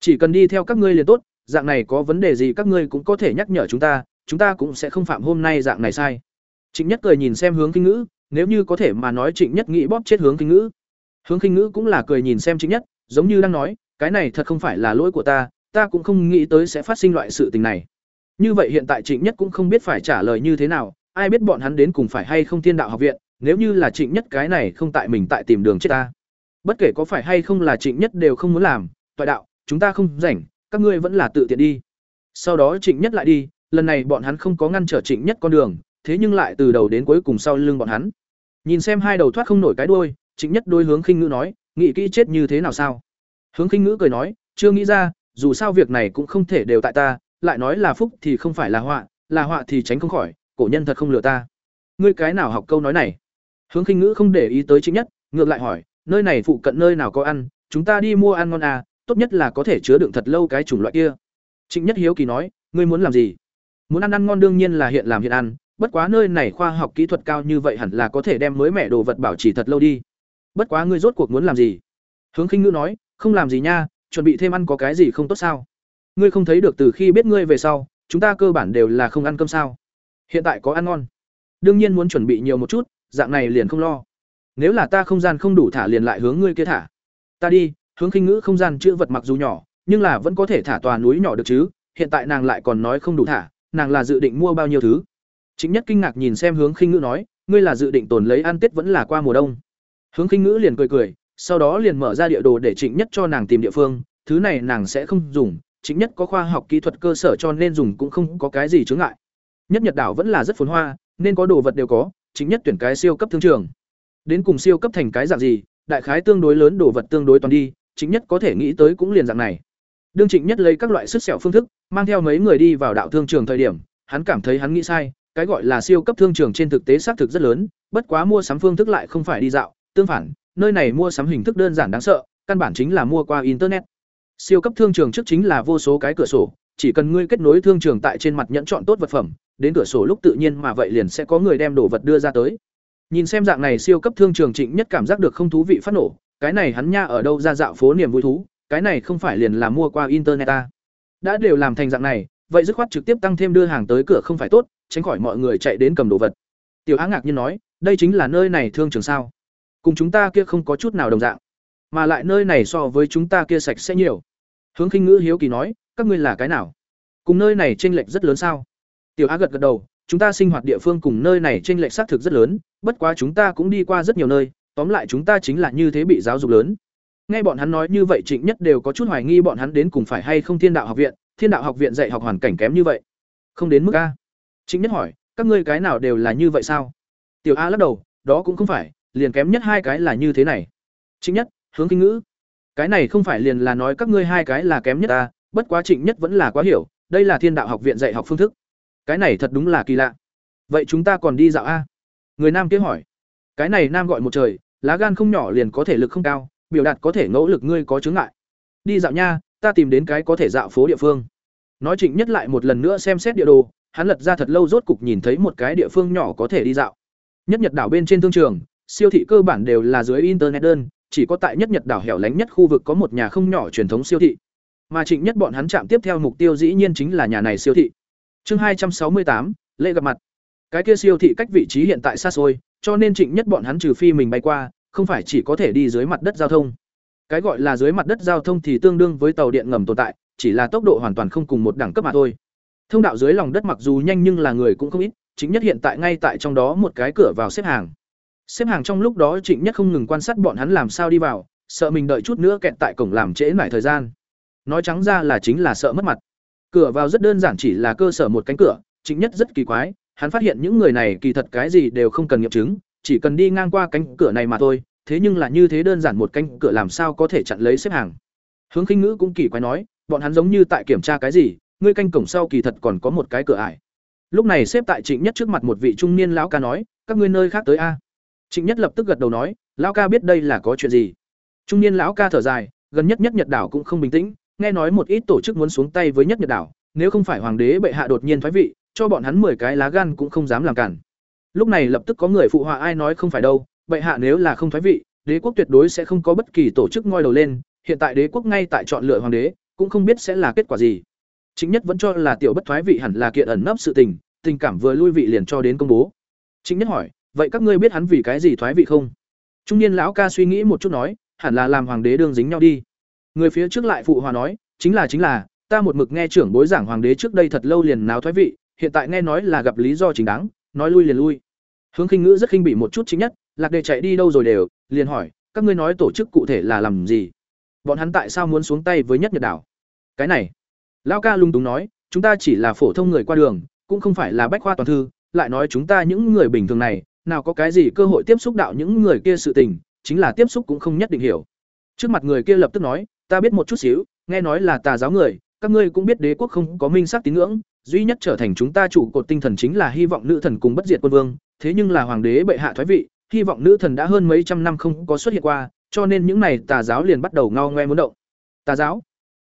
Speaker 1: Chỉ cần đi theo các ngươi liền tốt, dạng này có vấn đề gì các ngươi cũng có thể nhắc nhở chúng ta chúng ta cũng sẽ không phạm hôm nay dạng này sai. Trịnh nhất cười nhìn xem hướng kinh ngữ, nếu như có thể mà nói trịnh nhất nghĩ bóp chết hướng kinh ngữ. Hướng kinh ngữ cũng là cười nhìn xem trịnh nhất, giống như đang nói, cái này thật không phải là lỗi của ta ta cũng không nghĩ tới sẽ phát sinh loại sự tình này. Như vậy hiện tại trịnh nhất cũng không biết phải trả lời như thế nào, ai biết bọn hắn đến cùng phải hay không thiên đạo học viện, nếu như là trịnh nhất cái này không tại mình tại tìm đường chết ta. Bất kể có phải hay không là trịnh nhất đều không muốn làm tội đạo, chúng ta không rảnh, các ngươi vẫn là tự tiện đi. Sau đó trịnh nhất lại đi, lần này bọn hắn không có ngăn trở trịnh nhất con đường, thế nhưng lại từ đầu đến cuối cùng sau lưng bọn hắn. Nhìn xem hai đầu thoát không nổi cái đuôi, trịnh nhất đôi hướng khinh ngữ nói nghĩ kỹ chết như thế nào sao? Hướng khinh ngữ cười nói, chưa nghĩ ra dù sao việc này cũng không thể đều tại ta, lại nói là phúc thì không phải là họa là họa thì tránh không khỏi, cổ nhân thật không lừa ta. Ngươi cái nào học câu nói này? Hướng khinh ngữ không để ý tới chính nhất, ngược lại hỏi, nơi này phụ cận nơi nào có ăn, chúng ta đi mua ăn ngon à tốt nhất là có thể chứa đựng thật lâu cái chủng loại kia. Trịnh nhất hiếu kỳ nói, ngươi muốn làm gì? Muốn ăn ăn ngon đương nhiên là hiện làm hiện ăn, bất quá nơi này khoa học kỹ thuật cao như vậy hẳn là có thể đem mới mẻ đồ vật bảo trì thật lâu đi. Bất quá ngươi rốt cuộc muốn làm gì? Hướng khinh ngữ nói, không làm gì nha chuẩn bị thêm ăn có cái gì không tốt sao? Ngươi không thấy được từ khi biết ngươi về sau, chúng ta cơ bản đều là không ăn cơm sao? Hiện tại có ăn ngon. Đương nhiên muốn chuẩn bị nhiều một chút, dạng này liền không lo. Nếu là ta không gian không đủ thả liền lại hướng ngươi kia thả. Ta đi, hướng khinh ngữ không gian chữ vật mặc dù nhỏ, nhưng là vẫn có thể thả tòa núi nhỏ được chứ, hiện tại nàng lại còn nói không đủ thả, nàng là dự định mua bao nhiêu thứ? Chính nhất kinh ngạc nhìn xem hướng khinh ngữ nói, ngươi là dự định tồn lấy ăn tết vẫn là qua mùa đông. Hướng khinh ngữ liền cười cười sau đó liền mở ra địa đồ để trịnh nhất cho nàng tìm địa phương thứ này nàng sẽ không dùng chính nhất có khoa học kỹ thuật cơ sở cho nên dùng cũng không có cái gì chướng ngại. Nhất Nhật đảo vẫn là rất phồn hoa, nên có đồ vật đều có, chính nhất tuyển cái siêu cấp thương trường. Đến cùng siêu cấp thành cái dạng gì, đại khái tương đối lớn đồ vật tương đối toàn đi, chính nhất có thể nghĩ tới cũng liền dạng này. Đương Trịnh Nhất lấy các loại sức sẹo phương thức, mang theo mấy người đi vào đạo thương trường thời điểm, hắn cảm thấy hắn nghĩ sai, cái gọi là siêu cấp thương trường trên thực tế xác thực rất lớn, bất quá mua sắm phương thức lại không phải đi dạo, tương phản, nơi này mua sắm hình thức đơn giản đáng sợ, căn bản chính là mua qua internet. Siêu cấp thương trường trước chính là vô số cái cửa sổ, chỉ cần ngươi kết nối thương trường tại trên mặt nhẫn chọn tốt vật phẩm, đến cửa sổ lúc tự nhiên mà vậy liền sẽ có người đem đồ vật đưa ra tới. Nhìn xem dạng này siêu cấp thương trường Trịnh Nhất cảm giác được không thú vị phát nổ, cái này hắn nha ở đâu ra dạo phố niềm vui thú, cái này không phải liền là mua qua internet ta. Đã đều làm thành dạng này, vậy dứt khoát trực tiếp tăng thêm đưa hàng tới cửa không phải tốt, tránh khỏi mọi người chạy đến cầm đồ vật. Tiểu Á ngạc nhiên nói, đây chính là nơi này thương trường sao? Cùng chúng ta kia không có chút nào đồng dạng, mà lại nơi này so với chúng ta kia sạch sẽ nhiều. Hướng Khinh Ngữ hiếu kỳ nói, các ngươi là cái nào? Cùng nơi này chênh lệch rất lớn sao? Tiểu Á gật gật đầu, chúng ta sinh hoạt địa phương cùng nơi này chênh lệch xác thực rất lớn, bất quá chúng ta cũng đi qua rất nhiều nơi, tóm lại chúng ta chính là như thế bị giáo dục lớn. Nghe bọn hắn nói như vậy Trịnh Nhất đều có chút hoài nghi bọn hắn đến cùng phải hay không Thiên Đạo học viện, Thiên Đạo học viện dạy học hoàn cảnh kém như vậy. Không đến mức a. Trịnh Nhất hỏi, các ngươi cái nào đều là như vậy sao? Tiểu A lắc đầu, đó cũng không phải, liền kém nhất hai cái là như thế này. Trịnh Nhất, hướng kinh ngữ. Cái này không phải liền là nói các ngươi hai cái là kém nhất ta bất quá Trịnh Nhất vẫn là quá hiểu, đây là Thiên Đạo học viện dạy học phương thức. Cái này thật đúng là kỳ lạ. Vậy chúng ta còn đi dạo a? Người nam kia hỏi. Cái này nam gọi một trời, lá gan không nhỏ liền có thể lực không cao, biểu đạt có thể ngẫu lực ngươi có chứng ngại. Đi dạo nha, ta tìm đến cái có thể dạo phố địa phương. Nói Trịnh Nhất lại một lần nữa xem xét địa đồ, hắn lật ra thật lâu rốt cục nhìn thấy một cái địa phương nhỏ có thể đi dạo. Nhất Nhật đảo bên trên thương trường, siêu thị cơ bản đều là dưới internet đơn, chỉ có tại Nhất Nhật đảo hẻo lánh nhất khu vực có một nhà không nhỏ truyền thống siêu thị. Mà Trịnh Nhất bọn hắn chạm tiếp theo mục tiêu dĩ nhiên chính là nhà này siêu thị. Chương hai trăm sáu mươi tám lễ gặp mặt. Cái kia siêu thị cách vị trí hiện tại xa xôi, cho nên Trịnh Nhất bọn hắn trừ phi mình bay qua, không phải chỉ có thể đi dưới mặt đất giao thông. Cái gọi là dưới mặt đất giao thông thì tương đương với tàu điện ngầm tồn tại, chỉ là tốc độ hoàn toàn không cùng một đẳng cấp mà thôi. Thông đạo dưới lòng đất mặc dù nhanh nhưng là người cũng không ít, chính nhất hiện tại ngay tại trong đó một cái cửa vào xếp hàng. Xếp hàng trong lúc đó Trịnh Nhất không ngừng quan sát bọn hắn làm sao đi vào, sợ mình đợi chút nữa kẹt tại cổng làm trễ nải thời gian. Nói trắng ra là chính là sợ mất mặt. Cửa vào rất đơn giản chỉ là cơ sở một cánh cửa, Trịnh Nhất rất kỳ quái, hắn phát hiện những người này kỳ thật cái gì đều không cần nghiệm chứng, chỉ cần đi ngang qua cánh cửa này mà thôi, thế nhưng là như thế đơn giản một cánh cửa làm sao có thể chặn lấy xếp hàng. Hướng Khinh Ngữ cũng kỳ quái nói, bọn hắn giống như tại kiểm tra cái gì, ngươi canh cổng sau kỳ thật còn có một cái cửa ải. Lúc này xếp tại Trịnh Nhất trước mặt một vị trung niên lão ca nói, các ngươi nơi khác tới a. Trịnh Nhất lập tức gật đầu nói, lão ca biết đây là có chuyện gì. Trung niên lão ca thở dài, gần nhất nhất Nhật đảo cũng không bình tĩnh, nghe nói một ít tổ chức muốn xuống tay với nhất Nhật đảo, nếu không phải hoàng đế bệ hạ đột nhiên thoái vị, cho bọn hắn mười cái lá gan cũng không dám làm cản. Lúc này lập tức có người phụ họa ai nói không phải đâu, bệ hạ nếu là không thoái vị, đế quốc tuyệt đối sẽ không có bất kỳ tổ chức ngoi đầu lên, hiện tại đế quốc ngay tại chọn lựa hoàng đế, cũng không biết sẽ là kết quả gì. Chính nhất vẫn cho là tiểu bất thoái vị hẳn là kiện ẩn nấp sự tình, tình cảm vừa lui vị liền cho đến công bố. Chính nhất hỏi, vậy các ngươi biết hắn vì cái gì thoái vị không? Trung niên lão ca suy nghĩ một chút nói, hẳn là làm hoàng đế đương dính nhau đi. Người phía trước lại phụ hòa nói, chính là chính là, ta một mực nghe trưởng bối giảng hoàng đế trước đây thật lâu liền náo thoái vị, hiện tại nghe nói là gặp lý do chính đáng, nói lui liền lui. Hướng Khinh Ngữ rất khinh bị một chút chính nhất, Lạc Đề chạy đi đâu rồi đều, liền hỏi, các ngươi nói tổ chức cụ thể là làm gì? Bọn hắn tại sao muốn xuống tay với nhất Nhật đảo? Cái này, Lão ca lung túng nói, chúng ta chỉ là phổ thông người qua đường, cũng không phải là bách khoa toàn thư, lại nói chúng ta những người bình thường này, nào có cái gì cơ hội tiếp xúc đạo những người kia sự tình, chính là tiếp xúc cũng không nhất định hiểu. Trước mặt người kia lập tức nói, ta biết một chút xíu, nghe nói là tà giáo người, các ngươi cũng biết đế quốc không có minh xác tín ngưỡng, duy nhất trở thành chúng ta chủ cột tinh thần chính là hy vọng nữ thần cùng bất diệt quân vương, thế nhưng là hoàng đế bệ hạ thoái vị, hy vọng nữ thần đã hơn mấy trăm năm không có xuất hiện qua, cho nên những này tà giáo liền bắt đầu ngao ngoe muốn động. Tà giáo?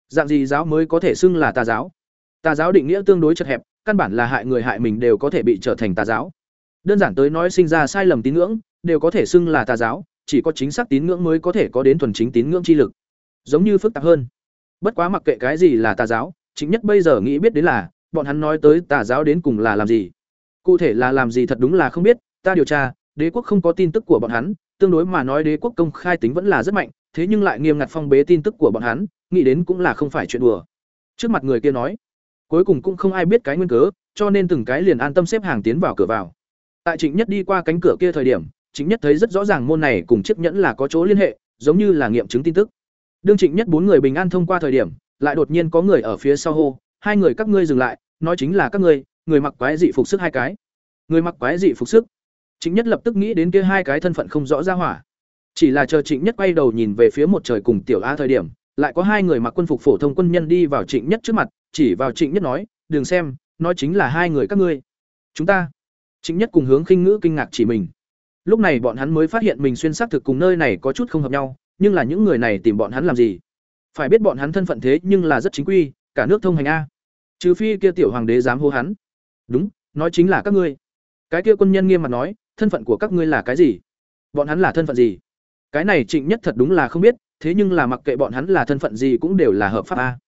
Speaker 1: Dạng gì giáo mới có thể xưng là tà giáo? Tà giáo định nghĩa tương đối chật hẹp, căn bản là hại người hại mình đều có thể bị trở thành tà giáo. Đơn giản tới nói sinh ra sai lầm tín ngưỡng, đều có thể xưng là tà giáo, chỉ có chính xác tín ngưỡng mới có thể có đến thuần chính tín ngưỡng chi lực. Giống như phức tạp hơn. Bất quá mặc kệ cái gì là tà giáo, chính nhất bây giờ nghĩ biết đến là, bọn hắn nói tới tà giáo đến cùng là làm gì. Cụ thể là làm gì thật đúng là không biết, ta điều tra, đế quốc không có tin tức của bọn hắn, tương đối mà nói đế quốc công khai tính vẫn là rất mạnh, thế nhưng lại nghiêm ngặt phong bế tin tức của bọn hắn, nghĩ đến cũng là không phải chuyện đùa. Trước mặt người kia nói, cuối cùng cũng không ai biết cái nguyên cớ, cho nên từng cái liền an tâm xếp hàng tiến vào cửa vào. Tại Trịnh Nhất đi qua cánh cửa kia thời điểm, Trịnh Nhất thấy rất rõ ràng môn này cùng chiếc nhẫn là có chỗ liên hệ, giống như là nghiệm chứng tin tức. Đương Trịnh Nhất bốn người bình an thông qua thời điểm, lại đột nhiên có người ở phía sau hô hai người các ngươi dừng lại nói chính là các ngươi người mặc quái dị phục sức hai cái. Người mặc quái dị phục sức. Chính nhất lập tức nghĩ đến kia hai cái thân phận không rõ ra hỏa. Chỉ là chờ trịnh nhất quay đầu nhìn về phía một trời cùng tiểu a thời điểm lại có hai người mặc quân phục phổ thông quân nhân đi vào trịnh nhất trước mặt chỉ vào trịnh nhất nói đừng xem nói chính là hai người các ngươi. Chúng ta Chính nhất cùng hướng khinh ngữ kinh ngạc chỉ mình. Lúc này bọn hắn mới phát hiện mình xuyên xác thực cùng nơi này có chút không hợp nhau, nhưng là những người này tìm bọn hắn làm gì? Phải biết bọn hắn thân phận thế nhưng là rất chính quy, cả nước thông hành a. Trừ phi kia tiểu hoàng đế dám hô hắn. Đúng, nói chính là các ngươi. Cái kia quân nhân nghiêm mặt nói, thân phận của các ngươi là cái gì? Bọn hắn là thân phận gì? Cái này trịnh nhất thật đúng là không biết, thế nhưng là mặc kệ bọn hắn là thân phận gì cũng đều là hợp pháp a.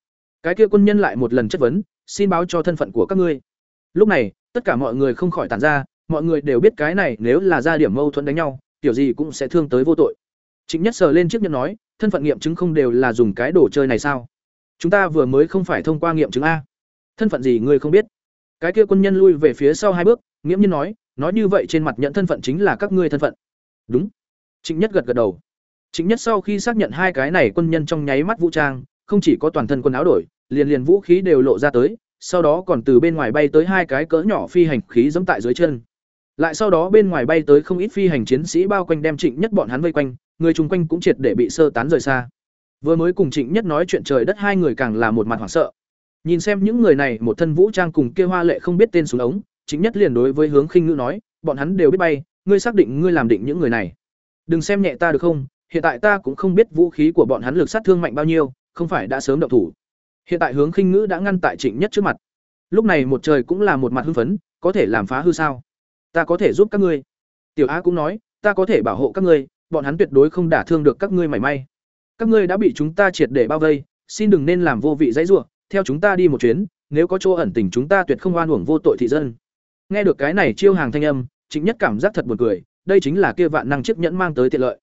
Speaker 1: Cái kia quân nhân lại một lần chất vấn, xin báo cho thân phận của các ngươi. Lúc này tất cả mọi người không khỏi tàn ra, mọi người đều biết cái này nếu là ra điểm mâu thuẫn đánh nhau, kiểu gì cũng sẽ thương tới vô tội. Chính nhất sờ lên chiếc nhẫn nói, thân phận nghiệm chứng không đều là dùng cái đồ chơi này sao? Chúng ta vừa mới không phải thông qua nghiệm chứng a. Thân phận gì ngươi không biết? Cái kia quân nhân lui về phía sau hai bước, nghiễm nhiên nói nói như vậy trên mặt nhận thân phận chính là các ngươi thân phận. Đúng. Trịnh nhất gật gật đầu. Trịnh nhất sau khi xác nhận hai cái này quân nhân trong nháy mắt vũ trang, không chỉ có toàn thân quần áo đổi, liền liền vũ khí đều lộ ra tới sau đó còn từ bên ngoài bay tới hai cái cỡ nhỏ phi hành khí dẫm tại dưới chân. Lại sau đó bên ngoài bay tới không ít phi hành chiến sĩ bao quanh đem trịnh nhất bọn hắn vây quanh, người chung quanh cũng triệt để bị sơ tán rời xa. Vừa mới cùng trịnh nhất nói chuyện trời đất hai người càng là một mặt hoảng sợ. Nhìn xem những người này, một thân vũ trang cùng kia hoa lệ không biết tên xuống ống, trịnh nhất liền đối với hướng khinh ngữ nói, bọn hắn đều biết bay, ngươi xác định ngươi làm định những người này. Đừng xem nhẹ ta được không, hiện tại ta cũng không biết vũ khí của bọn hắn lực sát thương mạnh bao nhiêu, không phải đã sớm động thủ hiện tại hướng khinh ngữ đã ngăn tại trịnh nhất trước mặt. Lúc này một trời cũng là một mặt hưng phấn có thể làm phá hư sao? Ta có thể giúp các ngươi. Tiểu a cũng nói ta có thể bảo hộ các ngươi bọn hắn tuyệt đối không đả thương được các ngươi mảy may. Các ngươi đã bị chúng ta triệt để bao vây xin đừng nên làm vô vị dãy rủa, theo chúng ta đi một chuyến nếu có chỗ ẩn tình chúng ta tuyệt không oan uổng vô tội thị dân. Nghe được cái này chiêu hàng thanh âm trịnh nhất cảm giác thật buồn cười đây chính là kia vạn năng chiếc nhẫn mang tới tiện lợi.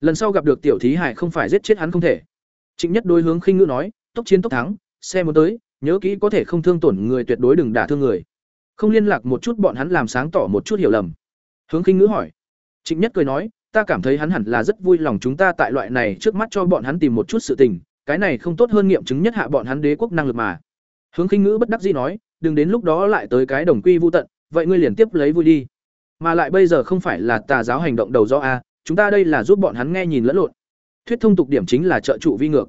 Speaker 1: Lần sau gặp được tiểu thí hải không phải giết chết hắn không thể. Trịnh nhất đối hướng khinh ngữ nói tốc chiến tốc thắng xe muốn tới, nhớ kỹ có thể không thương tổn người tuyệt đối đừng đả thương người. Không liên lạc một chút bọn hắn làm sáng tỏ một chút hiểu lầm. Hướng khinh ngữ hỏi. Trịnh nhất cười nói, ta cảm thấy hắn hẳn là rất vui lòng chúng ta tại loại này trước mắt cho bọn hắn tìm một chút sự tình, cái này không tốt hơn nghiệm chứng nhất hạ bọn hắn đế quốc năng lực mà. Hướng khinh ngữ bất đắc dĩ nói, đừng đến lúc đó lại tới cái đồng quy vô tận, vậy ngươi liền tiếp lấy vui đi. Mà lại bây giờ không phải là tà giáo hành động đầu do a, chúng ta đây là giúp bọn hắn nghe nhìn lẫn lộn. Thuyết thông tục điểm chính là trợ trụ vi ngược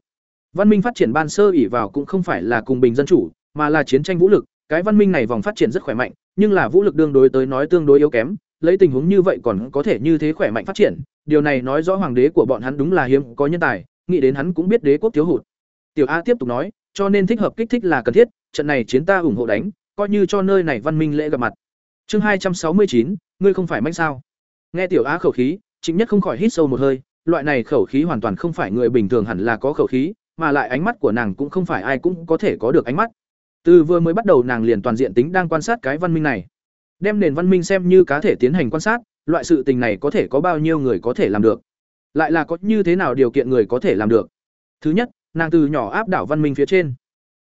Speaker 1: văn minh phát triển ban sơ ỷ vào cũng không phải là cùng bình dân chủ, mà là chiến tranh vũ lực. Cái văn minh này vòng phát triển rất khỏe mạnh, nhưng là vũ lực đương đối tới nói tương đối yếu kém. Lấy tình huống như vậy còn có thể như thế khỏe mạnh phát triển. Điều này nói rõ hoàng đế của bọn hắn đúng là hiếm có nhân tài, nghĩ đến hắn cũng biết đế quốc thiếu hụt. Tiểu a tiếp tục nói, cho nên thích hợp kích thích là cần thiết, trận này chiến ta ủng hộ đánh, coi như cho nơi này văn minh lễ gặp mặt. Chương hai trăm sáu mươi chín, ngươi không phải manh sao. Nghe tiểu a khẩu khí, Trịnh nhất không khỏi hít sâu một hơi, loại này khẩu khí hoàn toàn không phải người bình thường hẳn là có khẩu khí mà lại ánh mắt của nàng cũng không phải ai cũng có thể có được ánh mắt. Từ vừa mới bắt đầu nàng liền toàn diện tính đang quan sát cái văn minh này. Đem nền văn minh xem như cá thể tiến hành quan sát, loại sự tình này có thể có bao nhiêu người có thể làm được? Lại là có như thế nào điều kiện người có thể làm được? Thứ nhất, nàng từ nhỏ áp đảo văn minh phía trên.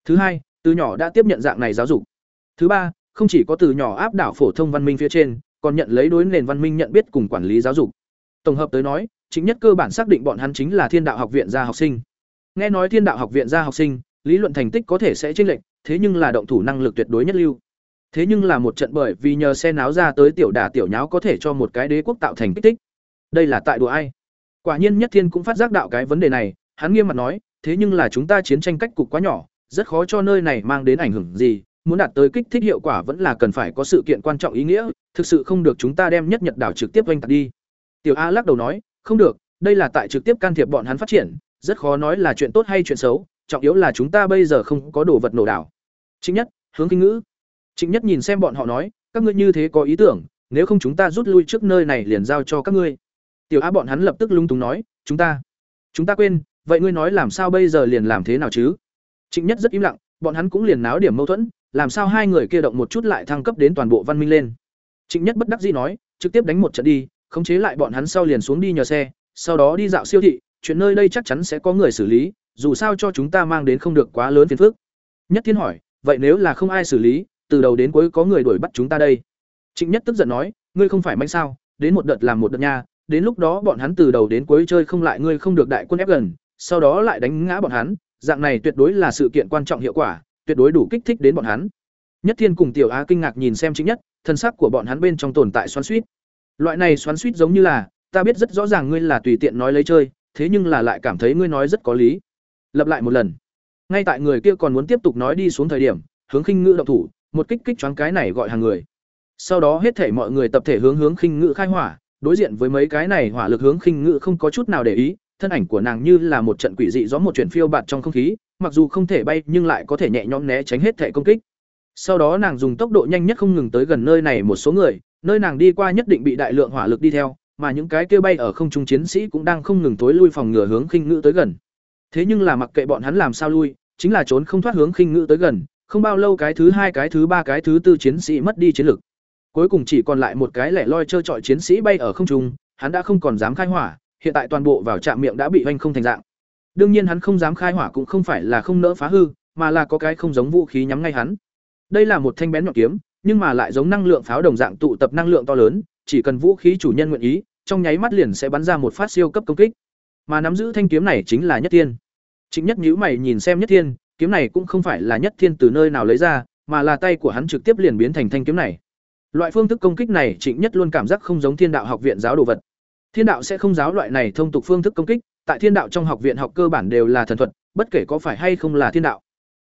Speaker 1: Thứ hai, từ nhỏ đã tiếp nhận dạng này giáo dục. Thứ ba, không chỉ có từ nhỏ áp đảo phổ thông văn minh phía trên, còn nhận lấy đối nền văn minh nhận biết cùng quản lý giáo dục. Tổng hợp tới nói, chính nhất cơ bản xác định bọn hắn chính là thiên đạo học viện gia học sinh nghe nói thiên đạo học viện ra học sinh, lý luận thành tích có thể sẽ chênh lệch, thế nhưng là động thủ năng lực tuyệt đối nhất lưu. Thế nhưng là một trận bởi vì nhờ xe náo ra tới tiểu đả tiểu nháo có thể cho một cái đế quốc tạo thành kích tích đây là tại đùa ai? Quả nhiên nhất thiên cũng phát giác đạo cái vấn đề này, hắn nghiêm mặt nói, thế nhưng là chúng ta chiến tranh cách cục quá nhỏ, rất khó cho nơi này mang đến ảnh hưởng gì, muốn đạt tới kích thích hiệu quả vẫn là cần phải có sự kiện quan trọng ý nghĩa, thực sự không được chúng ta đem nhất nhật đảo trực tiếp vênh tạc đi. Tiểu a lắc đầu nói, không được, đây là tại trực tiếp can thiệp bọn hắn phát triển rất khó nói là chuyện tốt hay chuyện xấu trọng yếu là chúng ta bây giờ không có đồ vật nổ đảo chính nhất hướng kinh ngữ Trịnh Nhất nhìn xem bọn họ nói, các ngươi như thế có ý tưởng, nếu không chúng ta rút lui trước nơi này liền giao cho các ngươi. Tiểu Á bọn hắn lập tức lung túng nói, chúng ta, chúng ta quên, vậy ngươi nói làm sao bây giờ liền làm thế nào chứ? Trịnh Nhất rất im lặng, bọn hắn cũng liền náo điểm mâu thuẫn, làm sao hai người kia động một chút lại thăng cấp đến toàn bộ văn minh lên. Trịnh Nhất bất đắc dĩ nói, trực tiếp đánh một trận đi, khống chế lại bọn hắn sau liền xuống đi nhờ xe, sau đó đi dạo siêu thị, chuyện nơi đây chắc chắn sẽ có người xử lý, dù sao cho chúng ta mang đến không được quá lớn phiền phức. Nhất Thiên hỏi, vậy nếu là không ai xử lý, từ đầu đến cuối có người đuổi bắt chúng ta đây trịnh nhất tức giận nói ngươi không phải mạnh sao đến một đợt làm một đợt nha đến lúc đó bọn hắn từ đầu đến cuối chơi không lại ngươi không được đại quân ép gần sau đó lại đánh ngã bọn hắn dạng này tuyệt đối là sự kiện quan trọng hiệu quả, tuyệt đối đủ kích thích đến bọn hắn. Nhất Thiên cùng Tiểu Á kinh ngạc nhìn xem Trịnh nhất, thân sắc của bọn hắn bên trong tồn tại xoắn xuýt. Loại này xoắn xuýt giống như là, ta biết rất rõ ràng ngươi là tùy tiện nói lấy chơi, thế nhưng là lại cảm thấy ngươi nói rất có lý. Lặp lại một lần. Ngay tại người kia còn muốn tiếp tục nói đi xuống thời điểm, hướng khinh ngữ động thủ, một kích kích choáng cái này gọi hàng người. Sau đó hết thể mọi người tập thể hướng hướng khinh ngữ khai hỏa, đối diện với mấy cái này hỏa lực hướng khinh ngữ không có chút nào để ý, thân ảnh của nàng như là một trận quỷ dị gió một chuyển phiêu bạt trong không khí, mặc dù không thể bay nhưng lại có thể nhẹ nhõm né tránh hết thể công kích. Sau đó nàng dùng tốc độ nhanh nhất không ngừng tới gần nơi này một số người, nơi nàng đi qua nhất định bị đại lượng hỏa lực đi theo, mà những cái kia bay ở không trung chiến sĩ cũng đang không ngừng tối lui phòng ngừa hướng khinh ngữ tới gần. Thế nhưng là mặc kệ bọn hắn làm sao lui, chính là trốn không thoát hướng khinh ngữ tới gần, không bao lâu cái thứ hai cái thứ ba cái thứ tư chiến sĩ mất đi chiến lực. Cuối cùng chỉ còn lại một cái lẻ loi chơi trọi chiến sĩ bay ở không trung, hắn đã không còn dám khai hỏa, hiện tại toàn bộ vào trạm miệng đã bị hoanh không thành dạng. Đương nhiên hắn không dám khai hỏa cũng không phải là không nỡ phá hư, mà là có cái không giống vũ khí nhắm ngay hắn. Đây là một thanh bén nhọn kiếm, nhưng mà lại giống năng lượng pháo đồng dạng tụ tập năng lượng to lớn, chỉ cần vũ khí chủ nhân nguyện ý, trong nháy mắt liền sẽ bắn ra một phát siêu cấp công kích. Mà nắm giữ thanh kiếm này chính là Nhất Thiên. Chính Nhất nhíu mày nhìn xem Nhất Thiên, kiếm này cũng không phải là Nhất Thiên từ nơi nào lấy ra, mà là tay của hắn trực tiếp liền biến thành thanh kiếm này. Loại phương thức công kích này Trịnh Nhất luôn cảm giác không giống Thiên Đạo học viện giáo đồ vật. Thiên đạo sẽ không giáo loại này thông tục phương thức công kích, tại Thiên đạo trong học viện học cơ bản đều là thần thuật, bất kể có phải hay không là thiên đạo.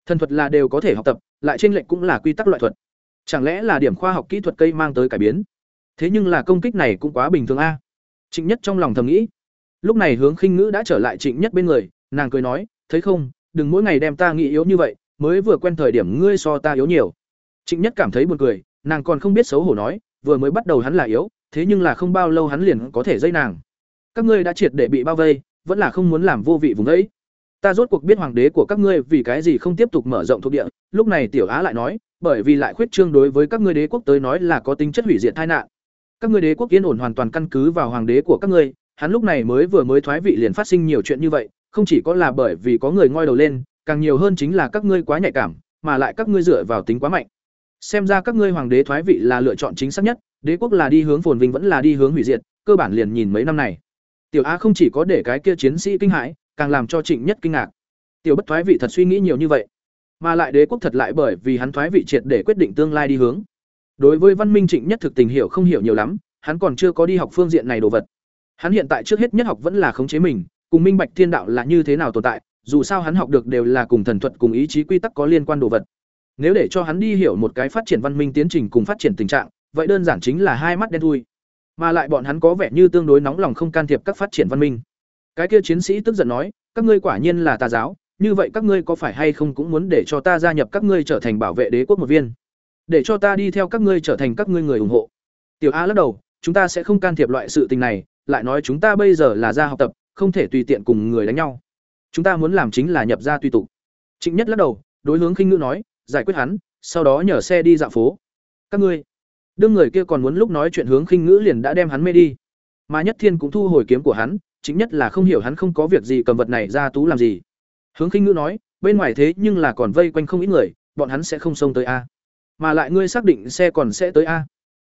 Speaker 1: Thần thuật là đều có thể học tập, lại trên lệnh cũng là quy tắc loại thuật. Chẳng lẽ là điểm khoa học kỹ thuật cây mang tới cải biến? Thế nhưng là công kích này cũng quá bình thường a. Trịnh Nhất trong lòng thầm nghĩ. Lúc này Hướng Khinh Ngữ đã trở lại Trịnh Nhất bên người, nàng cười nói, "Thấy không, đừng mỗi ngày đem ta nghĩ yếu như vậy, mới vừa quen thời điểm ngươi so ta yếu nhiều." Trịnh Nhất cảm thấy buồn cười, nàng còn không biết xấu hổ nói, vừa mới bắt đầu hắn là yếu, thế nhưng là không bao lâu hắn liền có thể dây nàng. Các ngươi đã triệt để bị bao vây, vẫn là không muốn làm vô vị vùng đấy. Ta rốt cuộc biết hoàng đế của các ngươi vì cái gì không tiếp tục mở rộng thuộc địa, lúc này Tiểu Á lại nói, bởi vì lại khuyết trương đối với các ngươi đế quốc tới nói là có tính chất hủy diệt tai nạn. Các ngươi đế quốc yên ổn hoàn toàn căn cứ vào hoàng đế của các ngươi, hắn lúc này mới vừa mới thoái vị liền phát sinh nhiều chuyện như vậy, không chỉ có là bởi vì có người ngoi đầu lên, càng nhiều hơn chính là các ngươi quá nhạy cảm, mà lại các ngươi dựa vào tính quá mạnh. Xem ra các ngươi hoàng đế thoái vị là lựa chọn chính xác nhất, đế quốc là đi hướng phồn vinh vẫn là đi hướng hủy diệt, cơ bản liền nhìn mấy năm này. Tiểu Á không chỉ có để cái kia chiến sĩ kinh hãi, càng làm cho Trịnh Nhất kinh ngạc. Tiểu Bất thoái vị thật suy nghĩ nhiều như vậy, mà lại đế quốc thật lại bởi vì hắn thoái vị triệt để quyết định tương lai đi hướng. Đối với Văn Minh Trịnh Nhất thực tình hiểu không hiểu nhiều lắm, hắn còn chưa có đi học phương diện này đồ vật. Hắn hiện tại trước hết nhất học vẫn là khống chế mình, cùng minh bạch thiên đạo là như thế nào tồn tại, dù sao hắn học được đều là cùng thần thuật cùng ý chí quy tắc có liên quan đồ vật. Nếu để cho hắn đi hiểu một cái phát triển văn minh tiến trình cùng phát triển tình trạng, vậy đơn giản chính là hai mắt đen thui. Mà lại bọn hắn có vẻ như tương đối nóng lòng không can thiệp các phát triển văn minh. Cái kia chiến sĩ tức giận nói, các ngươi quả nhiên là tà giáo, như vậy các ngươi có phải hay không cũng muốn để cho ta gia nhập các ngươi trở thành bảo vệ đế quốc một viên, để cho ta đi theo các ngươi trở thành các ngươi người ủng hộ. Tiểu A lắc đầu, chúng ta sẽ không can thiệp loại sự tình này, lại nói chúng ta bây giờ là gia học tập, không thể tùy tiện cùng người đánh nhau. Chúng ta muốn làm chính là nhập gia tùy tục. Trịnh Nhất lắc đầu, đối hướng khinh ngữ nói, giải quyết hắn, sau đó nhờ xe đi dạo phố. Các ngươi, đương người kia còn muốn lúc nói chuyện hướng khinh ngữ liền đã đem hắn mê đi. Mà Nhất Thiên cũng thu hồi kiếm của hắn, chính nhất là không hiểu hắn không có việc gì cầm vật này ra tú làm gì. Hướng khinh ngữ nói, bên ngoài thế nhưng là còn vây quanh không ít người, bọn hắn sẽ không xông tới a. Mà lại ngươi xác định xe còn sẽ tới a.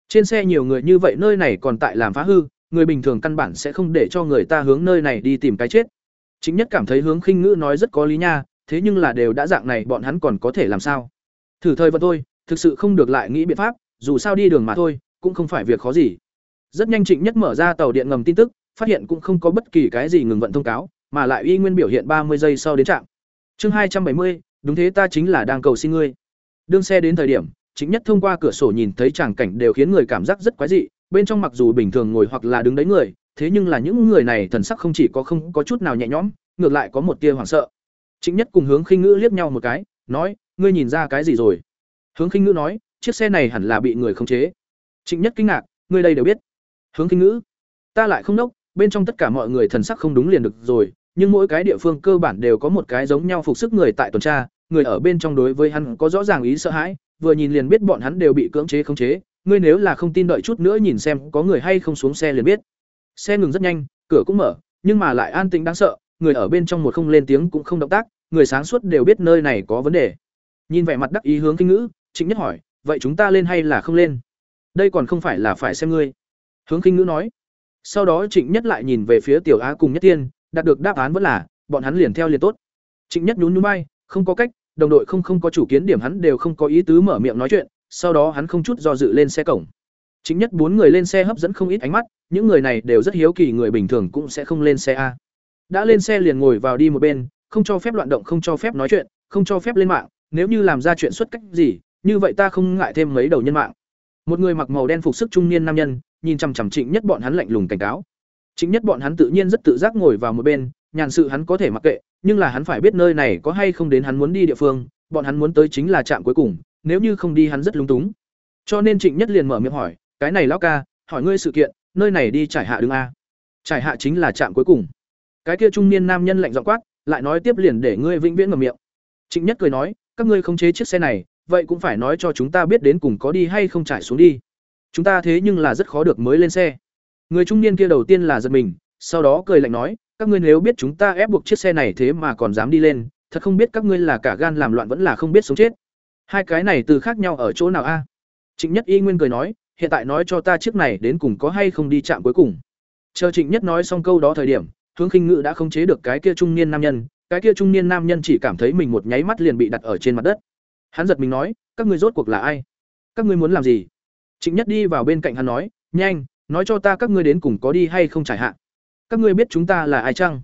Speaker 1: Trên xe nhiều người như vậy nơi này còn tại làm phá hư, người bình thường căn bản sẽ không để cho người ta hướng nơi này đi tìm cái chết. Chính nhất cảm thấy hướng khinh ngữ nói rất có lý nha, thế nhưng là đều đã dạng này bọn hắn còn có thể làm sao? Thử thời vận thôi, thực sự không được lại nghĩ biện pháp, dù sao đi đường mà thôi, cũng không phải việc khó gì. Rất nhanh Trịnh Nhất mở ra tàu điện ngầm tin tức, phát hiện cũng không có bất kỳ cái gì ngừng vận thông cáo, mà lại y nguyên biểu hiện ba mươi giây sau đến trạm. Chương hai trăm bảy mươi, đúng thế ta chính là đang cầu xin ngươi. Đương xe đến thời điểm, chính Nhất thông qua cửa sổ nhìn thấy tràng cảnh đều khiến người cảm giác rất quái dị, bên trong mặc dù bình thường ngồi hoặc là đứng đấy người, thế nhưng là những người này thần sắc không chỉ có không có chút nào nhẹ nhõm, ngược lại có một tia hoảng sợ. chính Nhất cùng Hướng Khinh Ngữ liếc nhau một cái, nói: "Ngươi nhìn ra cái gì rồi?" Hướng Khinh Ngữ nói: "Chiếc xe này hẳn là bị người khống chế." chính Nhất kinh ngạc: "Ngươi đây đều biết?" Hướng Khinh Ngữ: "Ta lại không đốc, bên trong tất cả mọi người thần sắc không đúng liền được rồi, nhưng mỗi cái địa phương cơ bản đều có một cái giống nhau phục sức người tại tuần tra, người ở bên trong đối với hắn có rõ ràng ý sợ hãi, vừa nhìn liền biết bọn hắn đều bị cưỡng chế khống chế, ngươi nếu là không tin đợi chút nữa nhìn xem có người hay không xuống xe liền biết. Xe ngừng rất nhanh, cửa cũng mở, nhưng mà lại an tĩnh đáng sợ, người ở bên trong một không lên tiếng cũng không động tác, người sáng suốt đều biết nơi này có vấn đề. Nhìn vẻ mặt đắc ý hướng kinh ngữ, Trịnh Nhất hỏi, vậy chúng ta lên hay là không lên? Đây còn không phải là phải xem ngươi. Hướng kinh ngữ nói. Sau đó Trịnh Nhất lại nhìn về phía Tiểu Á cùng Nhất Tiên, đạt được đáp án vẫn là, bọn hắn liền theo liền tốt. Trịnh Nhất nhún nhún bay, không có cách, đồng đội không không có chủ kiến điểm hắn đều không có ý tứ mở miệng nói chuyện, sau đó hắn không chút do dự lên xe cổng. Chính nhất bốn người lên xe hấp dẫn không ít ánh mắt, những người này đều rất hiếu kỳ người bình thường cũng sẽ không lên xe a. Đã lên xe liền ngồi vào đi một bên, không cho phép loạn động, không cho phép nói chuyện, không cho phép lên mạng, nếu như làm ra chuyện xuất cách gì, như vậy ta không ngại thêm mấy đầu nhân mạng. Một người mặc màu đen phục sức trung niên nam nhân, nhìn chằm chằm Trịnh Nhất bọn hắn lạnh lùng cảnh cáo. Trịnh Nhất bọn hắn tự nhiên rất tự giác ngồi vào một bên, nhàn sự hắn có thể mặc kệ, nhưng là hắn phải biết nơi này có hay không đến hắn muốn đi địa phương, bọn hắn muốn tới chính là trạm cuối cùng, nếu như không đi hắn rất lúng túng. Cho nên Trịnh Nhất liền mở miệng hỏi, "Cái này lão ca, hỏi ngươi sự kiện, nơi này đi trải hạ đứng a?" Trải hạ chính là trạm cuối cùng. Cái kia trung niên nam nhân lạnh giọng quát, lại nói tiếp liền để ngươi vĩnh viễn ngậm miệng. Trịnh Nhất cười nói, "Các ngươi không chế chiếc xe này, vậy cũng phải nói cho chúng ta biết đến cùng có đi hay không trải xuống đi. Chúng ta thế nhưng là rất khó được mới lên xe." Người trung niên kia đầu tiên là giật mình, sau đó cười lạnh nói, các ngươi nếu biết chúng ta ép buộc chiếc xe này thế mà còn dám đi lên, thật không biết các ngươi là cả gan làm loạn vẫn là không biết sống chết. Hai cái này từ khác nhau ở chỗ nào a? Trịnh Nhất Y Nguyên cười nói, hiện tại nói cho ta chiếc này đến cùng có hay không đi chạm cuối cùng. Chờ Trịnh Nhất nói xong câu đó thời điểm, Hướng Khinh Ngự đã không chế được cái kia trung niên nam nhân, cái kia trung niên nam nhân chỉ cảm thấy mình một nháy mắt liền bị đặt ở trên mặt đất. Hắn giật mình nói, các ngươi rốt cuộc là ai? Các ngươi muốn làm gì? Trịnh Nhất đi vào bên cạnh hắn nói, nhanh, nói cho ta các ngươi đến cùng có đi hay không trải hạn. Các ngươi biết chúng ta là ai chăng?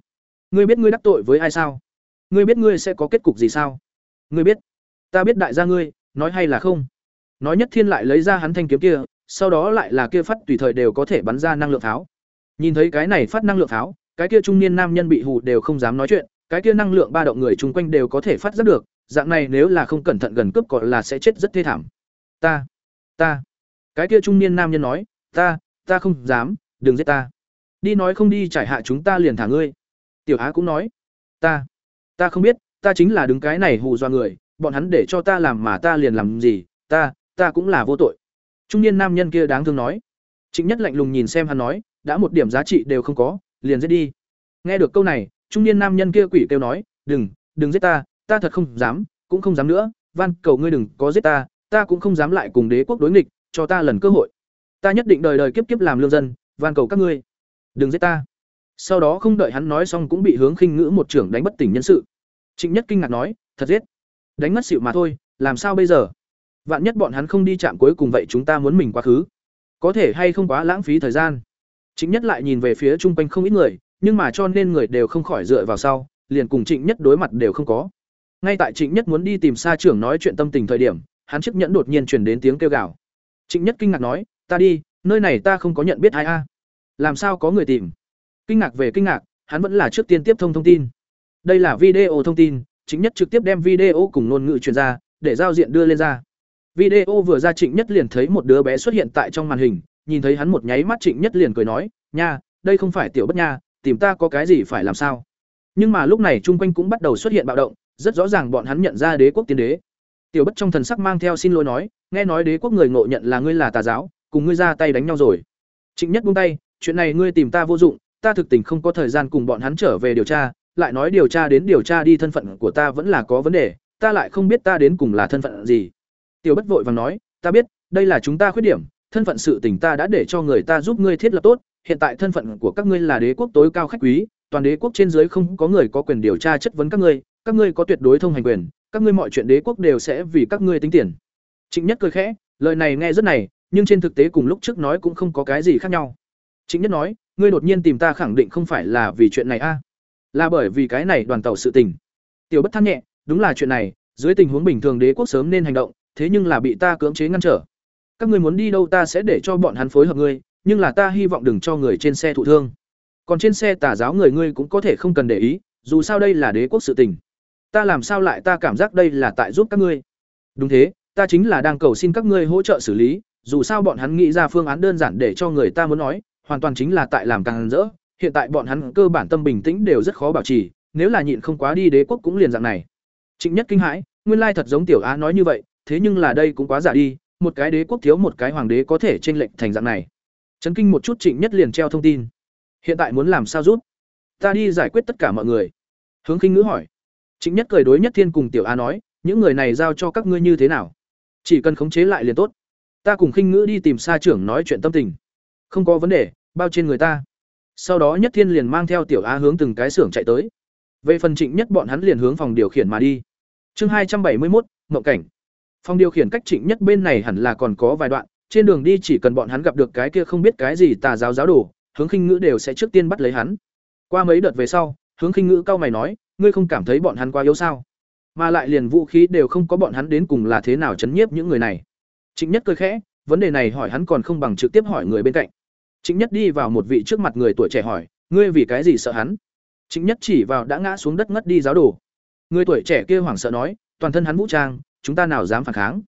Speaker 1: Ngươi biết ngươi đắc tội với ai sao? Ngươi biết ngươi sẽ có kết cục gì sao? Ngươi biết? Ta biết đại gia ngươi, nói hay là không? Nói Nhất Thiên lại lấy ra hắn thanh kiếm kia, sau đó lại là kia phát tùy thời đều có thể bắn ra năng lượng pháo. Nhìn thấy cái này phát năng lượng pháo, cái kia trung niên nam nhân bị hù đều không dám nói chuyện, cái kia năng lượng ba động người chung quanh đều có thể phát giác được, dạng này nếu là không cẩn thận gần cướp còn là sẽ chết rất thê thảm. Ta, ta. Cái kia trung niên nam nhân nói, ta, ta không dám, đừng giết ta. Đi nói không đi trải hạ chúng ta liền thả ngươi. Tiểu Á cũng nói, ta, ta không biết, ta chính là đứng cái này hù dọa người, bọn hắn để cho ta làm mà ta liền làm gì, ta, ta cũng là vô tội. Trung niên nam nhân kia đáng thương nói. Trịnh Nhất lạnh lùng nhìn xem hắn nói, đã một điểm giá trị đều không có, liền giết đi. Nghe được câu này, trung niên nam nhân kia quỷ kêu nói, "Đừng, đừng giết ta, ta thật không dám, cũng không dám nữa, van cầu ngươi đừng có giết ta, ta cũng không dám lại cùng đế quốc đối nghịch, cho ta lần cơ hội. Ta nhất định đời đời kiếp kiếp làm lương dân, van cầu các ngươi, đừng giết ta." Sau đó không đợi hắn nói xong cũng bị hướng khinh ngữ một trưởng đánh bất tỉnh nhân sự. Trịnh Nhất kinh ngạc nói, "Thật giết? Đánh mất xịu mà thôi, làm sao bây giờ?" Vạn nhất bọn hắn không đi chạm cuối cùng vậy chúng ta muốn mình quá khứ. Có thể hay không quá lãng phí thời gian. Trịnh Nhất lại nhìn về phía trung quanh không ít người, nhưng mà cho nên người đều không khỏi dựa vào sau, liền cùng Trịnh Nhất đối mặt đều không có. Ngay tại Trịnh Nhất muốn đi tìm Sa trưởng nói chuyện tâm tình thời điểm, hắn chiếc nhẫn đột nhiên truyền đến tiếng kêu gào. Trịnh Nhất kinh ngạc nói, "Ta đi, nơi này ta không có nhận biết ai a. Làm sao có người tìm?" Kinh ngạc về kinh ngạc, hắn vẫn là trước tiên tiếp thông thông tin. Đây là video thông tin, chính Nhất trực tiếp đem video cùng ngôn ngữ truyền ra, để giao diện đưa lên ra. Video vừa ra Trịnh Nhất liền thấy một đứa bé xuất hiện tại trong màn hình, nhìn thấy hắn một nháy mắt Trịnh Nhất liền cười nói, "Nha, đây không phải tiểu bất nha, tìm ta có cái gì phải làm sao?" Nhưng mà lúc này chung quanh cũng bắt đầu xuất hiện bạo động, rất rõ ràng bọn hắn nhận ra đế quốc tiên đế. Tiểu Bất trong thần sắc mang theo xin lỗi nói, nghe nói đế quốc người ngộ nhận là ngươi là tà giáo, cùng ngươi ra tay đánh nhau rồi. Trịnh Nhất buông tay, chuyện này ngươi tìm ta vô dụng, ta thực tình không có thời gian cùng bọn hắn trở về điều tra, lại nói điều tra đến điều tra đi thân phận của ta vẫn là có vấn đề, ta lại không biết ta đến cùng là thân phận gì. Tiểu Bất vội vàng nói, ta biết, đây là chúng ta khuyết điểm, thân phận sự tình ta đã để cho người ta giúp ngươi thiết lập tốt, hiện tại thân phận của các ngươi là đế quốc tối cao khách quý, toàn đế quốc trên dưới không có người có quyền điều tra chất vấn các ngươi, các ngươi có tuyệt đối thông hành quyền, các ngươi mọi chuyện đế quốc đều sẽ vì các ngươi tính tiền. Trịnh Nhất cười khẽ, lời này nghe rất này, nhưng trên thực tế cùng lúc trước nói cũng không có cái gì khác nhau. Trịnh Nhất nói, ngươi đột nhiên tìm ta khẳng định không phải là vì chuyện này a, là bởi vì cái này đoàn tàu sự tình. Tiểu Bất than nhẹ, đúng là chuyện này, dưới tình huống bình thường đế quốc sớm nên hành động, thế nhưng là bị ta cưỡng chế ngăn trở. Các ngươi muốn đi đâu ta sẽ để cho bọn hắn phối hợp ngươi, nhưng là ta hy vọng đừng cho người trên xe thụ thương. Còn trên xe tà giáo người ngươi cũng có thể không cần để ý, dù sao đây là đế quốc sự tình. Ta làm sao lại ta cảm giác đây là tại giúp các ngươi? Đúng thế, ta chính là đang cầu xin các ngươi hỗ trợ xử lý, dù sao bọn hắn nghĩ ra phương án đơn giản để cho người ta muốn nói, hoàn toàn chính là tại làm càng rỡ, hiện tại bọn hắn cơ bản tâm bình tĩnh đều rất khó bảo trì, nếu là nhịn không quá đi đế quốc cũng liền dạng này. Trịnh Nhất kinh hãi, nguyên lai thật giống tiểu Á nói như vậy, thế nhưng là đây cũng quá giả đi, một cái đế quốc thiếu một cái hoàng đế có thể chênh lệch thành dạng này. Chấn kinh một chút Trịnh Nhất liền treo thông tin. Hiện tại muốn làm sao rút? Ta đi giải quyết tất cả mọi người. Hướng Khinh Ngữ hỏi. Trịnh Nhất cười đối Nhất Thiên cùng Tiểu Á nói, những người này giao cho các ngươi như thế nào? Chỉ cần khống chế lại liền tốt. Ta cùng Khinh Ngữ đi tìm Sa trưởng nói chuyện tâm tình. Không có vấn đề, bao trên người ta. Sau đó Nhất Thiên liền mang theo Tiểu Á hướng từng cái xưởng chạy tới. Về phần Trịnh Nhất bọn hắn liền hướng phòng điều khiển mà đi. Chương hai trăm bảy mươi một, mộng cảnh. Phòng điều khiển cách Trịnh Nhất bên này hẳn là còn có vài đoạn, trên đường đi chỉ cần bọn hắn gặp được cái kia không biết cái gì tà giáo giáo đồ, hướng khinh ngữ đều sẽ trước tiên bắt lấy hắn. Qua mấy đợt về sau, hướng khinh ngữ cao mày nói, ngươi không cảm thấy bọn hắn quá yếu sao? Mà lại liền vũ khí đều không có bọn hắn đến cùng là thế nào chấn nhiếp những người này. Trịnh Nhất cười khẽ, vấn đề này hỏi hắn còn không bằng trực tiếp hỏi người bên cạnh. Trịnh Nhất đi vào một vị trước mặt người tuổi trẻ hỏi, ngươi vì cái gì sợ hắn? Trịnh Nhất chỉ vào đã ngã xuống đất ngất đi giáo đồ. Người tuổi trẻ kia hoảng sợ nói, toàn thân hắn vũ trang, chúng ta nào dám phản kháng?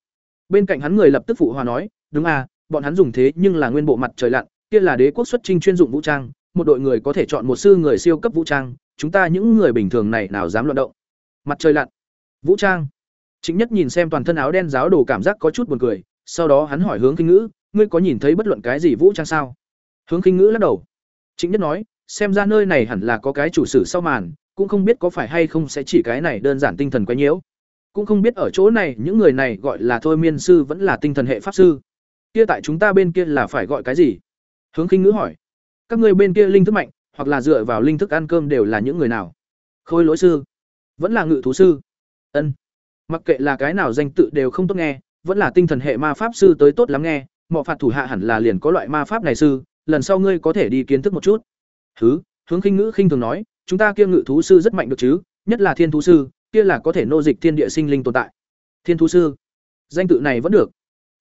Speaker 1: Bên cạnh hắn người lập tức phụ hòa nói, đúng à, bọn hắn dùng thế nhưng là nguyên bộ mặt trời lặn, kia là đế quốc xuất trinh chuyên dụng vũ trang, một đội người có thể chọn một sư người siêu cấp vũ trang, chúng ta những người bình thường này nào dám loạn động. Mặt trời lặn, vũ trang. Chính nhất nhìn xem toàn thân áo đen giáo đồ cảm giác có chút buồn cười, sau đó hắn hỏi hướng kinh ngữ, ngươi có nhìn thấy bất luận cái gì vũ trang sao? Hướng Khinh ngữ lắc đầu. Chính nhất nói, xem ra nơi này hẳn là có cái chủ sử sau màn, cũng không biết có phải hay không sẽ chỉ cái này đơn giản tinh thần quấy nhiễu. Cũng không biết ở chỗ này những người này gọi là thôi miên sư vẫn là tinh thần hệ pháp sư. Kia tại chúng ta bên kia là phải gọi cái gì? Hướng Khinh Ngữ hỏi. Các ngươi bên kia linh thức mạnh, hoặc là dựa vào linh thức ăn cơm đều là những người nào? Khôi lỗi sư, vẫn là ngự thú sư. Ân. Mặc kệ là cái nào danh tự đều không tốt nghe, vẫn là tinh thần hệ ma pháp sư tới tốt lắm nghe, mọ phạt thủ hạ hẳn là liền có loại ma pháp này sư, lần sau ngươi có thể đi kiến thức một chút. thứ hướng khinh ngữ khinh thường nói, chúng ta kia ngự thú sư rất mạnh được chứ, nhất là thiên thú sư, kia là có thể nô dịch thiên địa sinh linh tồn tại. Thiên thú sư, danh tự này vẫn được.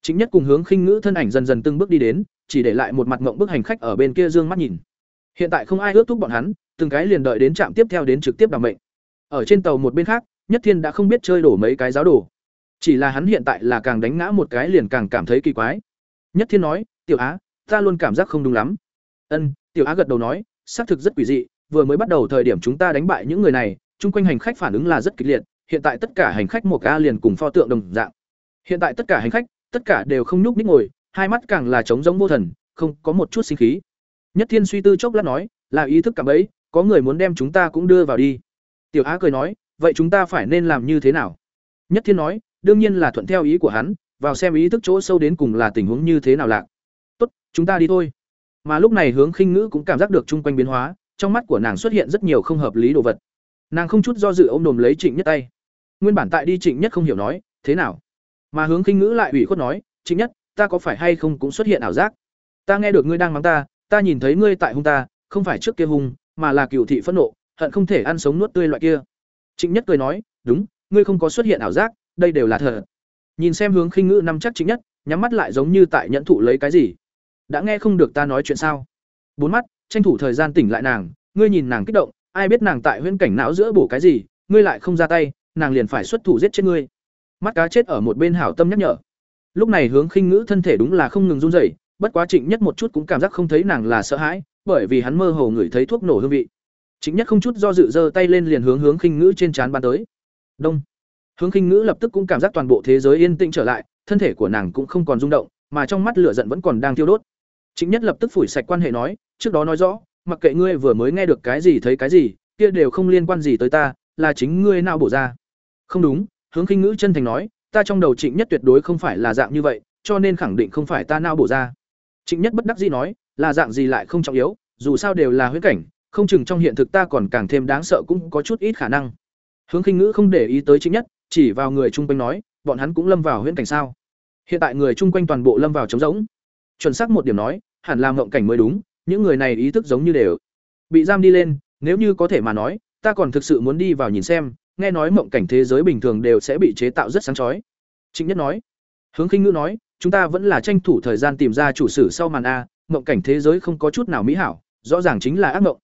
Speaker 1: Chính nhất cùng hướng khinh ngữ thân ảnh dần dần từng bước đi đến, chỉ để lại một mặt ngộng bức hành khách ở bên kia dương mắt nhìn. Hiện tại không ai ước thúc bọn hắn, từng cái liền đợi đến trạm tiếp theo đến trực tiếp đảm mệnh. Ở trên tàu một bên khác, Nhất Thiên đã không biết chơi đổ mấy cái giáo đồ. Chỉ là hắn hiện tại là càng đánh ngã một cái liền càng cảm thấy kỳ quái. Nhất Thiên nói, "Tiểu Á, ta luôn cảm giác không đúng lắm." Ân, Tiểu Á gật đầu nói, xác thực rất quỷ dị, vừa mới bắt đầu thời điểm chúng ta đánh bại những người này, chung quanh hành khách phản ứng là rất kịch liệt, hiện tại tất cả hành khách một a liền cùng pho tượng đồng dạng. Hiện tại tất cả hành khách, tất cả đều không nhúc nhích ngồi, hai mắt càng là trống rỗng vô thần, không có một chút sinh khí. Nhất Thiên suy tư chốc lát nói, là ý thức cảm ấy, có người muốn đem chúng ta cũng đưa vào đi. Tiểu Á cười nói, vậy chúng ta phải nên làm như thế nào? Nhất Thiên nói, đương nhiên là thuận theo ý của hắn, vào xem ý thức chỗ sâu đến cùng là tình huống như thế nào lạc. Chúng ta đi thôi. Mà lúc này Hướng Khinh Ngữ cũng cảm giác được chung quanh biến hóa, trong mắt của nàng xuất hiện rất nhiều không hợp lý đồ vật. Nàng không chút do dự ôm đồm lấy Trịnh Nhất tay. Nguyên bản tại đi Trịnh Nhất không hiểu nói, thế nào? Mà Hướng Khinh Ngữ lại ủy khuất nói, Trịnh Nhất, ta có phải hay không cũng xuất hiện ảo giác? Ta nghe được ngươi đang mắng ta, ta nhìn thấy ngươi tại hung ta, không phải trước kia hung, mà là cựu thị phẫn nộ, hận không thể ăn sống nuốt tươi loại kia. Trịnh Nhất cười nói, đúng, ngươi không có xuất hiện ảo giác, đây đều là thật. Nhìn xem hướng khinh ngữ năm chắc Trịnh Nhất, nhắm mắt lại giống như tại nhẫn thụ lấy cái gì. Đã nghe không được ta nói chuyện sao? Bốn mắt, tranh thủ thời gian tỉnh lại nàng, ngươi nhìn nàng kích động, ai biết nàng tại huyễn cảnh não giữa bổ cái gì, ngươi lại không ra tay, nàng liền phải xuất thủ giết chết ngươi. Mắt cá chết ở một bên hảo tâm nhắc nhở. Lúc này hướng khinh ngữ thân thể đúng là không ngừng run rẩy, bất quá Trịnh Nhất một chút cũng cảm giác không thấy nàng là sợ hãi, bởi vì hắn mơ hồ ngửi thấy thuốc nổ hương vị. Trịnh Nhất không chút do dự giơ tay lên liền hướng hướng khinh ngữ trên trán bắn tới. Đông. Hướng khinh ngữ lập tức cũng cảm giác toàn bộ thế giới yên tĩnh trở lại, thân thể của nàng cũng không còn rung động, mà trong mắt lửa giận vẫn còn đang thiêu đốt. Trịnh Nhất lập tức phủi sạch quan hệ nói, trước đó nói rõ, mặc kệ ngươi vừa mới nghe được cái gì thấy cái gì, kia đều không liên quan gì tới ta, là chính ngươi nào bổ ra. Không đúng, hướng khinh ngữ chân thành nói, ta trong đầu Trịnh Nhất tuyệt đối không phải là dạng như vậy, cho nên khẳng định không phải ta nào bổ ra. Trịnh Nhất bất đắc dĩ nói, là dạng gì lại không trọng yếu, dù sao đều là huyễn cảnh, không chừng trong hiện thực ta còn càng thêm đáng sợ cũng có chút ít khả năng. Hướng Khinh Ngữ không để ý tới Trịnh Nhất, chỉ vào người chung quanh nói, bọn hắn cũng lâm vào huyễn cảnh sao? Hiện tại người chung quanh toàn bộ lâm vào trống rỗng. Chuẩn xác một điểm nói, hẳn là mộng cảnh mới đúng, những người này ý thức giống như đều bị giam đi lên, nếu như có thể mà nói, ta còn thực sự muốn đi vào nhìn xem, nghe nói mộng cảnh thế giới bình thường đều sẽ bị chế tạo rất sáng chói. Trịnh Nhất nói. Hướng Khinh Ngữ nói, chúng ta vẫn là tranh thủ thời gian tìm ra chủ sử sau màn a, mộng cảnh thế giới không có chút nào mỹ hảo, rõ ràng chính là ác mộng.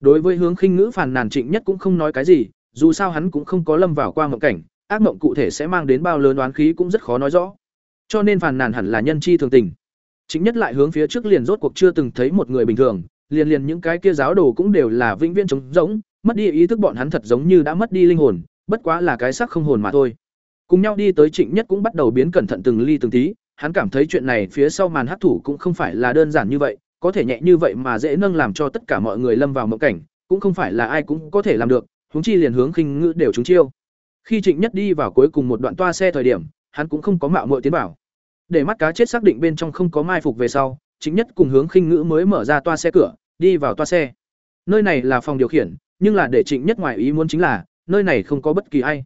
Speaker 1: Đối với Hướng Khinh Ngữ phàn nàn Trịnh Nhất cũng không nói cái gì, dù sao hắn cũng không có lâm vào qua mộng cảnh, ác mộng cụ thể sẽ mang đến bao lớn oán khí cũng rất khó nói rõ. Cho nên phàn nàn hẳn là nhân chi thường tình. Chính Nhất lại hướng phía trước liền rốt cuộc chưa từng thấy một người bình thường, liền liền những cái kia giáo đồ cũng đều là vĩnh viễn trống rỗng, mất đi ý thức bọn hắn thật giống như đã mất đi linh hồn, bất quá là cái xác không hồn mà thôi. Cùng nhau đi tới Trịnh Nhất cũng bắt đầu biến cẩn thận từng ly từng tí, hắn cảm thấy chuyện này phía sau màn hắc thủ cũng không phải là đơn giản như vậy, có thể nhẹ như vậy mà dễ nâng làm cho tất cả mọi người lâm vào mộng cảnh, cũng không phải là ai cũng có thể làm được, huống chi liền hướng khinh ngữ đều chúng chiêu. Khi Trịnh Nhất đi vào cuối cùng một đoạn toa xe thời điểm, hắn cũng không có mạo muội tiến vào. Để mắt cá chết xác định bên trong không có mai phục về sau, chính Nhất cùng hướng khinh ngữ mới mở ra toa xe cửa, đi vào toa xe. Nơi này là phòng điều khiển, nhưng là để Trịnh Nhất ngoài ý muốn chính là, nơi này không có bất kỳ ai.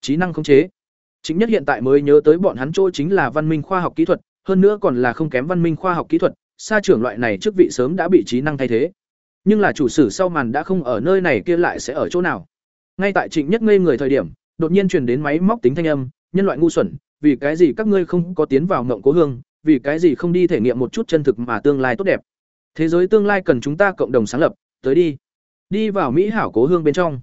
Speaker 1: Trí năng khống chế. Trịnh Nhất hiện tại mới nhớ tới bọn hắn chỗ chính là văn minh khoa học kỹ thuật, hơn nữa còn là không kém văn minh khoa học kỹ thuật, xa trưởng loại này chức vị sớm đã bị trí năng thay thế. Nhưng là chủ sử sau màn đã không ở nơi này kia lại sẽ ở chỗ nào? Ngay tại Trịnh Nhất ngây người thời điểm, đột nhiên truyền đến máy móc tính thanh âm, nhân loại ngu xuẩn, vì cái gì các ngươi không có tiến vào ngộng cố hương, vì cái gì không đi thể nghiệm một chút chân thực mà tương lai tốt đẹp. Thế giới tương lai cần chúng ta cộng đồng sáng lập, tới đi. Đi vào Mỹ hảo cố hương bên trong.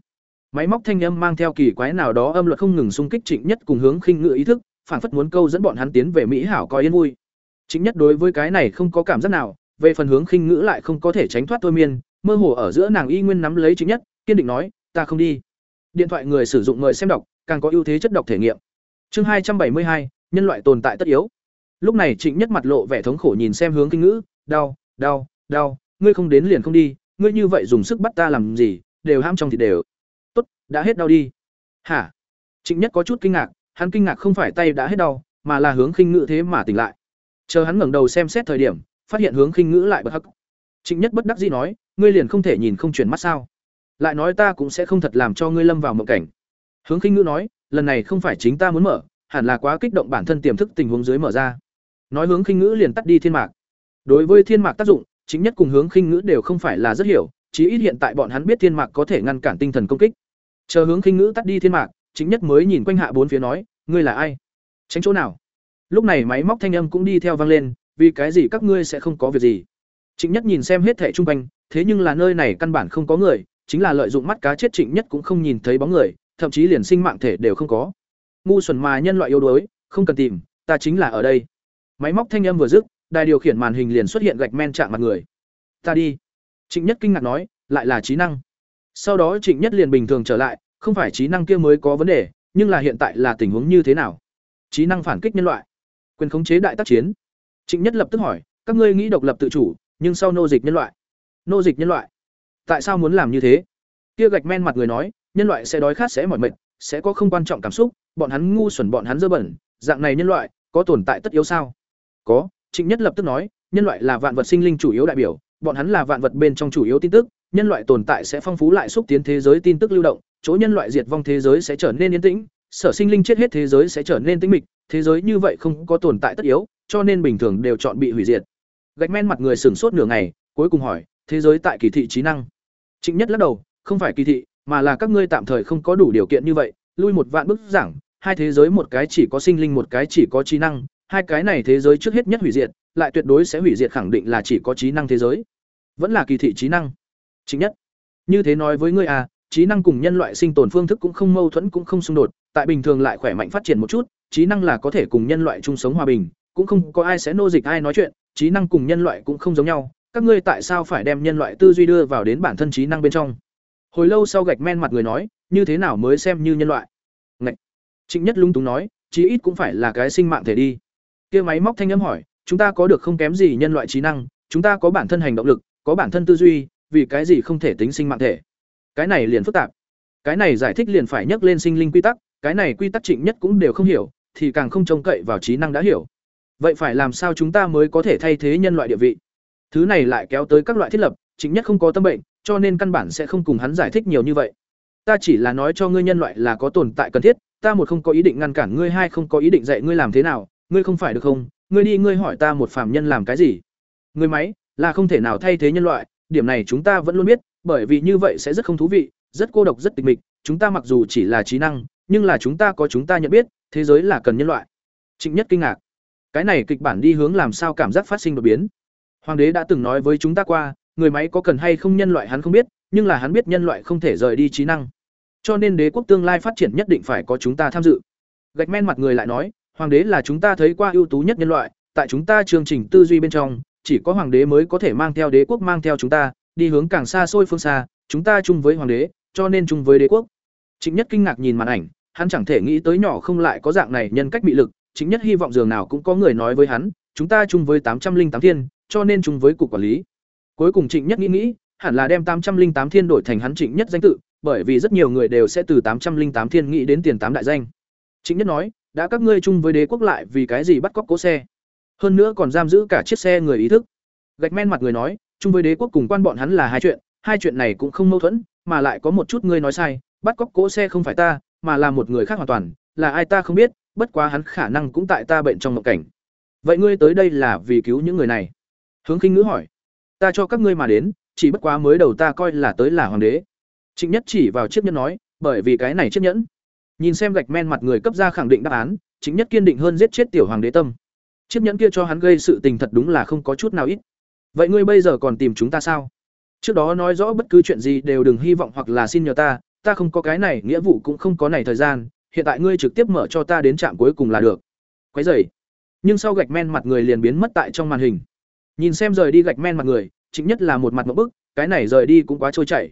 Speaker 1: Máy móc thanh âm mang theo kỳ quái nào đó âm luật không ngừng xung kích Trịnh Nhất cùng hướng khinh ngự ý thức, phản phất muốn câu dẫn bọn hắn tiến về Mỹ hảo coi yên vui. chính Nhất đối với cái này không có cảm giác nào, về phần hướng khinh ngữ lại không có thể tránh thoát thôi miên, mơ hồ ở giữa nàng y nguyên nắm lấy chính Nhất, kiên định nói, ta không đi. Điện thoại người sử dụng mời xem đọc, càng có ưu thế chất đọc thể nghiệm. Chương hai trăm bảy mươi hai, nhân loại tồn tại tất yếu. Lúc này Trịnh Nhất mặt lộ vẻ thống khổ nhìn xem hướng kinh ngữ, đau, đau, đau, ngươi không đến liền không đi, ngươi như vậy dùng sức bắt ta làm gì, đều ham trong thịt đều. Tốt, đã hết đau đi. Hả? Trịnh Nhất có chút kinh ngạc, hắn kinh ngạc không phải tay đã hết đau, mà là hướng khinh ngữ thế mà tỉnh lại. Chờ hắn ngẩng đầu xem xét thời điểm, phát hiện hướng khinh ngữ lại bật hắc. Trịnh Nhất bất đắc dĩ nói, ngươi liền không thể nhìn không chuyển mắt sao? Lại nói ta cũng sẽ không thật làm cho ngươi lâm vào mộng cảnh. Hướng khinh ngữ nói, lần này không phải chính ta muốn mở, hẳn là quá kích động bản thân tiềm thức tình huống dưới mở ra. Nói hướng khinh ngữ liền tắt đi thiên mạc. Đối với thiên mạc tác dụng, chính nhất cùng hướng khinh ngữ đều không phải là rất hiểu, chí ít hiện tại bọn hắn biết thiên mạc có thể ngăn cản tinh thần công kích. Chờ hướng khinh ngữ tắt đi thiên mạc, chính nhất mới nhìn quanh hạ bốn phía nói, ngươi là ai? Tránh chỗ nào? Lúc này máy móc thanh âm cũng đi theo vang lên, vì cái gì các ngươi sẽ không có việc gì? Trịnh Nhất nhìn xem hết thảy trung quanh, thế nhưng là nơi này căn bản không có người, chính là lợi dụng mắt cá chết Trịnh Nhất cũng không nhìn thấy bóng người, thậm chí liền sinh mạng thể đều không có. Ngu xuẩn mà nhân loại yếu đuối, không cần tìm, ta chính là ở đây. Máy móc thanh âm vừa dứt, đài điều khiển màn hình liền xuất hiện gạch men chạm mặt người. Ta đi. Trịnh Nhất kinh ngạc nói, lại là trí năng. Sau đó Trịnh Nhất liền bình thường trở lại, không phải trí năng kia mới có vấn đề, nhưng là hiện tại là tình huống như thế nào? Trí năng phản kích nhân loại, quyền khống chế đại tác chiến. Trịnh Nhất lập tức hỏi, các ngươi nghĩ độc lập tự chủ, nhưng sau nô dịch nhân loại. Nô dịch nhân loại? Tại sao muốn làm như thế? Kia gạch men mặt người nói, nhân loại sẽ đói khát sẽ mỏi mệt, sẽ có không quan trọng cảm xúc, bọn hắn ngu xuẩn bọn hắn dơ bẩn, dạng này nhân loại có tồn tại tất yếu sao? Có, Trịnh Nhất lập tức nói, nhân loại là vạn vật sinh linh chủ yếu đại biểu, bọn hắn là vạn vật bên trong chủ yếu tin tức, nhân loại tồn tại sẽ phong phú lại xúc tiến thế giới tin tức lưu động, chỗ nhân loại diệt vong thế giới sẽ trở nên yên tĩnh, sở sinh linh chết hết thế giới sẽ trở nên tĩnh mịch, thế giới như vậy không có tồn tại tất yếu, cho nên bình thường đều chọn bị hủy diệt. Gạch men mặt người sửng sốt nửa ngày, cuối cùng hỏi, thế giới tại kỳ thị trí năng. Trịnh Nhất lắc đầu, không phải kỳ thị, mà là các ngươi tạm thời không có đủ điều kiện như vậy, lui một vạn bước giảng, hai thế giới một cái chỉ có sinh linh một cái chỉ có trí năng, hai cái này thế giới trước hết nhất hủy diệt, lại tuyệt đối sẽ hủy diệt khẳng định là chỉ có trí năng thế giới. Vẫn là kỳ thị trí năng. Chính nhất. Như thế nói với ngươi à, trí năng cùng nhân loại sinh tồn phương thức cũng không mâu thuẫn cũng không xung đột, tại bình thường lại khỏe mạnh phát triển một chút, trí năng là có thể cùng nhân loại chung sống hòa bình, cũng không có ai sẽ nô dịch ai nói chuyện, trí năng cùng nhân loại cũng không giống nhau, các ngươi tại sao phải đem nhân loại tư duy đưa vào đến bản thân trí năng bên trong? Hồi lâu sau gạch men mặt người nói, như thế nào mới xem như nhân loại? Ngạch, Trịnh Nhất lung túng nói, chí ít cũng phải là cái sinh mạng thể đi. Kia máy móc thanh âm hỏi, chúng ta có được không kém gì nhân loại trí năng, chúng ta có bản thân hành động lực, có bản thân tư duy, vì cái gì không thể tính sinh mạng thể? Cái này liền phức tạp. Cái này giải thích liền phải nhắc lên sinh linh quy tắc, cái này quy tắc Trịnh Nhất cũng đều không hiểu, thì càng không trông cậy vào trí năng đã hiểu. Vậy phải làm sao chúng ta mới có thể thay thế nhân loại địa vị? Thứ này lại kéo tới các loại thiết lập, Trịnh Nhất không có tâm bệnh, cho nên căn bản sẽ không cùng hắn giải thích nhiều như vậy. Ta chỉ là nói cho ngươi nhân loại là có tồn tại cần thiết, ta một không có ý định ngăn cản ngươi hai không có ý định dạy ngươi làm thế nào, ngươi không phải được không? Ngươi đi ngươi hỏi ta một phàm nhân làm cái gì? Ngươi máy là không thể nào thay thế nhân loại, điểm này chúng ta vẫn luôn biết, bởi vì như vậy sẽ rất không thú vị, rất cô độc rất tịch mịch, chúng ta mặc dù chỉ là trí năng, nhưng là chúng ta có chúng ta nhận biết, thế giới là cần nhân loại. Trịnh Nhất kinh ngạc. Cái này kịch bản đi hướng làm sao cảm giác phát sinh đột biến. Hoàng đế đã từng nói với chúng ta qua, người máy có cần hay không nhân loại hắn không biết, nhưng là hắn biết nhân loại không thể rời đi trí năng. Cho nên đế quốc tương lai phát triển nhất định phải có chúng ta tham dự. Gạch men mặt người lại nói, hoàng đế là chúng ta thấy qua ưu tú nhất nhân loại, tại chúng ta chương trình tư duy bên trong, chỉ có hoàng đế mới có thể mang theo đế quốc mang theo chúng ta, đi hướng càng xa xôi phương xa, chúng ta chung với hoàng đế, cho nên chung với đế quốc. Chính nhất kinh ngạc nhìn màn ảnh, hắn chẳng thể nghĩ tới nhỏ không lại có dạng này nhân cách bị lực, chính nhất hy vọng dường nào cũng có người nói với hắn, chúng ta chung với tám trăm linh tám thiên, cho nên chung với cục quản lý. Cuối cùng Trịnh Nhất nghĩ nghĩ, hẳn là đem tám trăm linh tám thiên đổi thành hắn Trịnh Nhất danh tự, bởi vì rất nhiều người đều sẽ từ tám trăm linh tám thiên nghĩ đến tiền tám đại danh. Trịnh Nhất nói, đã các ngươi chung với đế quốc lại vì cái gì bắt cóc cố xe? Hơn nữa còn giam giữ cả chiếc xe người ý thức. Gạch men mặt người nói, chung với đế quốc cùng quan bọn hắn là hai chuyện, hai chuyện này cũng không mâu thuẫn, mà lại có một chút ngươi nói sai, bắt cóc cố xe không phải ta, mà là một người khác hoàn toàn, là ai ta không biết, bất quá hắn khả năng cũng tại ta bệnh trong mộng cảnh. Vậy ngươi tới đây là vì cứu những người này? Hướng Khinh Ngữ hỏi. Ta cho các ngươi mà đến, chỉ bất quá mới đầu ta coi là tới là hoàng đế. Trịnh Nhất chỉ vào chiếc nhẫn nói, bởi vì cái này chiếc nhẫn. Nhìn xem gạch men mặt người cấp ra khẳng định đáp án, Trịnh Nhất kiên định hơn giết chết tiểu hoàng đế tâm. Chiếc nhẫn kia cho hắn gây sự tình thật đúng là không có chút nào ít. Vậy ngươi bây giờ còn tìm chúng ta sao? Trước đó nói rõ bất cứ chuyện gì đều đừng hy vọng hoặc là xin nhờ ta, ta không có cái này, nghĩa vụ cũng không có này thời gian, hiện tại ngươi trực tiếp mở cho ta đến trạm cuối cùng là được. quái dày Nhưng sau gạch men mặt người liền biến mất tại trong màn hình. Nhìn xem rời đi gạch men mặt người, chính nhất là một mặt một bức, cái này rời đi cũng quá trôi chảy.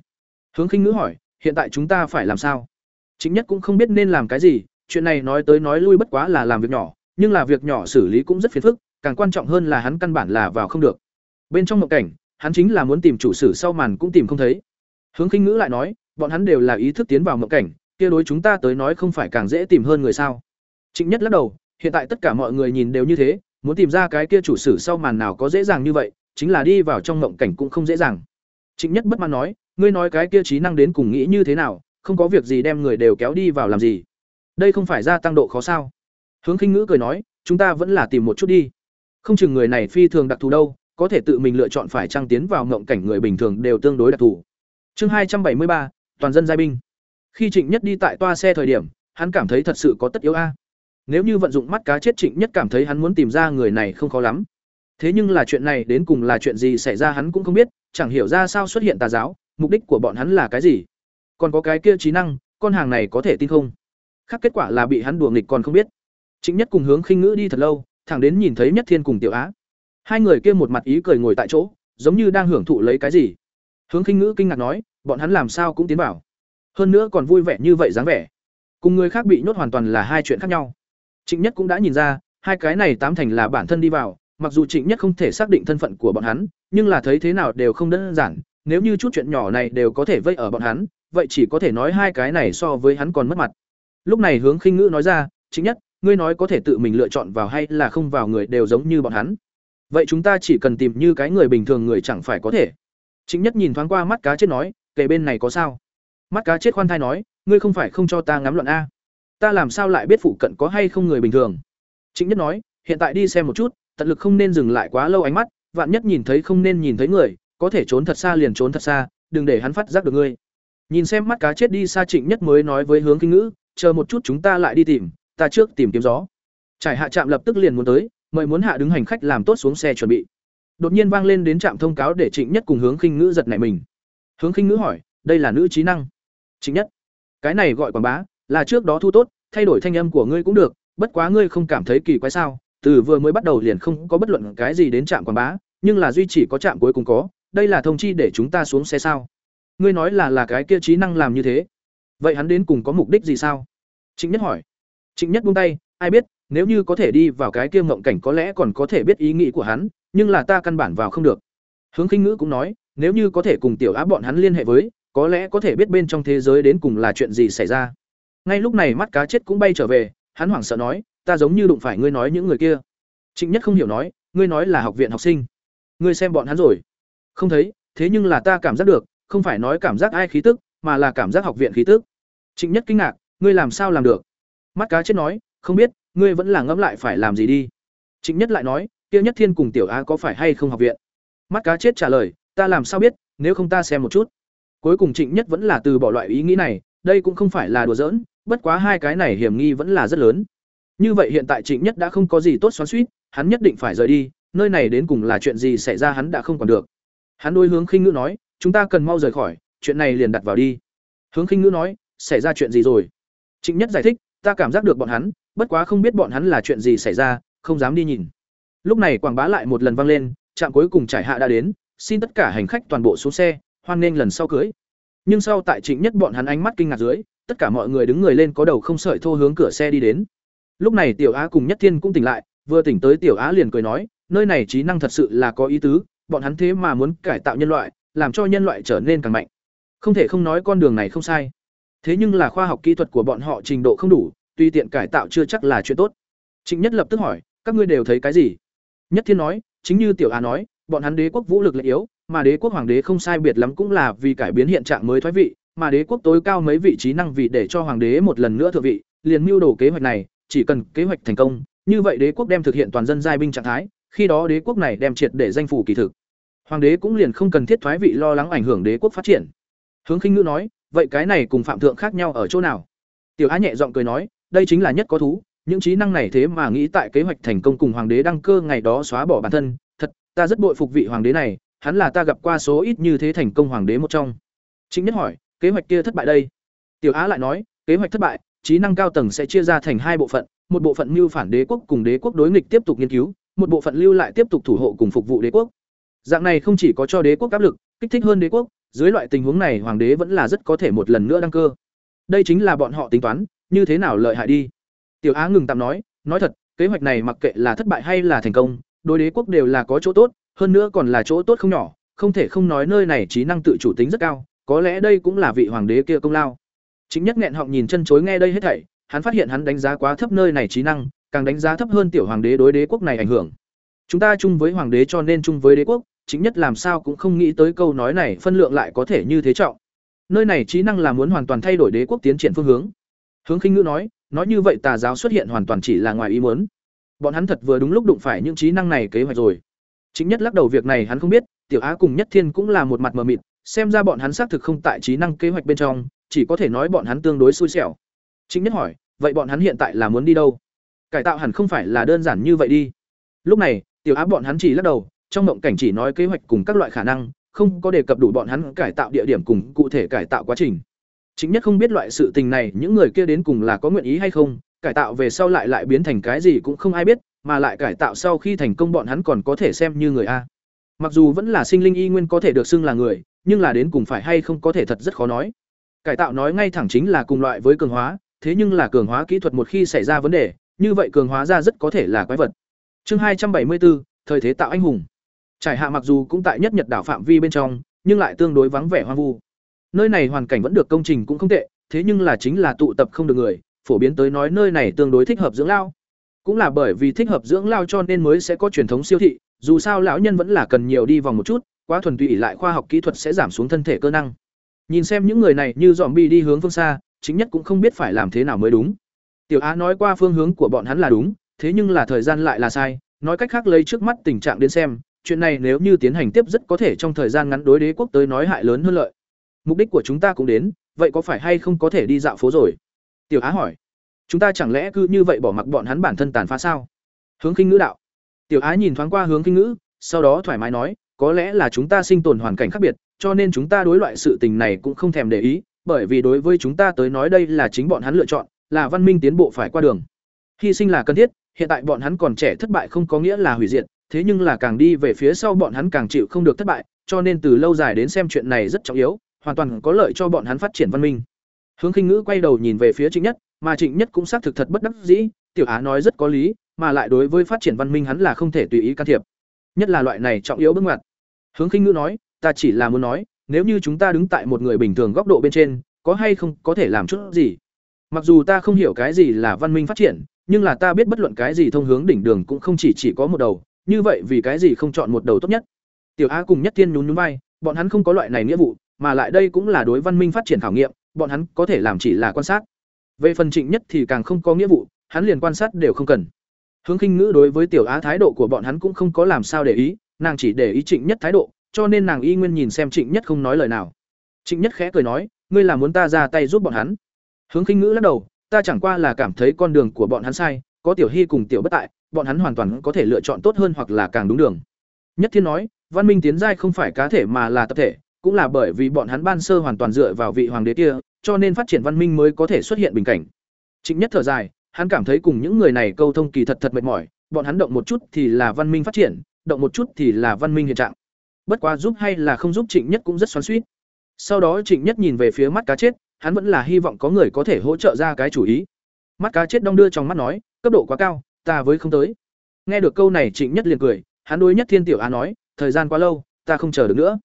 Speaker 1: Hướng Khinh Ngữ hỏi, hiện tại chúng ta phải làm sao? Chính nhất cũng không biết nên làm cái gì, chuyện này nói tới nói lui bất quá là làm việc nhỏ, nhưng là việc nhỏ xử lý cũng rất phiền phức, càng quan trọng hơn là hắn căn bản là vào không được. Bên trong mộng cảnh, hắn chính là muốn tìm chủ sử sau màn cũng tìm không thấy. Hướng Khinh Ngữ lại nói, bọn hắn đều là ý thức tiến vào mộng cảnh, kia đối chúng ta tới nói không phải càng dễ tìm hơn người sao? Trịnh Nhất lắc đầu, hiện tại tất cả mọi người nhìn đều như thế, muốn tìm ra cái kia chủ sử sau màn nào có dễ dàng như vậy, chính là đi vào trong mộng cảnh cũng không dễ dàng. Trịnh Nhất bất mãn nói, ngươi nói cái kia trí năng đến cùng nghĩ như thế nào, không có việc gì đem người đều kéo đi vào làm gì? Đây không phải gia tăng độ khó sao? Hướng Khinh Ngữ cười nói, chúng ta vẫn là tìm một chút đi. Không chừng người này phi thường đặc thù đâu, có thể tự mình lựa chọn phải trang tiến vào ngộng cảnh người bình thường đều tương đối đặc thù. Chương hai trăm bảy mươi ba, toàn dân giai binh. Khi Trịnh Nhất đi tại toa xe thời điểm, hắn cảm thấy thật sự có tất yếu a. Nếu như vận dụng mắt cá chết Trịnh Nhất cảm thấy hắn muốn tìm ra người này không khó lắm. Thế nhưng là chuyện này đến cùng là chuyện gì xảy ra hắn cũng không biết, chẳng hiểu ra sao xuất hiện tà giáo, mục đích của bọn hắn là cái gì. Còn có cái kia trí năng, con hàng này có thể tin không? Khác kết quả là bị hắn đùa nghịch còn không biết. Trịnh Nhất cùng hướng khinh ngữ đi thật lâu, thẳng đến nhìn thấy Nhất Thiên cùng Tiểu Á. Hai người kia một mặt ý cười ngồi tại chỗ, giống như đang hưởng thụ lấy cái gì. Hướng khinh ngữ kinh ngạc nói, bọn hắn làm sao cũng tiến vào. Hơn nữa còn vui vẻ như vậy dáng vẻ. Cùng người khác bị nhốt hoàn toàn là hai chuyện khác nhau. Trịnh Nhất cũng đã nhìn ra, hai cái này tám thành là bản thân đi vào, mặc dù Trịnh Nhất không thể xác định thân phận của bọn hắn, nhưng là thấy thế nào đều không đơn giản, nếu như chút chuyện nhỏ này đều có thể vây ở bọn hắn, vậy chỉ có thể nói hai cái này so với hắn còn mất mặt. Lúc này Hướng Khinh Ngữ nói ra, "Trịnh Nhất, ngươi nói có thể tự mình lựa chọn vào hay là không vào người đều giống như bọn hắn. Vậy chúng ta chỉ cần tìm như cái người bình thường người chẳng phải có thể." Trịnh Nhất nhìn thoáng qua mắt cá chết nói, "Kể bên này có sao?" Mắt cá chết khoan thai nói, "Ngươi không phải không cho ta ngắm luận a? Ta làm sao lại biết phụ cận có hay không người bình thường?" Trịnh Nhất nói, "Hiện tại đi xem một chút, tận lực không nên dừng lại quá lâu ánh mắt, vạn nhất nhìn thấy không nên nhìn thấy người, có thể trốn thật xa liền trốn thật xa, đừng để hắn phát giác được ngươi." Nhìn xem mắt cá chết đi xa Trịnh Nhất mới nói với Hướng Kinh Ngữ, "Chờ một chút chúng ta lại đi tìm, ta trước tìm kiếm gió." Trải hạ trạm lập tức liền muốn tới, mời muốn hạ đứng hành khách làm tốt xuống xe chuẩn bị. Đột nhiên vang lên đến trạm thông cáo để Trịnh Nhất cùng Hướng Khinh Ngữ giật nảy mình. Hướng Khinh Ngữ hỏi, "Đây là nữ trí năng?" Trịnh Nhất, "Cái này gọi quảng bá, là trước đó thu tốt, thay đổi thanh âm của ngươi cũng được, bất quá ngươi không cảm thấy kỳ quái sao? Từ vừa mới bắt đầu liền không có bất luận cái gì đến trạm quảng bá, nhưng là duy chỉ có trạm cuối cùng có, đây là thông chi để chúng ta xuống xe sao?" Ngươi nói là là cái kia trí năng làm như thế. Vậy hắn đến cùng có mục đích gì sao? Trịnh Nhất hỏi. Trịnh Nhất buông tay, ai biết, nếu như có thể đi vào cái kia mộng cảnh có lẽ còn có thể biết ý nghĩ của hắn, nhưng là ta căn bản vào không được. Hướng Khinh Ngữ cũng nói, nếu như có thể cùng tiểu á bọn hắn liên hệ với, có lẽ có thể biết bên trong thế giới đến cùng là chuyện gì xảy ra. Ngay lúc này mắt cá chết cũng bay trở về, hắn hoảng sợ nói, ta giống như đụng phải ngươi nói những người kia. Trịnh Nhất không hiểu nói, ngươi nói là học viện học sinh. Ngươi xem bọn hắn rồi. Không thấy, thế nhưng là ta cảm giác được, không phải nói cảm giác ai khí tức, mà là cảm giác học viện khí tức. Trịnh Nhất kinh ngạc, ngươi làm sao làm được? Mắt cá chết nói, không biết, ngươi vẫn là ngẫm lại phải làm gì đi. Trịnh Nhất lại nói, kia Nhất Thiên cùng Tiểu Á có phải hay không học viện? Mắt cá chết trả lời, ta làm sao biết, nếu không ta xem một chút. Cuối cùng Trịnh Nhất vẫn là từ bỏ loại ý nghĩ này, đây cũng không phải là đùa giỡn, bất quá hai cái này hiểm nghi vẫn là rất lớn. Như vậy hiện tại Trịnh Nhất đã không có gì tốt xoắn xuýt, hắn nhất định phải rời đi, nơi này đến cùng là chuyện gì xảy ra hắn đã không còn được. Hắn đối hướng khinh ngữ nói, chúng ta cần mau rời khỏi, chuyện này liền đặt vào đi. Hướng khinh ngữ nói, xảy ra chuyện gì rồi? Trịnh Nhất giải thích, ta cảm giác được bọn hắn, bất quá không biết bọn hắn là chuyện gì xảy ra, không dám đi nhìn. Lúc này quảng bá lại một lần vang lên, trạm cuối cùng trải hạ đã đến, xin tất cả hành khách toàn bộ xuống xe, hoan nghênh lần sau cưới. Nhưng sau tại Trịnh Nhất bọn hắn ánh mắt kinh ngạc dưới, tất cả mọi người đứng người lên có đầu không sợi thô hướng cửa xe đi đến. Lúc này Tiểu Á cùng Nhất Thiên cũng tỉnh lại, vừa tỉnh tới Tiểu Á liền cười nói, nơi này trí năng thật sự là có ý tứ, bọn hắn thế mà muốn cải tạo nhân loại, làm cho nhân loại trở nên càng mạnh. Không thể không nói con đường này không sai. Thế nhưng là khoa học kỹ thuật của bọn họ trình độ không đủ, tuy tiện cải tạo chưa chắc là chuyện tốt. Trịnh Nhất lập tức hỏi, các ngươi đều thấy cái gì? Nhất Thiên nói, chính như Tiểu Á nói, bọn hắn đế quốc vũ lực lại yếu, mà đế quốc hoàng đế không sai biệt lắm cũng là vì cải biến hiện trạng mới thoái vị, mà đế quốc tối cao mấy vị trí năng vì để cho hoàng đế một lần nữa thượng vị, liền mưu đồ kế hoạch này, chỉ cần kế hoạch thành công, như vậy đế quốc đem thực hiện toàn dân giai binh trạng thái, khi đó đế quốc này đem triệt để danh phủ kỳ thực. Hoàng đế cũng liền không cần thiết thoái vị lo lắng ảnh hưởng đế quốc phát triển. Hướng Khinh Ngữ nói, vậy cái này cùng phạm thượng khác nhau ở chỗ nào? Tiểu Á nhẹ giọng cười nói, đây chính là nhất có thú, những trí năng này thế mà nghĩ tại kế hoạch thành công cùng hoàng đế đăng cơ ngày đó xóa bỏ bản thân, thật, ta rất bội phục vị hoàng đế này, hắn là ta gặp qua số ít như thế thành công hoàng đế một trong. Chính nhất hỏi, kế hoạch kia thất bại đây? Tiểu Á lại nói, kế hoạch thất bại, trí năng cao tầng sẽ chia ra thành hai bộ phận, một bộ phận mưu phản đế quốc cùng đế quốc đối nghịch tiếp tục nghiên cứu, một bộ phận lưu lại tiếp tục thủ hộ cùng phục vụ đế quốc. Dạng này không chỉ có cho đế quốc áp lực, kích thích hơn đế quốc, dưới loại tình huống này hoàng đế vẫn là rất có thể một lần nữa đăng cơ. Đây chính là bọn họ tính toán, như thế nào lợi hại đi. Tiểu Á ngừng tạm nói, nói thật, kế hoạch này mặc kệ là thất bại hay là thành công, đối đế quốc đều là có chỗ tốt, hơn nữa còn là chỗ tốt không nhỏ, không thể không nói nơi này trí năng tự chủ tính rất cao, có lẽ đây cũng là vị hoàng đế kia công lao. Chính nhất nghẹn họng nhìn chân chối nghe đây hết thảy, hắn phát hiện hắn đánh giá quá thấp nơi này trí năng, càng đánh giá thấp hơn tiểu hoàng đế đối đế quốc này ảnh hưởng. Chúng ta chung với hoàng đế cho nên chung với đế quốc, chính nhất làm sao cũng không nghĩ tới câu nói này phân lượng lại có thể như thế trọng. Nơi này trí năng là muốn hoàn toàn thay đổi đế quốc tiến triển phương hướng. Hướng Khinh Ngữ nói, nói như vậy tà giáo xuất hiện hoàn toàn chỉ là ngoài ý muốn. Bọn hắn thật vừa đúng lúc đụng phải những trí năng này kế hoạch rồi. Chính nhất lắc đầu việc này hắn không biết, Tiểu Á cùng Nhất Thiên cũng là một mặt mờ mịt, xem ra bọn hắn xác thực không tại trí năng kế hoạch bên trong, chỉ có thể nói bọn hắn tương đối xui xẻo. Chính nhất hỏi, vậy bọn hắn hiện tại là muốn đi đâu? Cải tạo hẳn không phải là đơn giản như vậy đi. Lúc này, Tiểu Á bọn hắn chỉ lắc đầu, trong mộng cảnh chỉ nói kế hoạch cùng các loại khả năng, không có đề cập đủ bọn hắn cải tạo địa điểm cùng cụ thể cải tạo quá trình. Chính nhất không biết loại sự tình này những người kia đến cùng là có nguyện ý hay không, cải tạo về sau lại lại biến thành cái gì cũng không ai biết, mà lại cải tạo sau khi thành công bọn hắn còn có thể xem như người a. Mặc dù vẫn là sinh linh y nguyên có thể được xưng là người, nhưng là đến cùng phải hay không có thể thật rất khó nói. Cải tạo nói ngay thẳng chính là cùng loại với cường hóa, thế nhưng là cường hóa kỹ thuật một khi xảy ra vấn đề, như vậy cường hóa ra rất có thể là quái vật. Chương hai trăm bảy mươi bốn thời thế tạo anh hùng. Trải hạ mặc dù cũng tại nhất Nhật đảo phạm vi bên trong, nhưng lại tương đối vắng vẻ hoang vu. Nơi này hoàn cảnh vẫn được công trình cũng không tệ, thế nhưng là chính là tụ tập không được người, phổ biến tới nói nơi này tương đối thích hợp dưỡng lao. Cũng là bởi vì thích hợp dưỡng lao cho nên mới sẽ có truyền thống siêu thị, dù sao lão nhân vẫn là cần nhiều đi vòng một chút, quá thuần túy lại khoa học kỹ thuật sẽ giảm xuống thân thể cơ năng. Nhìn xem những người này như zombie đi hướng phương xa, chính nhất cũng không biết phải làm thế nào mới đúng. Tiểu Á nói qua phương hướng của bọn hắn là đúng, thế nhưng là thời gian lại là sai, nói cách khác lấy trước mắt tình trạng đến xem, chuyện này nếu như tiến hành tiếp rất có thể trong thời gian ngắn đối đế quốc tới nói hại lớn hơn lợi. Mục đích của chúng ta cũng đến vậy có phải hay không có thể đi dạo phố rồi? Tiểu á hỏi. Chúng ta chẳng lẽ cứ như vậy bỏ mặc bọn hắn bản thân tàn phá sao? Hướng kinh ngữ đạo. Tiểu á nhìn thoáng qua hướng kinh ngữ sau đó thoải mái nói có lẽ là chúng ta sinh tồn hoàn cảnh khác biệt, cho nên chúng ta đối loại sự tình này cũng không thèm để ý, bởi vì đối với chúng ta tới nói đây là chính bọn hắn lựa chọn, là văn minh tiến bộ phải qua đường. Hy sinh là cần thiết, hiện tại bọn hắn còn trẻ thất bại không có nghĩa là hủy diệt, thế nhưng là càng đi về phía sau bọn hắn càng chịu không được thất bại, cho nên từ lâu dài đến xem chuyện này rất trọng yếu, hoàn toàn có lợi cho bọn hắn phát triển văn minh. Hướng khinh ngữ quay đầu nhìn về phía trịnh nhất, mà trịnh nhất cũng xác thực thật bất đắc dĩ, tiểu á nói rất có lý, mà lại đối với phát triển văn minh hắn là không thể tùy ý can thiệp nhất là loại này trọng yếu bước ngoặt hướng khinh ngữ nói ta chỉ là muốn nói nếu như chúng ta đứng tại một người bình thường góc độ bên trên có hay không có thể làm chút gì mặc dù ta không hiểu cái gì là văn minh phát triển nhưng là ta biết bất luận cái gì thông hướng đỉnh đường cũng không chỉ chỉ có một đầu như vậy vì cái gì không chọn một đầu tốt nhất tiểu a cùng nhất thiên nhún nhún vai bọn hắn không có loại này nghĩa vụ mà lại đây cũng là đối văn minh phát triển khảo nghiệm, bọn hắn có thể làm chỉ là quan sát. Về phần Trịnh Nhất thì càng không có nghĩa vụ, hắn liền quan sát đều không cần. Hướng Khinh Ngữ đối với Tiểu Á thái độ của bọn hắn cũng không có làm sao để ý, nàng chỉ để ý Trịnh Nhất thái độ, cho nên nàng y nguyên nhìn xem Trịnh Nhất không nói lời nào. Trịnh Nhất khẽ cười nói, ngươi là muốn ta ra tay giúp bọn hắn? Hướng Khinh Ngữ lắc đầu, ta chẳng qua là cảm thấy con đường của bọn hắn sai, có Tiểu Hy cùng Tiểu Bất tại, bọn hắn hoàn toàn có thể lựa chọn tốt hơn hoặc là càng đúng đường. Nhất Thiên nói, văn minh tiến giai không phải cá thể mà là tập thể, cũng là bởi vì bọn hắn ban sơ hoàn toàn dựa vào vị hoàng đế kia, cho nên phát triển văn minh mới có thể xuất hiện bình cảnh. Trịnh Nhất thở dài, hắn cảm thấy cùng những người này câu thông kỳ thật thật mệt mỏi, bọn hắn động một chút thì là văn minh phát triển, động một chút thì là văn minh hiện trạng. Bất quá giúp hay là không giúp Trịnh Nhất cũng rất xoắn xuýt. Sau đó Trịnh Nhất nhìn về phía mắt cá chết, hắn vẫn là hy vọng có người có thể hỗ trợ ra cái chủ ý. Mắt cá chết đong đưa trong mắt nói, cấp độ quá cao, ta với không tới. Nghe được câu này Trịnh Nhất liền cười, hắn đối Nhất Thiên Tiểu Á nói, thời gian quá lâu, ta không chờ được nữa.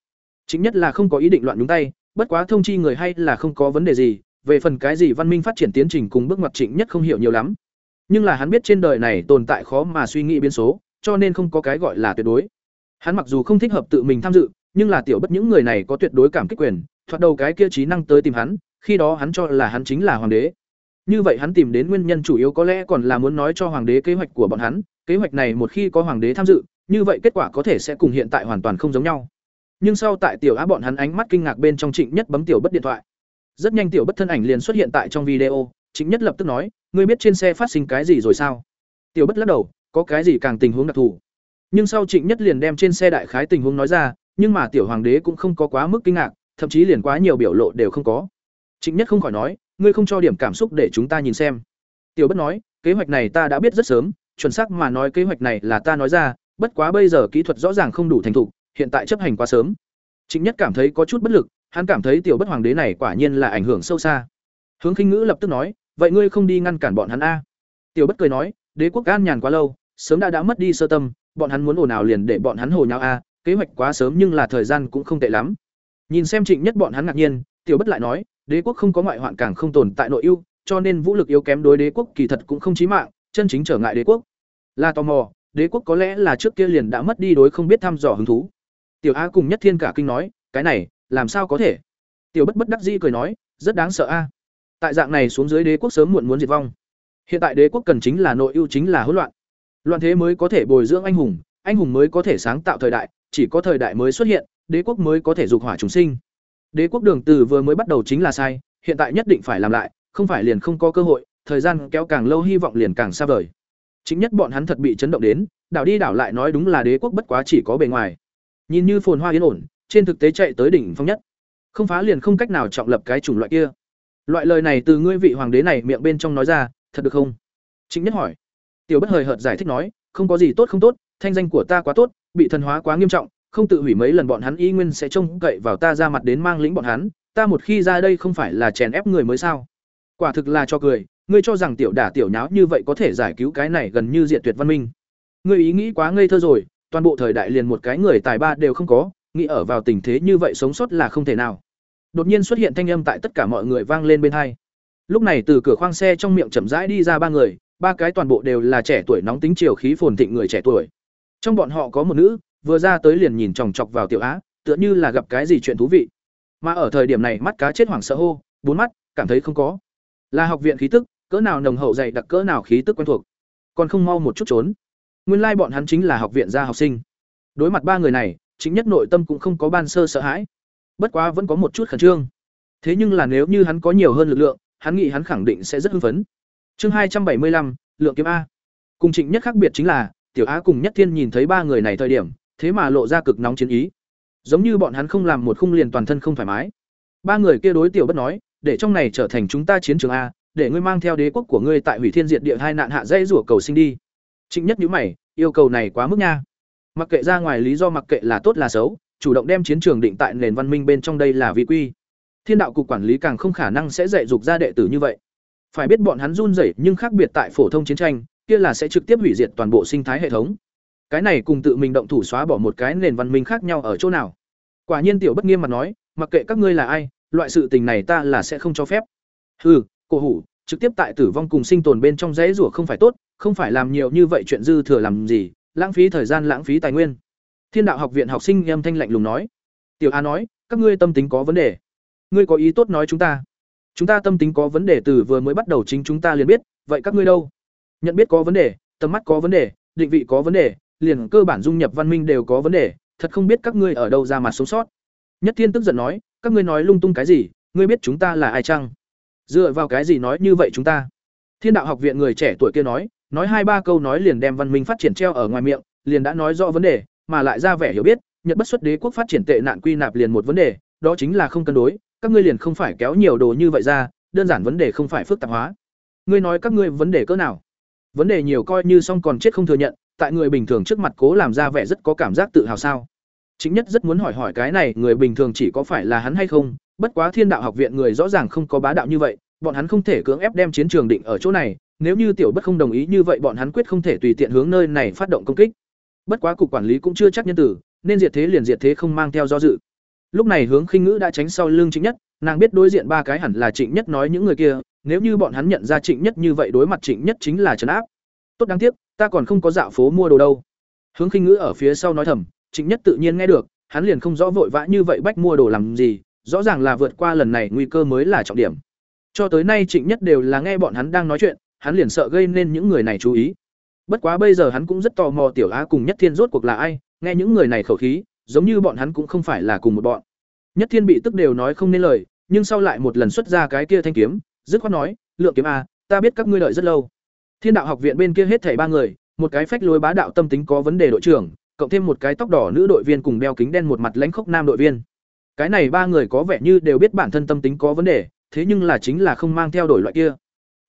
Speaker 1: Chính nhất là không có ý định loạn nhúng tay, bất quá thông chi người hay là không có vấn đề gì, về phần cái gì văn minh phát triển tiến trình cùng bước ngoặt Trịnh Nhất không hiểu nhiều lắm. Nhưng là hắn biết trên đời này tồn tại khó mà suy nghĩ biến số, cho nên không có cái gọi là tuyệt đối. Hắn mặc dù không thích hợp tự mình tham dự, nhưng là tiểu bất những người này có tuyệt đối cảm kích quyền, thoạt đầu cái kia trí năng tới tìm hắn, khi đó hắn cho là hắn chính là hoàng đế. Như vậy hắn tìm đến nguyên nhân chủ yếu có lẽ còn là muốn nói cho hoàng đế kế hoạch của bọn hắn, kế hoạch này một khi có hoàng đế tham dự, như vậy kết quả có thể sẽ cùng hiện tại hoàn toàn không giống nhau. Nhưng sau tại tiểu á bọn hắn ánh mắt kinh ngạc bên trong Trịnh Nhất bấm tiểu bất điện thoại. Rất nhanh tiểu bất thân ảnh liền xuất hiện tại trong video, Trịnh Nhất lập tức nói, ngươi biết trên xe phát sinh cái gì rồi sao? Tiểu bất lắc đầu, có cái gì càng tình huống đặc thù. Nhưng sau Trịnh Nhất liền đem trên xe đại khái tình huống nói ra, nhưng mà tiểu hoàng đế cũng không có quá mức kinh ngạc, thậm chí liền quá nhiều biểu lộ đều không có. Trịnh Nhất không khỏi nói, ngươi không cho điểm cảm xúc để chúng ta nhìn xem. Tiểu Bất nói, kế hoạch này ta đã biết rất sớm, chuẩn xác mà nói kế hoạch này là ta nói ra, bất quá bây giờ kỹ thuật rõ ràng không đủ thành thục, hiện tại chấp hành quá sớm. Trịnh Nhất cảm thấy có chút bất lực, hắn cảm thấy tiểu Bất hoàng đế này quả nhiên là ảnh hưởng sâu xa. Hướng Khinh Ngữ lập tức nói, vậy ngươi không đi ngăn cản bọn hắn a? Tiểu Bất cười nói, đế quốc an nhàn quá lâu, sớm đã đã mất đi sơ tâm, bọn hắn muốn ồn ào liền để bọn hắn hồ nháo a, kế hoạch quá sớm nhưng là thời gian cũng không tệ lắm. Nhìn xem Trịnh Nhất bọn hắn ngạc nhiên, Tiểu Bất lại nói, đế quốc không có ngoại hoạn càng không tồn tại nội ưu, cho nên vũ lực yếu kém đối đế quốc kỳ thật cũng không chí mạng, chân chính trở ngại đế quốc. Là tò mò, đế quốc có lẽ là trước kia liền đã mất đi đối không biết thăm dò hứng thú. Tiểu A cùng Nhất Thiên cả kinh nói, cái này, làm sao có thể? Tiểu Bất bất đắc dĩ cười nói, rất đáng sợ a. Tại dạng này xuống dưới đế quốc sớm muộn muốn diệt vong. Hiện tại đế quốc cần chính là nội ưu chính là hỗn loạn. Loạn thế mới có thể bồi dưỡng anh hùng, anh hùng mới có thể sáng tạo thời đại, chỉ có thời đại mới xuất hiện, đế quốc mới có thể dục hỏa chúng sinh. Đế quốc đường từ vừa mới bắt đầu chính là sai, hiện tại nhất định phải làm lại, không phải liền không có cơ hội, thời gian kéo càng lâu hy vọng liền càng xa vời. Chính nhất bọn hắn thật bị chấn động đến, đảo đi đảo lại nói đúng là đế quốc bất quá chỉ có bề ngoài. Nhìn như phồn hoa yên ổn, trên thực tế chạy tới đỉnh phong nhất. Không phá liền không cách nào trọng lập cái chủng loại kia. Loại lời này từ ngươi vị hoàng đế này miệng bên trong nói ra, thật được không? Chính nhất hỏi. Tiểu Bất hời hợt giải thích nói, không có gì tốt không tốt, thanh danh của ta quá tốt, bị thần hóa quá nghiêm trọng, không tự hủy mấy lần bọn hắn y nguyên sẽ trông cậy vào ta ra mặt đến mang lĩnh bọn hắn, ta một khi ra đây không phải là chèn ép người mới sao? Quả thực là cho cười, ngươi cho rằng tiểu đả tiểu nháo như vậy có thể giải cứu cái này gần như diệt tuyệt văn minh. Ngươi ý nghĩ quá ngây thơ rồi, toàn bộ thời đại liền một cái người tài ba đều không có, nghĩ ở vào tình thế như vậy sống sót là không thể nào. Đột nhiên xuất hiện thanh âm tại tất cả mọi người vang lên bên hai. Lúc này từ cửa khoang xe trong miệng chậm rãi đi ra ba người, ba cái toàn bộ đều là trẻ tuổi nóng tính chiều khí phồn thịnh người trẻ tuổi. Trong bọn họ có một nữ, vừa ra tới liền nhìn chòng chọc vào tiểu á tựa như là gặp cái gì chuyện thú vị mà ở thời điểm này mắt cá chết hoảng sợ hô bốn mắt cảm thấy không có là học viện khí tức cỡ nào nồng hậu dày đặc cỡ nào khí tức quen thuộc còn không mau một chút trốn nguyên lai bọn hắn chính là học viện gia học sinh đối mặt ba người này chính nhất nội tâm cũng không có ban sơ sợ hãi. Bất quá vẫn có một chút khẩn trương. Thế nhưng là nếu như hắn có nhiều hơn lực lượng, hắn nghĩ hắn khẳng định sẽ rất hưng phấn. Chương hai trăm bảy mươi lăm, lượng kiếm a. Cùng trịnh nhất khác biệt chính là, tiểu á cùng nhất thiên nhìn thấy ba người này thời điểm, thế mà lộ ra cực nóng chiến ý. Giống như bọn hắn không làm một khung liền toàn thân không thoải mái. Ba người kia đối tiểu bất nói, để trong này trở thành chúng ta chiến trường a, để ngươi mang theo đế quốc của ngươi tại hủy thiên diệt địa hai nạn hạ dây rủa cầu sinh đi. Trịnh nhất nhíu mày, yêu cầu này quá mức nha mặc kệ ra ngoài lý do mặc kệ là tốt là xấu, chủ động đem chiến trường định tại nền văn minh bên trong đây là vi quy. Thiên đạo cục quản lý càng không khả năng sẽ dạy dục ra đệ tử như vậy. Phải biết bọn hắn run rẩy nhưng khác biệt tại phổ thông chiến tranh, kia là sẽ trực tiếp hủy diệt toàn bộ sinh thái hệ thống. Cái này cùng tự mình động thủ xóa bỏ một cái nền văn minh khác nhau ở chỗ nào? Quả nhiên tiểu bất nghiêm mà nói, mặc kệ các ngươi là ai, loại sự tình này ta là sẽ không cho phép. Hừ, cổ hủ, trực tiếp tại tử vong cùng sinh tồn bên trong dãy rủa không phải tốt, không phải làm nhiều như vậy chuyện dư thừa làm gì lãng phí thời gian lãng phí tài nguyên thiên đạo học viện học sinh âm thanh lạnh lùng nói tiểu a nói các ngươi tâm tính có vấn đề ngươi có ý tốt nói chúng ta chúng ta tâm tính có vấn đề từ vừa mới bắt đầu chính chúng ta liền biết vậy các ngươi đâu nhận biết có vấn đề tầm mắt có vấn đề định vị có vấn đề liền cơ bản dung nhập văn minh đều có vấn đề, thật không biết các ngươi ở đâu ra mặt sống sót. Nhất Thiên tức giận nói, các ngươi nói lung tung cái gì, ngươi biết chúng ta là ai chăng? Dựa vào cái gì nói như vậy chúng ta? Thiên đạo học viện người trẻ tuổi kia nói, nói hai ba câu nói liền đem văn minh phát triển treo ở ngoài miệng, liền đã nói rõ vấn đề, mà lại ra vẻ hiểu biết, Nhật bất xuất đế quốc phát triển tệ nạn quy nạp liền một vấn đề, đó chính là không cân đối, các ngươi liền không phải kéo nhiều đồ như vậy ra, đơn giản vấn đề không phải phức tạp hóa. Ngươi nói các ngươi vấn đề cỡ nào? Vấn đề nhiều coi như xong còn chết không thừa nhận, tại người bình thường trước mặt cố làm ra vẻ rất có cảm giác tự hào sao chính nhất rất muốn hỏi hỏi cái này người bình thường chỉ có phải là hắn hay không bất quá thiên đạo học viện người rõ ràng không có bá đạo như vậy bọn hắn không thể cưỡng ép đem chiến trường định ở chỗ này nếu như tiểu bất không đồng ý như vậy bọn hắn quyết không thể tùy tiện hướng nơi này phát động công kích. Bất quá cục quản lý cũng chưa chắc nhân tử nên diệt thế liền diệt thế không mang theo do dự. Lúc này hướng khinh ngữ đã tránh sau lưng trịnh nhất nàng biết đối diện ba cái hẳn là trịnh nhất nói những người kia nếu như bọn hắn nhận ra trịnh nhất như vậy đối mặt trịnh nhất chính là trấn áp. Tốt đáng tiếc ta còn không có dạo phố mua đồ đâu. Hướng khinh ngữ ở phía sau nói thầm trịnh nhất tự nhiên nghe được hắn liền không rõ vội vã như vậy bách mua đồ làm gì rõ ràng là vượt qua lần này nguy cơ mới là trọng điểm. Cho tới nay Trịnh Nhất đều là nghe bọn hắn đang nói chuyện, hắn liền sợ gây nên những người này chú ý. Bất quá bây giờ hắn cũng rất tò mò Tiểu Á cùng Nhất Thiên rốt cuộc là ai, nghe những người này khẩu khí, giống như bọn hắn cũng không phải là cùng một bọn. Nhất Thiên bị tức đều nói không nên lời, nhưng sau lại một lần xuất ra cái kia thanh kiếm, dứt khoát nói, "Lượng kiếm a, ta biết các ngươi đợi rất lâu." Thiên đạo học viện bên kia hết thảy ba người, một cái phách lối bá đạo tâm tính có vấn đề đội trưởng, cộng thêm một cái tóc đỏ nữ đội viên cùng đeo kính đen một mặt lãnh khốc nam đội viên. Cái này ba người có vẻ như đều biết bản thân tâm tính có vấn đề, thế nhưng là chính là không mang theo đổi loại kia.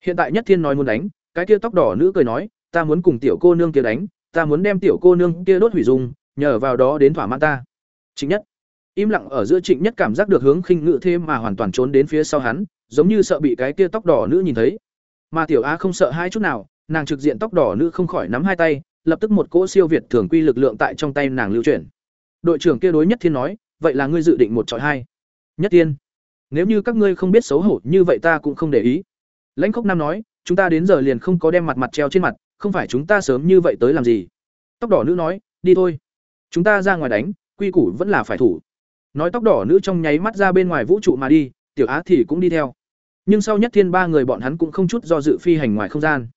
Speaker 1: Hiện tại Nhất Thiên nói muốn đánh, cái kia tóc đỏ nữ cười nói, ta muốn cùng tiểu cô nương kia đánh, ta muốn đem tiểu cô nương kia đốt hủy dung, nhờ vào đó đến thỏa mãn ta. Trịnh Nhất im lặng ở giữa Trịnh Nhất cảm giác được hướng khinh ngự thêm mà hoàn toàn trốn đến phía sau hắn, giống như sợ bị cái kia tóc đỏ nữ nhìn thấy. Mà tiểu A không sợ hai chút nào, nàng trực diện tóc đỏ nữ không khỏi nắm hai tay, lập tức một cỗ siêu việt thường quy lực lượng tại trong tay nàng lưu chuyển. Đội trưởng kia đối Nhất Thiên nói, vậy là ngươi dự định một chọi hai. Nhất Thiên, nếu như các ngươi không biết xấu hổ như vậy ta cũng không để ý. Lãnh Khốc Nam nói, chúng ta đến giờ liền không có đem mặt mặt treo trên mặt, không phải chúng ta sớm như vậy tới làm gì. Tóc đỏ nữ nói, đi thôi. Chúng ta ra ngoài đánh, quy củ vẫn là phải thủ. Nói tóc đỏ nữ trong nháy mắt ra bên ngoài vũ trụ mà đi, Tiểu Á thì cũng đi theo. Nhưng sau nhất thiên ba người bọn hắn cũng không chút do dự phi hành ngoài không gian.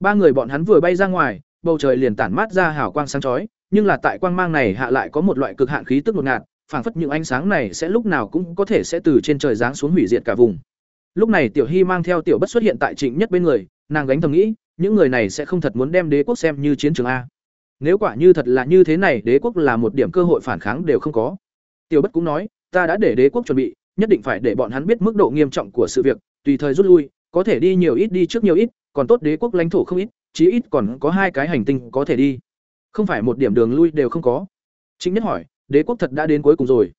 Speaker 1: Ba người bọn hắn vừa bay ra ngoài, bầu trời liền tản mát ra hào quang sáng chói, nhưng là tại quang mang này hạ lại có một loại cực hạn khí tức ngột ngạt, phảng phất những ánh sáng này sẽ lúc nào cũng có thể sẽ từ trên trời giáng xuống hủy diệt cả vùng. Lúc này Tiểu Hy mang theo Tiểu Bất xuất hiện tại Trịnh Nhất bên người, nàng gánh thầm nghĩ, những người này sẽ không thật muốn đem đế quốc xem như chiến trường a. Nếu quả như thật là như thế này, đế quốc là một điểm cơ hội phản kháng đều không có. Tiểu Bất cũng nói, ta đã để đế quốc chuẩn bị, nhất định phải để bọn hắn biết mức độ nghiêm trọng của sự việc, tùy thời rút lui, có thể đi nhiều ít đi trước nhiều ít, còn tốt đế quốc lãnh thổ không ít, chí ít còn có hai cái hành tinh có thể đi. Không phải một điểm đường lui đều không có. Chính nhất hỏi, đế quốc thật đã đến cuối cùng rồi.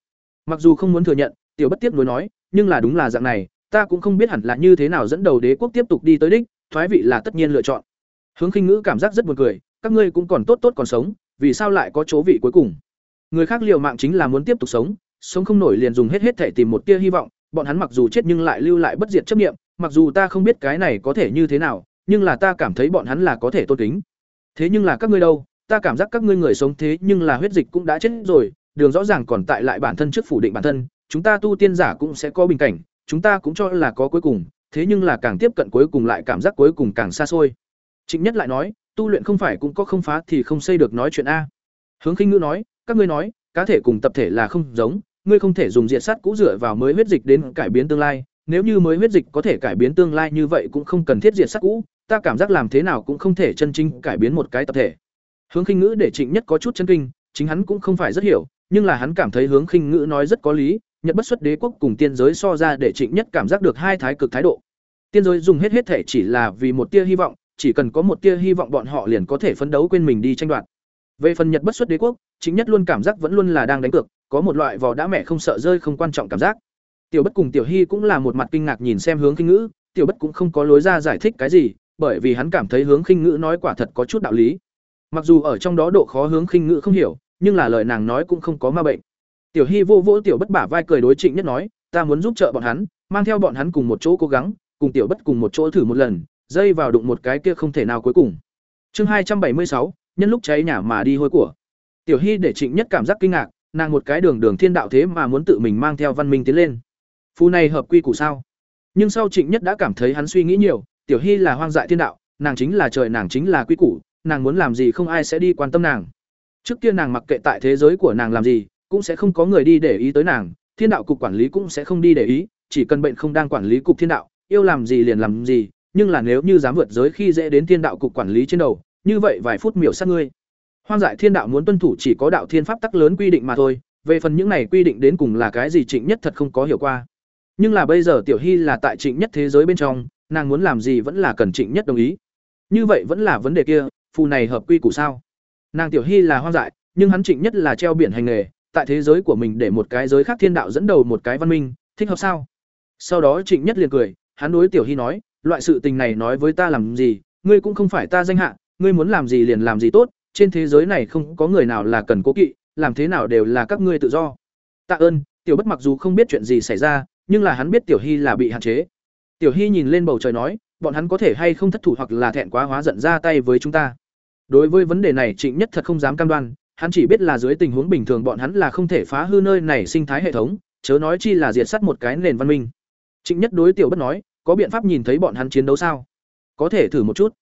Speaker 1: Mặc dù không muốn thừa nhận, Tiểu Bất tiếp nối nói, nhưng là đúng là dạng này, ta cũng không biết hẳn là như thế nào dẫn đầu đế quốc tiếp tục đi tới đích, thoái vị là tất nhiên lựa chọn. Hướng Khinh Ngữ cảm giác rất buồn cười, các ngươi cũng còn tốt tốt còn sống, vì sao lại có chỗ vị cuối cùng? Người khác liều mạng chính là muốn tiếp tục sống, sống không nổi liền dùng hết hết thể tìm một tia hy vọng, bọn hắn mặc dù chết nhưng lại lưu lại bất diệt chấp niệm, mặc dù ta không biết cái này có thể như thế nào, nhưng là ta cảm thấy bọn hắn là có thể tôn kính. Thế nhưng là các ngươi đâu, ta cảm giác các ngươi người sống thế nhưng là huyết dịch cũng đã chết rồi, đường rõ ràng còn tại lại bản thân trước phủ định bản thân, chúng ta tu tiên giả cũng sẽ có bình cảnh, chúng ta cũng cho là có cuối cùng, thế nhưng là càng tiếp cận cuối cùng lại cảm giác cuối cùng càng xa xôi. Trịnh Nhất lại nói, tu luyện không phải cũng có không phá thì không xây được nói chuyện a. Hướng Khinh Ngữ nói, các ngươi nói, cá thể cùng tập thể là không giống, ngươi không thể dùng diệt sát cũ dựa vào mới huyết dịch đến cải biến tương lai, nếu như mới huyết dịch có thể cải biến tương lai như vậy cũng không cần thiết diệt sát cũ, ta cảm giác làm thế nào cũng không thể chân chính cải biến một cái tập thể. Hướng Khinh Ngữ để Trịnh Nhất có chút chân kinh, chính hắn cũng không phải rất hiểu, nhưng là hắn cảm thấy Hướng Khinh Ngữ nói rất có lý, Nhật bất xuất đế quốc cùng tiên giới so ra để Trịnh Nhất cảm giác được hai thái cực thái độ. Tiên giới dùng hết hết thể chỉ là vì một tia hy vọng, chỉ cần có một tia hy vọng bọn họ liền có thể phấn đấu quên mình đi tranh đoạt. Về phần Nhật bất xuất đế quốc, chính Nhất luôn cảm giác vẫn luôn là đang đánh cược, có một loại vò đã mẹ không sợ rơi không quan trọng cảm giác. Tiểu Bất cùng Tiểu Hy cũng là một mặt kinh ngạc nhìn xem Hướng Khinh Ngữ, Tiểu Bất cũng không có lối ra giải thích cái gì, bởi vì hắn cảm thấy Hướng Khinh Ngữ nói quả thật có chút đạo lý. Mặc dù ở trong đó độ khó Hướng Khinh Ngữ không hiểu, nhưng là lời nàng nói cũng không có ma bệnh. Tiểu Hy vô vỗ Tiểu Bất bả vai cười đối Trịnh Nhất nói, ta muốn giúp trợ bọn hắn, mang theo bọn hắn cùng một chỗ cố gắng, cùng Tiểu Bất cùng một chỗ thử một lần, dây vào đụng một cái kia không thể nào cuối cùng. Chương hai trăm bảy mươi sáu, nhân lúc cháy nhà mà đi hôi của. Tiểu Hy để Trịnh Nhất cảm giác kinh ngạc, nàng một cái đường đường thiên đạo thế mà muốn tự mình mang theo văn minh tiến lên. Phu này hợp quy củ sao? Nhưng sau Trịnh Nhất đã cảm thấy hắn suy nghĩ nhiều, Tiểu Hy là hoang dại thiên đạo, nàng chính là trời nàng chính là quy củ, nàng muốn làm gì không ai sẽ đi quan tâm nàng. Trước kia nàng mặc kệ tại thế giới của nàng làm gì, cũng sẽ không có người đi để ý tới nàng, thiên đạo cục quản lý cũng sẽ không đi để ý, chỉ cần bệnh không đang quản lý cục thiên đạo, yêu làm gì liền làm gì, nhưng là nếu như dám vượt giới khi dễ đến thiên đạo cục quản lý trên đầu, như vậy vài phút miểu sát ngươi. Hoang dại thiên đạo muốn tuân thủ chỉ có đạo thiên pháp tắc lớn quy định mà thôi, về phần những này quy định đến cùng là cái gì Trịnh Nhất thật không có hiểu qua. Nhưng là bây giờ Tiểu Hy là tại Trịnh Nhất thế giới bên trong, nàng muốn làm gì vẫn là cần Trịnh Nhất đồng ý. Như vậy vẫn là vấn đề kia, phù này hợp quy củ sao? Nàng Tiểu Hy là hoang dại, nhưng hắn Trịnh Nhất là treo biển hành nghề, tại thế giới của mình để một cái giới khác thiên đạo dẫn đầu một cái văn minh, thích hợp sao? Sau đó Trịnh Nhất liền cười, hắn đối Tiểu Hy nói, loại sự tình này nói với ta làm gì, ngươi cũng không phải ta danh hạ, ngươi muốn làm gì liền làm gì tốt, trên thế giới này không có người nào là cần cố kỵ, làm thế nào đều là các ngươi tự do. Tạ ơn, Tiểu Bất mặc dù không biết chuyện gì xảy ra, nhưng là hắn biết Tiểu Hy là bị hạn chế. Tiểu Hy nhìn lên bầu trời nói, bọn hắn có thể hay không thất thủ hoặc là thẹn quá hóa giận ra tay với chúng ta. Đối với vấn đề này Trịnh Nhất thật không dám cam đoan, hắn chỉ biết là dưới tình huống bình thường bọn hắn là không thể phá hư nơi này sinh thái hệ thống, chớ nói chi là diệt sát một cái nền văn minh. Trịnh Nhất đối Tiểu Bất nói, có biện pháp nhìn thấy bọn hắn chiến đấu sao? Có thể thử một chút.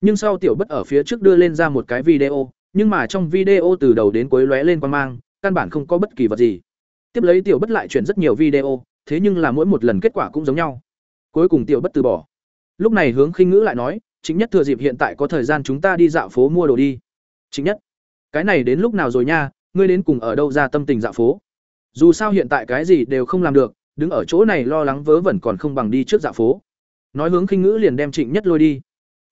Speaker 1: Nhưng sau Tiểu Bất ở phía trước đưa lên ra một cái video, nhưng mà trong video từ đầu đến cuối lóe lên quan mang, căn bản không có bất kỳ vật gì. Tiếp lấy Tiểu Bất lại chuyển rất nhiều video, thế nhưng là mỗi một lần kết quả cũng giống nhau. Cuối cùng Tiểu Bất từ bỏ. Lúc này Hướng Khinh Ngữ lại nói, chính nhất thừa dịp hiện tại có thời gian chúng ta đi dạo phố mua đồ đi. Chính nhất, cái này đến lúc nào rồi nha, ngươi đến cùng ở đâu ra tâm tình dạ phố? Dù sao hiện tại cái gì đều không làm được, đứng ở chỗ này lo lắng vớ vẩn còn không bằng đi trước dạ phố. Nói hướng khinh ngữ liền đem Trịnh Nhất lôi đi.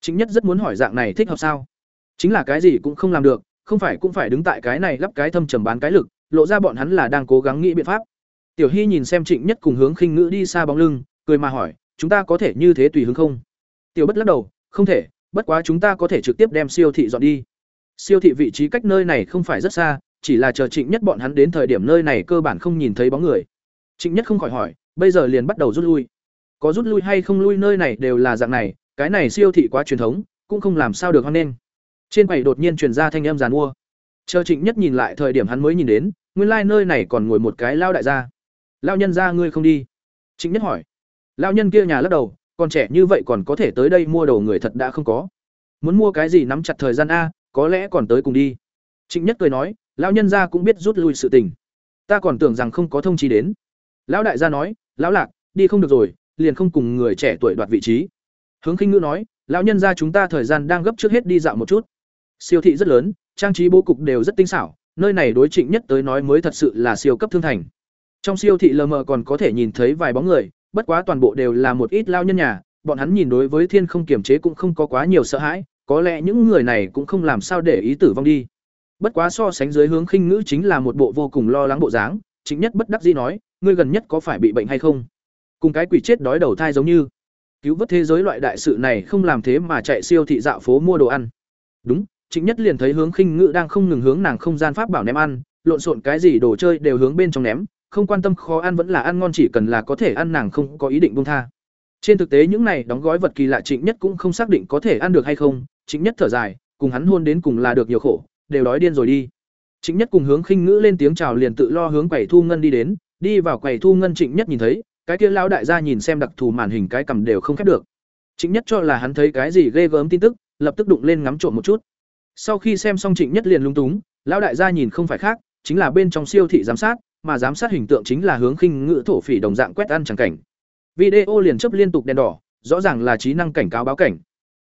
Speaker 1: Trịnh Nhất rất muốn hỏi dạng này thích hợp sao? Chính là cái gì cũng không làm được, không phải cũng phải đứng tại cái này lắp cái thâm trầm bán cái lực, lộ ra bọn hắn là đang cố gắng nghĩ biện pháp. Tiểu Hy nhìn xem Trịnh Nhất cùng hướng khinh ngữ đi xa bóng lưng, cười mà hỏi, chúng ta có thể như thế tùy hứng không? Tiểu Bất lắc đầu, không thể, bất quá chúng ta có thể trực tiếp đem siêu thị dọn đi. Siêu thị vị trí cách nơi này không phải rất xa, chỉ là chờ Trịnh Nhất bọn hắn đến thời điểm nơi này cơ bản không nhìn thấy bóng người. Trịnh Nhất không khỏi hỏi, bây giờ liền bắt đầu rút lui. Có rút lui hay không lui nơi này đều là dạng này, cái này siêu thị quá truyền thống, cũng không làm sao được hơn nên. Trên quầy đột nhiên truyền ra thanh âm giàn mua. Chờ Trịnh Nhất nhìn lại thời điểm hắn mới nhìn đến, nguyên lai like nơi này còn ngồi một cái lao đại gia. Lao nhân gia ngươi không đi? Trịnh Nhất hỏi. Lao nhân kia nhà lắc đầu, còn trẻ như vậy còn có thể tới đây mua đồ người thật đã không có. Muốn mua cái gì nắm chặt thời gian a, có lẽ còn tới cùng đi. Trịnh Nhất cười nói, lão nhân gia cũng biết rút lui sự tình. Ta còn tưởng rằng không có thông chí đến. Lão đại gia nói, lão lạc, đi không được rồi, liền không cùng người trẻ tuổi đoạt vị trí. Hướng Khinh Ngữ nói, lão nhân gia chúng ta thời gian đang gấp trước hết đi dạo một chút. Siêu thị rất lớn, trang trí bố cục đều rất tinh xảo, nơi này đối Trịnh Nhất tới nói mới thật sự là siêu cấp thương thành. Trong siêu thị lờ mờ còn có thể nhìn thấy vài bóng người, bất quá toàn bộ đều là một ít lao nhân nhà, bọn hắn nhìn đối với thiên không kiềm chế cũng không có quá nhiều sợ hãi, có lẽ những người này cũng không làm sao để ý tử vong đi. Bất quá so sánh dưới hướng khinh ngữ chính là một bộ vô cùng lo lắng bộ dáng, chính nhất bất đắc dĩ nói, ngươi gần nhất có phải bị bệnh hay không? Cùng cái quỷ chết đói đầu thai giống như. Cứu vớt thế giới loại đại sự này không làm thế mà chạy siêu thị dạo phố mua đồ ăn. Đúng, chính Nhất liền thấy hướng khinh ngữ đang không ngừng hướng nàng không gian pháp bảo ném ăn, lộn xộn cái gì đồ chơi đều hướng bên trong ném, không quan tâm khó ăn vẫn là ăn ngon chỉ cần là có thể ăn nàng không có ý định buông tha. Trên thực tế những này đóng gói vật kỳ lạ Trịnh Nhất cũng không xác định có thể ăn được hay không, Chính Nhất thở dài, cùng hắn hôn đến cùng là được nhiều khổ, đều đói điên rồi đi. Chính Nhất cùng hướng khinh ngữ lên tiếng chào liền tự lo hướng quầy thu ngân đi đến, đi vào quầy thu ngân Trịnh Nhất nhìn thấy, cái kia lão đại gia nhìn xem đặc thù màn hình cái cầm đều không khép được. Trịnh Nhất cho là hắn thấy cái gì ghê gớm tin tức, lập tức đụng lên ngắm trộm một chút. Sau khi xem xong Trịnh Nhất liền lung túng, lão đại gia nhìn không phải khác, chính là bên trong siêu thị giám sát, mà giám sát hình tượng chính là hướng khinh ngữ thổ phỉ đồng dạng quét ăn chẳng cảnh. Video liền chấp liên tục đèn đỏ, rõ ràng là trí năng cảnh cáo báo cảnh.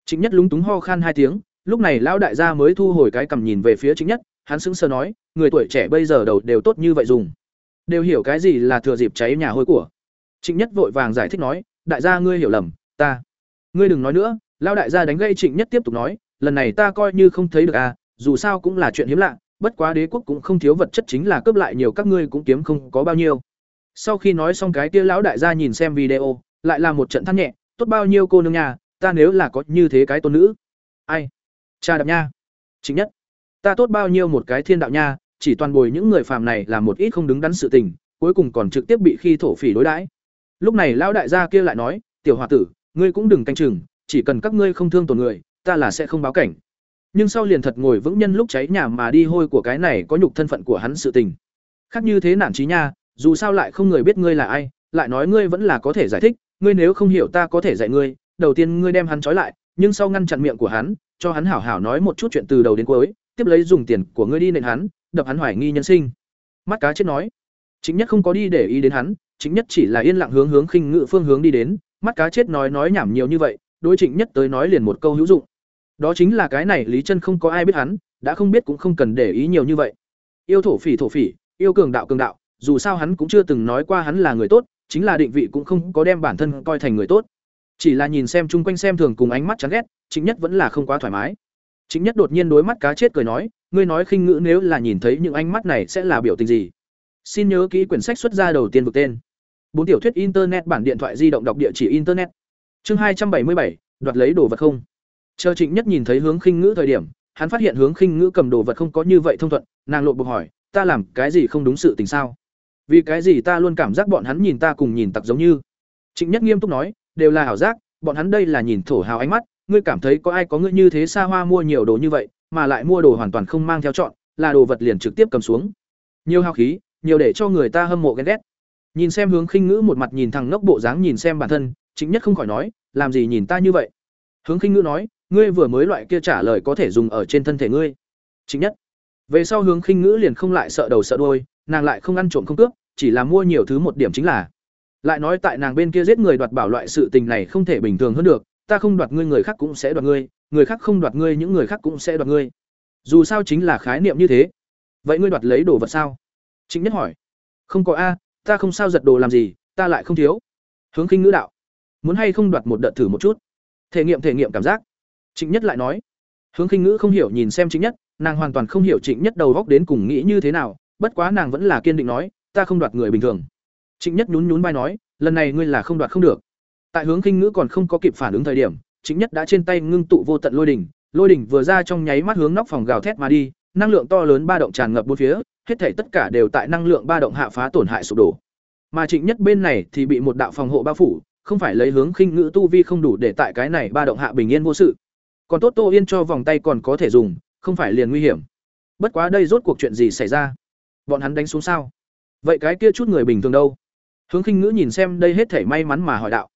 Speaker 1: Trịnh Nhất lúng túng ho khan hai tiếng, lúc này lão đại gia mới thu hồi cái cầm nhìn về phía Trịnh Nhất, hắn sững sờ nói, người tuổi trẻ bây giờ đầu đều tốt như vậy dùng, đều hiểu cái gì là thừa dịp cháy nhà hôi của. Trịnh Nhất vội vàng giải thích nói, đại gia ngươi hiểu lầm, ta, ngươi đừng nói nữa. Lão đại gia đánh gây Trịnh Nhất tiếp tục nói, lần này ta coi như không thấy được à, dù sao cũng là chuyện hiếm lạ, bất quá đế quốc cũng không thiếu vật chất chính là cướp lại nhiều các ngươi cũng kiếm không có bao nhiêu. Sau khi nói xong cái kia lão đại gia nhìn xem video, lại là một trận than nhẹ, tốt bao nhiêu cô nương nhà, ta nếu là có như thế cái tôn nữ. Ai? Cha đạp nha. Chính nhất. Ta tốt bao nhiêu một cái thiên đạo nha, chỉ toàn bồi những người phàm này là một ít không đứng đắn sự tình, cuối cùng còn trực tiếp bị khi thổ phỉ đối đãi. Lúc này lão đại gia kia lại nói, "Tiểu hòa tử, ngươi cũng đừng canh chừng, chỉ cần các ngươi không thương tổn người, ta là sẽ không báo cảnh." Nhưng sau liền thật ngồi vững nhân lúc cháy nhà mà đi hôi của cái này có nhục thân phận của hắn sự tình. Khác như thế nản trí nha, dù sao lại không người biết ngươi là ai, lại nói ngươi vẫn là có thể giải thích, ngươi nếu không hiểu ta có thể dạy ngươi, đầu tiên ngươi đem hắn trói lại, nhưng sau ngăn chặn miệng của hắn, cho hắn hảo hảo nói một chút chuyện từ đầu đến cuối, tiếp lấy dùng tiền của ngươi đi nện hắn, đập hắn hoài nghi nhân sinh. Mắt cá chết nói, chính nhất không có đi để ý đến hắn, chính nhất chỉ là yên lặng hướng hướng khinh ngự phương hướng đi đến, mắt cá chết nói nói nhảm nhiều như vậy, đối trịnh nhất tới nói liền một câu hữu dụng. Đó chính là cái này Lý Chân không có ai biết hắn, đã không biết cũng không cần để ý nhiều như vậy. Yêu thổ phỉ thổ phỉ, yêu cường đạo cường đạo, dù sao hắn cũng chưa từng nói qua hắn là người tốt, chính là định vị cũng không có đem bản thân coi thành người tốt. Chỉ là nhìn xem chung quanh xem thường cùng ánh mắt chán ghét, Trịnh Nhất vẫn là không quá thoải mái. Trịnh Nhất đột nhiên đối mắt cá chết cười nói, ngươi nói khinh ngữ nếu là nhìn thấy những ánh mắt này sẽ là biểu tình gì? Xin nhớ kỹ quyển sách xuất ra đầu tiên vực tên. Bốn tiểu thuyết internet bản điện thoại di động đọc địa chỉ internet. Chương hai trăm bảy mươi bảy, đoạt lấy đồ vật không. Chờ Trịnh Nhất nhìn thấy hướng khinh ngữ thời điểm, hắn phát hiện hướng khinh ngữ cầm đồ vật không có như vậy thông thuận, nàng lộ bộc hỏi, ta làm cái gì không đúng sự tình sao? Vì cái gì ta luôn cảm giác bọn hắn nhìn ta cùng nhìn tặc giống như? Trịnh Nhất nghiêm túc nói, đều là ảo giác, bọn hắn đây là nhìn thổ hào ánh mắt, ngươi cảm thấy có ai có ngươi như thế xa hoa mua nhiều đồ như vậy, mà lại mua đồ hoàn toàn không mang theo chọn, là đồ vật liền trực tiếp cầm xuống. Nhiều hào khí, nhiều để cho người ta hâm mộ ghen ghét. nhìn xem hướng khinh ngữ một mặt nhìn thằng ngốc bộ dáng nhìn xem bản thân chính nhất không khỏi nói làm gì nhìn ta như vậy hướng khinh ngữ nói ngươi vừa mới loại kia trả lời có thể dùng ở trên thân thể ngươi chính nhất về sau hướng khinh ngữ liền không lại sợ đầu sợ đuôi, nàng lại không ăn trộm không cướp chỉ là mua nhiều thứ một điểm chính là lại nói tại nàng bên kia giết người đoạt bảo loại sự tình này không thể bình thường hơn được, ta không đoạt ngươi người khác cũng sẽ đoạt ngươi, người khác không đoạt ngươi những người khác cũng sẽ đoạt ngươi. Dù sao chính là khái niệm như thế. Vậy ngươi đoạt lấy đồ vật sao? Chính nhất hỏi. Không có a, ta không sao giật đồ làm gì, ta lại không thiếu. Hướng khinh ngữ đạo. Muốn hay không đoạt một đợt thử một chút? Thể nghiệm thể nghiệm cảm giác. Trịnh nhất lại nói. Hướng khinh ngữ không hiểu nhìn xem trịnh nhất, nàng hoàn toàn không hiểu trịnh nhất đầu góc đến cùng nghĩ như thế nào, bất quá nàng vẫn là kiên định nói, ta không đoạt người bình thường trịnh nhất nhún nhún vai nói, lần này ngươi là không đoạt không được. Tại hướng khinh ngữ còn không có kịp phản ứng thời điểm, trịnh nhất đã trên tay ngưng tụ vô tận lôi đỉnh lôi đỉnh vừa ra trong nháy mắt hướng nóc phòng gào thét mà đi, năng lượng to lớn ba động tràn ngập bốn phía, hết thảy tất cả đều tại năng lượng ba động hạ phá tổn hại sụp đổ. Mà trịnh nhất bên này thì bị một đạo phòng hộ bao phủ, không phải lấy hướng khinh ngữ tu vi không đủ để tại cái này ba động hạ bình yên vô sự. Còn tốt tô yên cho vòng tay còn có thể dùng, không phải liền nguy hiểm. Bất quá đây rốt cuộc chuyện gì xảy ra? Bọn hắn đánh xuống sao? Vậy cái kia chút người bình thường đâu? Hướng khinh ngữ nhìn xem đây hết thể may mắn mà hỏi đạo.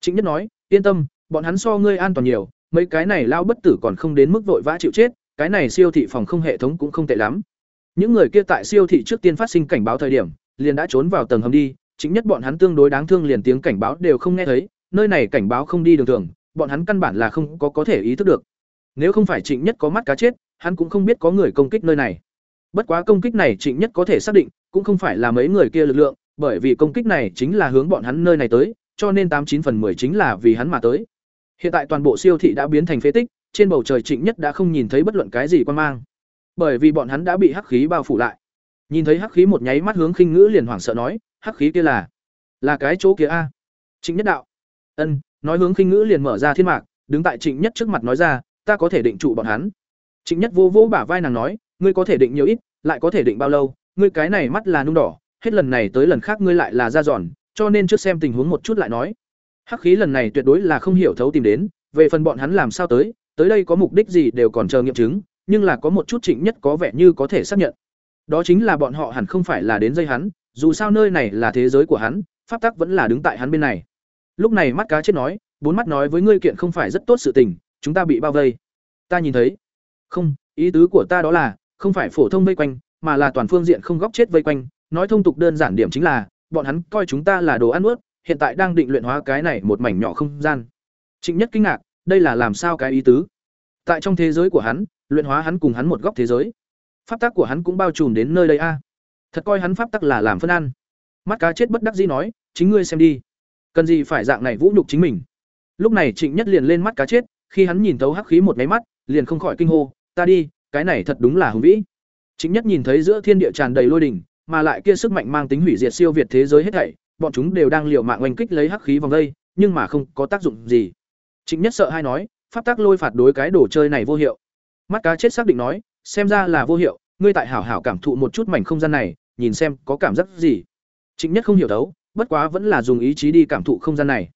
Speaker 1: Trịnh nhất nói, yên tâm, bọn hắn so ngươi an toàn nhiều, mấy cái này lao bất tử còn không đến mức vội vã chịu chết, cái này siêu thị phòng không hệ thống cũng không tệ lắm. Những người kia tại siêu thị trước tiên phát sinh cảnh báo thời điểm, liền đã trốn vào tầng hầm đi chính nhất bọn hắn tương đối đáng thương liền tiếng cảnh báo đều không nghe thấy, nơi này cảnh báo không đi đường thường, bọn hắn căn bản là không có có thể ý thức được. Nếu không phải trịnh nhất có mắt cá chết, hắn cũng không biết có người công kích nơi này. Bất quá công kích này trịnh nhất có thể xác định, cũng không phải là mấy người kia lực lượng bởi vì công kích này chính là hướng bọn hắn nơi này tới, cho nên tám chín phần 10 chính là vì hắn mà tới. Hiện tại toàn bộ siêu thị đã biến thành phế tích, trên bầu trời trịnh nhất đã không nhìn thấy bất luận cái gì quan mang. Bởi vì bọn hắn đã bị hắc khí bao phủ lại. Nhìn thấy hắc khí một nháy mắt hướng khinh ngữ liền hoảng sợ nói, hắc khí kia là là cái chỗ kia a? Trịnh nhất đạo, ân. Nói hướng khinh ngữ liền mở ra thiên mạc, đứng tại trịnh nhất trước mặt nói ra, ta có thể định trụ bọn hắn. Trịnh nhất vô vô bả vai nàng nói, ngươi có thể định nhiều ít, lại có thể định bao lâu? Ngươi cái này mắt là nung đỏ hết lần này tới lần khác ngươi lại là ra giòn, cho nên trước xem tình huống một chút lại nói. Hắc khí lần này tuyệt đối là không hiểu thấu tìm đến, về phần bọn hắn làm sao tới tới đây có mục đích gì đều còn chờ nghiệm chứng, nhưng là có một chút trịnh nhất có vẻ như có thể xác nhận. Đó chính là bọn họ hẳn không phải là đến dây hắn, dù sao nơi này là thế giới của hắn, pháp tắc vẫn là đứng tại hắn bên này. Lúc này mắt cá chết nói, bốn mắt nói với ngươi kiện không phải rất tốt sự tình, chúng ta bị bao vây. Ta nhìn thấy. Không, ý tứ của ta đó là, không phải phổ thông vây quanh, mà là toàn phương diện không góc chết vây quanh nói thông tục đơn giản điểm chính là, bọn hắn coi chúng ta là đồ ăn ướt, hiện tại đang định luyện hóa cái này một mảnh nhỏ không gian. Trịnh nhất kinh ngạc, đây là làm sao cái ý tứ? Tại trong thế giới của hắn, luyện hóa hắn cùng hắn một góc thế giới. Pháp tắc của hắn cũng bao trùm đến nơi đây a. Thật coi hắn pháp tắc là làm phân ăn. Mắt cá chết bất đắc dĩ nói, chính ngươi xem đi. Cần gì phải dạng này vũ nhục chính mình? Lúc này trịnh nhất liền lên mắt cá chết, khi hắn nhìn thấu hắc khí một máy mắt, liền không khỏi kinh hô, ta đi, cái này thật đúng là hùng vĩ. Trịnh nhất nhìn thấy giữa thiên địa tràn đầy lôi đỉnh mà lại kia sức mạnh mang tính hủy diệt siêu việt thế giới hết thảy, bọn chúng đều đang liều mạng oanh kích lấy hắc khí vòng đây, nhưng mà không có tác dụng gì. Trịnh nhất sợ hai nói, pháp tắc lôi phạt đối cái đồ chơi này vô hiệu. Mắt cá chết xác định nói, xem ra là vô hiệu, ngươi tại hảo hảo cảm thụ một chút mảnh không gian này, nhìn xem có cảm giác gì. Trịnh nhất không hiểu đấu, bất quá vẫn là dùng ý chí đi cảm thụ không gian này.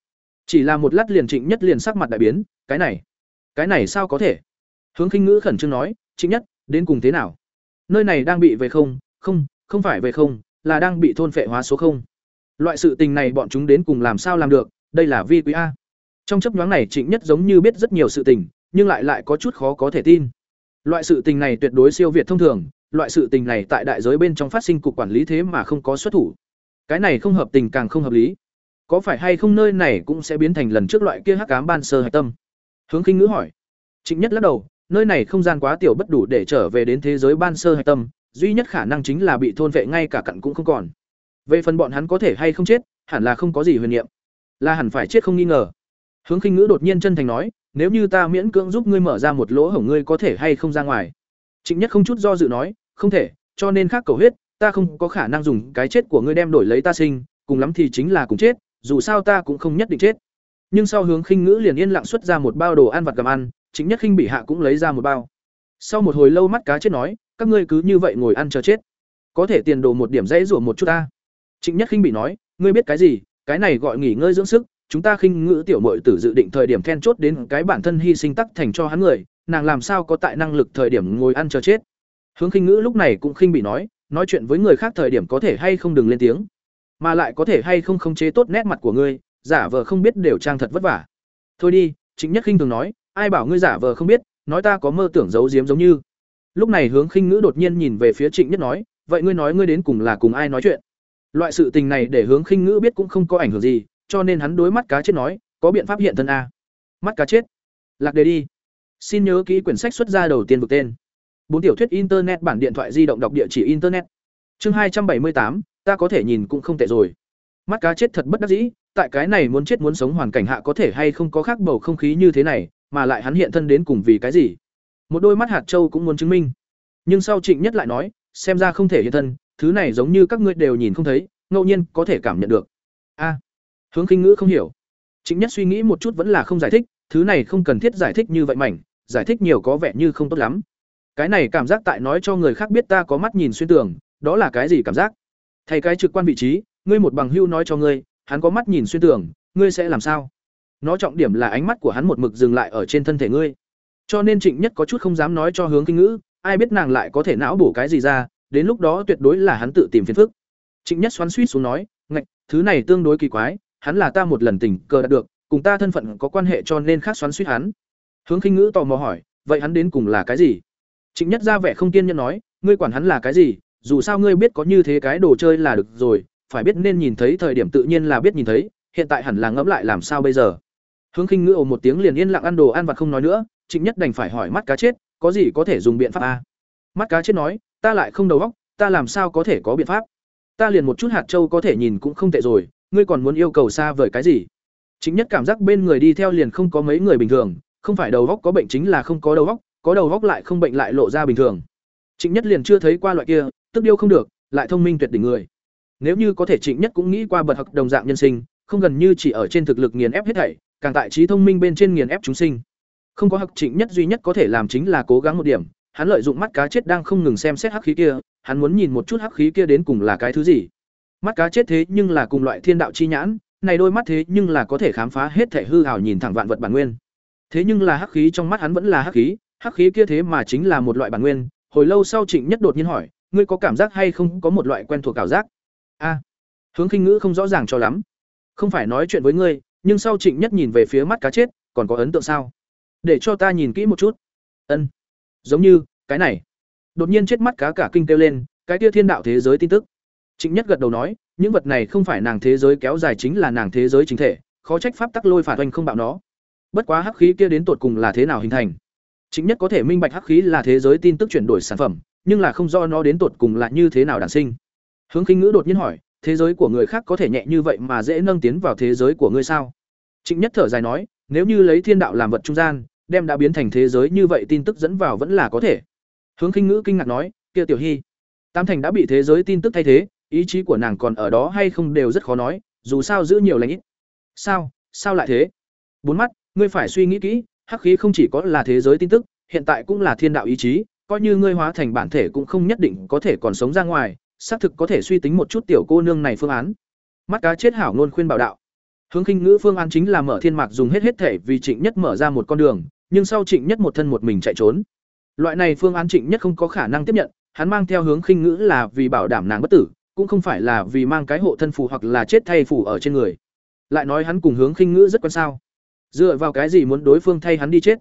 Speaker 1: Chỉ là một lát liền trịnh nhất liền sắc mặt đại biến, cái này cái này sao có thể? Hướng khinh ngữ khẩn trương nói, trịnh nhất, đến cùng thế nào? Nơi này đang bị về không? Không không phải về không, là đang bị thôn phệ hóa số không. Loại sự tình này bọn chúng đến cùng làm sao làm được, đây là vi quý a. Trong chấp nhoáng này trịnh nhất giống như biết rất nhiều sự tình, nhưng lại lại có chút khó có thể tin. Loại sự tình này tuyệt đối siêu việt thông thường, loại sự tình này tại đại giới bên trong phát sinh cục quản lý thế mà không có xuất thủ. Cái này không hợp tình càng không hợp lý. Có phải hay không nơi này cũng sẽ biến thành lần trước loại kia hắc ám ban sơ hạch tâm? Hướng khinh ngữ hỏi. Trịnh nhất lắc đầu, nơi này không gian quá tiểu bất đủ để trở về đến thế giới ban sơ hạch tâm duy nhất khả năng chính là bị thôn vệ ngay cả cặn cũng không còn. Về phần bọn hắn có thể hay không chết, hẳn là không có gì huyền niệm. Là hẳn phải chết không nghi ngờ. Hướng khinh ngữ đột nhiên chân thành nói, nếu như ta miễn cưỡng giúp ngươi mở ra một lỗ hổng ngươi có thể hay không ra ngoài? Trịnh nhất không chút do dự nói, không thể, cho nên khác cầu huyết, ta không có khả năng dùng cái chết của ngươi đem đổi lấy ta sinh, cùng lắm thì chính là cùng chết, dù sao ta cũng không nhất định chết. Nhưng sau hướng khinh ngữ liền yên lặng xuất ra một bao đồ ăn vặt gặm ăn chính nhất khinh bị hạ cũng lấy ra một bao. Sau một hồi lâu mắt cá chết nói các ngươi cứ như vậy ngồi ăn chờ chết. Có thể tiền đồ một điểm dễ rủa một chút ta. Trịnh nhất khinh bị nói, ngươi biết cái gì, cái này gọi nghỉ ngơi dưỡng sức, chúng ta khinh ngữ tiểu mội tử dự định thời điểm then chốt đến cái bản thân hy sinh tắc thành cho hắn người, nàng làm sao có tại năng lực thời điểm ngồi ăn chờ chết. Hướng khinh ngữ lúc này cũng khinh bị nói nói chuyện với người khác thời điểm có thể hay không đừng lên tiếng, mà lại có thể hay không khống chế tốt nét mặt của ngươi, giả vờ không biết đều trang thật vất vả. Thôi đi, trịnh nhất khinh thường nói, ai bảo ngươi giả vờ không biết, nói ta có mơ tưởng giấu giếm giống như lúc này hướng khinh ngữ đột nhiên nhìn về phía trịnh nhất nói, vậy ngươi nói ngươi đến cùng là cùng ai nói chuyện? Loại sự tình này để hướng khinh ngữ biết cũng không có ảnh hưởng gì, cho nên hắn đối mắt cá chết nói, có biện pháp hiện thân a mắt cá chết? Lạc đề đi. Xin nhớ kỹ quyển sách xuất ra đầu tiên vực tên. Bốn tiểu thuyết internet bản điện thoại di động đọc địa chỉ internet. Chương hai trăm bảy mươi tám, ta có thể nhìn cũng không tệ rồi. Mắt cá chết thật bất đắc dĩ, tại cái này muốn chết muốn sống hoàn cảnh hạ có thể hay không có khác bầu không khí như thế này, mà lại hắn hiện thân đến cùng vì cái gì? Một đôi mắt hạt châu cũng muốn chứng minh. Nhưng sau trịnh nhất lại nói, xem ra không thể hiện thân, thứ này giống như các ngươi đều nhìn không thấy, ngẫu nhiên có thể cảm nhận được. A, hướng khinh ngữ không hiểu. Trịnh nhất suy nghĩ một chút vẫn là không giải thích, thứ này không cần thiết giải thích như vậy mảnh, giải thích nhiều có vẻ như không tốt lắm. Cái này cảm giác tại nói cho người khác biết ta có mắt nhìn xuyên tường, đó là cái gì cảm giác? Thay cái trực quan vị trí, ngươi một bằng hưu nói cho ngươi, hắn có mắt nhìn xuyên tường, ngươi sẽ làm sao? Nó trọng điểm là ánh mắt của hắn một mực dừng lại ở trên thân thể ngươi cho nên trịnh nhất có chút không dám nói cho hướng kinh ngữ, ai biết nàng lại có thể não bổ cái gì ra, đến lúc đó tuyệt đối là hắn tự tìm phiền phức. Trịnh nhất xoắn suýt xuống nói, ngạch, thứ này tương đối kỳ quái, hắn là ta một lần tình cờ đạt được, cùng ta thân phận có quan hệ cho nên khác xoắn suýt hắn. Hướng khinh ngữ tò mò hỏi, vậy hắn đến cùng là cái gì? Trịnh nhất ra vẻ không kiên nhẫn nói, ngươi quản hắn là cái gì, dù sao ngươi biết có như thế cái đồ chơi là được rồi, phải biết nên nhìn thấy thời điểm tự nhiên là biết nhìn thấy, hiện tại hẳn là ngẫm lại làm sao bây giờ. Hướng khinh ngữ ồ một tiếng liền yên lặng ăn đồ ăn vặt không nói nữa trịnh nhất đành phải hỏi mắt cá chết, có gì có thể dùng biện pháp a? Mắt cá chết nói, ta lại không đầu óc, ta làm sao có thể có biện pháp? Ta liền một chút hạt châu có thể nhìn cũng không tệ rồi, ngươi còn muốn yêu cầu xa vời cái gì? Chính nhất cảm giác bên người đi theo liền không có mấy người bình thường, không phải đầu óc có bệnh chính là không có đầu óc, có đầu óc lại không bệnh lại lộ ra bình thường. Trịnh nhất liền chưa thấy qua loại kia, tức điêu không được, lại thông minh tuyệt đỉnh người. Nếu như có thể trịnh nhất cũng nghĩ qua bật học đồng dạng nhân sinh, không gần như chỉ ở trên thực lực nghiền ép hết thảy, càng tại trí thông minh bên trên nghiền ép chúng sinh không có hắc trịnh nhất duy nhất có thể làm chính là cố gắng một điểm. Hắn lợi dụng mắt cá chết đang không ngừng xem xét hắc khí kia. Hắn muốn nhìn một chút hắc khí kia đến cùng là cái thứ gì. Mắt cá chết thế nhưng là cùng loại thiên đạo chi nhãn. Này đôi mắt thế nhưng là có thể khám phá hết thể hư hào nhìn thẳng vạn vật bản nguyên. Thế nhưng là hắc khí trong mắt hắn vẫn là hắc khí. Hắc khí kia thế mà chính là một loại bản nguyên. Hồi lâu sau trịnh nhất đột nhiên hỏi, ngươi có cảm giác hay không có một loại quen thuộc cảm giác? A, hướng khinh ngữ không rõ ràng cho lắm. Không phải nói chuyện với ngươi, nhưng sau trịnh nhất nhìn về phía mắt cá chết, còn có ấn tượng sao? Để cho ta nhìn kỹ một chút. Ân. Giống như, cái này. Đột nhiên chết mắt cá cả kinh kêu lên, cái kia thiên đạo thế giới tin tức. Trịnh nhất gật đầu nói, những vật này không phải nàng thế giới kéo dài chính là nàng thế giới chính thể, khó trách pháp tắc lôi phạt oanh không bạo nó. Bất quá hắc khí kia đến tột cùng là thế nào hình thành? Chính nhất có thể minh bạch hắc khí là thế giới tin tức chuyển đổi sản phẩm, nhưng là không do nó đến tột cùng là như thế nào đản sinh. Hướng khinh ngữ đột nhiên hỏi, thế giới của người khác có thể nhẹ như vậy mà dễ nâng tiến vào thế giới của ngươi sao? Trịnh nhất thở dài nói, nếu như lấy thiên đạo làm vật trung gian đem đã biến thành thế giới như vậy tin tức dẫn vào vẫn là có thể. Hướng khinh ngữ kinh ngạc nói, kia tiểu hy, tam thành đã bị thế giới tin tức thay thế, ý chí của nàng còn ở đó hay không đều rất khó nói, dù sao giữ nhiều lãnh ít. Sao sao lại thế? Bốn mắt, ngươi phải suy nghĩ kỹ, hắc khí không chỉ có là thế giới tin tức, hiện tại cũng là thiên đạo ý chí, coi như ngươi hóa thành bản thể cũng không nhất định có thể còn sống ra ngoài, xác thực có thể suy tính một chút tiểu cô nương này phương án. Mắt cá chết hảo luôn khuyên bảo đạo. Hướng khinh ngữ phương án chính là mở thiên mạc dùng hết hết thể vì trịnh nhất mở ra một con đường nhưng sau trịnh nhất một thân một mình chạy trốn. Loại này phương án trịnh nhất không có khả năng tiếp nhận, hắn mang theo hướng khinh ngữ là vì bảo đảm nàng bất tử, cũng không phải là vì mang cái hộ thân phù hoặc là chết thay phù ở trên người. Lại nói hắn cùng hướng khinh ngữ rất quan sao. Dựa vào cái gì muốn đối phương thay hắn đi chết?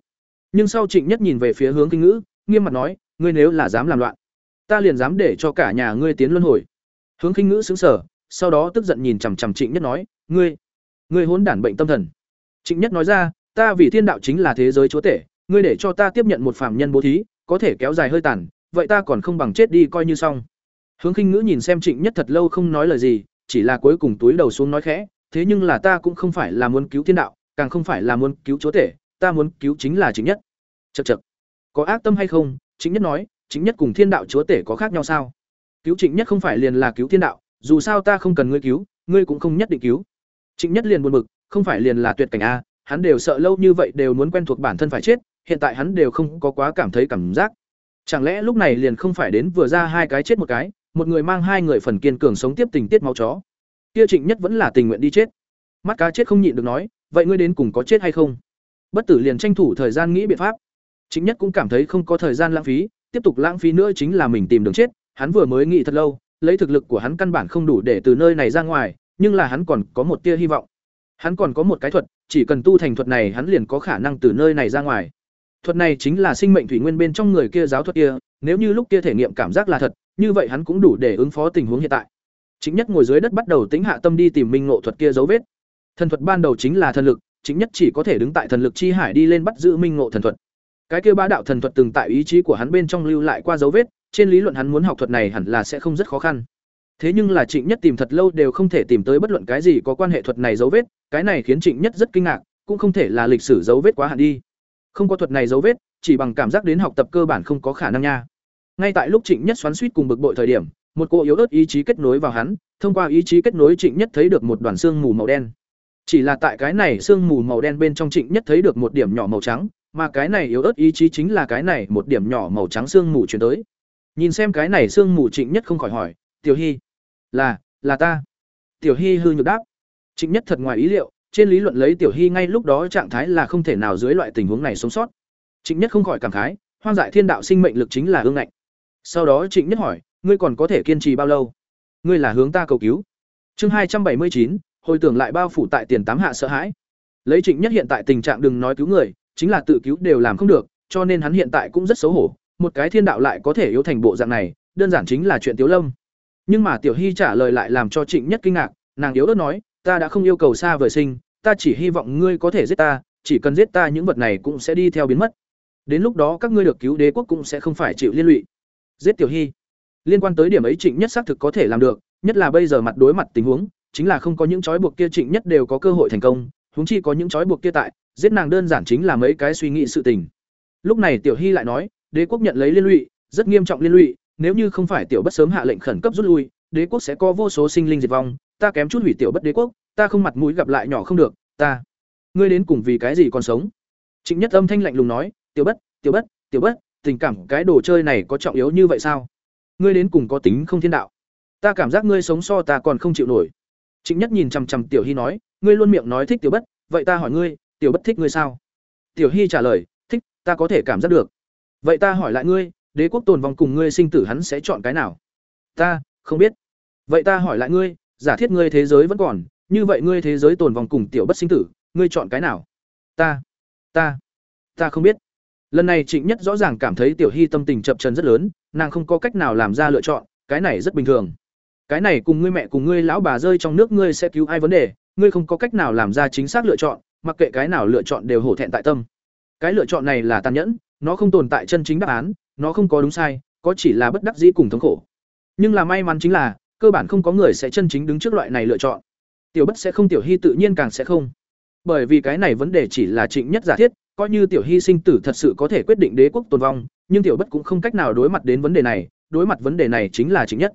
Speaker 1: Nhưng sau trịnh nhất nhìn về phía hướng khinh ngữ, nghiêm mặt nói, ngươi nếu là dám làm loạn, ta liền dám để cho cả nhà ngươi tiến luân hồi. Hướng khinh ngữ xứng sở sau đó tức giận nhìn chằm chằm trịnh nhất nói, ngươi ngươi hỗn đản bệnh tâm thần. Trịnh nhất nói ra ta vì thiên đạo chính là thế giới chúa tể, ngươi để cho ta tiếp nhận một phạm nhân bố thí, có thể kéo dài hơi tàn, vậy ta còn không bằng chết đi coi như xong. Hướng khinh ngữ nhìn xem trịnh nhất thật lâu không nói lời gì, chỉ là cuối cùng túi đầu xuống nói khẽ, thế nhưng là ta cũng không phải là muốn cứu thiên đạo, càng không phải là muốn cứu chúa tể, ta muốn cứu chính là chính nhất. Chật chật có ác tâm hay không? Chính nhất nói chính nhất cùng thiên đạo chúa tể có khác nhau sao? Cứu trịnh nhất không phải liền là cứu thiên đạo, dù sao ta không cần ngươi cứu, ngươi cũng không nhất định cứu. Trịnh nhất liền buồn bực, không phải liền là tuyệt cảnh a hắn đều sợ lâu như vậy đều muốn quen thuộc bản thân phải chết hiện tại hắn đều không có quá cảm thấy cảm giác. Chẳng lẽ lúc này liền không phải đến vừa ra hai cái chết một cái một người mang hai người phần kiên cường sống tiếp tình tiết máu chó. Kia trịnh nhất vẫn là tình nguyện đi chết. Mắt cá chết không nhịn được nói vậy ngươi đến cùng có chết hay không? Bất tử liền tranh thủ thời gian nghĩ biện pháp. Trịnh nhất cũng cảm thấy không có thời gian lãng phí tiếp tục lãng phí nữa chính là mình tìm đường chết. Hắn vừa mới nghĩ thật lâu lấy thực lực của hắn căn bản không đủ để từ nơi này ra ngoài, nhưng là hắn còn có một tia hy vọng. Hắn còn có một cái thuật, chỉ cần tu thành thuật này hắn liền có khả năng từ nơi này ra ngoài. Thuật này chính là sinh mệnh thủy nguyên bên trong người kia giáo thuật kia, nếu như lúc kia thể nghiệm cảm giác là thật, như vậy hắn cũng đủ để ứng phó tình huống hiện tại. Chính nhất ngồi dưới đất bắt đầu tính hạ tâm đi tìm minh ngộ thuật kia dấu vết. Thần thuật ban đầu chính là thần lực, chính nhất chỉ có thể đứng tại thần lực chi hải đi lên bắt giữ minh ngộ thần thuật. Cái kia bá đạo thần thuật từng tại ý chí của hắn bên trong lưu lại qua dấu vết, trên lý luận hắn muốn học thuật này hẳn là sẽ không rất khó khăn. Thế nhưng là Trịnh Nhất tìm thật lâu đều không thể tìm tới bất luận cái gì có quan hệ thuật này dấu vết, cái này khiến Trịnh Nhất rất kinh ngạc, cũng không thể là lịch sử dấu vết quá hạn đi. Không có thuật này dấu vết, chỉ bằng cảm giác đến học tập cơ bản không có khả năng nha. Ngay tại lúc Trịnh Nhất xoắn xuýt cùng bực bội thời điểm, một cô yếu ớt ý chí kết nối vào hắn, thông qua ý chí kết nối Trịnh Nhất thấy được một đoàn xương mù màu đen. Chỉ là tại cái này xương mù màu đen bên trong Trịnh Nhất thấy được một điểm nhỏ màu trắng, mà cái này yếu ớt ý chí chính là cái này một điểm nhỏ màu trắng xương mù chuyển tới. Nhìn xem cái này xương mù Trịnh Nhất không khỏi hỏi, "Tiểu Hy, là, là ta." Tiểu Hy hư nhược đáp. Trịnh Nhất thật ngoài ý liệu, trên lý luận lấy Tiểu Hy ngay lúc đó trạng thái là không thể nào dưới loại tình huống này sống sót. Trịnh Nhất không khỏi cảm khái, hoang dại thiên đạo sinh mệnh lực chính là hương ngạnh. Sau đó Trịnh Nhất hỏi, ngươi còn có thể kiên trì bao lâu? Ngươi là hướng ta cầu cứu. Chương hai trăm bảy mươi chín, hồi tưởng lại bao phủ tại tiền tám hạ sợ hãi. Lấy Trịnh Nhất hiện tại tình trạng đừng nói cứu người, chính là tự cứu đều làm không được, cho nên hắn hiện tại cũng rất xấu hổ, một cái thiên đạo lại có thể yếu thành bộ dạng này, đơn giản chính là chuyện Tiếu Lâm. Nhưng mà Tiểu Hy trả lời lại làm cho Trịnh Nhất kinh ngạc, nàng yếu ớt nói, ta đã không yêu cầu xa vời sinh, ta chỉ hy vọng ngươi có thể giết ta, chỉ cần giết ta những vật này cũng sẽ đi theo biến mất. Đến lúc đó các ngươi được cứu đế quốc cũng sẽ không phải chịu liên lụy. Giết Tiểu Hy. Liên quan tới điểm ấy Trịnh Nhất xác thực có thể làm được, nhất là bây giờ mặt đối mặt tình huống, chính là không có những trói buộc kia Trịnh Nhất đều có cơ hội thành công, huống chi có những trói buộc kia tại, giết nàng đơn giản chính là mấy cái suy nghĩ sự tình. Lúc này Tiểu Hy lại nói, đế quốc nhận lấy liên lụy, rất nghiêm trọng liên lụy, nếu như không phải tiểu bất sớm hạ lệnh khẩn cấp rút lui, đế quốc sẽ có vô số sinh linh diệt vong, ta kém chút hủy tiểu bất đế quốc, ta không mặt mũi gặp lại nhỏ không được, ta. Ngươi đến cùng vì cái gì còn sống? Trịnh Nhất âm thanh lạnh lùng nói, "Tiểu bất, tiểu bất, tiểu bất, tình cảm cái đồ chơi này có trọng yếu như vậy sao? Ngươi đến cùng có tính không thiên đạo? Ta cảm giác ngươi sống so ta còn không chịu nổi." Trịnh Nhất nhìn chằm chằm Tiểu Hy nói, "Ngươi luôn miệng nói thích tiểu bất, vậy ta hỏi ngươi, tiểu bất thích ngươi sao?" Tiểu Hy trả lời, "Thích, ta có thể cảm giác được." "Vậy ta hỏi lại ngươi, đế quốc tồn vong cùng ngươi sinh tử hắn sẽ chọn cái nào?" "Ta, không biết." "Vậy ta hỏi lại ngươi, giả thiết ngươi thế giới vẫn còn, như vậy ngươi thế giới tồn vong cùng tiểu bất sinh tử, ngươi chọn cái nào?" "Ta, ta, ta không biết." Lần này Trịnh Nhất rõ ràng cảm thấy Tiểu Hy tâm tình chập trần rất lớn, nàng không có cách nào làm ra lựa chọn, cái này rất bình thường. Cái này cùng ngươi mẹ cùng ngươi lão bà rơi trong nước ngươi sẽ cứu ai vấn đề, ngươi không có cách nào làm ra chính xác lựa chọn, mặc kệ cái nào lựa chọn đều hổ thẹn tại tâm. Cái lựa chọn này là tàn nhẫn, nó không tồn tại chân chính đáp án, nó không có đúng sai, có chỉ là bất đắc dĩ cùng thống khổ. Nhưng là may mắn chính là, cơ bản không có người sẽ chân chính đứng trước loại này lựa chọn. Tiểu Bất sẽ không tiểu hy tự nhiên càng sẽ không. Bởi vì cái này vấn đề chỉ là trịnh nhất giả thiết, coi như tiểu hy sinh tử thật sự có thể quyết định đế quốc tồn vong, nhưng tiểu Bất cũng không cách nào đối mặt đến vấn đề này, đối mặt vấn đề này chính là trịnh nhất.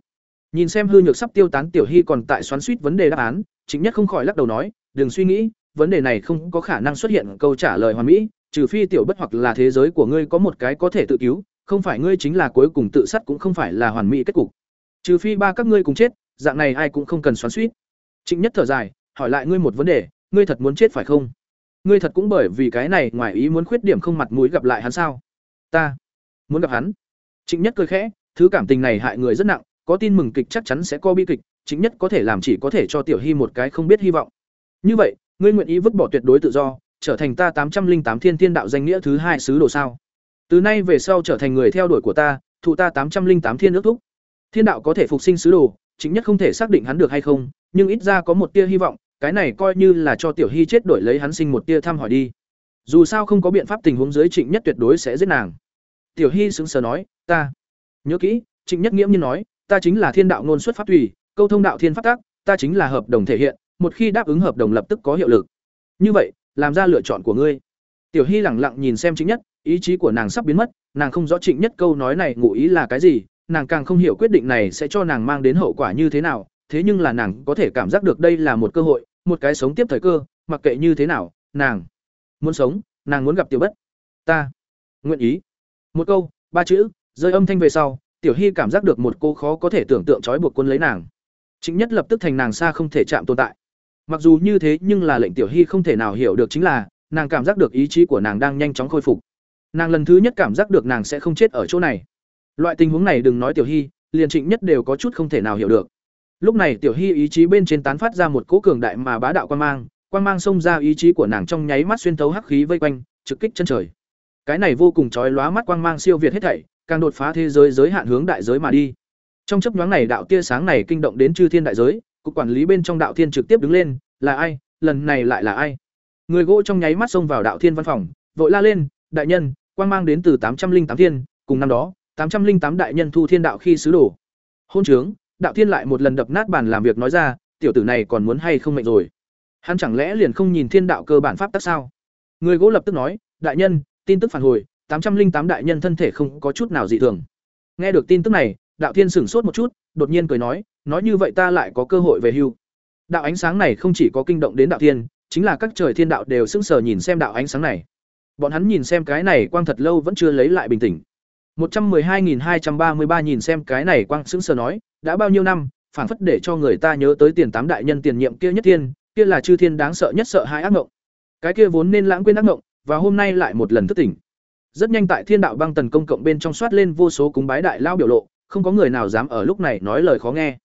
Speaker 1: Nhìn xem hư nhược sắp tiêu tán tiểu hy còn tại xoắn suýt vấn đề đáp án, trịnh nhất không khỏi lắc đầu nói, đừng suy nghĩ, vấn đề này không có khả năng xuất hiện câu trả lời hoàn mỹ, trừ phi tiểu bất hoặc là thế giới của ngươi có một cái có thể tự cứu, không phải ngươi chính là cuối cùng tự sát cũng không phải là hoàn mỹ kết cục. Trừ phi ba các ngươi cùng chết, dạng này ai cũng không cần xoắn suýt Trịnh Nhất thở dài, hỏi lại ngươi một vấn đề, ngươi thật muốn chết phải không? Ngươi thật cũng bởi vì cái này ngoài ý muốn khuyết điểm không mặt mũi gặp lại hắn sao? Ta muốn gặp hắn. Trịnh Nhất cười khẽ, thứ cảm tình này hại người rất nặng, có tin mừng kịch chắc chắn sẽ có bi kịch, Trịnh Nhất có thể làm chỉ có thể cho Tiểu Hy một cái không biết hy vọng. Như vậy, ngươi nguyện ý vứt bỏ tuyệt đối tự do, trở thành ta tám trăm linh tám thiên thiên đạo danh nghĩa thứ hai sứ đồ sao? Từ nay về sau trở thành người theo đuổi của ta, thụ ta tám trăm linh tám thiên nước thúc. Thiên đạo có thể phục sinh sứ đồ, chính nhất không thể xác định hắn được hay không, nhưng ít ra có một tia hy vọng, cái này coi như là cho Tiểu Hy chết đổi lấy hắn sinh một tia thăm hỏi đi. Dù sao không có biện pháp tình huống dưới Trịnh Nhất tuyệt đối sẽ giết nàng. Tiểu Hy sững sờ nói, "Ta nhớ kỹ." Trịnh Nhất nghiễm nhiên nói, "Ta chính là thiên đạo ngôn xuất pháp tùy, câu thông đạo thiên pháp tác, ta chính là hợp đồng thể hiện, một khi đáp ứng hợp đồng lập tức có hiệu lực." Như vậy, làm ra lựa chọn của ngươi. Tiểu Hy lẳng lặng nhìn xem Trịnh Nhất, ý chí của nàng sắp biến mất, nàng không rõ Trịnh Nhất câu nói này ngụ ý là cái gì, nàng càng không hiểu quyết định này sẽ cho nàng mang đến hậu quả như thế nào, thế nhưng là nàng có thể cảm giác được đây là một cơ hội, một cái sống tiếp thời cơ, mặc kệ như thế nào, nàng muốn sống, nàng muốn gặp Tiểu Bất. Ta nguyện ý. Một câu, ba chữ, rơi âm thanh về sau, Tiểu Hy cảm giác được một cô khó có thể tưởng tượng trói buộc quân lấy nàng. Trịnh Nhất lập tức thành nàng xa không thể chạm tồn tại. Mặc dù như thế nhưng là lệnh Tiểu Hy không thể nào hiểu được chính là, nàng cảm giác được ý chí của nàng đang nhanh chóng khôi phục. Nàng lần thứ nhất cảm giác được nàng sẽ không chết ở chỗ này. Loại tình huống này đừng nói Tiểu Hy, liền trịnh nhất đều có chút không thể nào hiểu được. Lúc này tiểu hy ý chí bên trên tán phát ra một cỗ cường đại mà bá đạo quan mang quan mang xông ra ý chí của nàng trong nháy mắt xuyên thấu hắc khí vây quanh trực kích chân trời. Cái này vô cùng chói lóa mắt quang mang siêu việt hết thảy càng đột phá thế giới giới hạn hướng đại giới mà đi. Trong chấp nhoáng này đạo tia sáng này kinh động đến chư thiên đại giới cục quản lý bên trong đạo thiên trực tiếp đứng lên là ai lần này lại là ai? Người gỗ trong nháy mắt xông vào đạo thiên văn phòng vội la lên đại nhân quang mang đến từ tám trăm linh tám thiên, cùng năm đó, tám trăm linh tám đại nhân thu thiên đạo khi sứ đồ. Hôn trướng, đạo thiên lại một lần đập nát bàn làm việc nói ra, tiểu tử này còn muốn hay không mệnh rồi? Hắn chẳng lẽ liền không nhìn thiên đạo cơ bản pháp tắc sao? Người gỗ lập tức nói, đại nhân, tin tức phản hồi, tám trăm linh tám đại nhân thân thể không có chút nào dị thường. Nghe được tin tức này, đạo thiên sửng sốt một chút, đột nhiên cười nói nói như vậy ta lại có cơ hội về hưu. Đạo ánh sáng này không chỉ có kinh động đến đạo thiên, chính là các trời thiên đạo đều sững sờ nhìn xem đạo ánh sáng này bọn hắn nhìn xem cái này quang thật lâu vẫn chưa lấy lại bình tĩnh. Một trăm hai nghìn hai trăm ba mươi ba nhìn xem cái này quang sững sờ nói, đã bao nhiêu năm, phảng phất để cho người ta nhớ tới tiền tám đại nhân tiền nhiệm kia nhất thiên, kia là chư thiên đáng sợ nhất sợ hai ác ngộng. Cái kia vốn nên lãng quên ác ngộng, và hôm nay lại một lần thức tỉnh. Rất nhanh tại thiên đạo băng tần công cộng bên trong soát lên vô số cúng bái đại lao biểu lộ, không có người nào dám ở lúc này nói lời khó nghe.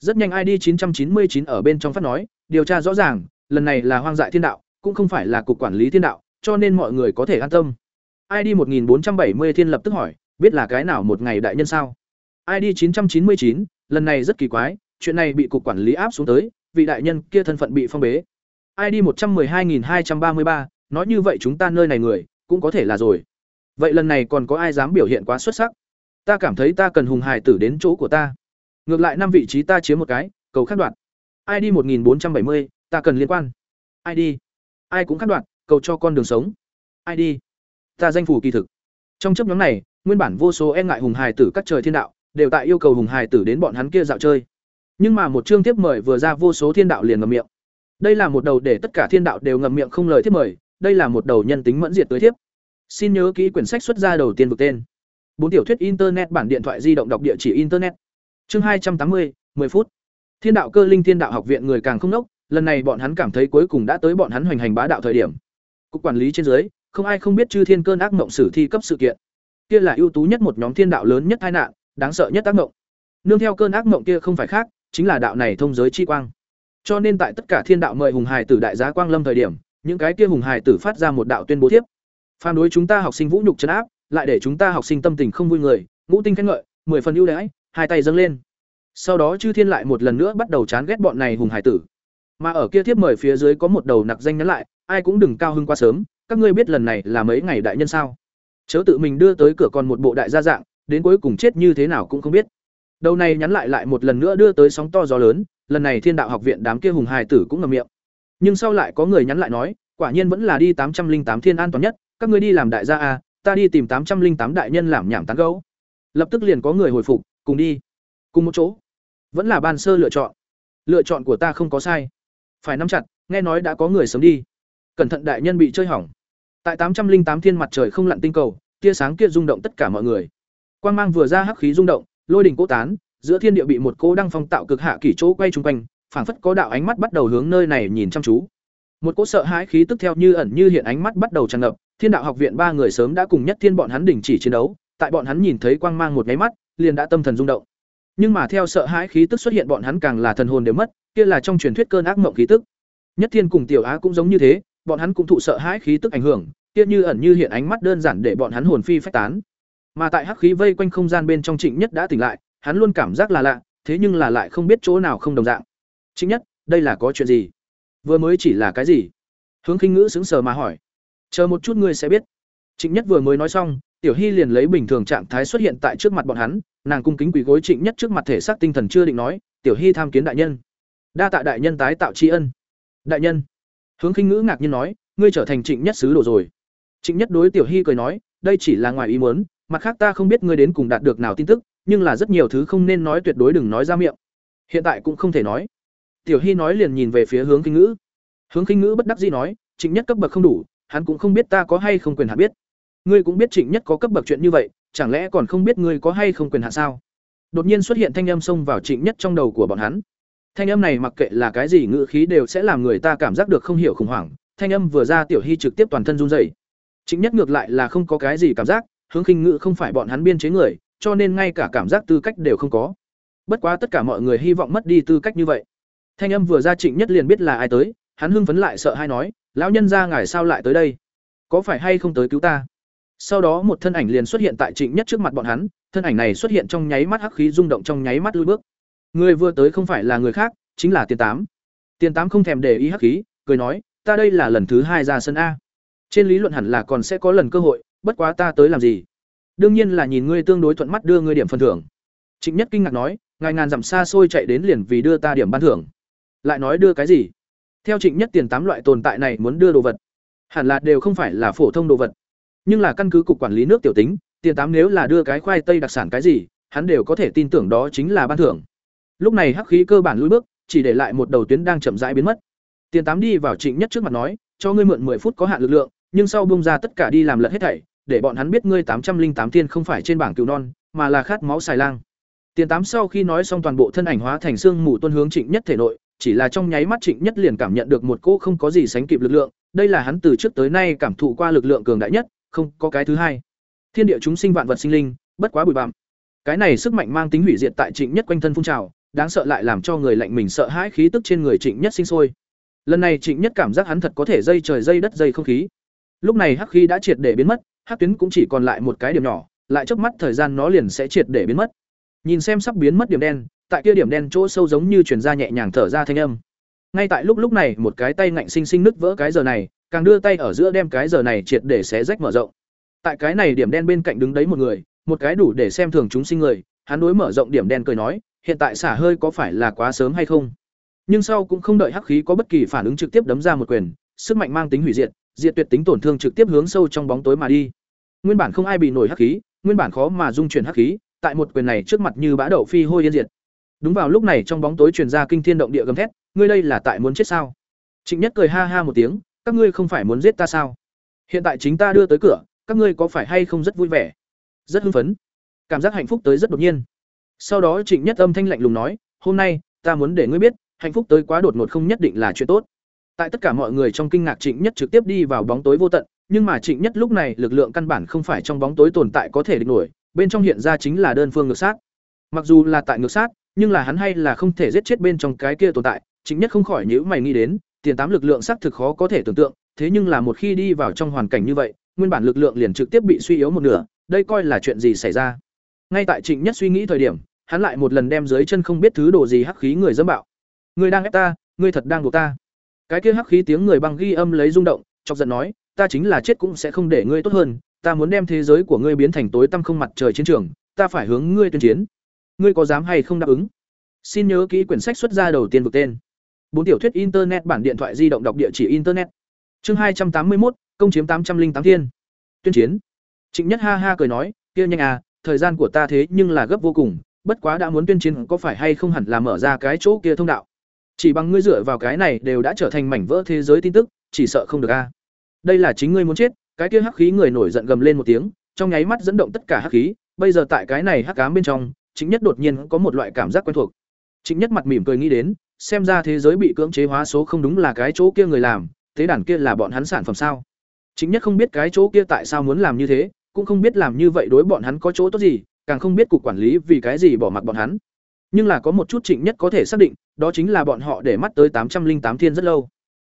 Speaker 1: Rất nhanh id 999 ở bên trong phát nói, điều tra rõ ràng, lần này là hoang dại thiên đạo, cũng không phải là cục quản lý thiên đạo cho nên mọi người có thể an tâm. Id 1470 thiên lập tức hỏi, biết là cái nào một ngày đại nhân sao? Id 999 lần này rất kỳ quái, chuyện này bị cục quản lý áp xuống tới, vị đại nhân kia thân phận bị phong bế. Id 112233 nói như vậy chúng ta nơi này người, cũng có thể là rồi. Vậy lần này còn có ai dám biểu hiện quá xuất sắc? Ta cảm thấy ta cần hùng hải tử đến chỗ của ta. Ngược lại năm vị trí ta chiếm một cái, cầu khát đoạn. Id một nghìn bốn trăm bảy mươi, ta cần liên quan. Id ai cũng khát đoạn cầu cho con đường sống. Ai đi? ta danh phủ kỳ thực. Trong chấp nhóm này, nguyên bản vô số e ngại hùng hài tử các trời thiên đạo đều tại yêu cầu hùng hài tử đến bọn hắn kia dạo chơi. Nhưng mà một chương tiếp mời vừa ra vô số thiên đạo liền ngậm miệng. Đây là một đầu để tất cả thiên đạo đều ngậm miệng không lời tiếp mời, đây là một đầu nhân tính mẫn diệt tới thiếp xin nhớ kỹ quyển sách xuất ra đầu tiên vực tên. Bốn tiểu thuyết internet bản điện thoại di động đọc địa chỉ internet. Chương hai trăm tám mươi 10 phút. Thiên đạo cơ linh thiên đạo học viện người càng không nốc, lần này bọn hắn cảm thấy cuối cùng đã tới bọn hắn hoành hành bá đạo thời điểm cục quản lý trên dưới, không ai không biết chư thiên cơn ác mộng sử thi cấp sự kiện. Kia là ưu tú nhất một nhóm thiên đạo lớn nhất tai nạn, đáng sợ nhất ác mộng. Nương theo cơn ác mộng kia không phải khác, chính là đạo này thông giới chi quang. Cho nên tại tất cả thiên đạo mời hùng hài tử đại giá quang lâm thời điểm, những cái kia hùng hài tử phát ra một đạo tuyên bố thiếp. Phản đối chúng ta học sinh vũ nhục trấn áp, lại để chúng ta học sinh tâm tình không vui người, ngũ tinh khen ngợi, mười phần ưu đãi, hai tay dâng lên. Sau đó chư thiên lại một lần nữa bắt đầu chán ghét bọn này hùng hải tử mà ở kia thiếp mời phía dưới có một đầu nặc danh nhắn lại, ai cũng đừng cao hưng quá sớm, các ngươi biết lần này là mấy ngày đại nhân sao? Chớ tự mình đưa tới cửa còn một bộ đại gia dạng, đến cuối cùng chết như thế nào cũng không biết. Đầu này nhắn lại lại một lần nữa đưa tới sóng to gió lớn, lần này thiên đạo học viện đám kia hùng hài tử cũng ngầm miệng. Nhưng sau lại có người nhắn lại nói, quả nhiên vẫn là đi tám trăm linh tám thiên an toàn nhất, các ngươi đi làm đại gia a ta đi tìm tám trăm linh tám đại nhân làm nhảm tán gấu lập tức liền có người hồi phục, cùng đi, cùng một chỗ. Vẫn là ban sơ lựa chọn. Lựa chọn của ta không có sai phải nắm chặt, nghe nói đã có người sớm đi. Cẩn thận đại nhân bị chơi hỏng. Tại tám trăm linh tám thiên mặt trời không lặn tinh cầu, tia sáng kia rung động tất cả mọi người. Quan mang vừa ra hắc khí rung động, lôi đỉnh cố tán, giữa thiên địa bị một cô đăng phong tạo cực hạ kỷ chỗ quay chung quanh, phảng phất có đạo ánh mắt bắt đầu hướng nơi này nhìn chăm chú. Một cỗ sợ hãi khí tức theo như ẩn như hiện ánh mắt bắt đầu tràn ngập, thiên đạo học viện ba người sớm đã cùng nhất thiên bọn hắn đình chỉ chiến đấu, tại bọn hắn nhìn thấy quang mang một nháy mắt, liền đã tâm thần rung động. Nhưng mà theo sợ hãi khí tức xuất hiện bọn hắn càng là thần hồn đều mất kia là trong truyền thuyết cơn ác mộng khí tức. Nhất thiên cùng tiểu á cũng giống như thế, bọn hắn cũng thụ sợ hãi khí tức ảnh hưởng, kia như ẩn như hiện ánh mắt đơn giản để bọn hắn hồn phi phách tán. Mà tại hắc khí vây quanh không gian bên trong trịnh nhất đã tỉnh lại, hắn luôn cảm giác là lạ, thế nhưng là lại không biết chỗ nào không đồng dạng. Trịnh nhất, đây là có chuyện gì? Vừa mới chỉ là cái gì? Hướng khinh ngữ sững sờ mà hỏi. Chờ một chút ngươi sẽ biết. Trịnh nhất vừa mới nói xong, tiểu hy liền lấy bình thường trạng thái xuất hiện tại trước mặt bọn hắn, nàng cung kính quỳ gối trịnh nhất trước mặt thể xác tinh thần chưa định nói, tiểu hy tham kiến đại nhân đa tạ đại nhân tái tạo tri ân. Đại nhân, hướng khinh ngữ ngạc nhiên nói, ngươi trở thành trịnh nhất sứ đồ rồi. Trịnh nhất đối tiểu hy cười nói, đây chỉ là ngoài ý muốn, mặt khác ta không biết ngươi đến cùng đạt được nào tin tức, nhưng là rất nhiều thứ không nên nói tuyệt đối đừng nói ra miệng. Hiện tại cũng không thể nói. Tiểu hy nói liền nhìn về phía hướng khinh ngữ. Hướng khinh ngữ bất đắc dĩ nói, trịnh nhất cấp bậc không đủ, hắn cũng không biết ta có hay không quyền hạn biết. Ngươi cũng biết trịnh nhất có cấp bậc chuyện như vậy, chẳng lẽ còn không biết ngươi có hay không quyền hạn sao? Đột nhiên xuất hiện thanh âm xông vào trịnh nhất trong đầu của bọn hắn thanh âm này mặc kệ là cái gì ngữ khí đều sẽ làm người ta cảm giác được không hiểu khủng hoảng thanh âm vừa ra tiểu hy trực tiếp toàn thân run rẩy trịnh nhất ngược lại là không có cái gì cảm giác hướng khinh ngữ không phải bọn hắn biên chế người cho nên ngay cả cảm giác tư cách đều không có. Bất quá tất cả mọi người hy vọng mất đi tư cách như vậy. Thanh âm vừa ra Trịnh Nhất liền biết là ai tới, hắn hưng phấn lại sợ hai nói, lão nhân gia ngài sao lại tới đây? Có phải hay không tới cứu ta? Sau đó một thân ảnh liền xuất hiện tại Trịnh Nhất trước mặt bọn hắn, thân ảnh này xuất hiện trong nháy mắt hắc khí rung động trong nháy mắt lui bước. Người vừa tới không phải là người khác, chính là Tiền Tám. Tiền Tám không thèm để ý hắc khí, cười nói, ta đây là lần thứ hai ra sân a. Trên lý luận hẳn là còn sẽ có lần cơ hội, bất quá ta tới làm gì? Đương nhiên là nhìn ngươi tương đối thuận mắt đưa ngươi điểm phần thưởng. Trịnh Nhất kinh ngạc nói, ngài ngàn dặm xa xôi chạy đến liền vì đưa ta điểm ban thưởng. Lại nói đưa cái gì? Theo Trịnh Nhất tiền tám loại tồn tại này muốn đưa đồ vật, hẳn là đều không phải là phổ thông đồ vật. Nhưng là căn cứ cục quản lý nước tiểu tính, tiền tám nếu là đưa cái khoai tây đặc sản cái gì, hắn đều có thể tin tưởng đó chính là ban thưởng. Lúc này hắc khí cơ bản lùi bước, chỉ để lại một đầu tuyến đang chậm rãi biến mất. Tiền tám đi vào Trịnh Nhất trước mặt nói, cho ngươi mượn 10 phút có hạn lực lượng, nhưng sau bung ra tất cả đi làm lật hết thảy, để bọn hắn biết ngươi tám trăm linh tám tiên không phải trên bảng cừu non, mà là khát máu xài lang. Tiền tám sau khi nói xong toàn bộ thân ảnh hóa thành xương mù tuân hướng Trịnh Nhất thể nội, chỉ là trong nháy mắt Trịnh Nhất liền cảm nhận được một cỗ không có gì sánh kịp lực lượng, đây là hắn từ trước tới nay cảm thụ qua lực lượng cường đại nhất, không có cái thứ hai. Thiên địa chúng sinh vạn vật sinh linh, bất quá bụi bặm. Cái này sức mạnh mang tính hủy diệt tại Trịnh Nhất quanh thân phun trào, đáng sợ lại làm cho người lạnh mình sợ hãi khí tức trên người Trịnh Nhất sinh sôi. Lần này Trịnh Nhất cảm giác hắn thật có thể dây trời dây đất dây không khí. Lúc này hắc khí đã triệt để biến mất, hắc tuyến cũng chỉ còn lại một cái điểm nhỏ, lại chớp mắt thời gian nó liền sẽ triệt để biến mất. Nhìn xem sắp biến mất điểm đen, tại kia điểm đen chỗ sâu giống như truyền ra nhẹ nhàng thở ra thanh âm. Ngay tại lúc lúc này, một cái tay ngạnh sinh sinh nứt vỡ cái giờ này, càng đưa tay ở giữa đem cái giờ này triệt để xé rách mở rộng. Tại cái này điểm đen bên cạnh đứng đấy một người, một cái đủ để xem thường chúng sinh người, hắn đối mở rộng điểm đen cười nói, hiện tại xả hơi có phải là quá sớm hay không? Nhưng sau cũng không đợi hắc khí có bất kỳ phản ứng trực tiếp đấm ra một quyền, sức mạnh mang tính hủy diệt, diệt tuyệt tính tổn thương trực tiếp hướng sâu trong bóng tối mà đi. Nguyên bản không ai bị nổi hắc khí, nguyên bản khó mà dung chuyển hắc khí, tại một quyền này trước mặt như bã đậu phi hôi yên diệt. Đúng vào lúc này trong bóng tối truyền ra kinh thiên động địa gầm thét, ngươi đây là tại muốn chết sao? Trịnh Nhất cười ha ha một tiếng, các ngươi không phải muốn giết ta sao? Hiện tại chính ta đưa tới cửa, các ngươi có phải hay không rất vui vẻ? Rất hưng phấn. Cảm giác hạnh phúc tới rất đột nhiên. Sau đó Trịnh Nhất âm thanh lạnh lùng nói, "Hôm nay, ta muốn để ngươi biết, hạnh phúc tới quá đột ngột không nhất định là chuyện tốt." Tại tất cả mọi người trong kinh ngạc Trịnh Nhất trực tiếp đi vào bóng tối vô tận, nhưng mà Trịnh Nhất lúc này lực lượng căn bản không phải trong bóng tối tồn tại có thể địch nổi, bên trong hiện ra chính là đơn phương ngược sát. Mặc dù là tại ngược sát, nhưng là hắn hay là không thể giết chết bên trong cái kia tồn tại, Trịnh Nhất không khỏi nhíu mày nghĩ đến, tiền tám lực lượng xác thực khó có thể tưởng tượng, thế nhưng là một khi đi vào trong hoàn cảnh như vậy, nguyên bản lực lượng liền trực tiếp bị suy yếu một nửa, đây coi là chuyện gì xảy ra. Ngay tại Trịnh Nhất suy nghĩ thời điểm, hắn lại một lần đem dưới chân không biết thứ đồ gì hắc khí người dẫm bạo. Ngươi đang ép ta, ngươi thật đang buộc ta. Cái kia hắc khí tiếng người băng ghi âm lấy rung động chọc giận nói ta chính là chết cũng sẽ không để ngươi tốt hơn ta muốn đem thế giới của ngươi biến thành tối tăm không mặt trời chiến trường ta phải hướng ngươi tuyên chiến. Ngươi có dám hay không đáp ứng? Xin nhớ kỹ quyển sách xuất ra đầu tiên vực tên. Bốn tiểu thuyết internet bản điện thoại di động đọc địa chỉ internet. Chương hai trăm tám mươi một công chiếm tám trăm linh tám thiên. Tuyên chiến. Trịnh nhất ha ha cười nói kia nhanh à thời gian của ta thế nhưng là gấp vô cùng bất quá đã muốn tuyên chiến có phải hay không hẳn là mở ra cái chỗ kia thông đạo. Chỉ bằng ngươi dựa vào cái này đều đã trở thành mảnh vỡ thế giới tin tức, chỉ sợ không được a. Đây là chính ngươi muốn chết, cái kia hắc khí người nổi giận gầm lên một tiếng, trong nháy mắt dẫn động tất cả hắc khí, bây giờ tại cái này hắc ám bên trong, chính nhất đột nhiên có một loại cảm giác quen thuộc. Chính nhất mặt mỉm cười nghĩ đến, xem ra thế giới bị cưỡng chế hóa số không đúng là cái chỗ kia người làm, thế đàn kia là bọn hắn sản phẩm sao? Chính nhất không biết cái chỗ kia tại sao muốn làm như thế, cũng không biết làm như vậy đối bọn hắn có chỗ tốt gì càng không biết cục quản lý vì cái gì bỏ mặc bọn hắn. Nhưng là có một chút trịnh nhất có thể xác định, đó chính là bọn họ để mắt tới tám trăm linh tám thiên rất lâu.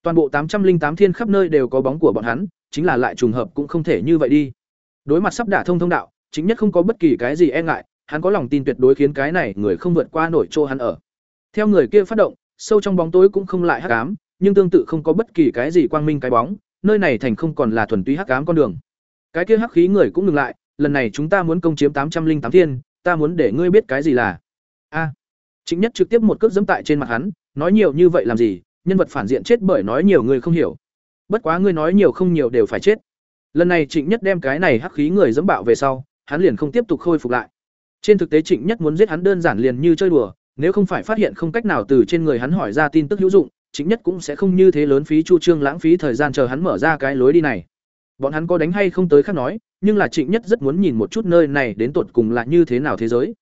Speaker 1: Toàn bộ tám trăm linh tám thiên khắp nơi đều có bóng của bọn hắn, chính là lại trùng hợp cũng không thể như vậy đi. Đối mặt sắp đả thông thông đạo chính nhất không có bất kỳ cái gì e ngại, hắn có lòng tin tuyệt đối khiến cái này người không vượt qua nổi chỗ hắn ở. Theo người kia phát động, sâu trong bóng tối cũng không lại hắc ám, nhưng tương tự không có bất kỳ cái gì quang minh cái bóng, nơi này thành không còn là thuần túy hắc ám con đường. Cái kia hắc khí người cũng ngừng lại lần này chúng ta muốn công chiếm tám trăm linh tám thiên, ta muốn để ngươi biết cái gì là? A. Trịnh nhất trực tiếp một cước giẫm tại trên mặt hắn, nói nhiều như vậy làm gì? Nhân vật phản diện chết bởi nói nhiều người không hiểu. Bất quá ngươi nói nhiều không nhiều đều phải chết. Lần này trịnh nhất đem cái này hắc khí người dẫm bạo về sau, hắn liền không tiếp tục khôi phục lại. Trên thực tế trịnh nhất muốn giết hắn đơn giản liền như chơi đùa, nếu không phải phát hiện không cách nào từ trên người hắn hỏi ra tin tức hữu dụng, trịnh nhất cũng sẽ không như thế lớn phí chu trương lãng phí thời gian chờ hắn mở ra cái lối đi này bọn hắn có đánh hay không tới khác nói nhưng là trịnh nhất rất muốn nhìn một chút nơi này đến tột cùng là như thế nào thế giới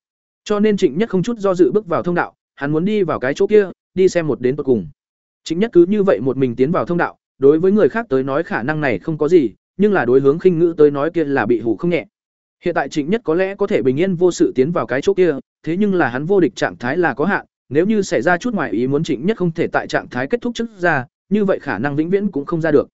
Speaker 1: cho nên Trịnh Nhất không chút do dự bước vào thông đạo, hắn muốn đi vào cái chỗ kia, đi xem một đến tận cùng. Trịnh Nhất cứ như vậy một mình tiến vào thông đạo, đối với người khác tới nói khả năng này không có gì, nhưng là đối hướng khinh ngữ tới nói kia là bị hủ không nhẹ. Hiện tại Trịnh Nhất có lẽ có thể bình yên vô sự tiến vào cái chỗ kia, thế nhưng là hắn vô địch trạng thái là có hạn, nếu như xảy ra chút ngoài ý muốn Trịnh Nhất không thể tại trạng thái kết thúc trước ra, như vậy khả năng vĩnh viễn cũng không ra được.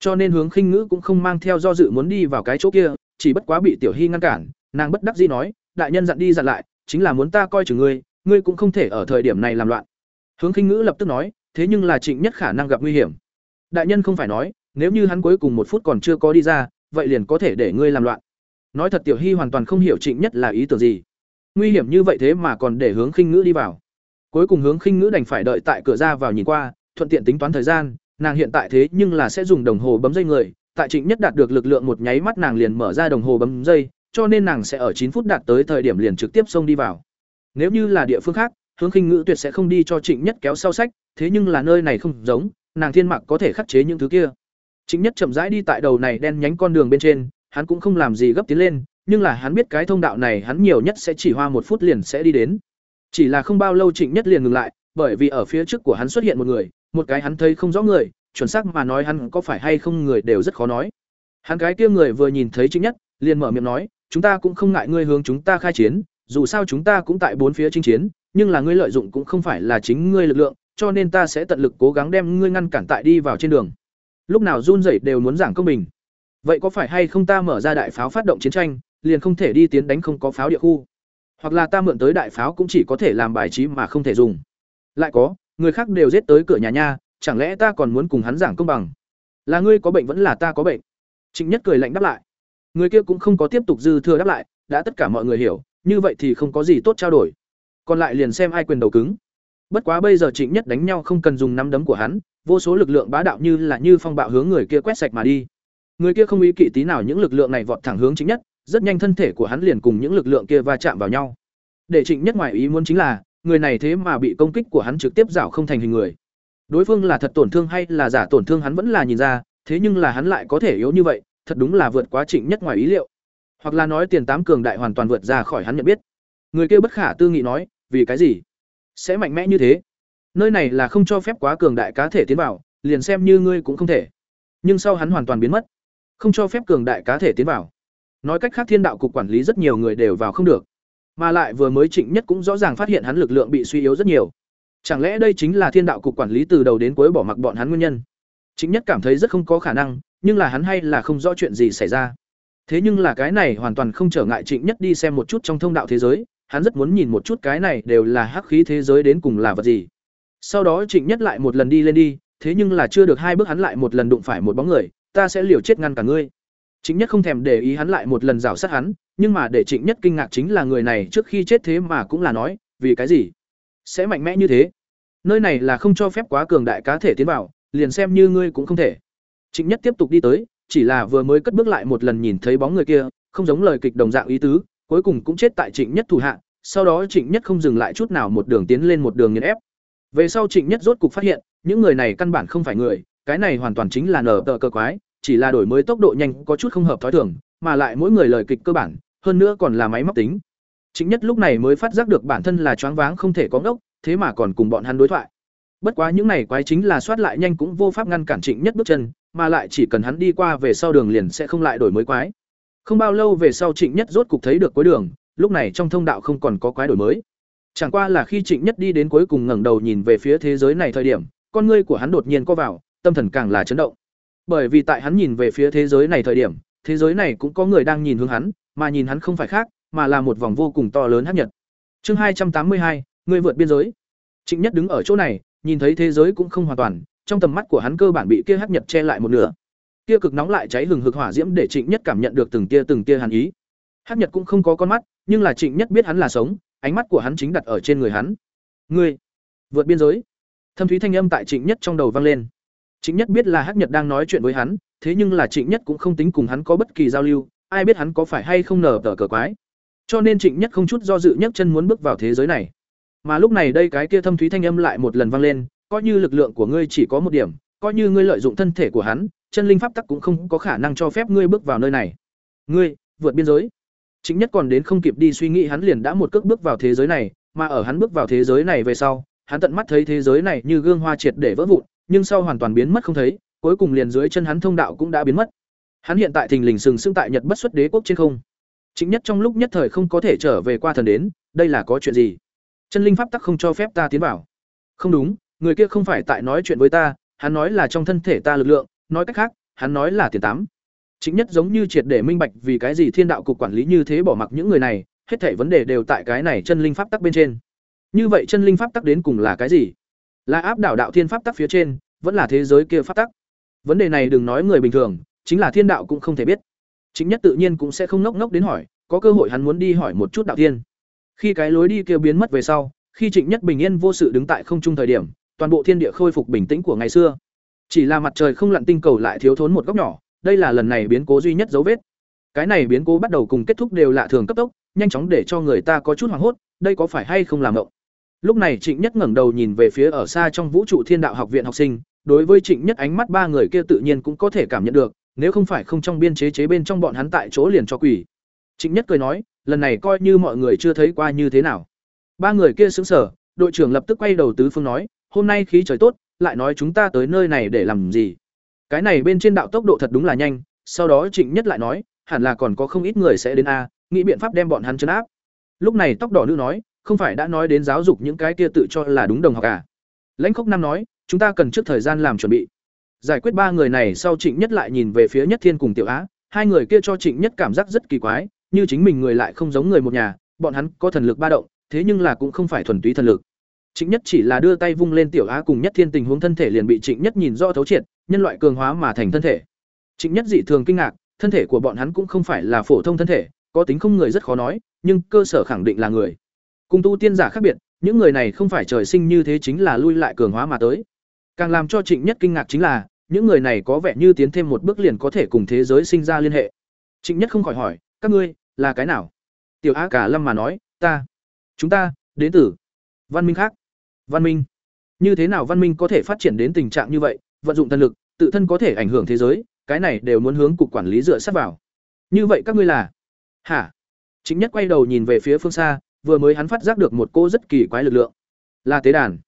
Speaker 1: Cho nên Hướng Khinh Ngữ cũng không mang theo do dự muốn đi vào cái chỗ kia, chỉ bất quá bị Tiểu Hy ngăn cản, nàng bất đắc dĩ nói, đại nhân dặn đi dặn lại, chính là muốn ta coi chừng ngươi, ngươi cũng không thể ở thời điểm này làm loạn. Hướng Khinh Ngữ lập tức nói, thế nhưng là Trịnh Nhất khả năng gặp nguy hiểm. Đại nhân không phải nói, nếu như hắn cuối cùng một phút còn chưa có đi ra, vậy liền có thể để ngươi làm loạn. Nói thật Tiểu Hy hoàn toàn không hiểu Trịnh Nhất là ý tưởng gì. Nguy hiểm như vậy thế mà còn để Hướng Khinh Ngữ đi vào. Cuối cùng Hướng Khinh Ngữ đành phải đợi tại cửa ra vào nhìn qua, thuận tiện tính toán thời gian, nàng hiện tại thế nhưng là sẽ dùng đồng hồ bấm dây người, tại Trịnh Nhất đạt được lực lượng một nháy mắt nàng liền mở ra đồng hồ bấm dây, cho nên nàng sẽ ở chín phút đạt tới thời điểm liền trực tiếp xông đi vào. Nếu như là địa phương khác, Hướng Khinh Ngữ tuyệt sẽ không đi cho Trịnh Nhất kéo sau sách, thế nhưng là nơi này không giống, nàng thiên mặc có thể khắc chế những thứ kia. Trịnh Nhất chậm rãi đi tại đầu này đen nhánh con đường bên trên, hắn cũng không làm gì gấp tiến lên, nhưng là hắn biết cái thông đạo này hắn nhiều nhất sẽ chỉ hoa một phút liền sẽ đi đến. Chỉ là không bao lâu Trịnh Nhất liền ngừng lại, bởi vì ở phía trước của hắn xuất hiện một người, một cái hắn thấy không rõ người, chuẩn xác mà nói hắn có phải hay không người đều rất khó nói. Hắn cái kia người vừa nhìn thấy chính Nhất, liền mở miệng nói, "Chúng ta cũng không ngại ngươi hướng chúng ta khai chiến, dù sao chúng ta cũng tại bốn phía chinh chiến, nhưng là ngươi lợi dụng cũng không phải là chính ngươi lực lượng, cho nên ta sẽ tận lực cố gắng đem ngươi ngăn cản tại đi vào trên đường." Lúc nào run rẩy đều muốn giảng công bình. Vậy có phải hay không ta mở ra đại pháo phát động chiến tranh, liền không thể đi tiến đánh không có pháo địa khu? Hoặc là ta mượn tới đại pháo cũng chỉ có thể làm bài trí mà không thể dùng. Lại có, người khác đều giết tới cửa nhà nha, chẳng lẽ ta còn muốn cùng hắn giảng công bằng? Là ngươi có bệnh vẫn là ta có bệnh? Trịnh Nhất cười lạnh đáp lại. Người kia cũng không có tiếp tục dư thừa đáp lại, đã tất cả mọi người hiểu, như vậy thì không có gì tốt trao đổi. Còn lại liền xem ai quyền đầu cứng. Bất quá bây giờ Trịnh Nhất đánh nhau không cần dùng nắm đấm của hắn, vô số lực lượng bá đạo như là như phong bạo hướng người kia quét sạch mà đi. Người kia không ý kỵ tí nào những lực lượng này vọt thẳng hướng Trịnh Nhất, rất nhanh thân thể của hắn liền cùng những lực lượng kia va chạm vào nhau. Để Trịnh Nhất ngoài ý muốn chính là, người này thế mà bị công kích của hắn trực tiếp rảo không thành hình người. Đối phương là thật tổn thương hay là giả tổn thương hắn vẫn là nhìn ra, thế nhưng là hắn lại có thể yếu như vậy, thật đúng là vượt quá Trịnh Nhất ngoài ý liệu. Hoặc là nói tiền tám cường đại hoàn toàn vượt ra khỏi hắn nhận biết. Người kia bất khả tư nghị nói, vì cái gì? Sẽ mạnh mẽ như thế? Nơi này là không cho phép quá cường đại cá thể tiến vào, liền xem như ngươi cũng không thể. Nhưng sau hắn hoàn toàn biến mất, không cho phép cường đại cá thể tiến vào. Nói cách khác Thiên Đạo cục quản lý rất nhiều người đều vào không được. Mà lại vừa mới Trịnh Nhất cũng rõ ràng phát hiện hắn lực lượng bị suy yếu rất nhiều. Chẳng lẽ đây chính là Thiên Đạo cục quản lý từ đầu đến cuối bỏ mặc bọn hắn nguyên nhân? Trịnh Nhất cảm thấy rất không có khả năng, nhưng là hắn hay là không rõ chuyện gì xảy ra. Thế nhưng là cái này hoàn toàn không trở ngại Trịnh Nhất đi xem một chút trong thông đạo thế giới, hắn rất muốn nhìn một chút cái này đều là hắc khí thế giới đến cùng là vật gì. Sau đó Trịnh Nhất lại một lần đi lên đi, thế nhưng là chưa được hai bước hắn lại một lần đụng phải một bóng người, ta sẽ liều chết ngăn cả ngươi. Trịnh Nhất không thèm để ý hắn lại một lần rảo sát hắn, nhưng mà để Trịnh Nhất kinh ngạc chính là người này trước khi chết thế mà cũng là nói, vì cái gì? Sẽ mạnh mẽ như thế. Nơi này là không cho phép quá cường đại cá thể tiến vào, liền xem như ngươi cũng không thể. Trịnh Nhất tiếp tục đi tới, chỉ là vừa mới cất bước lại một lần nhìn thấy bóng người kia, không giống lời kịch đồng dạng ý tứ, cuối cùng cũng chết tại Trịnh Nhất thủ hạ, sau đó Trịnh Nhất không dừng lại chút nào một đường tiến lên một đường nghiền ép. Về sau Trịnh Nhất rốt cục phát hiện, những người này căn bản không phải người, cái này hoàn toàn chính là nở tờ cơ quái, chỉ là đổi mới tốc độ nhanh có chút không hợp thói thường, mà lại mỗi người lời kịch cơ bản, hơn nữa còn là máy móc tính. chính Nhất lúc này mới phát giác được bản thân là choáng váng không thể có ngốc, thế mà còn cùng bọn hắn đối thoại. Bất quá những này quái chính là soát lại nhanh cũng vô pháp ngăn cản Trịnh Nhất bước chân, mà lại chỉ cần hắn đi qua về sau đường liền sẽ không lại đổi mới quái. Không bao lâu về sau Trịnh Nhất rốt cục thấy được cuối đường, lúc này trong thông đạo không còn có quái đổi mới. Chẳng qua là khi Trịnh Nhất đi đến cuối cùng ngẩng đầu nhìn về phía thế giới này thời điểm, con ngươi của hắn đột nhiên co vào, tâm thần càng là chấn động. Bởi vì tại hắn nhìn về phía thế giới này thời điểm, thế giới này cũng có người đang nhìn hướng hắn, mà nhìn hắn không phải khác, mà là một vòng vô cùng to lớn hấp nhật. Chương hai trăm tám mươi hai, người vượt biên giới. Trịnh Nhất đứng ở chỗ này, nhìn thấy thế giới cũng không hoàn toàn, trong tầm mắt của hắn cơ bản bị kia hấp nhật che lại một nửa. Kia cực nóng lại cháy hừng hực hỏa diễm để Trịnh Nhất cảm nhận được từng tia từng tia hàn ý. Hấp nhật cũng không có con mắt, nhưng là Trịnh Nhất biết hắn là sống, ánh mắt của hắn chính đặt ở trên người hắn. Ngươi, vượt biên giới. Thâm thúy thanh âm tại Trịnh Nhất trong đầu vang lên. Trịnh Nhất biết là Hắc Nhật đang nói chuyện với hắn, thế nhưng là Trịnh Nhất cũng không tính cùng hắn có bất kỳ giao lưu, ai biết hắn có phải hay không nở tờ cờ quái. Cho nên Trịnh Nhất không chút do dự nhấc chân muốn bước vào thế giới này. Mà lúc này đây cái kia thâm thúy thanh âm lại một lần vang lên, coi như lực lượng của ngươi chỉ có một điểm, coi như ngươi lợi dụng thân thể của hắn, chân linh pháp tắc cũng không có khả năng cho phép ngươi bước vào nơi này. Ngươi, vượt biên giới. Trịnh Nhất còn đến không kịp đi suy nghĩ hắn liền đã một cước bước vào thế giới này, mà ở hắn bước vào thế giới này về sau, hắn tận mắt thấy thế giới này như gương hoa triệt để vỡ vụn, nhưng sau hoàn toàn biến mất không thấy, cuối cùng liền dưới chân hắn thông đạo cũng đã biến mất. Hắn hiện tại thình lình sừng sững tại Nhật Bất Xuất Đế quốc trên không. Chính nhất trong lúc nhất thời không có thể trở về qua thần đến, đây là có chuyện gì? Chân linh pháp tắc không cho phép ta tiến vào. Không đúng, người kia không phải tại nói chuyện với ta, hắn nói là trong thân thể ta lực lượng, nói cách khác, hắn nói là tiền tám. Chính nhất giống như triệt để minh bạch vì cái gì thiên đạo cục quản lý như thế bỏ mặc những người này, hết thảy vấn đề đều tại cái này chân linh pháp tắc bên trên. Như vậy chân linh pháp tắc đến cùng là cái gì? Là áp đảo đạo thiên pháp tắc phía trên, vẫn là thế giới kia pháp tắc? Vấn đề này đừng nói người bình thường, chính là thiên đạo cũng không thể biết. Chính nhất tự nhiên cũng sẽ không ngốc ngốc đến hỏi, có cơ hội hắn muốn đi hỏi một chút đạo thiên. Khi cái lối đi kia biến mất về sau, khi Trịnh Nhất bình yên vô sự đứng tại không trung thời điểm, toàn bộ thiên địa khôi phục bình tĩnh của ngày xưa. Chỉ là mặt trời không lặn tinh cầu lại thiếu thốn một góc nhỏ, đây là lần này biến cố duy nhất dấu vết. Cái này biến cố bắt đầu cùng kết thúc đều lạ thường cấp tốc, nhanh chóng để cho người ta có chút hoảng hốt, đây có phải hay không làm động. Lúc này Trịnh Nhất ngẩng đầu nhìn về phía ở xa trong vũ trụ Thiên Đạo học viện học sinh, đối với Trịnh Nhất ánh mắt ba người kia tự nhiên cũng có thể cảm nhận được, nếu không phải không trong biên chế chế bên trong bọn hắn tại chỗ liền cho quỷ. Trịnh Nhất cười nói, lần này coi như mọi người chưa thấy qua như thế nào. Ba người kia sững sờ, đội trưởng lập tức quay đầu tứ phương nói, hôm nay khí trời tốt, lại nói chúng ta tới nơi này để làm gì? Cái này bên trên đạo tốc độ thật đúng là nhanh, sau đó Trịnh Nhất lại nói, hẳn là còn có không ít người sẽ đến a, nghĩ biện pháp đem bọn hắn trấn áp. Lúc này tóc đỏ nữ nói, không phải đã nói đến giáo dục những cái kia tự cho là đúng đồng học à? Lãnh Khốc Nam nói, chúng ta cần trước thời gian làm chuẩn bị. Giải quyết ba người này sau Trịnh Nhất lại nhìn về phía Nhất Thiên cùng Tiểu Á, hai người kia cho Trịnh Nhất cảm giác rất kỳ quái, như chính mình người lại không giống người một nhà, bọn hắn có thần lực ba động, thế nhưng là cũng không phải thuần túy thần lực. Trịnh Nhất chỉ là đưa tay vung lên Tiểu Á cùng Nhất Thiên tình huống thân thể liền bị Trịnh Nhất nhìn rõ thấu triệt, nhân loại cường hóa mà thành thân thể. Trịnh Nhất dị thường kinh ngạc, thân thể của bọn hắn cũng không phải là phổ thông thân thể, có tính không người rất khó nói, nhưng cơ sở khẳng định là người. Cùng tu tiên giả khác biệt, những người này không phải trời sinh như thế chính là lui lại cường hóa mà tới. Càng làm cho Trịnh Nhất kinh ngạc chính là, những người này có vẻ như tiến thêm một bước liền có thể cùng thế giới sinh ra liên hệ. Trịnh Nhất không khỏi hỏi, các ngươi là cái nào? Tiểu Á cả lâm mà nói, ta, chúng ta đến từ văn minh khác. Văn minh? Như thế nào văn minh có thể phát triển đến tình trạng như vậy, vận dụng thần lực, tự thân có thể ảnh hưởng thế giới, cái này đều muốn hướng cục quản lý dựa sát vào. Như vậy các ngươi là? Hả? trịnh nhất quay đầu nhìn về phía phương xa, vừa mới hắn phát giác được một cô rất kỳ quái lực lượng. Là tế đàn.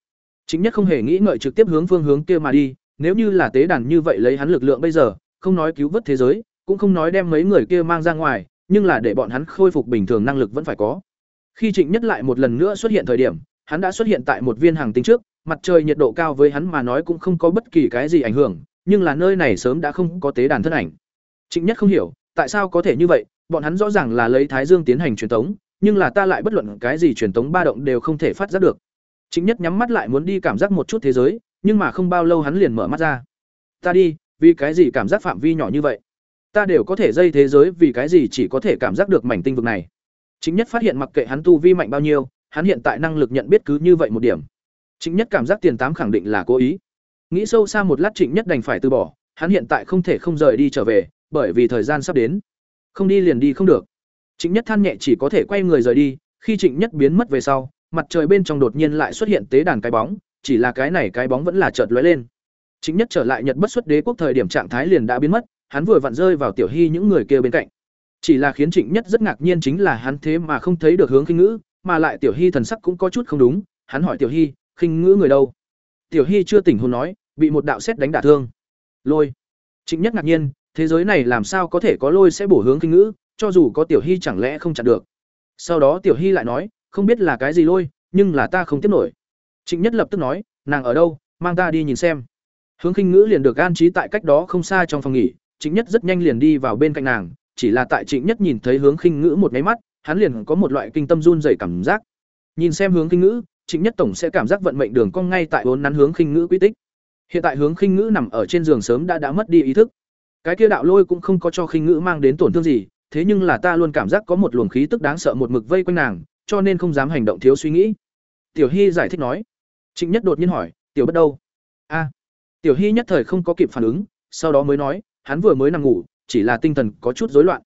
Speaker 1: Chính nhất không hề nghĩ ngợi trực tiếp hướng phương hướng kia mà đi, nếu như là tế đàn như vậy lấy hắn lực lượng bây giờ, không nói cứu vớt thế giới, cũng không nói đem mấy người kia mang ra ngoài, nhưng là để bọn hắn khôi phục bình thường năng lực vẫn phải có. Khi Trịnh Nhất lại một lần nữa xuất hiện thời điểm, hắn đã xuất hiện tại một viên hàng tinh trước, mặt trời nhiệt độ cao với hắn mà nói cũng không có bất kỳ cái gì ảnh hưởng, nhưng là nơi này sớm đã không có tế đàn thân ảnh. Trịnh Nhất không hiểu, tại sao có thể như vậy, bọn hắn rõ ràng là lấy Thái Dương tiến hành truyền tống, nhưng là ta lại bất luận cái gì truyền tống ba động đều không thể phát giác được. Trịnh Nhất nhắm mắt lại muốn đi cảm giác một chút thế giới, nhưng mà không bao lâu hắn liền mở mắt ra. Ta đi, vì cái gì cảm giác phạm vi nhỏ như vậy? Ta đều có thể dây thế giới vì cái gì chỉ có thể cảm giác được mảnh tinh vực này. Chính nhất phát hiện mặc kệ hắn tu vi mạnh bao nhiêu, hắn hiện tại năng lực nhận biết cứ như vậy một điểm. Chính nhất cảm giác tiền tám khẳng định là cố ý. Nghĩ sâu xa một lát Trịnh Nhất đành phải từ bỏ, hắn hiện tại không thể không rời đi trở về, bởi vì thời gian sắp đến. Không đi liền đi không được. Trịnh Nhất than nhẹ chỉ có thể quay người rời đi, khi Trịnh Nhất biến mất về sau, mặt trời bên trong đột nhiên lại xuất hiện tế đàn cái bóng, chỉ là cái này cái bóng vẫn là chợt lóe lên. Trịnh Nhất trở lại Nhật Bất xuất đế quốc thời điểm trạng thái liền đã biến mất, hắn vừa vặn rơi vào tiểu hy những người kia bên cạnh. Chỉ là khiến Trịnh Nhất rất ngạc nhiên chính là hắn thế mà không thấy được hướng khinh ngữ, mà lại tiểu hy thần sắc cũng có chút không đúng, hắn hỏi tiểu hy, khinh ngữ người đâu? Tiểu hy chưa tỉnh hồn nói, bị một đạo xét đánh đả thương. Lôi. Trịnh Nhất ngạc nhiên, thế giới này làm sao có thể có lôi sẽ bổ hướng khinh ngữ, cho dù có tiểu hy chẳng lẽ không chặn được. Sau đó tiểu hy lại nói, không biết là cái gì lôi, nhưng là ta không tiếp nổi. Trịnh Nhất lập tức nói, nàng ở đâu, mang ta đi nhìn xem. Hướng Khinh Ngữ liền được an trí tại cách đó không xa trong phòng nghỉ, Trịnh Nhất rất nhanh liền đi vào bên cạnh nàng, chỉ là tại Trịnh Nhất nhìn thấy Hướng Khinh Ngữ một cái mắt, hắn liền có một loại kinh tâm run rẩy cảm giác. Nhìn xem Hướng Khinh Ngữ, Trịnh Nhất tổng sẽ cảm giác vận mệnh đường cong ngay tại vốn nắn Hướng Khinh Ngữ quy tích. Hiện tại Hướng Khinh Ngữ nằm ở trên giường sớm đã đã mất đi ý thức. Cái kia đạo lôi cũng không có cho Khinh Ngữ mang đến tổn thương gì, thế nhưng là ta luôn cảm giác có một luồng khí tức đáng sợ một mực vây quanh nàng, cho nên không dám hành động thiếu suy nghĩ. Tiểu Hy giải thích nói. Trịnh Nhất đột nhiên hỏi, "Tiểu Bất đâu?" "A." Tiểu Hy nhất thời không có kịp phản ứng, sau đó mới nói, hắn vừa mới nằm ngủ, chỉ là tinh thần có chút rối loạn.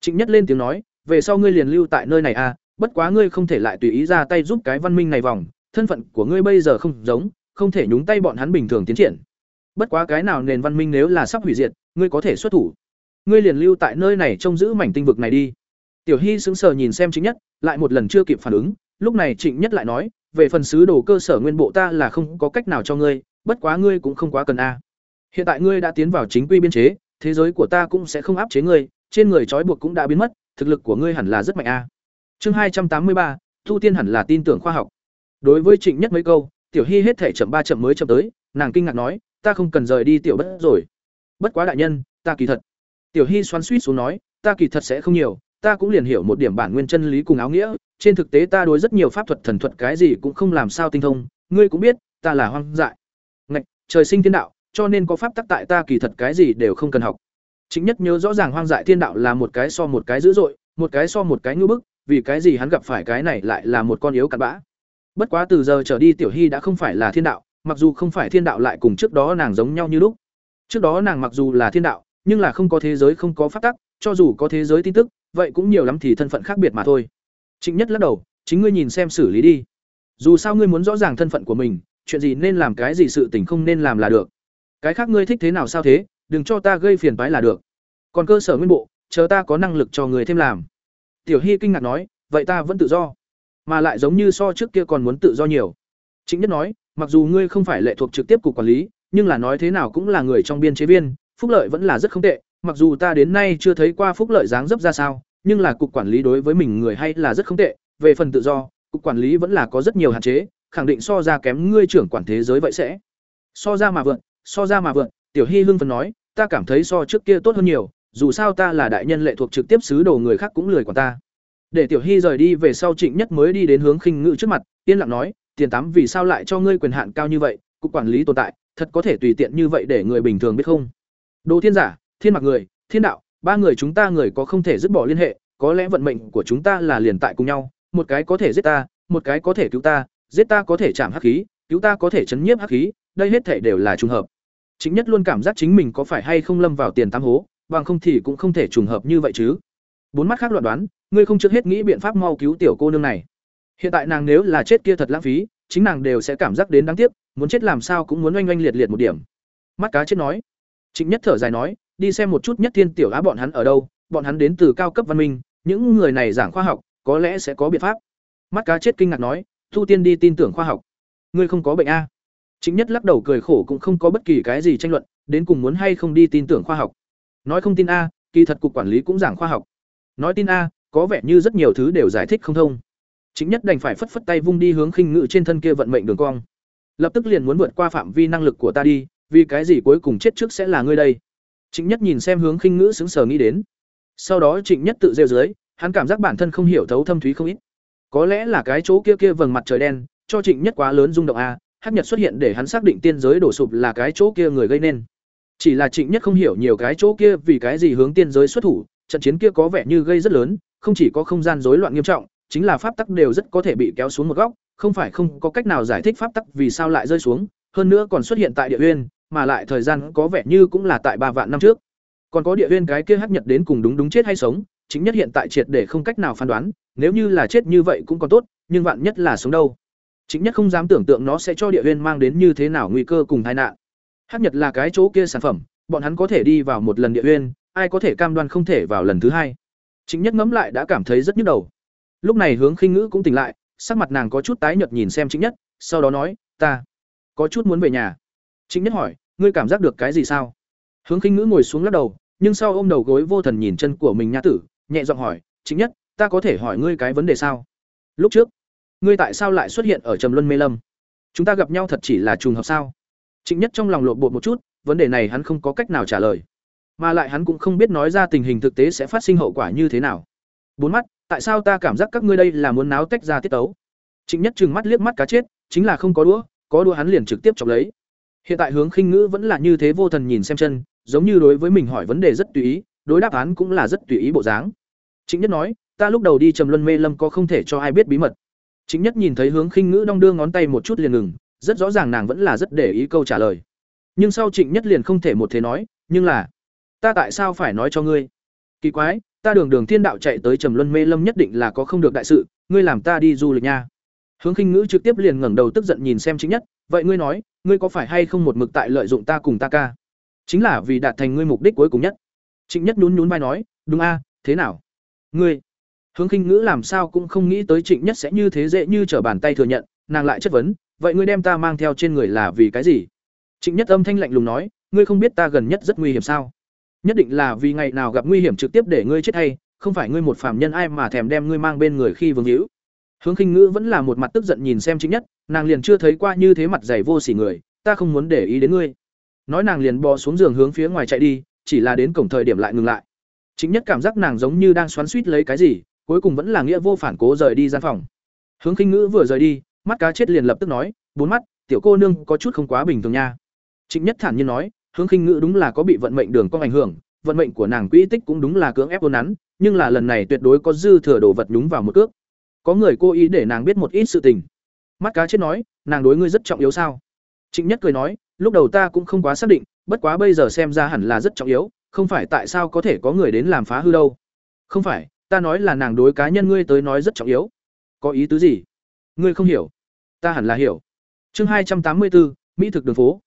Speaker 1: Trịnh Nhất lên tiếng nói, "Về sau ngươi liền lưu tại nơi này a, bất quá ngươi không thể lại tùy ý ra tay giúp cái văn minh này vòng, thân phận của ngươi bây giờ không giống, không thể nhúng tay bọn hắn bình thường tiến triển. Bất quá cái nào nền văn minh nếu là sắp hủy diệt, ngươi có thể xuất thủ. Ngươi liền lưu tại nơi này trông giữ mảnh tinh vực này đi." Tiểu Hy sững sờ nhìn xem Trịnh Nhất, lại một lần chưa kịp phản ứng, lúc này Trịnh Nhất lại nói, về phần sứ đồ cơ sở nguyên bộ ta là không có cách nào cho ngươi, bất quá ngươi cũng không quá cần a. Hiện tại ngươi đã tiến vào chính quy biên chế, thế giới của ta cũng sẽ không áp chế ngươi, trên người trói buộc cũng đã biến mất, thực lực của ngươi hẳn là rất mạnh a chương hai trăm tám mươi ba Thu tiên hẳn là tin tưởng khoa học đối với trịnh nhất mấy câu tiểu hy hết thể chậm ba chậm mới chậm tới nàng kinh ngạc nói ta không cần rời đi tiểu bất rồi bất quá đại nhân ta kỳ thật tiểu hy xoắn suýt xuống nói, ta kỳ thật sẽ không nhiều, ta cũng liền hiểu một điểm bản nguyên chân lý cùng áo nghĩa, trên thực tế ta đối rất nhiều pháp thuật thần thuật cái gì cũng không làm sao tinh thông, ngươi cũng biết, ta là hoang dại. Ngạch, trời sinh thiên đạo, cho nên có pháp tắc tại ta kỳ thật cái gì đều không cần học. Chính nhất nhớ rõ ràng hoang dại thiên đạo là một cái so một cái dữ dội, một cái so một cái ngưỡng bức, vì cái gì hắn gặp phải cái này lại là một con yếu cặn bã. Bất quá từ giờ trở đi tiểu hy đã không phải là thiên đạo, mặc dù không phải thiên đạo lại cùng trước đó nàng giống nhau như lúc. Trước đó nàng mặc dù là thiên đạo nhưng là không có thế giới không có pháp tắc, cho dù có thế giới tin tức, vậy cũng nhiều lắm thì thân phận khác biệt mà thôi. Trịnh nhất lắc đầu, chính ngươi nhìn xem xử lý đi. Dù sao ngươi muốn rõ ràng thân phận của mình, chuyện gì nên làm cái gì sự tình không nên làm là được. Cái khác ngươi thích thế nào sao thế, đừng cho ta gây phiền phái là được. Còn cơ sở nguyên bộ, chờ ta có năng lực cho người thêm làm. Tiểu hy kinh ngạc nói, vậy ta vẫn tự do, mà lại giống như so trước kia còn muốn tự do nhiều. Chính nhất nói, mặc dù ngươi không phải lệ thuộc trực tiếp cục quản lý, nhưng là nói thế nào cũng là người trong biên chế viên phúc lợi vẫn là rất không tệ, mặc dù ta đến nay chưa thấy qua phúc lợi dáng dấp ra sao, nhưng là cục quản lý đối với mình người hay là rất không tệ, về phần tự do, cục quản lý vẫn là có rất nhiều hạn chế, khẳng định so ra kém ngươi trưởng quản thế giới vậy sẽ. So ra mà vượn, so ra mà vượn, tiểu hy hưng phần nói, ta cảm thấy so trước kia tốt hơn nhiều, dù sao ta là đại nhân lệ thuộc trực tiếp sứ đồ người khác cũng lười quản ta. Để tiểu hy rời đi về sau trịnh nhất mới đi đến hướng khinh ngự trước mặt, yên lặng nói, tiền tám vì sao lại cho ngươi quyền hạn cao như vậy, cục quản lý tồn tại, thật có thể tùy tiện như vậy để người bình thường biết không? Đồ thiên giả, thiên mặc người, thiên đạo, ba người chúng ta người có không thể dứt bỏ liên hệ, có lẽ vận mệnh của chúng ta là liền tại cùng nhau, một cái có thể giết ta, một cái có thể cứu ta, giết ta có thể chạm hắc khí, cứu ta có thể chấn nhiếp hắc khí, đây hết thể đều là trùng hợp. Chính nhất luôn cảm giác chính mình có phải hay không lâm vào tiền tam hố, bằng không thì cũng không thể trùng hợp như vậy chứ. Bốn mắt khác loạn đoán, ngươi không trước hết nghĩ biện pháp mau cứu tiểu cô nương này. Hiện tại nàng nếu là chết kia thật lãng phí, chính nàng đều sẽ cảm giác đến đáng tiếc, muốn chết làm sao cũng muốn oanh oanh liệt liệt một điểm. Mắt cá chết nói trịnh nhất thở dài nói, đi xem một chút nhất thiên tiểu á bọn hắn ở đâu, bọn hắn đến từ cao cấp văn minh, những người này giảng khoa học, có lẽ sẽ có biện pháp. Mắt cá chết kinh ngạc nói, thu tiên đi tin tưởng khoa học. Ngươi không có bệnh à? a chính nhất lắc đầu cười khổ cũng không có bất kỳ cái gì tranh luận, đến cùng muốn hay không đi tin tưởng khoa học. Nói không tin a, kỳ thật cục quản lý cũng giảng khoa học. Nói tin a, có vẻ như rất nhiều thứ đều giải thích không thông. Chính nhất đành phải phất phất tay vung đi hướng khinh ngự trên thân kia vận mệnh đường cong. Lập tức liền muốn vượt qua phạm vi năng lực của ta đi vì cái gì cuối cùng chết trước sẽ là ngươi đây Trịnh Nhất nhìn xem hướng khinh ngữ sững sờ nghĩ đến. Sau đó Trịnh Nhất tự rêu dưới, hắn cảm giác bản thân không hiểu thấu thâm thúy không ít. Có lẽ là cái chỗ kia kia vầng mặt trời đen, cho Trịnh Nhất quá lớn rung động a, hắc nhật xuất hiện để hắn xác định tiên giới đổ sụp là cái chỗ kia người gây nên. Chỉ là Trịnh Nhất không hiểu nhiều cái chỗ kia vì cái gì hướng tiên giới xuất thủ, trận chiến kia có vẻ như gây rất lớn, không chỉ có không gian rối loạn nghiêm trọng, chính là pháp tắc đều rất có thể bị kéo xuống một góc, không phải không có cách nào giải thích pháp tắc vì sao lại rơi xuống, hơn nữa còn xuất hiện tại địa uyên, mà lại thời gian có vẻ như cũng là tại ba vạn năm trước. Còn có địa nguyên cái kia hắc nhật đến cùng đúng đúng chết hay sống, chính nhất hiện tại triệt để không cách nào phán đoán, nếu như là chết như vậy cũng còn tốt, nhưng vạn nhất là sống đâu. Chính nhất không dám tưởng tượng nó sẽ cho địa nguyên mang đến như thế nào nguy cơ cùng tai nạn. Hắc nhật là cái chỗ kia sản phẩm, bọn hắn có thể đi vào một lần địa nguyên, ai có thể cam đoan không thể vào lần thứ hai. Chính nhất ngẫm lại đã cảm thấy rất nhức đầu. Lúc này Hướng Khinh Ngữ cũng tỉnh lại, sắc mặt nàng có chút tái nhợt nhìn xem Chính nhất, sau đó nói, "Ta có chút muốn về nhà." Chính nhất hỏi, "Ngươi cảm giác được cái gì sao?" Hướng Khinh Ngữ ngồi xuống lắc đầu, nhưng sau ôm đầu gối vô thần nhìn chân của mình nha tử, nhẹ giọng hỏi, "Chính nhất, ta có thể hỏi ngươi cái vấn đề sao? Lúc trước, ngươi tại sao lại xuất hiện ở Trầm Luân Mê Lâm? Chúng ta gặp nhau thật chỉ là trùng hợp sao?" Trịnh Nhất trong lòng lộn bột một chút, vấn đề này hắn không có cách nào trả lời, mà lại hắn cũng không biết nói ra tình hình thực tế sẽ phát sinh hậu quả như thế nào. Bốn mắt, tại sao ta cảm giác các ngươi đây là muốn náo tách ra tiết tấu? Trịnh Nhất trừng mắt liếc mắt cá chết, chính là không có đũa, có đũa hắn liền trực tiếp chọc lấy. Hiện tại hướng khinh ngữ vẫn là như thế vô thần nhìn xem chân, giống như đối với mình hỏi vấn đề rất tùy ý, đối đáp án cũng là rất tùy ý bộ dáng. Chính Nhất nói, ta lúc đầu đi trầm luân mê lâm có không thể cho ai biết bí mật. Chính Nhất nhìn thấy hướng khinh ngữ đong đưa ngón tay một chút liền ngừng, rất rõ ràng nàng vẫn là rất để ý câu trả lời. Nhưng sau Trịnh Nhất liền không thể một thế nói, nhưng là, ta tại sao phải nói cho ngươi? Kỳ quái, ta đường đường thiên đạo chạy tới trầm luân mê lâm nhất định là có không được đại sự, ngươi làm ta đi du lịch nha. Hướng khinh ngữ trực tiếp liền ngẩng đầu tức giận nhìn xem Trịnh Nhất, vậy ngươi nói, ngươi có phải hay không một mực tại lợi dụng ta cùng ta ca? chính là vì đạt thành ngươi mục đích cuối cùng nhất. Trịnh nhất nhún nhún vai nói đúng a thế nào? Ngươi hướng khinh ngữ làm sao cũng không nghĩ tới trịnh nhất sẽ như thế dễ như trở bàn tay thừa nhận nàng lại chất vấn vậy ngươi đem ta mang theo trên người là vì cái gì? Trịnh nhất âm thanh lạnh lùng nói ngươi không biết ta gần nhất rất nguy hiểm sao? Nhất định là vì ngày nào gặp nguy hiểm trực tiếp để ngươi chết hay không phải ngươi một phàm nhân ai mà thèm đem ngươi mang bên người khi vương hữu. Hướng khinh ngữ vẫn là một mặt tức giận nhìn xem trịnh nhất nàng liền chưa thấy qua như thế mặt dày vô sỉ người, ta không muốn để ý đến ngươi. Nói nàng liền bò xuống giường hướng phía ngoài chạy đi, chỉ là đến cổng thời điểm lại ngừng lại. Chính nhất cảm giác nàng giống như đang xoắn suýt lấy cái gì, cuối cùng vẫn là nghĩa vô phản cố rời đi gian phòng. Hướng khinh ngữ vừa rời đi, mắt cá chết liền lập tức nói, bốn mắt, tiểu cô nương có chút không quá bình thường nha. Trịnh nhất thản nhiên nói, hướng khinh ngữ đúng là có bị vận mệnh đường có ảnh hưởng, vận mệnh của nàng quỹ tích cũng đúng là cưỡng ép ôn nắn, nhưng là lần này tuyệt đối có dư thừa đồ vật nhúng vào một cước. Có người cố ý để nàng biết một ít sự tình mắt cá chết nói, nàng đối ngươi rất trọng yếu sao? Trịnh nhất cười nói, lúc đầu ta cũng không quá xác định, bất quá bây giờ xem ra hẳn là rất trọng yếu, không phải tại sao có thể có người đến làm phá hư đâu. Không phải, ta nói là nàng đối cá nhân ngươi tới nói rất trọng yếu. Có ý tứ gì? Ngươi không hiểu. Ta hẳn là hiểu. Chương hai trăm tám mươi bốn mỹ thực đường phố.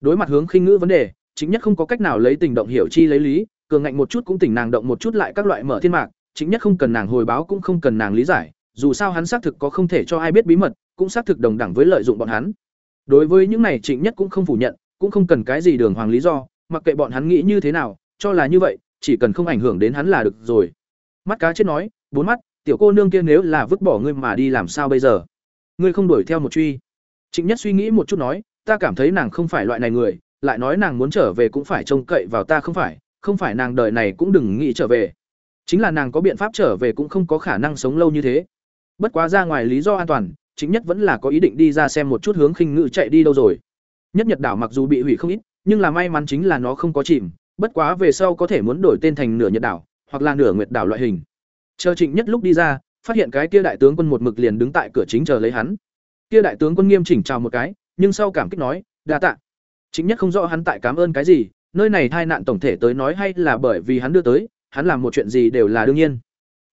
Speaker 1: Đối mặt hướng khinh ngữ vấn đề chính nhất không có cách nào lấy tình động hiểu chi lấy lý, cường ngạnh một chút cũng tỉnh nàng động một chút lại các loại mở thiên mạc. Chính nhất không cần nàng hồi báo cũng không cần nàng lý giải, dù sao hắn xác thực có không thể cho ai biết bí mật cũng xác thực đồng đẳng với lợi dụng bọn hắn. Đối với những này trịnh nhất cũng không phủ nhận, cũng không cần cái gì đường hoàng lý do, mặc kệ bọn hắn nghĩ như thế nào, cho là như vậy, chỉ cần không ảnh hưởng đến hắn là được rồi. Mắt cá chết nói, bốn mắt, tiểu cô nương kia nếu là vứt bỏ ngươi mà đi làm sao bây giờ? Ngươi không đuổi theo một truy. Trịnh nhất suy nghĩ một chút nói, ta cảm thấy nàng không phải loại này người, lại nói nàng muốn trở về cũng phải trông cậy vào ta không phải không phải nàng đời này cũng đừng nghĩ trở về. Chính là nàng có biện pháp trở về cũng không có khả năng sống lâu như thế. Bất quá ra ngoài lý do an toàn chính nhất vẫn là có ý định đi ra xem một chút hướng khinh ngự chạy đi đâu rồi. Nhất nhật đảo mặc dù bị hủy không ít, nhưng là may mắn chính là nó không có chìm, bất quá về sau có thể muốn đổi tên thành nửa nhật đảo, hoặc là nửa nguyệt đảo loại hình. Chờ trịnh nhất lúc đi ra, phát hiện cái kia đại tướng quân một mực liền đứng tại cửa chính chờ lấy hắn. Kia đại tướng quân nghiêm chỉnh chào một cái, nhưng sau cảm kích nói, đa tạ. Chính nhất không rõ hắn tại cảm ơn cái gì, nơi này tai nạn tổng thể tới nói hay là bởi vì hắn đưa tới, hắn làm một chuyện gì đều là đương nhiên.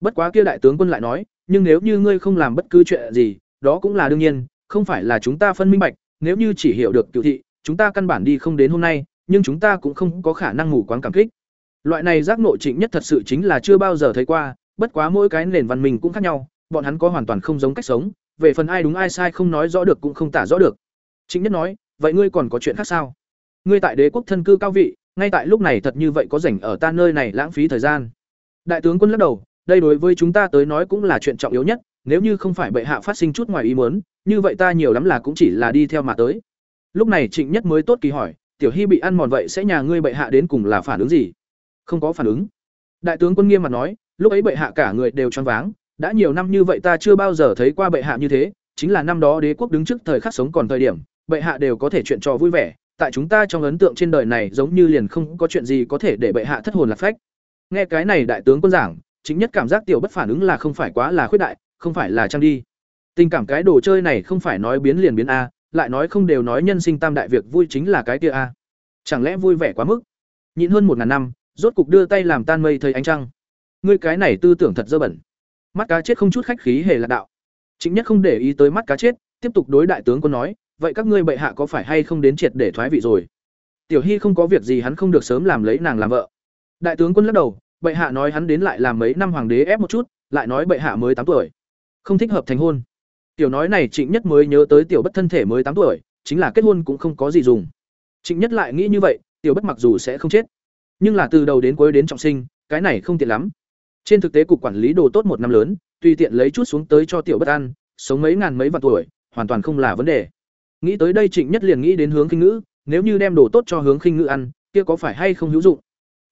Speaker 1: Bất quá kia đại tướng quân lại nói, nhưng nếu như ngươi không làm bất cứ chuyện gì đó cũng là đương nhiên, không phải là chúng ta phân minh bạch, nếu như chỉ hiểu được cựu thị, chúng ta căn bản đi không đến hôm nay, nhưng chúng ta cũng không có khả năng ngủ quán cảm kích. Loại này giác nội trịnh nhất thật sự chính là chưa bao giờ thấy qua, bất quá mỗi cái nền văn minh cũng khác nhau, bọn hắn có hoàn toàn không giống cách sống, về phần ai đúng ai sai không nói rõ được cũng không tả rõ được. Trịnh nhất nói, vậy ngươi còn có chuyện khác sao? Ngươi tại đế quốc thân cư cao vị, ngay tại lúc này thật như vậy có rảnh ở ta nơi này lãng phí thời gian. Đại tướng quân lắc đầu, đây đối với chúng ta tới nói cũng là chuyện trọng yếu nhất nếu như không phải bệ hạ phát sinh chút ngoài ý muốn, như vậy ta nhiều lắm là cũng chỉ là đi theo mà tới. Lúc này trịnh nhất mới tốt kỳ hỏi, tiểu hy bị ăn mòn vậy sẽ nhà ngươi bệ hạ đến cùng là phản ứng gì? Không có phản ứng. Đại tướng quân nghiêm mặt nói, lúc ấy bệ hạ cả người đều choáng váng, đã nhiều năm như vậy ta chưa bao giờ thấy qua bệ hạ như thế, chính là năm đó đế quốc đứng trước thời khắc sống còn thời điểm, bệ hạ đều có thể chuyện trò vui vẻ, tại chúng ta trong ấn tượng trên đời này giống như liền không có chuyện gì có thể để bệ hạ thất hồn lạc phách. Nghe cái này đại tướng quân giảng chính nhất cảm giác tiểu bất phản ứng là không phải quá là khuyết đại không phải là trang đi. Tình cảm cái đồ chơi này không phải nói biến liền biến a, lại nói không đều nói nhân sinh tam đại việc vui chính là cái kia a. Chẳng lẽ vui vẻ quá mức? Nhịn hơn một ngàn năm, rốt cục đưa tay làm tan mây thấy ánh trăng. Ngươi cái này tư tưởng thật dơ bẩn. Mắt cá chết không chút khách khí hề lạc đạo. Chính nhất không để ý tới mắt cá chết, tiếp tục đối đại tướng quân nói, vậy các ngươi bệ hạ có phải hay không đến triệt để thoái vị rồi? Tiểu hy không có việc gì hắn không được sớm làm lấy nàng làm vợ. Đại tướng quân lắc đầu, bệ hạ nói hắn đến lại làm mấy năm hoàng đế ép một chút, lại nói bệ hạ mới tám tuổi không thích hợp thành hôn. Tiểu nói này trịnh nhất mới nhớ tới tiểu bất thân thể mới tám tuổi, chính là kết hôn cũng không có gì dùng. Trịnh nhất lại nghĩ như vậy, tiểu bất mặc dù sẽ không chết, nhưng là từ đầu đến cuối đến trọng sinh, cái này không tiện lắm. Trên thực tế cục quản lý đồ tốt một năm lớn, tùy tiện lấy chút xuống tới cho tiểu bất ăn, sống mấy ngàn mấy vạn tuổi, hoàn toàn không là vấn đề. Nghĩ tới đây trịnh nhất liền nghĩ đến hướng khinh ngữ, nếu như đem đồ tốt cho hướng khinh ngữ ăn, kia có phải hay không hữu dụng?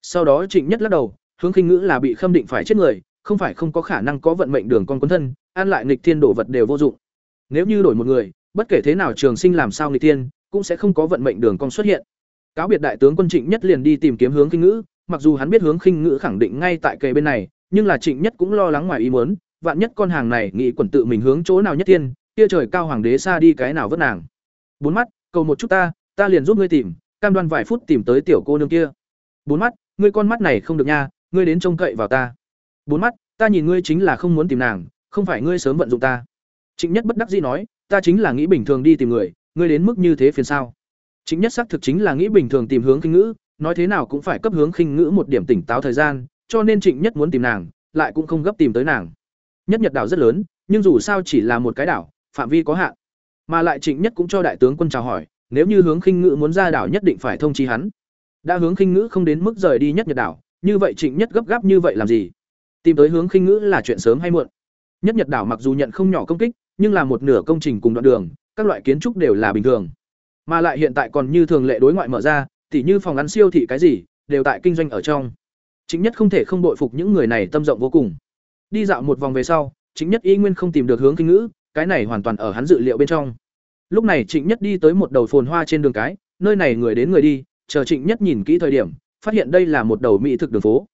Speaker 1: Sau đó trịnh nhất lắc đầu, hướng khinh ngữ là bị khâm định phải chết người không phải không có khả năng có vận mệnh đường con quân thân, ăn lại nghịch thiên đổ vật đều vô dụng. Nếu như đổi một người, bất kể thế nào trường sinh làm sao nghịch thiên, cũng sẽ không có vận mệnh đường con xuất hiện. Cáo biệt đại tướng quân trịnh nhất liền đi tìm kiếm hướng khinh ngữ, mặc dù hắn biết hướng khinh ngữ khẳng định ngay tại kề bên này, nhưng là trịnh nhất cũng lo lắng ngoài ý muốn, vạn nhất con hàng này nghĩ quần tự mình hướng chỗ nào nhất tiên, kia trời cao hoàng đế xa đi cái nào vất nàng. Bốn mắt, cầu một chút ta ta liền giúp ngươi tìm, cam đoan vài phút tìm tới tiểu cô nương kia. Bốn mắt, ngươi con mắt này không được nha, ngươi đến trông cậy vào ta bốn mắt, ta nhìn ngươi chính là không muốn tìm nàng, không phải ngươi sớm vận dụng ta. Trịnh nhất bất đắc dĩ nói, ta chính là nghĩ bình thường đi tìm người, ngươi đến mức như thế phiền sao? Trịnh nhất xác thực chính là nghĩ bình thường tìm hướng khinh ngữ, nói thế nào cũng phải cấp hướng khinh ngữ một điểm tỉnh táo thời gian, cho nên trịnh nhất muốn tìm nàng, lại cũng không gấp tìm tới nàng. Nhất nhật đảo rất lớn, nhưng dù sao chỉ là một cái đảo, phạm vi có hạn. Mà lại trịnh nhất cũng cho đại tướng quân chào hỏi, nếu như hướng khinh ngữ muốn ra đảo nhất định phải thông chi hắn. Đã hướng khinh ngữ không đến mức rời đi nhất nhật đảo, như vậy trịnh nhất gấp gáp như vậy làm gì? Tìm tới hướng khinh ngữ là chuyện sớm hay muộn. Nhất nhật đảo mặc dù nhận không nhỏ công kích, nhưng là một nửa công trình cùng đoạn đường, các loại kiến trúc đều là bình thường. Mà lại hiện tại còn như thường lệ đối ngoại mở ra, tỉ như phòng ăn siêu thị cái gì, đều tại kinh doanh ở trong. Chính nhất không thể không bội phục những người này tâm rộng vô cùng. Đi dạo một vòng về sau, chính nhất y nguyên không tìm được hướng kinh ngữ, cái này hoàn toàn ở hắn dự liệu bên trong. Lúc này trịnh nhất đi tới một đầu phồn hoa trên đường cái, nơi này người đến người đi, chờ trịnh nhất nhìn kỹ thời điểm, phát hiện đây là một đầu mỹ thực đường phố.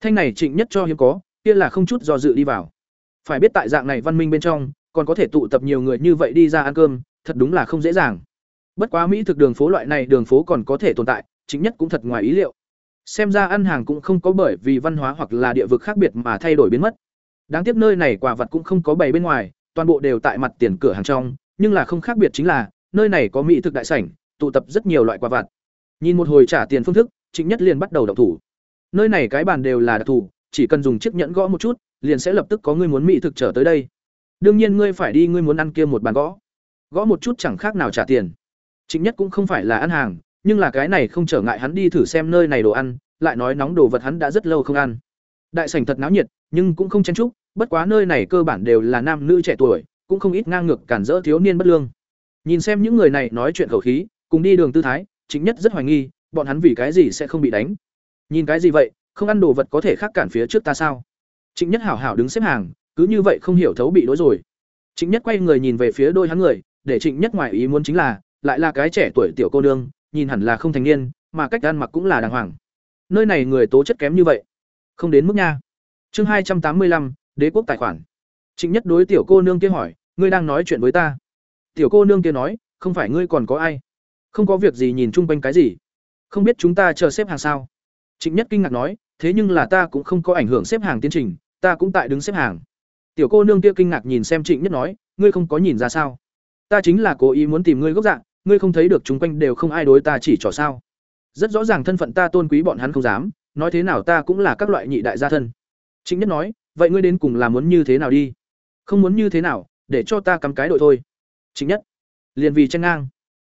Speaker 1: Thanh này trịnh nhất cho hiếm có kia là không chút do dự đi vào phải biết tại dạng này văn minh bên trong, còn có thể tụ tập nhiều người như vậy đi ra ăn cơm, thật đúng là không dễ dàng bất quá mỹ thực đường phố loại này đường phố còn có thể tồn tại, chính nhất cũng thật ngoài ý liệu xem ra ăn hàng cũng không có bởi vì văn hóa hoặc là địa vực khác biệt mà thay đổi biến mất đáng tiếc nơi này quả vật cũng không có bày bên ngoài, toàn bộ đều tại mặt tiền cửa hàng trong, nhưng là không khác biệt chính là, nơi này có mỹ thực đại sảnh, tụ tập rất nhiều loại quả vật. nhìn một hồi trả tiền phương thức, chính nhất liền bắt đầu động thủ nơi này cái bàn đều là đặc thủ chỉ cần dùng chiếc nhẫn gõ một chút, liền sẽ lập tức có người muốn mỹ thực trở tới đây. Đương nhiên ngươi phải đi, ngươi muốn ăn kia một bàn gõ. Gõ một chút chẳng khác nào trả tiền. Chính nhất cũng không phải là ăn hàng, nhưng là cái này không trở ngại hắn đi thử xem nơi này đồ ăn, lại nói nóng đồ vật hắn đã rất lâu không ăn. Đại sảnh thật náo nhiệt, nhưng cũng không chen chúc, bất quá nơi này cơ bản đều là nam nữ trẻ tuổi, cũng không ít ngang ngược cản rỡ thiếu niên bất lương. Nhìn xem những người này nói chuyện khẩu khí, cùng đi đường tư thái chính nhất rất hoài nghi, bọn hắn vì cái gì sẽ không bị đánh. Nhìn cái gì vậy không ăn đồ vật có thể khác cản phía trước ta sao? Trịnh nhất hảo hảo đứng xếp hàng, cứ như vậy không hiểu thấu bị đối rồi. Trịnh nhất quay người nhìn về phía đôi hắn người, để trịnh nhất ngoài ý muốn chính là, lại là cái trẻ tuổi tiểu cô nương, nhìn hẳn là không thành niên, mà cách ăn mặc cũng là đàng hoàng. Nơi này người tố chất kém như vậy. Không đến mức nha. Chương hai trăm tám mươi lăm, đế quốc tài khoản. Trịnh nhất đối tiểu cô nương kia hỏi, ngươi đang nói chuyện với ta? Tiểu cô nương kia nói, không phải ngươi còn có ai? Không có việc gì nhìn chung quanh cái gì? Không biết chúng ta chờ xếp hàng sao? Trịnh nhất kinh ngạc nói thế nhưng là ta cũng không có ảnh hưởng xếp hàng tiến trình, ta cũng tại đứng xếp hàng. Tiểu cô nương kia kinh ngạc nhìn xem trịnh nhất nói, ngươi không có nhìn ra sao? Ta chính là cố ý muốn tìm ngươi gốc dạng, ngươi không thấy được chúng quanh đều không ai đối ta chỉ trỏ sao? Rất rõ ràng thân phận ta tôn quý bọn hắn không dám, nói thế nào ta cũng là các loại nhị đại gia thân. Trịnh nhất nói, vậy ngươi đến cùng là muốn như thế nào đi? Không muốn như thế nào, để cho ta cắm cái đội thôi. Trịnh nhất, liền vì tranh ngang.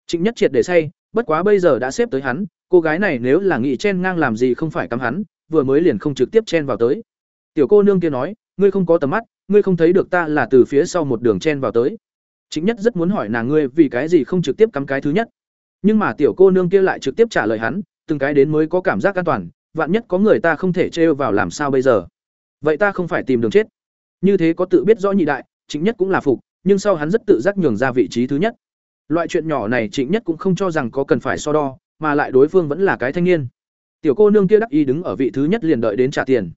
Speaker 1: Trịnh nhất triệt để say, bất quá bây giờ đã xếp tới hắn, cô gái này nếu là nghị chen ngang làm gì không phải cắm hắn vừa mới liền không trực tiếp chen vào tới. Tiểu cô nương kia nói, ngươi không có tầm mắt, ngươi không thấy được ta là từ phía sau một đường chen vào tới. Chính nhất rất muốn hỏi nàng ngươi vì cái gì không trực tiếp cắm cái thứ nhất. Nhưng mà tiểu cô nương kia lại trực tiếp trả lời hắn, từng cái đến mới có cảm giác an toàn, vạn nhất có người ta không thể trêu vào làm sao bây giờ? Vậy ta không phải tìm đường chết. Như thế có tự biết rõ nhị đại chính nhất cũng là phục, nhưng sau hắn rất tự giác nhường ra vị trí thứ nhất. Loại chuyện nhỏ này trịnh nhất cũng không cho rằng có cần phải so đo, mà lại đối phương vẫn là cái thanh niên tiểu cô nương kia đắc y đứng ở vị thứ nhất liền đợi đến trả tiền.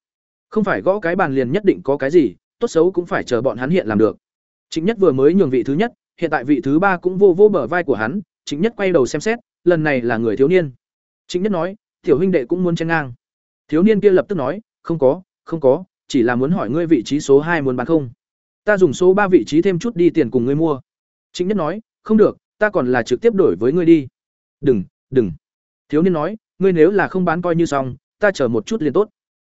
Speaker 1: Không phải gõ cái bàn liền nhất định có cái gì, tốt xấu cũng phải chờ bọn hắn hiện làm được. Chính nhất vừa mới nhường vị thứ nhất, hiện tại vị thứ ba cũng vô vô bờ vai của hắn Chính nhất quay đầu xem xét, lần này là người thiếu niên. Chính nhất nói, tiểu huynh đệ cũng muốn chen ngang. Thiếu niên kia lập tức nói, không có không có, chỉ là muốn hỏi ngươi vị trí số hai muốn bán không. Ta dùng số ba vị trí thêm chút đi tiền cùng ngươi mua. Chính nhất nói, không được, ta còn là trực tiếp đổi với ngươi đi. Đừng đừng. Thiếu niên nói ngươi nếu là không bán coi như xong, ta chờ một chút liền tốt.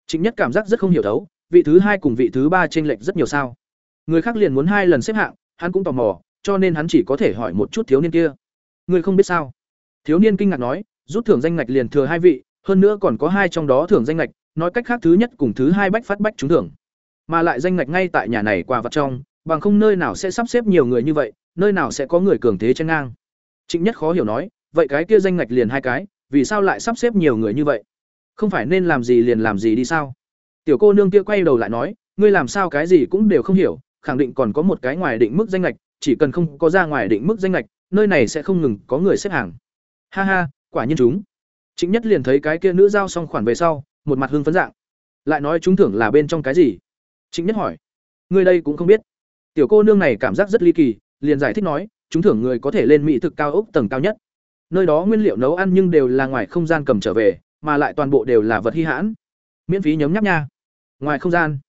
Speaker 1: Trịnh nhất cảm giác rất không hiểu thấu, vị thứ hai cùng vị thứ ba chênh lệch rất nhiều sao. Người khác liền muốn hai lần xếp hạng, hắn cũng tò mò, cho nên hắn chỉ có thể hỏi một chút thiếu niên kia. Ngươi không biết sao? Thiếu niên kinh ngạc nói, rút thưởng danh ngạch liền thừa hai vị, hơn nữa còn có hai trong đó thưởng danh ngạch, nói cách khác thứ nhất cùng thứ hai bách phát bách trúng thưởng. Mà lại danh ngạch ngay tại nhà này quà vật trong, bằng không nơi nào sẽ sắp xếp nhiều người như vậy, nơi nào sẽ có người cường thế tranh ngang. Trịnh nhất khó hiểu nói, vậy cái kia danh ngạch liền hai cái vì sao lại sắp xếp nhiều người như vậy? Không phải nên làm gì liền làm gì đi sao? Tiểu cô nương kia quay đầu lại nói, ngươi làm sao cái gì cũng đều không hiểu, khẳng định còn có một cái ngoài định mức danh lệch chỉ cần không có ra ngoài định mức danh lệch nơi này sẽ không ngừng có người xếp hàng. Ha ha, quả nhiên chúng. Chính nhất liền thấy cái kia nữ giao xong khoản về sau, một mặt hưng phấn dạng. Lại nói chúng thưởng là bên trong cái gì? Chính nhất hỏi. Ngươi đây cũng không biết. Tiểu cô nương này cảm giác rất ly kỳ, liền giải thích nói, chúng thưởng người có thể lên mỹ thực cao ốc tầng cao nhất nơi đó nguyên liệu nấu ăn nhưng đều là ngoài không gian cầm trở về, mà lại toàn bộ đều là vật hy hãn. Miễn phí nhấm nháp nha. Ngoài không gian,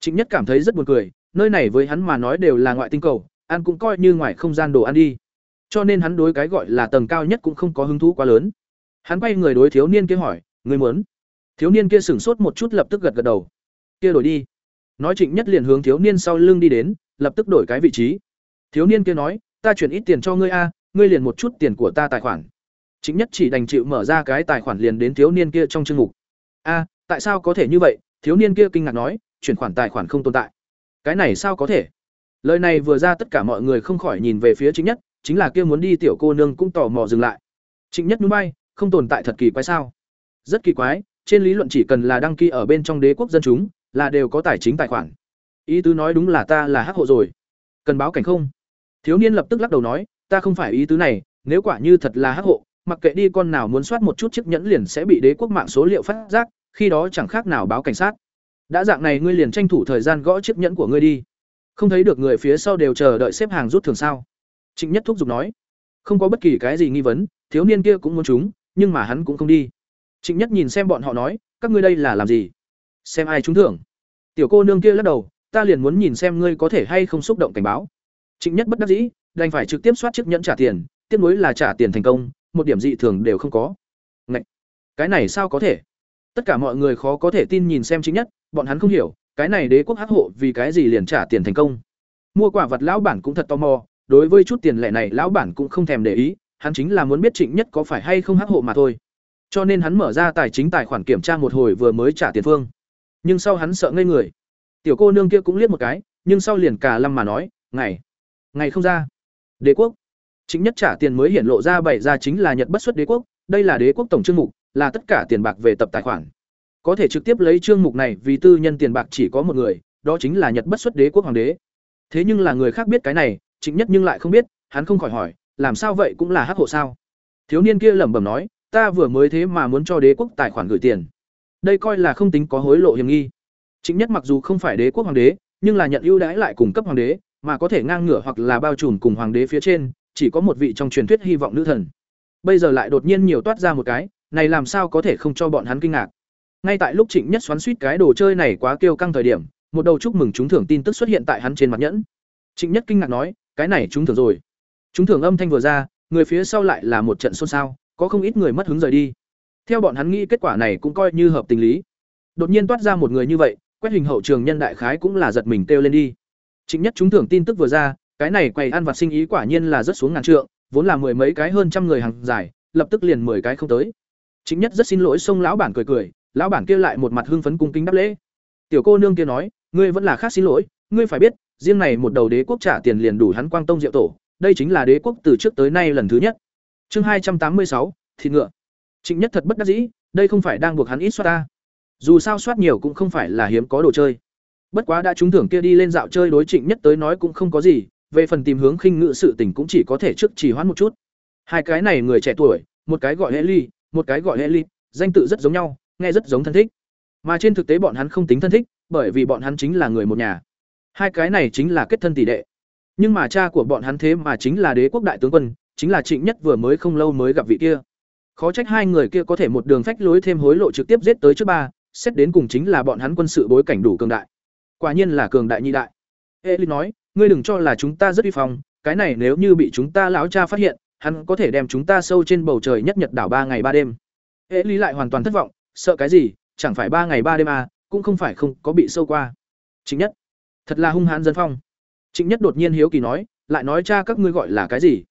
Speaker 1: trịnh nhất cảm thấy rất buồn cười, nơi này với hắn mà nói đều là ngoại tinh cầu, ăn cũng coi như ngoài không gian đồ ăn đi. Cho nên hắn đối cái gọi là tầng cao nhất cũng không có hứng thú quá lớn. Hắn quay người đối thiếu niên kia hỏi người muốn? Thiếu niên kia sửng sốt một chút lập tức gật gật đầu. Kia đổi đi. Nói trịnh nhất liền hướng thiếu niên sau lưng đi đến, lập tức đổi cái vị trí. Thiếu niên kia nói, ta chuyển ít tiền cho ngươi a ngươi liền một chút tiền của ta tài khoản. Chính nhất chỉ đành chịu mở ra cái tài khoản liền đến thiếu niên kia trong chương mục. A, tại sao có thể như vậy? Thiếu niên kia kinh ngạc nói, chuyển khoản tài khoản không tồn tại. Cái này sao có thể? Lời này vừa ra tất cả mọi người không khỏi nhìn về phía chính nhất, chính là kia muốn đi tiểu cô nương cũng tò mò dừng lại. Chính nhất núi bay không tồn tại thật kỳ quái sao? Rất kỳ quái, trên lý luận chỉ cần là đăng ký ở bên trong đế quốc dân chúng, là đều có tài chính tài khoản. Ý tứ nói đúng là ta là hắc hộ rồi. Cần báo cảnh không? Thiếu niên lập tức lắc đầu nói ta không phải ý tứ này, nếu quả như thật là hắc hộ, mặc kệ đi con nào muốn soát một chút chiếc nhẫn liền sẽ bị đế quốc mạng số liệu phát giác, khi đó chẳng khác nào báo cảnh sát. Đã dạng này ngươi liền tranh thủ thời gian gõ chiếc nhẫn của ngươi đi. Không thấy được người phía sau đều chờ đợi xếp hàng rút thường sao? Trịnh nhất thúc giục nói. Không có bất kỳ cái gì nghi vấn, thiếu niên kia cũng muốn chúng nhưng mà hắn cũng không đi. Trịnh nhất nhìn xem bọn họ nói, các ngươi đây là làm gì? Xem ai trúng thưởng. Tiểu cô nương kia lắc đầu, ta liền muốn nhìn xem ngươi có thể hay không xúc động cảnh báo. Trịnh nhất bất đắc dĩ đành phải trực tiếp soát chiếc nhẫn trả tiền tiếp nối là trả tiền thành công, một điểm dị thường đều không có. Ngậy! cái này sao có thể? Tất cả mọi người khó có thể tin nhìn xem chính nhất, bọn hắn không hiểu, cái này đế quốc hắc hộ vì cái gì liền trả tiền thành công. Mua quả vật lão bản cũng thật tò mò, đối với chút tiền lẻ này lão bản cũng không thèm để ý, hắn chính là muốn biết trịnh nhất có phải hay không hắc hộ mà thôi. Cho nên hắn mở ra tài chính tài khoản kiểm tra một hồi vừa mới trả tiền phương. Nhưng sau hắn sợ ngây người. Tiểu cô nương kia cũng liếc một cái, nhưng sau liền cả lâm mà nói ngày ngày không ra đế quốc. Chính nhất trả tiền mới hiển lộ ra bày ra chính là nhật bất xuất đế quốc, đây là đế quốc tổng chương mục, là tất cả tiền bạc về tập tài khoản. Có thể trực tiếp lấy chương mục này vì tư nhân tiền bạc chỉ có một người, đó chính là nhật bất xuất đế quốc hoàng đế. Thế nhưng là người khác biết cái này, chính nhất nhưng lại không biết, hắn không khỏi hỏi, làm sao vậy cũng là hắc hộ sao? Thiếu niên kia lẩm bẩm nói, ta vừa mới thế mà muốn cho đế quốc tài khoản gửi tiền. Đây coi là không tính có hối lộ hiểm nghi. Chính nhất mặc dù không phải đế quốc hoàng đế, nhưng là nhận ưu đãi lại cùng cấp hoàng đế mà có thể ngang ngửa hoặc là bao trùm cùng hoàng đế phía trên, chỉ có một vị trong truyền thuyết hy vọng nữ thần. Bây giờ lại đột nhiên nhiều toát ra một cái, này làm sao có thể không cho bọn hắn kinh ngạc? Ngay tại lúc trịnh nhất xoắn suýt cái đồ chơi này quá kêu căng thời điểm, một đầu chúc mừng chúng thưởng tin tức xuất hiện tại hắn trên mặt nhẫn. Trịnh nhất kinh ngạc nói, cái này chúng thưởng rồi. Chúng thưởng âm thanh vừa ra, người phía sau lại là một trận xôn xao, có không ít người mất hứng rời đi. Theo bọn hắn nghĩ kết quả này cũng coi như hợp tình lý. Đột nhiên toát ra một người như vậy quét hình hậu trường nhân đại khái cũng là giật mình kêu lên đi trịnh nhất chúng thưởng tin tức vừa ra, cái này quầy ăn vặt sinh ý quả nhiên là rất xuống ngàn trượng, vốn là mười mấy cái hơn trăm người hàng dài, lập tức liền mười cái không tới. Chính nhất rất xin lỗi xông lão bản cười cười, lão bản kia lại một mặt hưng phấn cung kính đáp lễ. Tiểu cô nương kia nói, ngươi vẫn là khác xin lỗi, ngươi phải biết, riêng này một đầu đế quốc trả tiền liền đủ hắn quang tông diệu tổ, đây chính là đế quốc từ trước tới nay lần thứ nhất. Chương hai trăm tám mươi sáu thịt ngựa. Trịnh nhất thật bất đắc dĩ, đây không phải đang buộc hắn ít soát ta. Dù sao soát nhiều cũng không phải là hiếm có đồ chơi bất quá đã trúng thưởng kia đi lên dạo chơi đối trịnh nhất tới nói cũng không có gì, về phần tìm hướng khinh ngự sự tình cũng chỉ có thể trước trì hoãn một chút. Hai cái này người trẻ tuổi, một cái gọi hệ ly một cái gọi hệ ly danh tự rất giống nhau, nghe rất giống thân thích. Mà trên thực tế bọn hắn không tính thân thích, bởi vì bọn hắn chính là người một nhà. Hai cái này chính là kết thân tỷ đệ. Nhưng mà cha của bọn hắn thế mà chính là đế quốc đại tướng quân, chính là trịnh nhất vừa mới không lâu mới gặp vị kia. Khó trách hai người kia có thể một đường phách lối thêm hối lộ trực tiếp giết tới trước ba, xét đến cùng chính là bọn hắn quân sự bối cảnh đủ cường đại quả nhiên là cường đại nhị đại Eli nói, ngươi đừng cho là chúng ta rất uy phong, cái này nếu như bị chúng ta lão cha phát hiện, hắn có thể đem chúng ta sâu trên bầu trời nhất nhật đảo ba ngày ba đêm. Eli lại hoàn toàn thất vọng, sợ cái gì, chẳng phải ba ngày ba đêm à, cũng không phải không có bị sâu qua. Trịnh Nhất, thật là hung hãn dân phong. Trịnh Nhất đột nhiên hiếu kỳ nói, lại nói cha các ngươi gọi là cái gì?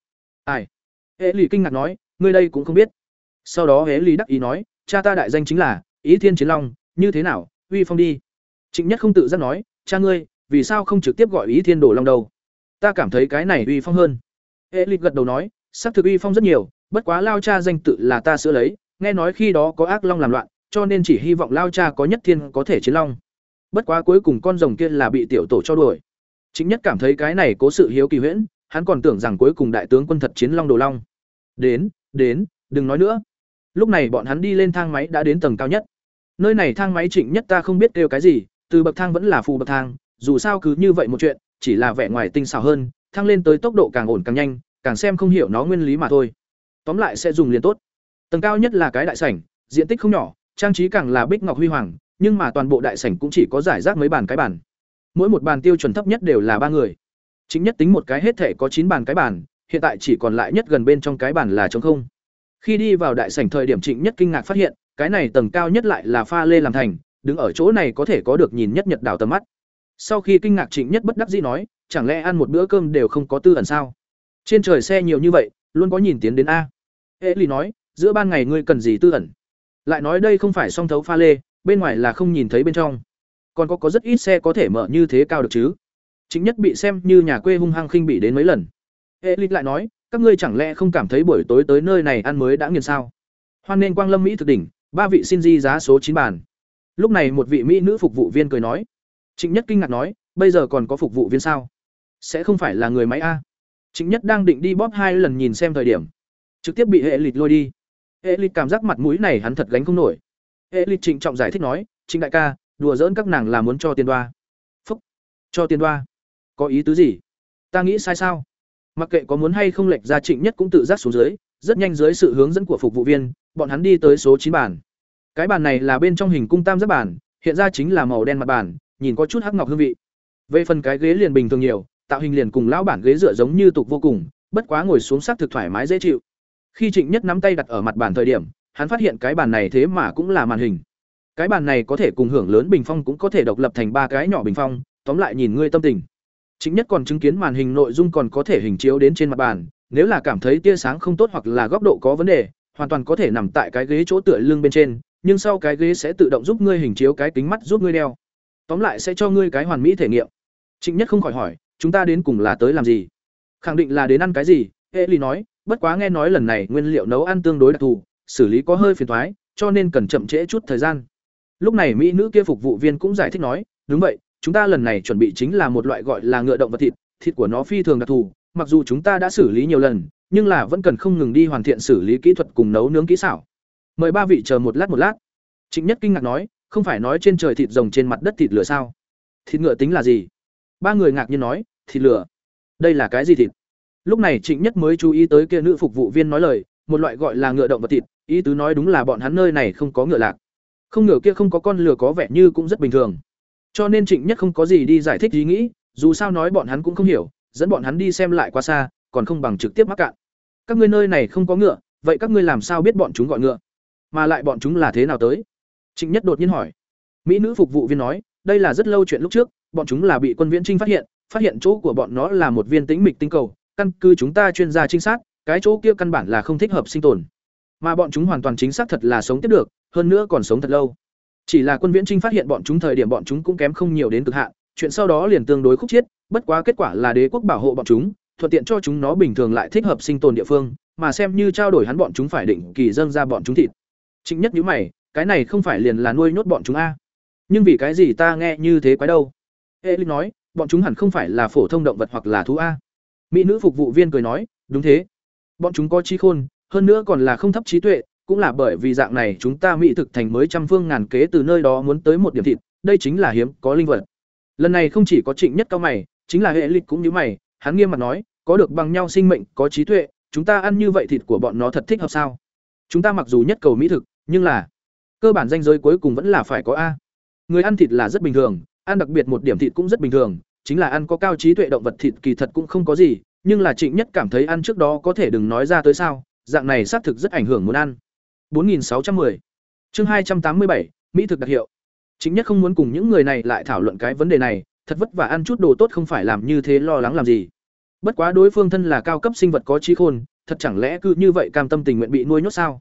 Speaker 1: Ai? Eli kinh ngạc nói, ngươi đây cũng không biết. Sau đó Eli đắc ý nói, cha ta đại danh chính là Ý Thiên Chiến Long, như thế nào, uy phong đi. Trịnh Nhất không tự giác nói, cha ngươi, vì sao không trực tiếp gọi ý thiên đồ long Đầu? ta cảm thấy cái này uy phong hơn. Hệ gật đầu nói "Sắc thực uy phong rất nhiều bất quá lao cha danh tự là ta sửa lấy nghe nói khi đó có ác long làm loạn cho nên chỉ hy vọng lao cha có nhất thiên có thể chiến long. Bất quá cuối cùng con rồng kia là bị tiểu tổ cho đuổi. Trịnh nhất cảm thấy cái này có sự hiếu kỳ huyễn hắn còn tưởng rằng cuối cùng đại tướng quân thật chiến long đồ long. Đến đến đừng nói nữa. Lúc này bọn hắn đi lên thang máy đã đến tầng cao nhất. Nơi này thang máy trịnh nhất ta không biết kêu cái gì từ bậc thang vẫn là phù bậc thang dù sao cứ như vậy một chuyện, chỉ là vẻ ngoài tinh xảo hơn, thăng lên tới tốc độ càng ổn càng nhanh, càng xem không hiểu nó nguyên lý mà thôi. Tóm lại sẽ dùng liền tốt. Tầng cao nhất là cái đại sảnh, diện tích không nhỏ, trang trí càng là bích ngọc huy hoàng, nhưng mà toàn bộ đại sảnh cũng chỉ có giải rác mấy bàn cái bàn. Mỗi một bàn tiêu chuẩn thấp nhất đều là ba người. Chính nhất tính một cái hết thể có chín bàn cái bàn, hiện tại chỉ còn lại nhất gần bên trong cái bàn là trống không. Khi đi vào đại sảnh thời điểm Trịnh Nhất kinh ngạc phát hiện, cái này tầng cao nhất lại là pha lê làm thành, đứng ở chỗ này có thể có được nhìn nhất nhật đảo tầm mắt. Sau khi kinh ngạc Trịnh Nhất bất đắc dĩ nói, chẳng lẽ ăn một bữa cơm đều không có tư ẩn sao? Trên trời xe nhiều như vậy, luôn có nhìn tiến đến a. Hệ Lý nói, giữa ban ngày ngươi cần gì tư ẩn? Lại nói đây không phải song thấu pha lê, bên ngoài là không nhìn thấy bên trong. còn có có rất ít xe có thể mở như thế cao được chứ chính nhất bị xem như nhà quê hung hăng khinh bị đến mấy lần hệ lịch lại nói các ngươi chẳng lẽ không cảm thấy buổi tối tới nơi này ăn mới đã nghiền sao hoan nên quang lâm mỹ thực đỉnh ba vị xin di giá số chín bàn lúc này một vị mỹ nữ phục vụ viên cười nói. Trịnh nhất kinh ngạc nói, bây giờ còn có phục vụ viên sao? Sẽ không phải là người máy a. Trịnh nhất đang định đi bóp hai lần nhìn xem thời điểm. Trực tiếp bị hệ lịch lôi đi. Hệ lịch cảm giác mặt mũi này hắn thật gánh không nổi. Hệ lịch trịnh trọng giải thích nói, trịnh đại ca, đùa giỡn các nàng là muốn cho tiền đoa. Phúc, cho tiền đoa? Có ý tứ gì? Ta nghĩ sai sao? Mặc kệ có muốn hay không lệch ra, trịnh nhất cũng tự giác xuống dưới, rất nhanh dưới sự hướng dẫn của phục vụ viên, bọn hắn đi tới số chín bản cái bàn này là bên trong hình cung tam giác bàn, hiện ra chính là màu đen mặt bàn, nhìn có chút hắc ngọc hương vị. Về phần cái ghế liền bình thường nhiều, tạo hình liền cùng lão bản ghế dựa giống như tục vô cùng, bất quá ngồi xuống sắc thực thoải mái dễ chịu. Khi trịnh nhất nắm tay đặt ở mặt bàn thời điểm, hắn phát hiện cái bàn này thế mà cũng là màn hình. Cái bàn này có thể cùng hưởng lớn bình phong cũng có thể độc lập thành ba cái nhỏ bình phong, tóm lại nhìn ngươi tâm tình. Trịnh nhất còn chứng kiến màn hình nội dung còn có thể hình chiếu đến trên mặt bàn, nếu là cảm thấy tia sáng không tốt hoặc là góc độ có vấn đề, hoàn toàn có thể nằm tại cái ghế chỗ tựa lưng bên trên nhưng sau cái ghế sẽ tự động giúp ngươi hình chiếu cái kính mắt giúp ngươi đeo. Tóm lại sẽ cho ngươi cái hoàn mỹ thể nghiệm. Trịnh nhất không khỏi hỏi, chúng ta đến cùng là tới làm gì? Khẳng định là đến ăn cái gì? Hệ ly nói, bất quá nghe nói lần này nguyên liệu nấu ăn tương đối đặc thù, xử lý có hơi phiền thoái, cho nên cần chậm trễ chút thời gian. Lúc này mỹ nữ kia phục vụ viên cũng giải thích nói, đúng vậy, chúng ta lần này chuẩn bị chính là một loại gọi là ngựa động vật thịt thịt của nó phi thường đặc thù, mặc dù chúng ta đã xử lý nhiều lần, nhưng là vẫn cần không ngừng đi hoàn thiện xử lý kỹ thuật cùng nấu nướng kỹ xảo mời ba vị chờ một lát một lát. Trịnh nhất kinh ngạc nói, không phải nói trên trời thịt rồng trên mặt đất thịt lửa sao? Thịt ngựa tính là gì? Ba người ngạc nhiên nói, thịt lửa. Đây là cái gì thịt? Lúc này trịnh nhất mới chú ý tới kia nữ phục vụ viên nói lời, một loại gọi là ngựa động vật thịt, ý tứ nói đúng là bọn hắn nơi này không có ngựa lạc. Không ngựa kia không có con lửa có vẻ như cũng rất bình thường. Cho nên trịnh nhất không có gì đi giải thích ý nghĩ, dù sao nói bọn hắn cũng không hiểu, dẫn bọn hắn đi xem lại quá xa, còn không bằng trực tiếp mắc cạn. Các ngươi nơi này không có ngựa, vậy các ngươi làm sao biết bọn chúng gọi ngựa? Mà lại bọn chúng là thế nào tới? Trịnh nhất đột nhiên hỏi. Mỹ nữ phục vụ viên nói, đây là rất lâu chuyện lúc trước, bọn chúng là bị quân viễn trinh phát hiện phát hiện chỗ của bọn nó là một viên tĩnh mịch tinh cầu, căn cứ chúng ta chuyên gia trinh sát, cái chỗ kia căn bản là không thích hợp sinh tồn. Mà bọn chúng hoàn toàn chính xác thật là sống tiếp được, hơn nữa còn sống thật lâu. Chỉ là quân viễn trinh phát hiện bọn chúng thời điểm bọn chúng cũng kém không nhiều đến cực hạn, chuyện sau đó liền tương đối khúc chiết, bất quá kết quả là đế quốc bảo hộ bọn chúng, thuận tiện cho chúng nó bình thường lại thích hợp sinh tồn địa phương, mà xem như trao đổi hắn bọn chúng phải định kỳ dâng ra bọn chúng thịt trịnh nhất nhíu mày, cái này không phải liền là nuôi nhốt bọn chúng a? Nhưng vì cái gì ta nghe như thế quái đâu? Elin nói, bọn chúng hẳn không phải là phổ thông động vật hoặc là thú a. Mỹ nữ phục vụ viên cười nói, đúng thế. Bọn chúng có trí khôn, hơn nữa còn là không thấp trí tuệ, cũng là bởi vì dạng này chúng ta mỹ thực thành mới trăm phương ngàn kế từ nơi đó muốn tới một điểm thịt, đây chính là hiếm có linh vật. Lần này không chỉ có trịnh nhất cao mày, chính là hệ lịch cũng như mày, hắn nghiêm mặt nói, có được bằng nhau sinh mệnh, có trí tuệ, chúng ta ăn như vậy thịt của bọn nó thật thích hợp sao? Chúng ta mặc dù nhất cầu mỹ thực nhưng là, cơ bản danh giới cuối cùng vẫn là phải có a. Người ăn thịt là rất bình thường, ăn đặc biệt một điểm thịt cũng rất bình thường, chính là ăn có cao trí tuệ động vật thịt kỳ thật cũng không có gì, nhưng là trịnh nhất cảm thấy ăn trước đó có thể đừng nói ra tới sao, dạng này xác thực rất ảnh hưởng muốn ăn. 4610 chương 287 mỹ thực đặc hiệu. Trịnh nhất không muốn cùng những người này lại thảo luận cái vấn đề này, thật vất vả ăn chút đồ tốt không phải làm như thế lo lắng làm gì. Bất quá đối phương thân là cao cấp sinh vật có trí khôn, thật chẳng lẽ cứ như vậy cam tâm tình nguyện bị nuôi nhốt sao?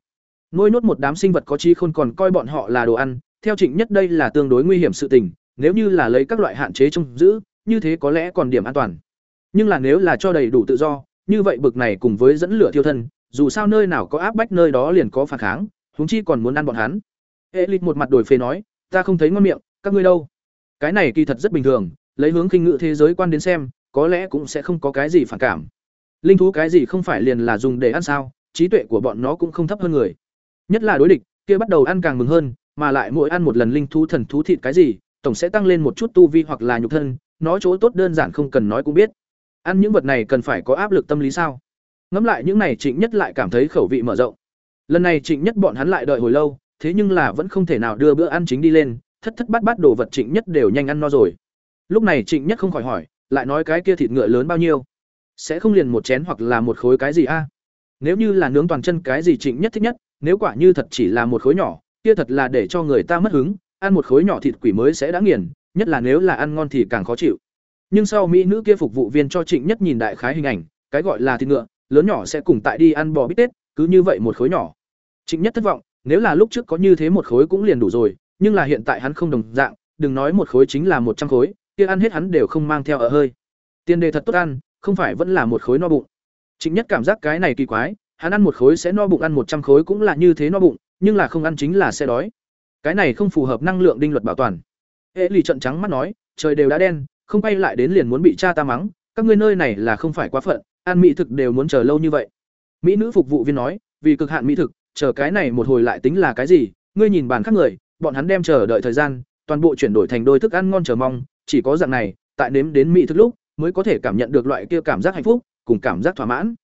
Speaker 1: Nuôi nốt một đám sinh vật có trí khôn còn coi bọn họ là đồ ăn, theo trịnh nhất đây là tương đối nguy hiểm sự tình, nếu như là lấy các loại hạn chế trông giữ, như thế có lẽ còn điểm an toàn. Nhưng là nếu là cho đầy đủ tự do, như vậy bực này cùng với dẫn lửa thiêu thân, dù sao nơi nào có áp bách nơi đó liền có phản kháng, huống chi còn muốn ăn bọn hắn. Hệ lịch một mặt đổi phê nói, ta không thấy ngon miệng, các ngươi đâu? Cái này kỳ thật rất bình thường, lấy hướng kinh ngữ thế giới quan đến xem, có lẽ cũng sẽ không có cái gì phản cảm. Linh thú cái gì không phải liền là dùng để ăn sao, trí tuệ của bọn nó cũng không thấp hơn người nhất là đối địch, kia bắt đầu ăn càng mừng hơn, mà lại mỗi ăn một lần linh thú thần thú thịt cái gì, tổng sẽ tăng lên một chút tu vi hoặc là nhục thân, nó chỗ tốt đơn giản không cần nói cũng biết. Ăn những vật này cần phải có áp lực tâm lý sao? Ngẫm lại những này trịnh nhất lại cảm thấy khẩu vị mở rộng. Lần này trịnh nhất bọn hắn lại đợi hồi lâu, thế nhưng là vẫn không thể nào đưa bữa ăn chính đi lên, thất thất bát bát đồ vật trịnh nhất đều nhanh ăn no rồi. Lúc này trịnh nhất không khỏi hỏi, lại nói cái kia thịt ngựa lớn bao nhiêu? Sẽ không liền một chén hoặc là một khối cái gì a? Nếu như là nướng toàn chân cái gì trịnh nhất thích nhất nếu quả như thật chỉ là một khối nhỏ, kia thật là để cho người ta mất hứng, ăn một khối nhỏ thịt quỷ mới sẽ đã nghiền, nhất là nếu là ăn ngon thì càng khó chịu. Nhưng sau mỹ nữ kia phục vụ viên cho trịnh nhất nhìn đại khái hình ảnh, cái gọi là thịt ngựa, lớn nhỏ sẽ cùng tại đi ăn bò bít tết, cứ như vậy một khối nhỏ. Trịnh nhất thất vọng, nếu là lúc trước có như thế một khối cũng liền đủ rồi, nhưng là hiện tại hắn không đồng dạng, đừng nói một khối chính là một trăm khối, kia ăn hết hắn đều không mang theo ở hơi. Tiền đề thật tốt ăn, không phải vẫn là một khối no bụng. Trịnh nhất cảm giác cái này kỳ quái hắn ăn một khối sẽ no bụng, ăn một trăm khối cũng là như thế no bụng, nhưng là không ăn chính là sẽ đói. Cái này không phù hợp năng lượng đinh luật bảo toàn. Hệ lì trận trắng mắt nói, trời đều đã đen, không quay lại đến liền muốn bị cha ta mắng, các ngươi nơi này là không phải quá phận, ăn mỹ thực đều muốn chờ lâu như vậy. Mỹ nữ phục vụ viên nói, vì cực hạn mỹ thực, chờ cái này một hồi lại tính là cái gì, ngươi nhìn bàn khác người, bọn hắn đem chờ đợi thời gian, toàn bộ chuyển đổi thành đôi thức ăn ngon chờ mong, chỉ có dạng này, tại nếm đến mỹ thực lúc, mới có thể cảm nhận được loại kia cảm giác hạnh phúc, cùng cảm giác thỏa mãn.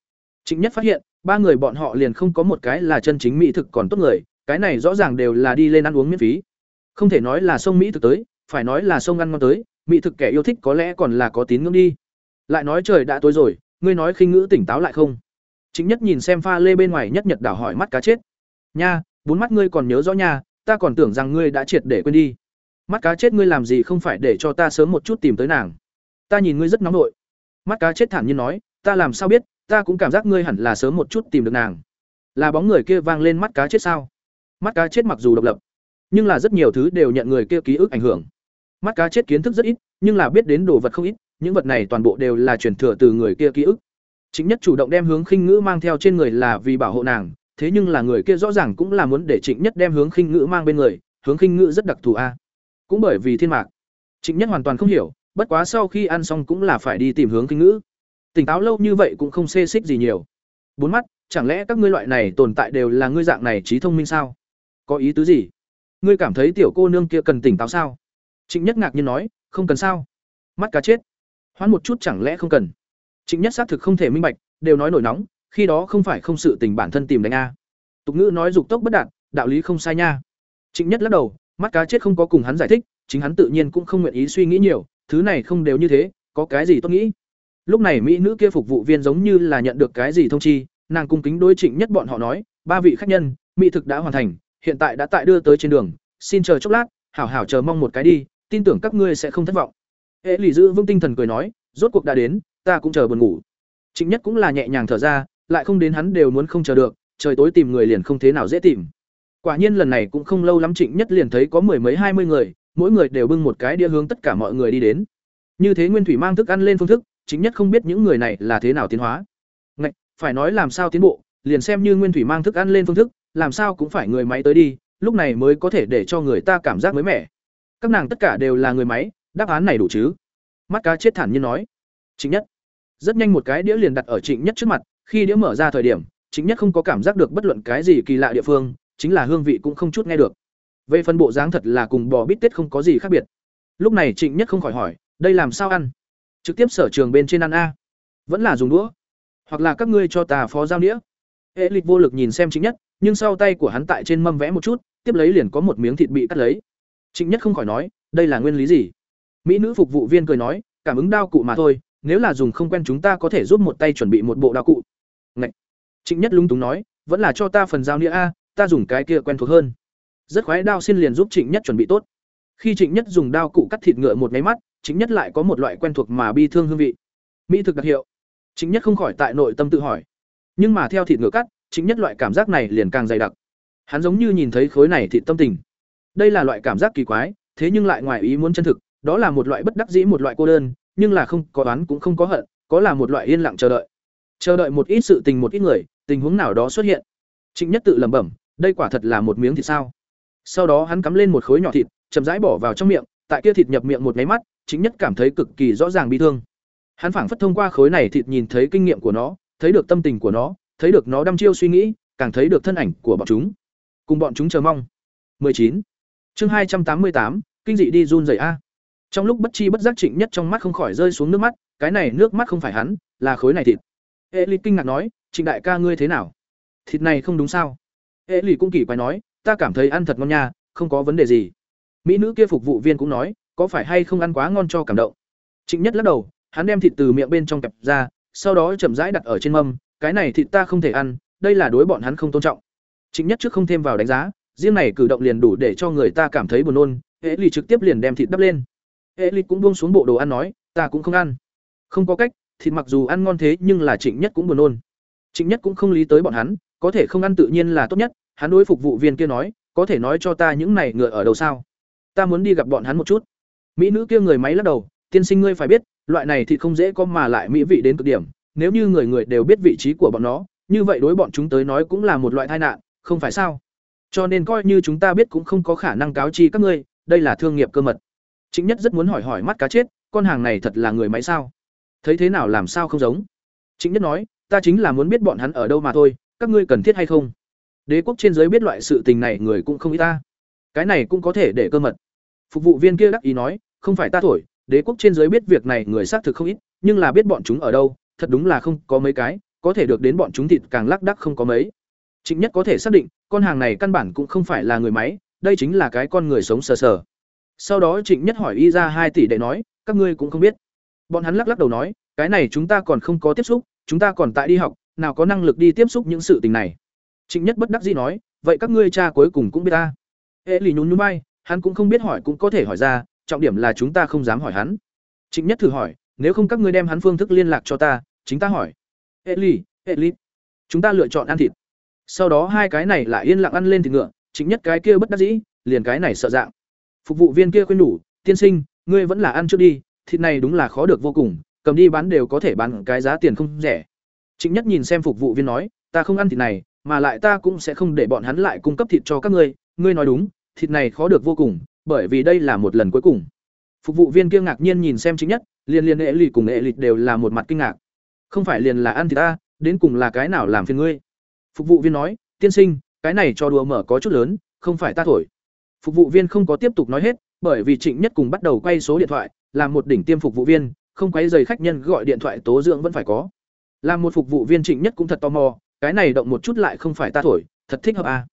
Speaker 1: Trịnh nhất phát hiện ba người bọn họ liền không có một cái là chân chính mỹ thực còn tốt người, cái này rõ ràng đều là đi lên ăn uống miễn phí. Không thể nói là sông mỹ thực tới, phải nói là sông ăn ngon tới, mỹ thực kẻ yêu thích có lẽ còn là có tín ngưỡng đi. Lại nói trời đã tối rồi, ngươi nói khinh ngữ tỉnh táo lại không? Chính nhất nhìn xem pha lê bên ngoài nhất nhật đảo hỏi mắt cá chết. Nha, bốn mắt ngươi còn nhớ rõ nha, ta còn tưởng rằng ngươi đã triệt để quên đi. Mắt cá chết ngươi làm gì không phải để cho ta sớm một chút tìm tới nàng. Ta nhìn ngươi rất nóng nội. Mắt cá chết thản nhiên nói, ta làm sao biết ta cũng cảm giác ngươi hẳn là sớm một chút tìm được nàng. Là bóng người kia vang lên mắt cá chết sao? Mắt cá chết mặc dù độc lập, nhưng là rất nhiều thứ đều nhận người kia ký ức ảnh hưởng. Mắt cá chết kiến thức rất ít, nhưng là biết đến đồ vật không ít, những vật này toàn bộ đều là truyền thừa từ người kia ký ức. Chính nhất chủ động đem hướng khinh ngữ mang theo trên người là vì bảo hộ nàng, thế nhưng là người kia rõ ràng cũng là muốn để trịnh nhất đem hướng khinh ngữ mang bên người, hướng khinh ngữ rất đặc thù a. À. Cũng bởi vì thiên mạc, trịnh nhất hoàn toàn không hiểu, bất quá sau khi ăn xong cũng là phải đi tìm hướng khinh ngữ tỉnh táo lâu như vậy cũng không xê xích gì nhiều. Bốn mắt, chẳng lẽ các ngươi loại này tồn tại đều là ngươi dạng này trí thông minh sao? Có ý tứ gì? Ngươi cảm thấy tiểu cô nương kia cần tỉnh táo sao? Trịnh nhất ngạc nhiên nói, không cần sao? Mắt cá chết. Hoãn một chút chẳng lẽ không cần? Trịnh nhất xác thực không thể minh bạch, đều nói nổi nóng, khi đó không phải không sự tình bản thân tìm đánh a. Tục ngữ nói dục tốc bất đạt, đạo lý không sai nha. Trịnh nhất lắc đầu, mắt cá chết không có cùng hắn giải thích, chính hắn tự nhiên cũng không nguyện ý suy nghĩ nhiều, thứ này không đều như thế, có cái gì tốt nghĩ? Lúc này mỹ nữ kia phục vụ viên giống như là nhận được cái gì thông chi, nàng cung kính đối trịnh nhất bọn họ nói, ba vị khách nhân, mỹ thực đã hoàn thành, hiện tại đã tại đưa tới trên đường, xin chờ chốc lát, hảo hảo chờ mong một cái đi, tin tưởng các ngươi sẽ không thất vọng. Hệ lì giữ vững tinh thần cười nói, rốt cuộc đã đến, ta cũng chờ buồn ngủ. Trịnh nhất cũng là nhẹ nhàng thở ra, lại không đến hắn đều muốn không chờ được, trời tối tìm người liền không thế nào dễ tìm. Quả nhiên lần này cũng không lâu lắm trịnh nhất liền thấy có mười mấy hai mươi người, mỗi người đều bưng một cái đĩa hướng tất cả mọi người đi đến. Như thế nguyên thủy mang thức ăn lên phương thức chính nhất không biết những người này là thế nào tiến hóa. Ngạch, phải nói làm sao tiến bộ liền xem như nguyên thủy mang thức ăn lên phương thức làm sao cũng phải người máy tới đi lúc này mới có thể để cho người ta cảm giác mới mẻ. Các nàng tất cả đều là người máy đáp án này đủ chứ? Mắt cá chết thản nhiên nói. Chính nhất. Rất nhanh một cái đĩa liền đặt ở trịnh nhất trước mặt khi đĩa mở ra thời điểm chính nhất không có cảm giác được bất luận cái gì kỳ lạ địa phương chính là hương vị cũng không chút nghe được. Về phần bộ dáng thật là cùng bò bít tết không có gì khác biệt. Lúc này trịnh nhất không khỏi hỏi đây làm sao ăn? Trực tiếp sở trường bên trên ăn a. Vẫn là dùng đũa. Hoặc là các ngươi cho tà phó giao đĩa hệ lịch vô lực nhìn xem chính nhất, nhưng sau tay của hắn tại trên mâm vẽ một chút, tiếp lấy liền có một miếng thịt bị cắt lấy. Chính nhất không khỏi nói, đây là nguyên lý gì? Mỹ nữ phục vụ viên cười nói, cảm ứng đao cụ mà thôi, nếu là dùng không quen chúng ta có thể giúp một tay chuẩn bị một bộ đao cụ. Ngậy! trịnh nhất lung túng nói, vẫn là cho ta phần giao đĩa a, ta dùng cái kia quen thuộc hơn. Rất khoái đao xin liền giúp trịnh nhất chuẩn bị tốt. Khi trịnh nhất dùng đao cụ cắt thịt ngựa một máy mắt Chính nhất lại có một loại quen thuộc mà bi thương hương vị. Mỹ thực đặc hiệu. Chính nhất không khỏi tại nội tâm tự hỏi. Nhưng mà theo thịt ngựa cắt, Chính nhất loại cảm giác này liền càng dày đặc. Hắn giống như nhìn thấy khối này thịt tâm tình. Đây là loại cảm giác kỳ quái, thế nhưng lại ngoài ý muốn chân thực, đó là một loại bất đắc dĩ một loại cô đơn, nhưng là không có oán cũng không có hận, có là một loại yên lặng chờ đợi. Chờ đợi một ít sự tình một ít người, tình huống nào đó xuất hiện. Trịnh nhất tự lẩm bẩm, đây quả thật là một miếng thịt sao? Sau đó hắn cắm lên một khối nhỏ thịt, chậm rãi bỏ vào trong miệng, tại kia thịt nhập miệng một máy mắt chính nhất cảm thấy cực kỳ rõ ràng bi thương. Hắn phảng phất thông qua khối này thịt nhìn thấy kinh nghiệm của nó thấy được tâm tình của nó thấy được nó đăm chiêu suy nghĩ càng thấy được thân ảnh của bọn chúng. Cùng bọn chúng chờ mong. 19. chương 288, kinh dị đi run rẩy a. Trong lúc bất chi bất giác trịnh nhất trong mắt không khỏi rơi xuống nước mắt cái này nước mắt không phải hắn là khối này thịt. Hệ lý kinh ngạc nói trịnh đại ca ngươi thế nào? Thịt này không đúng sao? Hệ lý cũng kỳ quái nói ta cảm thấy ăn thật ngon nha không có vấn đề gì. Mỹ nữ kia phục vụ viên cũng nói có phải hay không ăn quá ngon cho cảm động? Trịnh nhất lắc đầu, hắn đem thịt từ miệng bên trong kẹp ra, sau đó chậm rãi đặt ở trên mâm, cái này thịt ta không thể ăn, đây là đối bọn hắn không tôn trọng. Trịnh nhất trước không thêm vào đánh giá, riêng này cử động liền đủ để cho người ta cảm thấy buồn nôn hệ lì trực tiếp liền đem thịt đắp lên. Hệ lì cũng buông xuống bộ đồ ăn nói, ta cũng không ăn. Không có cách, thịt mặc dù ăn ngon thế nhưng là trịnh nhất cũng buồn nôn. Trịnh nhất cũng không lý tới bọn hắn, có thể không ăn tự nhiên là tốt nhất, hắn đối phục vụ viên kia nói, có thể nói cho ta những này ngựa ở đâu sao? Ta muốn đi gặp bọn hắn một chút mỹ nữ kia người máy lắc đầu, tiên sinh ngươi phải biết, loại này thì không dễ có mà lại mỹ vị đến cực điểm, nếu như người người đều biết vị trí của bọn nó, như vậy đối bọn chúng tới nói cũng là một loại tai nạn, không phải sao? Cho nên coi như chúng ta biết cũng không có khả năng cáo chi các ngươi, đây là thương nghiệp cơ mật. Chính nhất rất muốn hỏi hỏi mắt cá chết, con hàng này thật là người máy sao? Thấy thế nào làm sao không giống? Chính nhất nói, ta chính là muốn biết bọn hắn ở đâu mà thôi, các ngươi cần thiết hay không? Đế quốc trên giới biết loại sự tình này người cũng không ít ta. Cái này cũng có thể để cơ mật. Phục vụ viên kia đắc ý nói không phải ta thổi, đế quốc trên giới biết việc này người xác thực không ít, nhưng là biết bọn chúng ở đâu, thật đúng là không có mấy cái, có thể được đến bọn chúng thịt càng lắc đắc không có mấy. Trịnh nhất có thể xác định, con hàng này căn bản cũng không phải là người máy, đây chính là cái con người sống sờ sờ. Sau đó trịnh nhất hỏi y ra hai tỷ để nói, các ngươi cũng không biết. Bọn hắn lắc lắc đầu nói, cái này chúng ta còn không có tiếp xúc, chúng ta còn tại đi học, nào có năng lực đi tiếp xúc những sự tình này. Trịnh nhất bất đắc dĩ nói, vậy các ngươi cha cuối cùng cũng biết ta. Hệ lì nhún nhún bay, hắn cũng không biết hỏi cũng có thể hỏi ra trọng điểm là chúng ta không dám hỏi hắn. Trịnh nhất thử hỏi, nếu không các ngươi đem hắn phương thức liên lạc cho ta, chính ta hỏi. Hệ lì hệ chúng ta lựa chọn ăn thịt. Sau đó hai cái này lại yên lặng ăn lên thịt ngựa, trịnh nhất cái kia bất đắc dĩ, liền cái này sợ dạng. Phục vụ viên kia khuyên nhủ, tiên sinh, ngươi vẫn là ăn trước đi, thịt này đúng là khó được vô cùng, cầm đi bán đều có thể bán cái giá tiền không rẻ. Trịnh nhất nhìn xem phục vụ viên nói, ta không ăn thịt này, mà lại ta cũng sẽ không để bọn hắn lại cung cấp thịt cho các ngươi ngươi nói đúng, thịt này khó được vô cùng bởi vì đây là một lần cuối cùng. Phục vụ viên kia ngạc nhiên nhìn xem chính nhất, liền liền hệ lì cùng hệ lịt đều là một mặt kinh ngạc. Không phải liền là ăn thì ta, đến cùng là cái nào làm phiền ngươi? Phục vụ viên nói, tiên sinh, cái này cho đùa mở có chút lớn, không phải ta thổi. Phục vụ viên không có tiếp tục nói hết, bởi vì trịnh nhất cùng bắt đầu quay số điện thoại làm một đỉnh tiêm phục vụ viên, không quấy dày khách nhân gọi điện thoại tố dưỡng vẫn phải có. Làm một phục vụ viên trịnh nhất cũng thật tò mò, cái này động một chút lại không phải ta thổi, thật thích hợp à.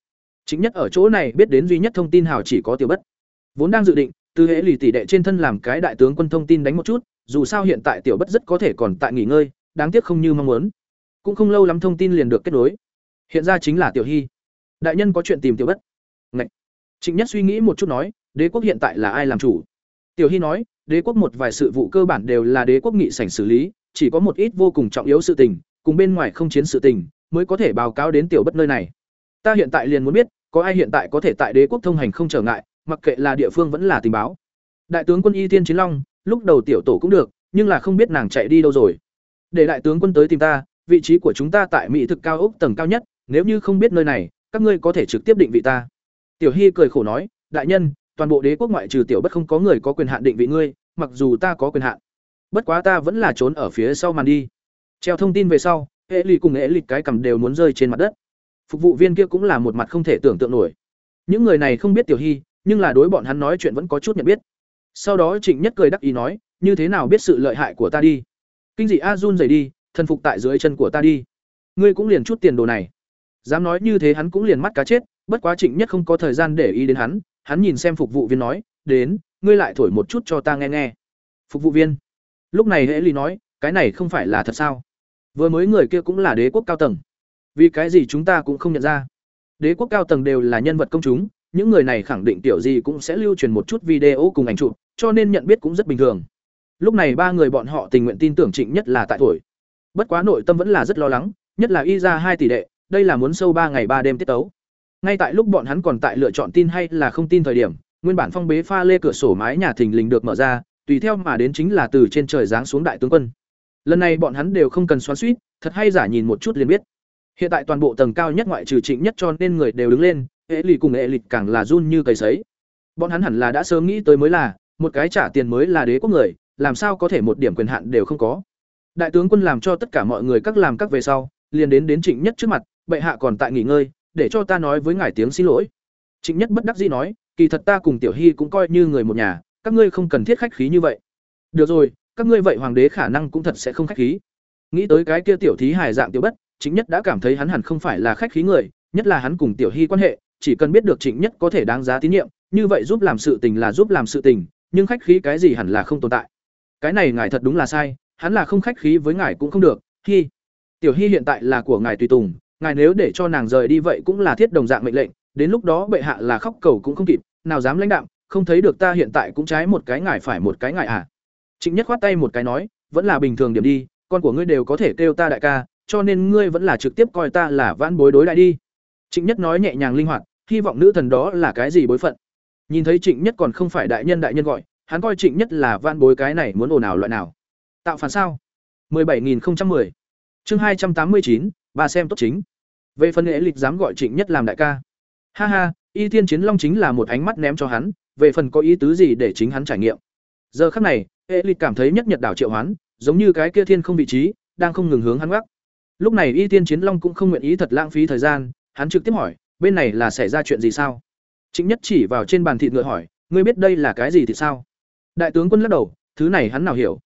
Speaker 1: chính nhất ở chỗ này biết đến duy nhất thông tin hào chỉ có tiểu bất vốn đang dự định từ hệ lì tỷ đệ trên thân làm cái đại tướng quân thông tin đánh một chút, dù sao hiện tại tiểu bất rất có thể còn tại nghỉ ngơi, đáng tiếc không như mong muốn. Cũng không lâu lắm thông tin liền được kết nối. Hiện ra chính là tiểu hy. Đại nhân có chuyện tìm tiểu bất. Ngậy. trịnh nhất suy nghĩ một chút nói, đế quốc hiện tại là ai làm chủ? Tiểu hy nói, đế quốc một vài sự vụ cơ bản đều là đế quốc nghị sảnh xử lý, chỉ có một ít vô cùng trọng yếu sự tình, cùng bên ngoài không chiến sự tình, mới có thể báo cáo đến tiểu bất nơi này. Ta hiện tại liền muốn biết, có ai hiện tại có thể tại đế quốc thông hành không trở ngại mặc kệ là địa phương vẫn là tình báo. Đại tướng quân y tiên chiến long, lúc đầu tiểu tổ cũng được, nhưng là không biết nàng chạy đi đâu rồi. Để đại tướng quân tới tìm ta, vị trí của chúng ta tại mỹ thực cao ốc tầng cao nhất, nếu như không biết nơi này, các ngươi có thể trực tiếp định vị ta. Tiểu hy cười khổ nói, đại nhân, toàn bộ đế quốc ngoại trừ tiểu bất không có người có quyền hạn định vị ngươi, mặc dù ta có quyền hạn. Bất quá ta vẫn là trốn ở phía sau màn đi. Treo thông tin về sau, hệ lì cùng hệ lịt cái cầm đều muốn rơi trên mặt đất. Phục vụ viên kia cũng là một mặt không thể tưởng tượng nổi. Những người này không biết tiểu hy nhưng là đối bọn hắn nói chuyện vẫn có chút nhận biết. Sau đó trịnh nhất cười đắc ý nói, như thế nào biết sự lợi hại của ta đi? Kinh dị a run rẩy đi, thần phục tại dưới chân của ta đi. Ngươi cũng liền chút tiền đồ này. Dám nói như thế hắn cũng liền mắt cá chết, bất quá trịnh nhất không có thời gian để ý đến hắn hắn nhìn xem phục vụ viên nói, đến, ngươi lại thổi một chút cho ta nghe nghe. Phục vụ viên. Lúc này hễ ly nói, cái này không phải là thật sao? Vừa mới người kia cũng là đế quốc cao tầng. Vì cái gì chúng ta cũng không nhận ra? Đế quốc cao tầng đều là nhân vật công chúng những người này khẳng định tiểu gì cũng sẽ lưu truyền một chút video cùng ảnh chụp cho nên nhận biết cũng rất bình thường. Lúc này ba người bọn họ tình nguyện tin tưởng trịnh nhất là tại tuổi. Bất quá nội tâm vẫn là rất lo lắng nhất là y ra hai tỷ đệ đây là muốn sâu ba ngày ba đêm tiết tấu. Ngay tại lúc bọn hắn còn tại lựa chọn tin hay là không tin thời điểm nguyên bản phong bế pha lê cửa sổ mái nhà thình lình được mở ra tùy theo mà đến chính là từ trên trời giáng xuống đại tướng quân. Lần này bọn hắn đều không cần xoắn xuýt, thật hay giả nhìn một chút liền biết. Hiện tại toàn bộ tầng cao nhất ngoại trừ trịnh nhất cho nên người đều đứng lên hệ lì cùng hệ lịch càng là run như cầy sấy. Bọn hắn hẳn là đã sớm nghĩ tới mới là, một cái trả tiền mới là đế quốc người, làm sao có thể một điểm quyền hạn đều không có. Đại tướng quân làm cho tất cả mọi người các làm các về sau, liền đến đến trịnh nhất trước mặt, bệ hạ còn tại nghỉ ngơi, để cho ta nói với ngài tiếng xin lỗi. Trịnh nhất bất đắc dĩ nói, kỳ thật ta cùng tiểu hy cũng coi như người một nhà, các ngươi không cần thiết khách khí như vậy. Được rồi, các ngươi vậy hoàng đế khả năng cũng thật sẽ không khách khí. Nghĩ tới cái kia tiểu thí hài dạng tiểu bất chính nhất đã cảm thấy hắn hẳn không phải là khách khí người, nhất là hắn cùng tiểu hy quan hệ chỉ cần biết được trịnh nhất có thể đáng giá tín nhiệm, như vậy giúp làm sự tình là giúp làm sự tình, nhưng khách khí cái gì hẳn là không tồn tại. Cái này ngài thật đúng là sai, hắn là không khách khí với ngài cũng không được, hi. Tiểu hy hiện tại là của ngài tùy tùng, ngài nếu để cho nàng rời đi vậy cũng là thiết đồng dạng mệnh lệnh, đến lúc đó bệ hạ là khóc cầu cũng không kịp, nào dám lãnh đạm, không thấy được ta hiện tại cũng trái một cái ngài phải một cái ngài à. Trịnh nhất khoát tay một cái nói, vẫn là bình thường điểm đi, con của ngươi đều có thể kêu ta đại ca, cho nên ngươi vẫn là trực tiếp coi ta là vãn bối đối đại đi. Trịnh nhất nói nhẹ nhàng linh hoạt hy vọng nữ thần đó là cái gì bối phận. Nhìn thấy trịnh nhất còn không phải đại nhân đại nhân gọi hắn coi trịnh nhất là van bối cái này muốn ồn ào loại nào. Tạo phản sao? 17010 chương 289, bà xem tốt chính. Về phần nghệ lịch dám gọi trịnh nhất làm đại ca. Ha ha y thiên chiến long chính là một ánh mắt ném cho hắn về phần có ý tứ gì để chính hắn trải nghiệm? Giờ khắc này hệ lịch cảm thấy nhất nhật đảo triệu hoán giống như cái kia thiên không vị trí đang không ngừng hướng hắn gác. Lúc này y tiên chiến long cũng không nguyện ý thật lãng phí thời gian hắn trực tiếp hỏi bên này là xảy ra chuyện gì sao? Chính nhất chỉ vào trên bàn thịt ngựa hỏi, ngươi biết đây là cái gì thì sao? Đại tướng quân lắc đầu, thứ này hắn nào hiểu?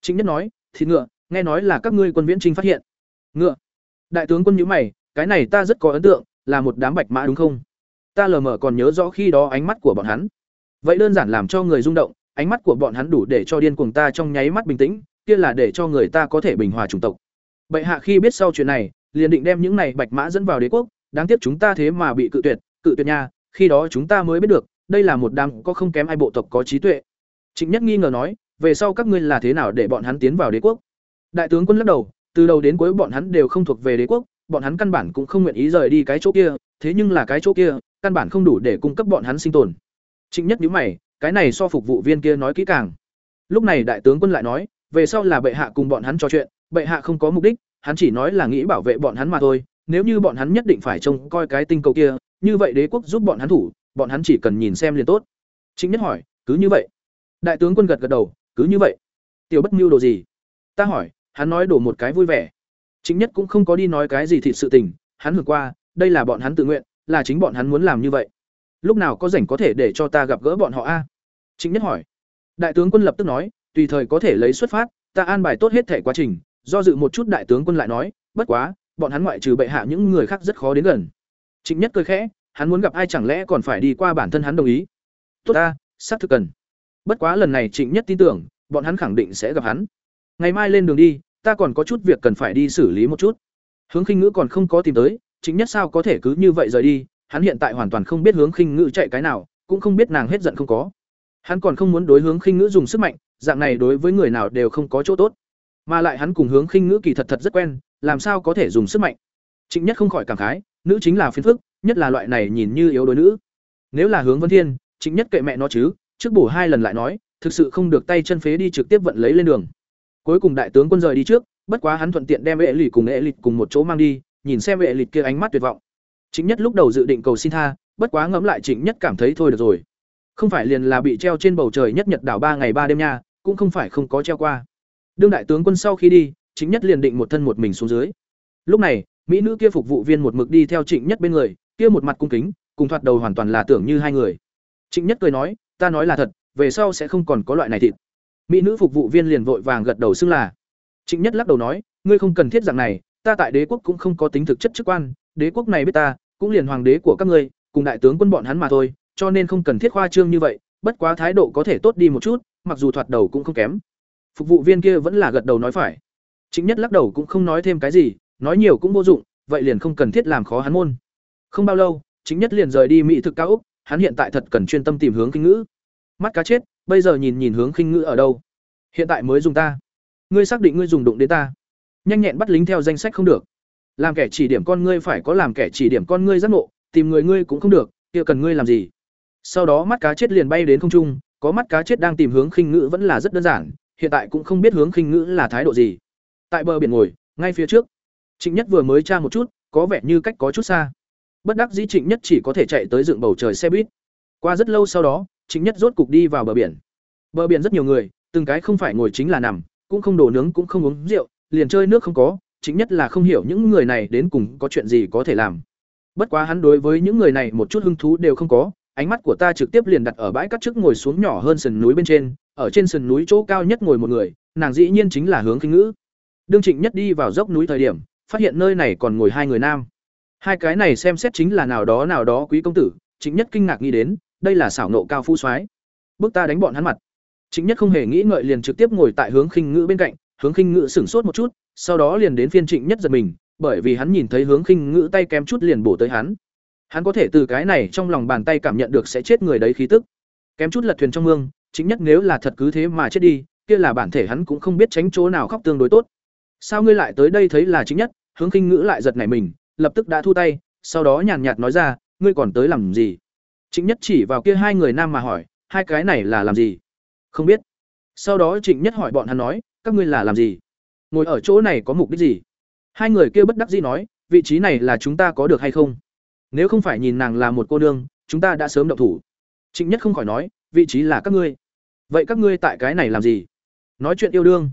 Speaker 1: Chính nhất nói, thịt ngựa, nghe nói là các ngươi quân viễn trinh phát hiện. Ngựa? Đại tướng quân nhíu mày, cái này ta rất có ấn tượng, là một đám bạch mã đúng không? Ta lờ mờ còn nhớ rõ khi đó ánh mắt của bọn hắn. Vậy đơn giản làm cho người rung động, ánh mắt của bọn hắn đủ để cho điên cuồng ta trong nháy mắt bình tĩnh, kia là để cho người ta có thể bình hòa chủng tộc. Bệ hạ khi biết sau chuyện này, liền định đem những này bạch mã dẫn vào đế quốc đáng tiếc chúng ta thế mà bị cự tuyệt cự tuyệt nha, khi đó chúng ta mới biết được, đây là một đám có không kém ai bộ tộc có trí tuệ. Trịnh nhất nghi ngờ nói, về sau các ngươi là thế nào để bọn hắn tiến vào đế quốc? Đại tướng quân lắc đầu, từ đầu đến cuối bọn hắn đều không thuộc về đế quốc, bọn hắn căn bản cũng không nguyện ý rời đi cái chỗ kia, thế nhưng là cái chỗ kia, căn bản không đủ để cung cấp bọn hắn sinh tồn. Trịnh nhất nhíu mày, cái này so phục vụ viên kia nói kỹ càng. Lúc này đại tướng quân lại nói, về sau là bệ hạ cùng bọn hắn trò chuyện, bệ hạ không có mục đích, hắn chỉ nói là nghĩ bảo vệ bọn hắn mà thôi nếu như bọn hắn nhất định phải trông coi cái tinh cầu kia, như vậy đế quốc giúp bọn hắn thủ, bọn hắn chỉ cần nhìn xem liền tốt. Chính nhất hỏi, cứ như vậy? Đại tướng quân gật gật đầu, cứ như vậy. Tiểu bất Nưu đồ gì? Ta hỏi, hắn nói đổ một cái vui vẻ. Chính nhất cũng không có đi nói cái gì thịt sự tình, hắn hưởng qua, đây là bọn hắn tự nguyện, là chính bọn hắn muốn làm như vậy. Lúc nào có rảnh có thể để cho ta gặp gỡ bọn họ a? Chính nhất hỏi. Đại tướng quân lập tức nói, tùy thời có thể lấy xuất phát, ta an bài tốt hết thể quá trình, do dự một chút đại tướng quân lại nói, bất quá bọn hắn ngoại trừ bệ hạ những người khác rất khó đến gần. Trịnh nhất cười khẽ, hắn muốn gặp ai chẳng lẽ còn phải đi qua bản thân hắn đồng ý? Tốt ta, xác thực cần. Bất quá lần này trịnh nhất tin tưởng, bọn hắn khẳng định sẽ gặp hắn. Ngày mai lên đường đi, ta còn có chút việc cần phải đi xử lý một chút. Hướng khinh ngữ còn không có tìm tới, trịnh nhất sao có thể cứ như vậy rời đi? Hắn hiện tại hoàn toàn không biết hướng khinh ngữ chạy cái nào, cũng không biết nàng hết giận không có. Hắn còn không muốn đối hướng khinh ngữ dùng sức mạnh, dạng này đối với người nào đều không có chỗ tốt mà lại hắn cùng hướng khinh ngữ kỳ thật thật rất quen, làm sao có thể dùng sức mạnh. Trịnh nhất không khỏi cảm khái, nữ chính là phiền phức, nhất là loại này nhìn như yếu đối nữ. Nếu là hướng vân thiên, trịnh nhất kệ mẹ nó chứ, trước bổ hai lần lại nói, thực sự không được tay chân phế đi trực tiếp vận lấy lên đường. Cuối cùng đại tướng quân rời đi trước, bất quá hắn thuận tiện đem vệ lì cùng vệ lịch cùng một chỗ mang đi, nhìn xem vệ lịch kia ánh mắt tuyệt vọng. Trịnh nhất lúc đầu dự định cầu xin tha, bất quá ngẫm lại trịnh nhất cảm thấy thôi được rồi. Không phải liền là bị treo trên bầu trời nhất nhật đảo ba ngày ba đêm nha, cũng không phải không có treo qua đương đại tướng quân sau khi đi chính nhất liền định một thân một mình xuống dưới. Lúc này, mỹ nữ kia phục vụ viên một mực đi theo trịnh nhất bên người, kia một mặt cung kính, cùng thoạt đầu hoàn toàn là tưởng như hai người. Trịnh nhất cười nói, ta nói là thật, về sau sẽ không còn có loại này thịt. Mỹ nữ phục vụ viên liền vội vàng gật đầu xưng là. Trịnh nhất lắc đầu nói, ngươi không cần thiết dạng này, ta tại đế quốc cũng không có tính thực chất chức quan, đế quốc này biết ta, cũng liền hoàng đế của các ngươi, cùng đại tướng quân bọn hắn mà thôi, cho nên không cần thiết khoa trương như vậy, bất quá thái độ có thể tốt đi một chút, mặc dù thoạt đầu cũng không kém phục vụ viên kia vẫn là gật đầu nói phải. Chính nhất lắc đầu cũng không nói thêm cái gì, nói nhiều cũng vô dụng, vậy liền không cần thiết làm khó hắn môn. Không bao lâu, chính nhất liền rời đi mỹ thực cao úc, hắn hiện tại thật cần chuyên tâm tìm hướng kinh ngữ. Mắt cá chết, bây giờ nhìn nhìn hướng kinh ngữ ở đâu? Hiện tại mới dùng ta. Ngươi xác định ngươi dùng đụng đến ta. Nhanh nhẹn bắt lính theo danh sách không được. Làm kẻ chỉ điểm con ngươi phải có làm kẻ chỉ điểm con ngươi giác ngộ, tìm người ngươi cũng không được, kia cần ngươi làm gì? Sau đó mắt cá chết liền bay đến không trung, có mắt cá chết đang tìm hướng khinh ngữ vẫn là rất đơn giản hiện tại cũng không biết hướng khinh ngữ là thái độ gì. Tại bờ biển ngồi ngay phía trước. Trịnh nhất vừa mới tra một chút có vẻ như cách có chút xa. Bất đắc dĩ trịnh nhất chỉ có thể chạy tới dựng bầu trời xe buýt. Qua rất lâu sau đó trịnh nhất rốt cục đi vào bờ biển. Bờ biển rất nhiều người từng cái không phải ngồi chính là nằm cũng không đổ nướng cũng không uống rượu liền chơi nước không có. Chính nhất là không hiểu những người này đến cùng có chuyện gì có thể làm. Bất quá hắn đối với những người này một chút hứng thú đều không có ánh mắt của ta trực tiếp liền đặt ở bãi cát trước ngồi xuống nhỏ hơn sườn núi bên trên, ở trên sườn núi chỗ cao nhất ngồi một người, nàng dĩ nhiên chính là Hướng Khinh Ngữ. Đương Trịnh Nhất đi vào dốc núi thời điểm, phát hiện nơi này còn ngồi hai người nam. Hai cái này xem xét chính là nào đó nào đó quý công tử, Trịnh Nhất kinh ngạc nghĩ đến, đây là xảo nộ cao phú soái. Bước ta đánh bọn hắn mặt. Trịnh Nhất không hề nghĩ ngợi liền trực tiếp ngồi tại Hướng Khinh Ngữ bên cạnh, Hướng Khinh Ngữ sửng sốt một chút, sau đó liền đến phiên Trịnh Nhất giật mình, bởi vì hắn nhìn thấy Hướng Khinh Ngữ tay kém chút liền bổ tới hắn. Hắn có thể từ cái này trong lòng bàn tay cảm nhận được sẽ chết người đấy khí tức. Kém chút lật thuyền trong mương, chính nhất nếu là thật cứ thế mà chết đi, kia là bản thể hắn cũng không biết tránh chỗ nào khóc tương đối tốt. Sao ngươi lại tới đây thấy là chính nhất? Hướng Khinh Ngữ lại giật nảy mình, lập tức đã thu tay, sau đó nhàn nhạt nói ra, ngươi còn tới làm gì? chính Nhất chỉ vào kia hai người nam mà hỏi, hai cái này là làm gì? Không biết. Sau đó Trịnh Nhất hỏi bọn hắn nói, các ngươi là làm gì? Ngồi ở chỗ này có mục đích gì? Hai người kia bất đắc dĩ nói, vị trí này là chúng ta có được hay không? Nếu không phải nhìn nàng là một cô nương, chúng ta đã sớm động thủ. Trịnh Nhất không khỏi nói, vị trí là các ngươi. Vậy các ngươi tại cái này làm gì? Nói chuyện yêu đương.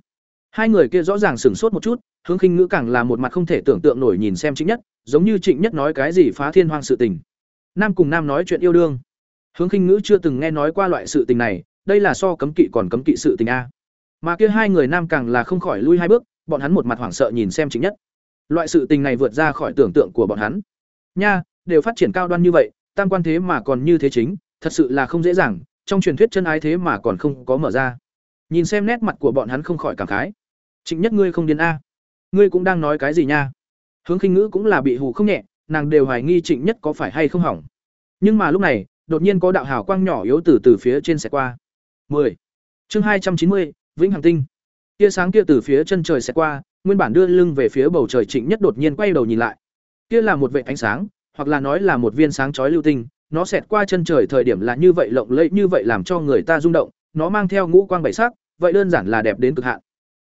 Speaker 1: Hai người kia rõ ràng sửng sốt một chút, Hướng Khinh Ngữ càng là một mặt không thể tưởng tượng nổi nhìn xem Trịnh Nhất, giống như Trịnh Nhất nói cái gì phá thiên hoang sự tình. Nam cùng nam nói chuyện yêu đương. Hướng Khinh Ngữ chưa từng nghe nói qua loại sự tình này, đây là so cấm kỵ còn cấm kỵ sự tình a. Mà kia hai người nam càng là không khỏi lui hai bước, bọn hắn một mặt hoảng sợ nhìn xem Trịnh Nhất. Loại sự tình này vượt ra khỏi tưởng tượng của bọn hắn. Nha, đều phát triển cao đoan như vậy, tam quan thế mà còn như thế chính, thật sự là không dễ dàng, trong truyền thuyết chân ái thế mà còn không có mở ra. Nhìn xem nét mặt của bọn hắn không khỏi cảm khái. Trịnh Nhất ngươi không điên a? Ngươi cũng đang nói cái gì nha? Hướng Khinh Ngữ cũng là bị hù không nhẹ, nàng đều hoài nghi Trịnh Nhất có phải hay không hỏng. Nhưng mà lúc này, đột nhiên có đạo hào quang nhỏ yếu từ từ phía trên sẽ qua. 10. Chương hai trăm chín mươi Vĩnh Hằng Tinh. Tia sáng kia từ phía chân trời sẽ qua, nguyên bản đưa lưng về phía bầu trời Trịnh Nhất đột nhiên quay đầu nhìn lại. Kia là một vệt ánh sáng, hoặc là nói là một viên sáng chói lưu tinh, nó xẹt qua chân trời thời điểm là như vậy lộng lẫy như vậy làm cho người ta rung động, nó mang theo ngũ quang bảy sắc, vậy đơn giản là đẹp đến cực hạn.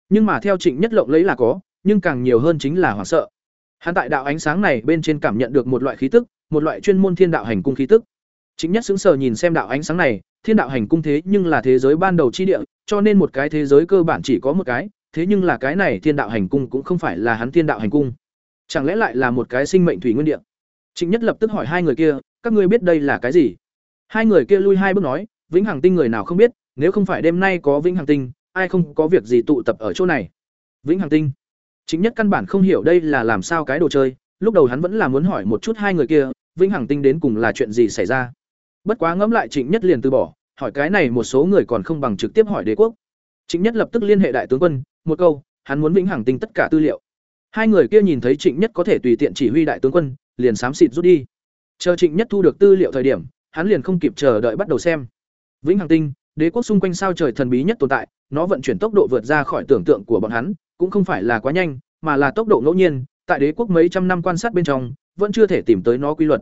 Speaker 1: Nhưng mà theo Trịnh Nhất lộng lẫy là có, nhưng càng nhiều hơn chính là hoảng sợ. Hắn tại đạo ánh sáng này bên trên cảm nhận được một loại khí tức, một loại chuyên môn thiên đạo hành cung khí tức. Chính nhất sững sờ nhìn xem đạo ánh sáng này, thiên đạo hành cung thế nhưng là thế giới ban đầu chi địa, cho nên một cái thế giới cơ bản chỉ có một cái, thế nhưng là cái này thiên đạo hành cung cũng không phải là hắn thiên đạo hành cung. Chẳng lẽ lại là một cái sinh mệnh thủy nguyên địa? Trịnh Nhất lập tức hỏi hai người kia, các ngươi biết đây là cái gì? Hai người kia lui hai bước nói, Vĩnh Hằng Tinh người nào không biết, nếu không phải đêm nay có Vĩnh Hằng Tinh, ai không có việc gì tụ tập ở chỗ này. Vĩnh Hằng Tinh. Chính Nhất căn bản không hiểu đây là làm sao cái đồ chơi, lúc đầu hắn vẫn là muốn hỏi một chút hai người kia, Vĩnh Hằng Tinh đến cùng là chuyện gì xảy ra. Bất quá ngẫm lại Trịnh Nhất liền từ bỏ, hỏi cái này một số người còn không bằng trực tiếp hỏi đế quốc. Trịnh Nhất lập tức liên hệ đại tướng quân, một câu, hắn muốn Vĩnh Hằng Tinh tất cả tư liệu. Hai người kia nhìn thấy Trịnh Nhất có thể tùy tiện chỉ huy đại tướng quân, liền xám xịt rút đi. Chờ Trịnh Nhất thu được tư liệu thời điểm, hắn liền không kịp chờ đợi bắt đầu xem. Vĩnh Hằng Tinh, đế quốc xung quanh sao trời thần bí nhất tồn tại, nó vận chuyển tốc độ vượt ra khỏi tưởng tượng của bọn hắn, cũng không phải là quá nhanh, mà là tốc độ ngẫu nhiên, tại đế quốc mấy trăm năm quan sát bên trong, vẫn chưa thể tìm tới nó quy luật.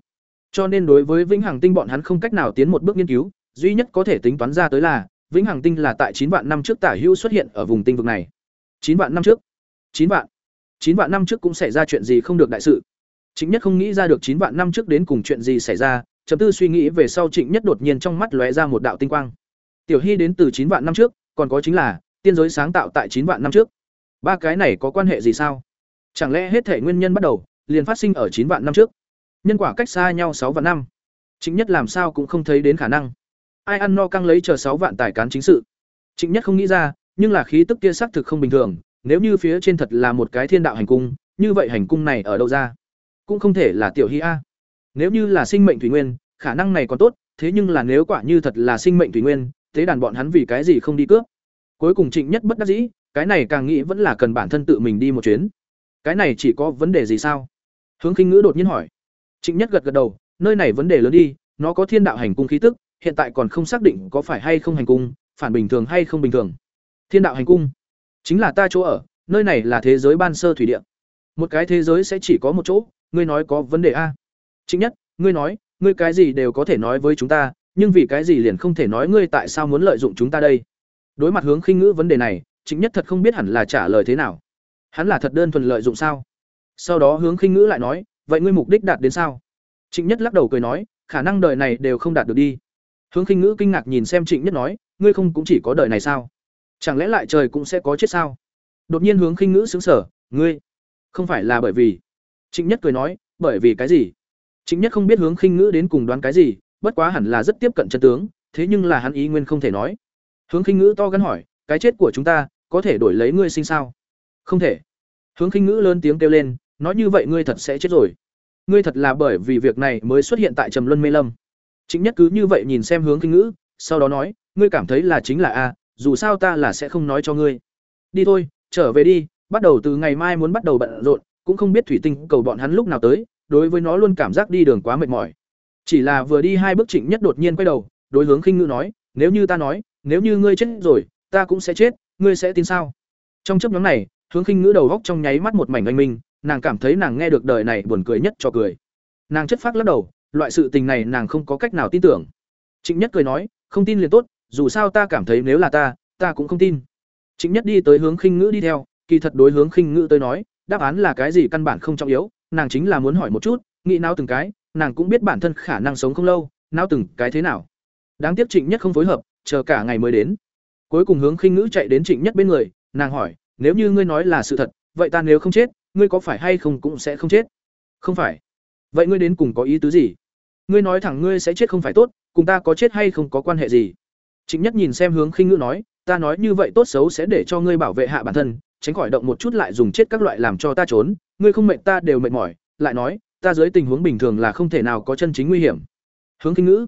Speaker 1: Cho nên đối với Vĩnh Hằng Tinh bọn hắn không cách nào tiến một bước nghiên cứu, duy nhất có thể tính toán ra tới là Vĩnh Hằng Tinh là tại chín vạn năm trước tả hữu xuất hiện ở vùng tinh vực này. chín vạn năm trước? chín vạn? chín vạn năm trước cũng xảy ra chuyện gì không được đại sự. Chính nhất không nghĩ ra được chín vạn năm trước đến cùng chuyện gì xảy ra, chấm tư suy nghĩ về sau Trịnh Nhất đột nhiên trong mắt lóe ra một đạo tinh quang. Tiểu Hy đến từ chín vạn năm trước, còn có chính là tiên giới sáng tạo tại chín vạn năm trước. Ba cái này có quan hệ gì sao? Chẳng lẽ hết thể nguyên nhân bắt đầu liền phát sinh ở chín vạn năm trước? Nhân quả cách xa nhau sáu vạn năm. Trịnh Nhất làm sao cũng không thấy đến khả năng. Ai ăn no căng lấy chờ sáu vạn tài cán chính sự. Trịnh Nhất không nghĩ ra, nhưng là khí tức kia xác thực không bình thường, nếu như phía trên thật là một cái thiên đạo hành cung, như vậy hành cung này ở đâu ra? Cũng không thể là tiểu Hy a. Nếu như là sinh mệnh thủy nguyên, khả năng này còn tốt, thế nhưng là nếu quả như thật là sinh mệnh thủy nguyên, thế đàn bọn hắn vì cái gì không đi cướp? Cuối cùng Trịnh Nhất bất đắc dĩ, cái này càng nghĩ vẫn là cần bản thân tự mình đi một chuyến. Cái này chỉ có vấn đề gì sao? Hướng Khinh Ngữ đột nhiên hỏi. Trịnh Nhất gật gật đầu, nơi này vấn đề lớn đi, nó có thiên đạo hành cung khí tức, hiện tại còn không xác định có phải hay không hành cung, phản bình thường hay không bình thường. Thiên đạo hành cung, chính là ta chỗ ở, nơi này là thế giới ban sơ thủy địa. Một cái thế giới sẽ chỉ có một chỗ, ngươi nói có vấn đề a? Trịnh Nhất, ngươi nói, ngươi cái gì đều có thể nói với chúng ta, nhưng vì cái gì liền không thể nói ngươi tại sao muốn lợi dụng chúng ta đây? Đối mặt hướng khinh ngữ vấn đề này, Trịnh Nhất thật không biết hẳn là trả lời thế nào. Hắn là thật đơn thuần lợi dụng sao? Sau đó hướng khinh ngữ lại nói, vậy ngươi mục đích đạt đến sao? Trịnh Nhất lắc đầu cười nói, khả năng đời này đều không đạt được đi. Hướng khinh ngữ kinh ngạc nhìn xem Trịnh Nhất nói, ngươi không cũng chỉ có đời này sao? Chẳng lẽ lại trời cũng sẽ có chết sao? Đột nhiên hướng khinh ngữ sững sờ, ngươi, không phải là bởi vì? Trịnh Nhất cười nói, bởi vì cái gì? Trịnh Nhất không biết hướng khinh ngữ đến cùng đoán cái gì, bất quá hẳn là rất tiếp cận chân tướng, thế nhưng là hắn ý nguyên không thể nói. Hướng khinh ngữ to gan hỏi, cái chết của chúng ta có thể đổi lấy ngươi sinh sao? Không thể. Hướng khinh ngữ lớn tiếng kêu lên, nói như vậy ngươi thật sẽ chết rồi. Ngươi thật là bởi vì việc này mới xuất hiện tại Trầm Luân Mê Lâm. Chính nhất cứ như vậy nhìn xem hướng khinh ngữ, sau đó nói, ngươi cảm thấy là chính là a, dù sao ta là sẽ không nói cho ngươi. Đi thôi, trở về đi, bắt đầu từ ngày mai muốn bắt đầu bận rộn, cũng không biết thủy tinh cầu bọn hắn lúc nào tới, đối với nó luôn cảm giác đi đường quá mệt mỏi. Chỉ là vừa đi hai bước Trịnh Nhất đột nhiên quay đầu, đối hướng khinh ngữ nói, nếu như ta nói, nếu như ngươi chết rồi, ta cũng sẽ chết, ngươi sẽ tin sao? Trong chớp ngắn này, hướng khinh ngữ đầu góc trong nháy mắt một mảnh anh minh, nàng cảm thấy nàng nghe được đời này buồn cười nhất cho cười. Nàng chất phát lắc đầu, loại sự tình này nàng không có cách nào tin tưởng trịnh nhất cười nói không tin liền tốt dù sao ta cảm thấy nếu là ta ta cũng không tin trịnh nhất đi tới hướng khinh ngữ đi theo kỳ thật đối hướng khinh ngữ tới nói đáp án là cái gì căn bản không trọng yếu, nàng chính là muốn hỏi một chút, nghĩ não từng cái, nàng cũng biết bản thân khả năng sống không lâu não từng cái thế nào. Đáng tiếc trịnh nhất không phối hợp, chờ cả ngày mới đến. Cuối cùng hướng khinh ngữ chạy đến trịnh nhất bên người, nàng hỏi, nếu như ngươi nói là sự thật, vậy ta nếu không chết, ngươi có phải hay không cũng sẽ không chết? Không phải. Vậy ngươi đến cùng có ý tứ gì? Ngươi nói thẳng ngươi sẽ chết không phải tốt, cùng ta có chết hay không có quan hệ gì? Trịnh nhất nhìn xem hướng khinh ngữ nói, ta nói như vậy tốt xấu sẽ để cho ngươi bảo vệ hạ bản thân tránh khỏi động một chút lại dùng chết các loại làm cho ta trốn, ngươi không mệt ta đều mệt mỏi, lại nói, ta dưới tình huống bình thường là không thể nào có chân chính nguy hiểm. Hướng khinh ngữ.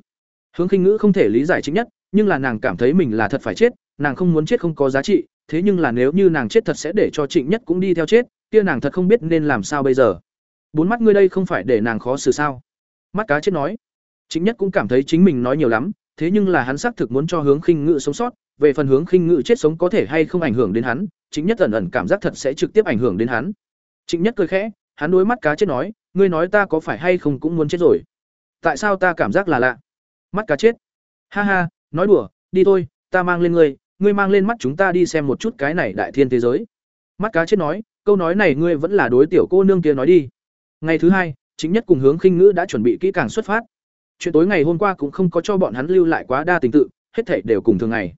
Speaker 1: Hướng khinh ngữ không thể lý giải chính nhất, nhưng là nàng cảm thấy mình là thật phải chết, nàng không muốn chết không có giá trị, thế nhưng là nếu như nàng chết thật sẽ để cho trịnh nhất cũng đi theo chết, kia nàng thật không biết nên làm sao bây giờ. Bốn mắt ngươi đây không phải để nàng khó xử sao? Mắt cá chết nói. Trịnh nhất cũng cảm thấy chính mình nói nhiều lắm, thế nhưng là hắn xác thực muốn cho hướng khinh ngữ sống sót về phần hướng khinh ngự chết sống có thể hay không ảnh hưởng đến hắn chính nhất ẩn ẩn cảm giác thật sẽ trực tiếp ảnh hưởng đến hắn. Trịnh nhất cười khẽ, hắn đối mắt cá chết nói, ngươi nói ta có phải hay không cũng muốn chết rồi? Tại sao ta cảm giác là lạ? Mắt cá chết. Ha ha, nói đùa, đi thôi, ta mang lên ngươi ngươi mang lên mắt chúng ta đi xem một chút cái này đại thiên thế giới. Mắt cá chết nói, câu nói này ngươi vẫn là đối tiểu cô nương kia nói đi. Ngày thứ hai chính nhất cùng hướng khinh ngữ đã chuẩn bị kỹ càng xuất phát. Chuyện tối ngày hôm qua cũng không có cho bọn hắn lưu lại quá đa tình tự, hết thảy đều cùng thường ngày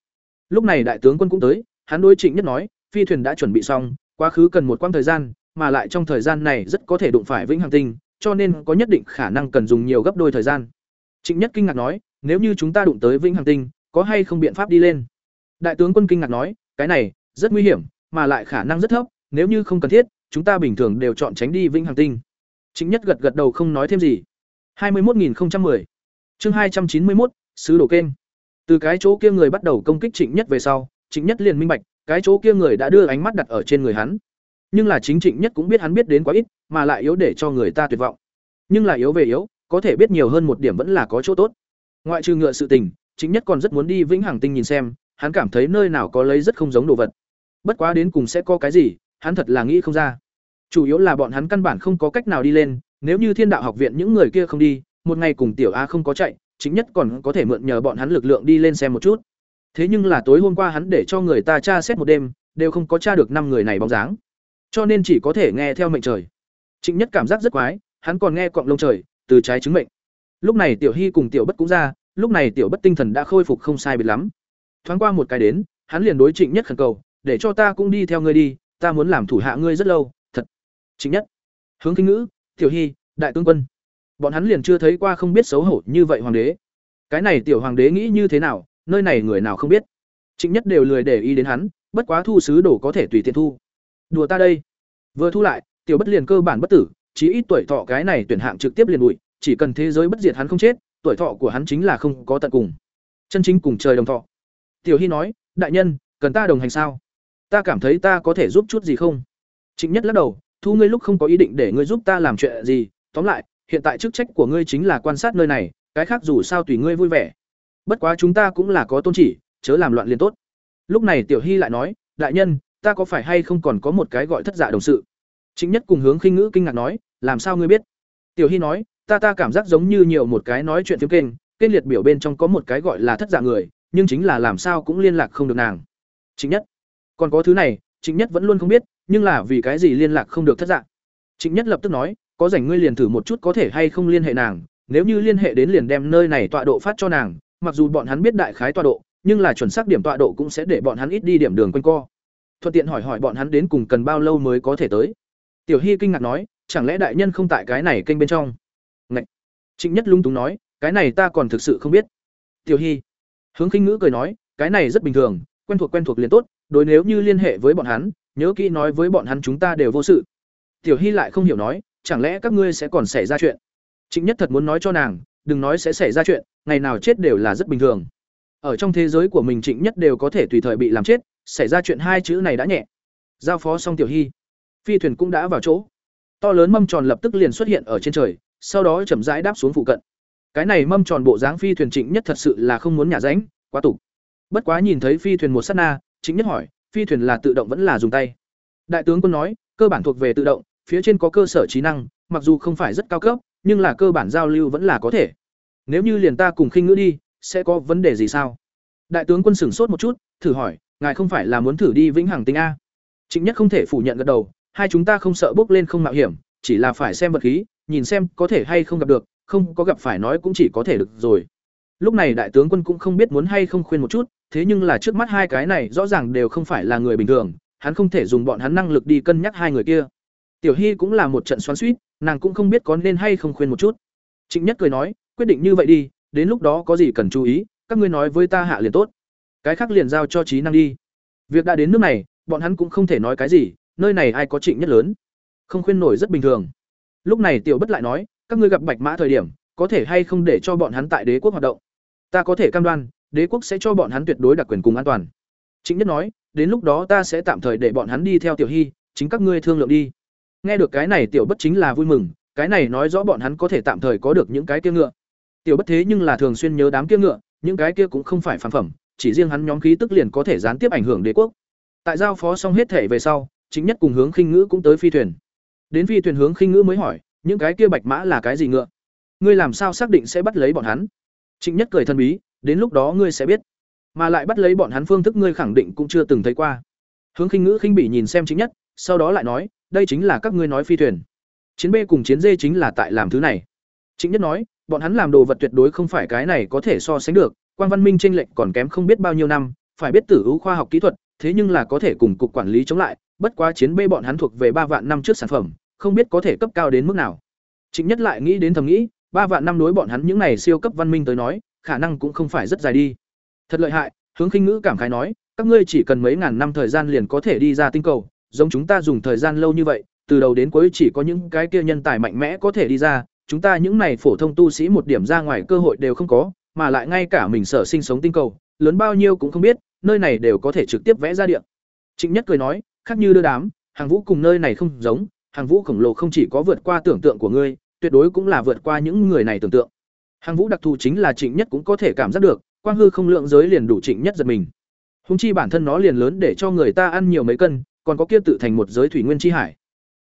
Speaker 1: lúc này đại tướng quân cũng tới, hắn đối trịnh nhất nói, phi thuyền đã chuẩn bị xong, quá khứ cần một quãng thời gian, mà lại trong thời gian này rất có thể đụng phải vĩnh hằng tinh, cho nên có nhất định khả năng cần dùng nhiều gấp đôi thời gian. Trịnh nhất kinh ngạc nói, nếu như chúng ta đụng tới vĩnh hằng tinh, có hay không biện pháp đi lên? Đại tướng quân kinh ngạc nói, cái này, rất nguy hiểm, mà lại khả năng rất thấp, nếu như không cần thiết, chúng ta bình thường đều chọn tránh đi vĩnh hằng tinh. Trịnh nhất gật gật đầu không nói thêm gì. Hai mươi một nghìn mười. Chương hai trăm chín mươi một sứ đồ kênh từ cái chỗ kia người bắt đầu công kích trịnh nhất về sau, trịnh nhất liền minh bạch, cái chỗ kia người đã đưa ánh mắt đặt ở trên người hắn. Nhưng là chính trịnh nhất cũng biết hắn biết đến quá ít, mà lại yếu để cho người ta tuyệt vọng. Nhưng là yếu về yếu, có thể biết nhiều hơn một điểm vẫn là có chỗ tốt. Ngoại trừ ngựa sự tình chính nhất còn rất muốn đi vĩnh hằng tinh nhìn xem, hắn cảm thấy nơi nào có lấy rất không giống đồ vật. Bất quá đến cùng sẽ có cái gì, hắn thật là nghĩ không ra. Chủ yếu là bọn hắn căn bản không có cách nào đi lên, nếu như thiên đạo học viện những người kia không đi, một ngày cùng tiểu a không có chạy chính nhất còn có thể mượn nhờ bọn hắn lực lượng đi lên xem một chút. Thế nhưng là tối hôm qua hắn để cho người ta tra xét một đêm, đều không có tra được năm người này bóng dáng. Cho nên chỉ có thể nghe theo mệnh trời. Trịnh nhất cảm giác rất quái, hắn còn nghe cọng lông trời, từ trái chứng mệnh. Lúc này tiểu hy cùng tiểu bất cũng ra, lúc này tiểu bất tinh thần đã khôi phục không sai biệt lắm. Thoáng qua một cái đến, hắn liền đối trịnh nhất khẩn cầu, để cho ta cũng đi theo ngươi đi, ta muốn làm thủ hạ ngươi rất lâu, thật. Trịnh nhất, hướng kinh ngữ, tiểu hy, đại tướng quân bọn hắn liền chưa thấy qua không biết xấu hổ như vậy hoàng đế. Cái này tiểu hoàng đế nghĩ như thế nào, nơi này người nào không biết. Trịnh nhất đều lười để ý đến hắn, bất quá thu sứ đồ có thể tùy tiện thu. Đùa ta đây. Vừa thu lại, tiểu bất liền cơ bản bất tử, chí ít tuổi thọ cái này tuyển hạng trực tiếp liền bụi, chỉ cần thế giới bất diệt hắn không chết, tuổi thọ của hắn chính là không có tận cùng. Chân chính cùng trời đồng thọ. Tiểu hy nói, đại nhân, cần ta đồng hành sao? Ta cảm thấy ta có thể giúp chút gì không? Trịnh nhất lắc đầu, thu ngươi lúc không có ý định để ngươi giúp ta làm chuyện gì, tóm lại hiện tại chức trách của ngươi chính là quan sát nơi này, cái khác dù sao tùy ngươi vui vẻ. Bất quá chúng ta cũng là có tôn chỉ, chớ làm loạn liền tốt. Lúc này tiểu hy lại nói, đại nhân, ta có phải hay không còn có một cái gọi thất dạ đồng sự? Chính nhất cùng hướng khinh ngữ kinh ngạc nói, làm sao ngươi biết? Tiểu hy nói, ta ta cảm giác giống như nhiều một cái nói chuyện phiếm kênh kênh liệt biểu bên trong có một cái gọi là thất dạ người, nhưng chính là làm sao cũng liên lạc không được nàng. Chính nhất, còn có thứ này chính nhất vẫn luôn không biết, nhưng là vì cái gì liên lạc không được thất dạ? Chính nhất lập tức nói có rảnh ngươi liền thử một chút có thể hay không liên hệ nàng, nếu như liên hệ đến liền đem nơi này tọa độ phát cho nàng, mặc dù bọn hắn biết đại khái tọa độ, nhưng là chuẩn xác điểm tọa độ cũng sẽ để bọn hắn ít đi điểm đường quanh co. Thuận tiện hỏi hỏi bọn hắn đến cùng cần bao lâu mới có thể tới. Tiểu hy kinh ngạc nói, chẳng lẽ đại nhân không tại cái này kênh bên trong? Ngậy! trịnh nhất lung túng nói, cái này ta còn thực sự không biết. Tiểu hy. Hướng khinh ngữ cười nói, cái này rất bình thường, quen thuộc quen thuộc liền tốt, đối nếu như liên hệ với bọn hắn, nhớ kỹ nói với bọn hắn chúng ta đều vô sự. Tiểu hy lại không hiểu nói chẳng lẽ các ngươi sẽ còn xảy ra chuyện? Trịnh nhất thật muốn nói cho nàng, đừng nói sẽ xảy ra chuyện, ngày nào chết đều là rất bình thường. Ở trong thế giới của mình trịnh nhất đều có thể tùy thời bị làm chết, xảy ra chuyện hai chữ này đã nhẹ. Giao phó xong tiểu hy, phi thuyền cũng đã vào chỗ. To lớn mâm tròn lập tức liền xuất hiện ở trên trời, sau đó chậm rãi đáp xuống phụ cận. Cái này mâm tròn bộ dáng phi thuyền trịnh nhất thật sự là không muốn nhả ránh, quá tục. Bất quá nhìn thấy phi thuyền một s á t na chính nhất hỏi, phi thuyền là tự động vẫn là dùng tay? Đại tướng quân nói, cơ bản thuộc về tự động phía trên có cơ sở trí năng, mặc dù không phải rất cao cấp, nhưng là cơ bản giao lưu vẫn là có thể. Nếu như liền ta cùng khinh ngữ đi, sẽ có vấn đề gì sao? Đại tướng quân sửng sốt một chút, thử hỏi, ngài không phải là muốn thử đi vĩnh hằng tinh a? Trịnh nhất không thể phủ nhận gật đầu, hai chúng ta không sợ bước lên không mạo hiểm, chỉ là phải xem vật khí, nhìn xem có thể hay không gặp được, không có gặp phải nói cũng chỉ có thể được rồi. Lúc này đại tướng quân cũng không biết muốn hay không khuyên một chút, thế nhưng là trước mắt hai cái này rõ ràng đều không phải là người bình thường, hắn không thể dùng bọn hắn năng lực đi cân nhắc hai người kia tiểu hy cũng là một trận xoắn suýt nàng cũng không biết có nên hay không khuyên một chút. Trịnh nhất cười nói, quyết định như vậy đi, đến lúc đó có gì cần chú ý, các ngươi nói với ta hạ liền tốt. Cái khác liền giao cho trí năng đi. Việc đã đến nước này, bọn hắn cũng không thể nói cái gì, nơi này ai có trịnh nhất lớn. Không khuyên nổi rất bình thường. Lúc này tiểu bất lại nói, các ngươi gặp bạch mã thời điểm, có thể hay không để cho bọn hắn tại đế quốc hoạt động? Ta có thể cam đoan, đế quốc sẽ cho bọn hắn tuyệt đối đặc quyền cùng an toàn. Trịnh nhất nói, đến lúc đó ta sẽ tạm thời để bọn hắn đi theo tiểu hy, chính các ngươi thương lượng đi nghe được cái này tiểu bất chính là vui mừng, cái này nói rõ bọn hắn có thể tạm thời có được những cái kia ngựa. Tiểu bất thế nhưng là thường xuyên nhớ đám kia ngựa, những cái kia cũng không phải phản phẩm, chỉ riêng hắn nhóm khí tức liền có thể gián tiếp ảnh hưởng đế quốc. Tại giao phó xong hết thể về sau, chính nhất cùng hướng khinh ngữ cũng tới phi thuyền. Đến phi thuyền hướng khinh ngữ mới hỏi, những cái kia bạch mã là cái gì ngựa? Ngươi làm sao xác định sẽ bắt lấy bọn hắn? Trịnh nhất cười thân bí, đến lúc đó ngươi sẽ biết. Mà lại bắt lấy bọn hắn phương thức ngươi khẳng định cũng chưa từng thấy qua. Hướng khinh ngữ khinh bỉ nhìn xem chính nhất, sau đó lại nói đây chính là các ngươi nói phi thuyền. Chiến b cùng chiến d chính là tại làm thứ này. Chính nhất nói bọn hắn làm đồ vật tuyệt đối không phải cái này có thể so sánh được quan văn minh tranh lệch còn kém không biết bao nhiêu năm phải biết tử hữu khoa học kỹ thuật thế nhưng là có thể cùng cục quản lý chống lại bất quá chiến b bọn hắn thuộc về ba vạn năm trước sản phẩm không biết có thể cấp cao đến mức nào. Trịnh Nhất lại nghĩ đến thầm nghĩ, ba vạn năm đối bọn hắn những này siêu cấp văn minh tới nói, khả năng cũng không phải rất dài đi. Thật lợi hại, Hướng Khinh Ngữ cảm khái nói, các ngươi chỉ cần mấy ngàn năm thời gian liền có thể đi ra tinh cầu, giống chúng ta dùng thời gian lâu như vậy, từ đầu đến cuối chỉ có những cái kia nhân tài mạnh mẽ có thể đi ra, chúng ta những này phổ thông tu sĩ một điểm ra ngoài cơ hội đều không có, mà lại ngay cả mình sở sinh sống tinh cầu, lớn bao nhiêu cũng không biết, nơi này đều có thể trực tiếp vẽ ra địa. Trịnh Nhất cười nói, khác như đưa đám, hàng vũ cùng nơi này không giống, hàng vũ khổng lồ không chỉ có vượt qua tưởng tượng của ngươi, tuyệt đối cũng là vượt qua những người này tưởng tượng. Hàng vũ đặc thù chính là Trịnh Nhất cũng có thể cảm giác được, quang hư không lượng giới liền đủ Trịnh Nhất giật mình. Hùng chi bản thân nó liền lớn để cho người ta ăn nhiều mấy cân, còn có kia tự thành một giới thủy nguyên chi hải.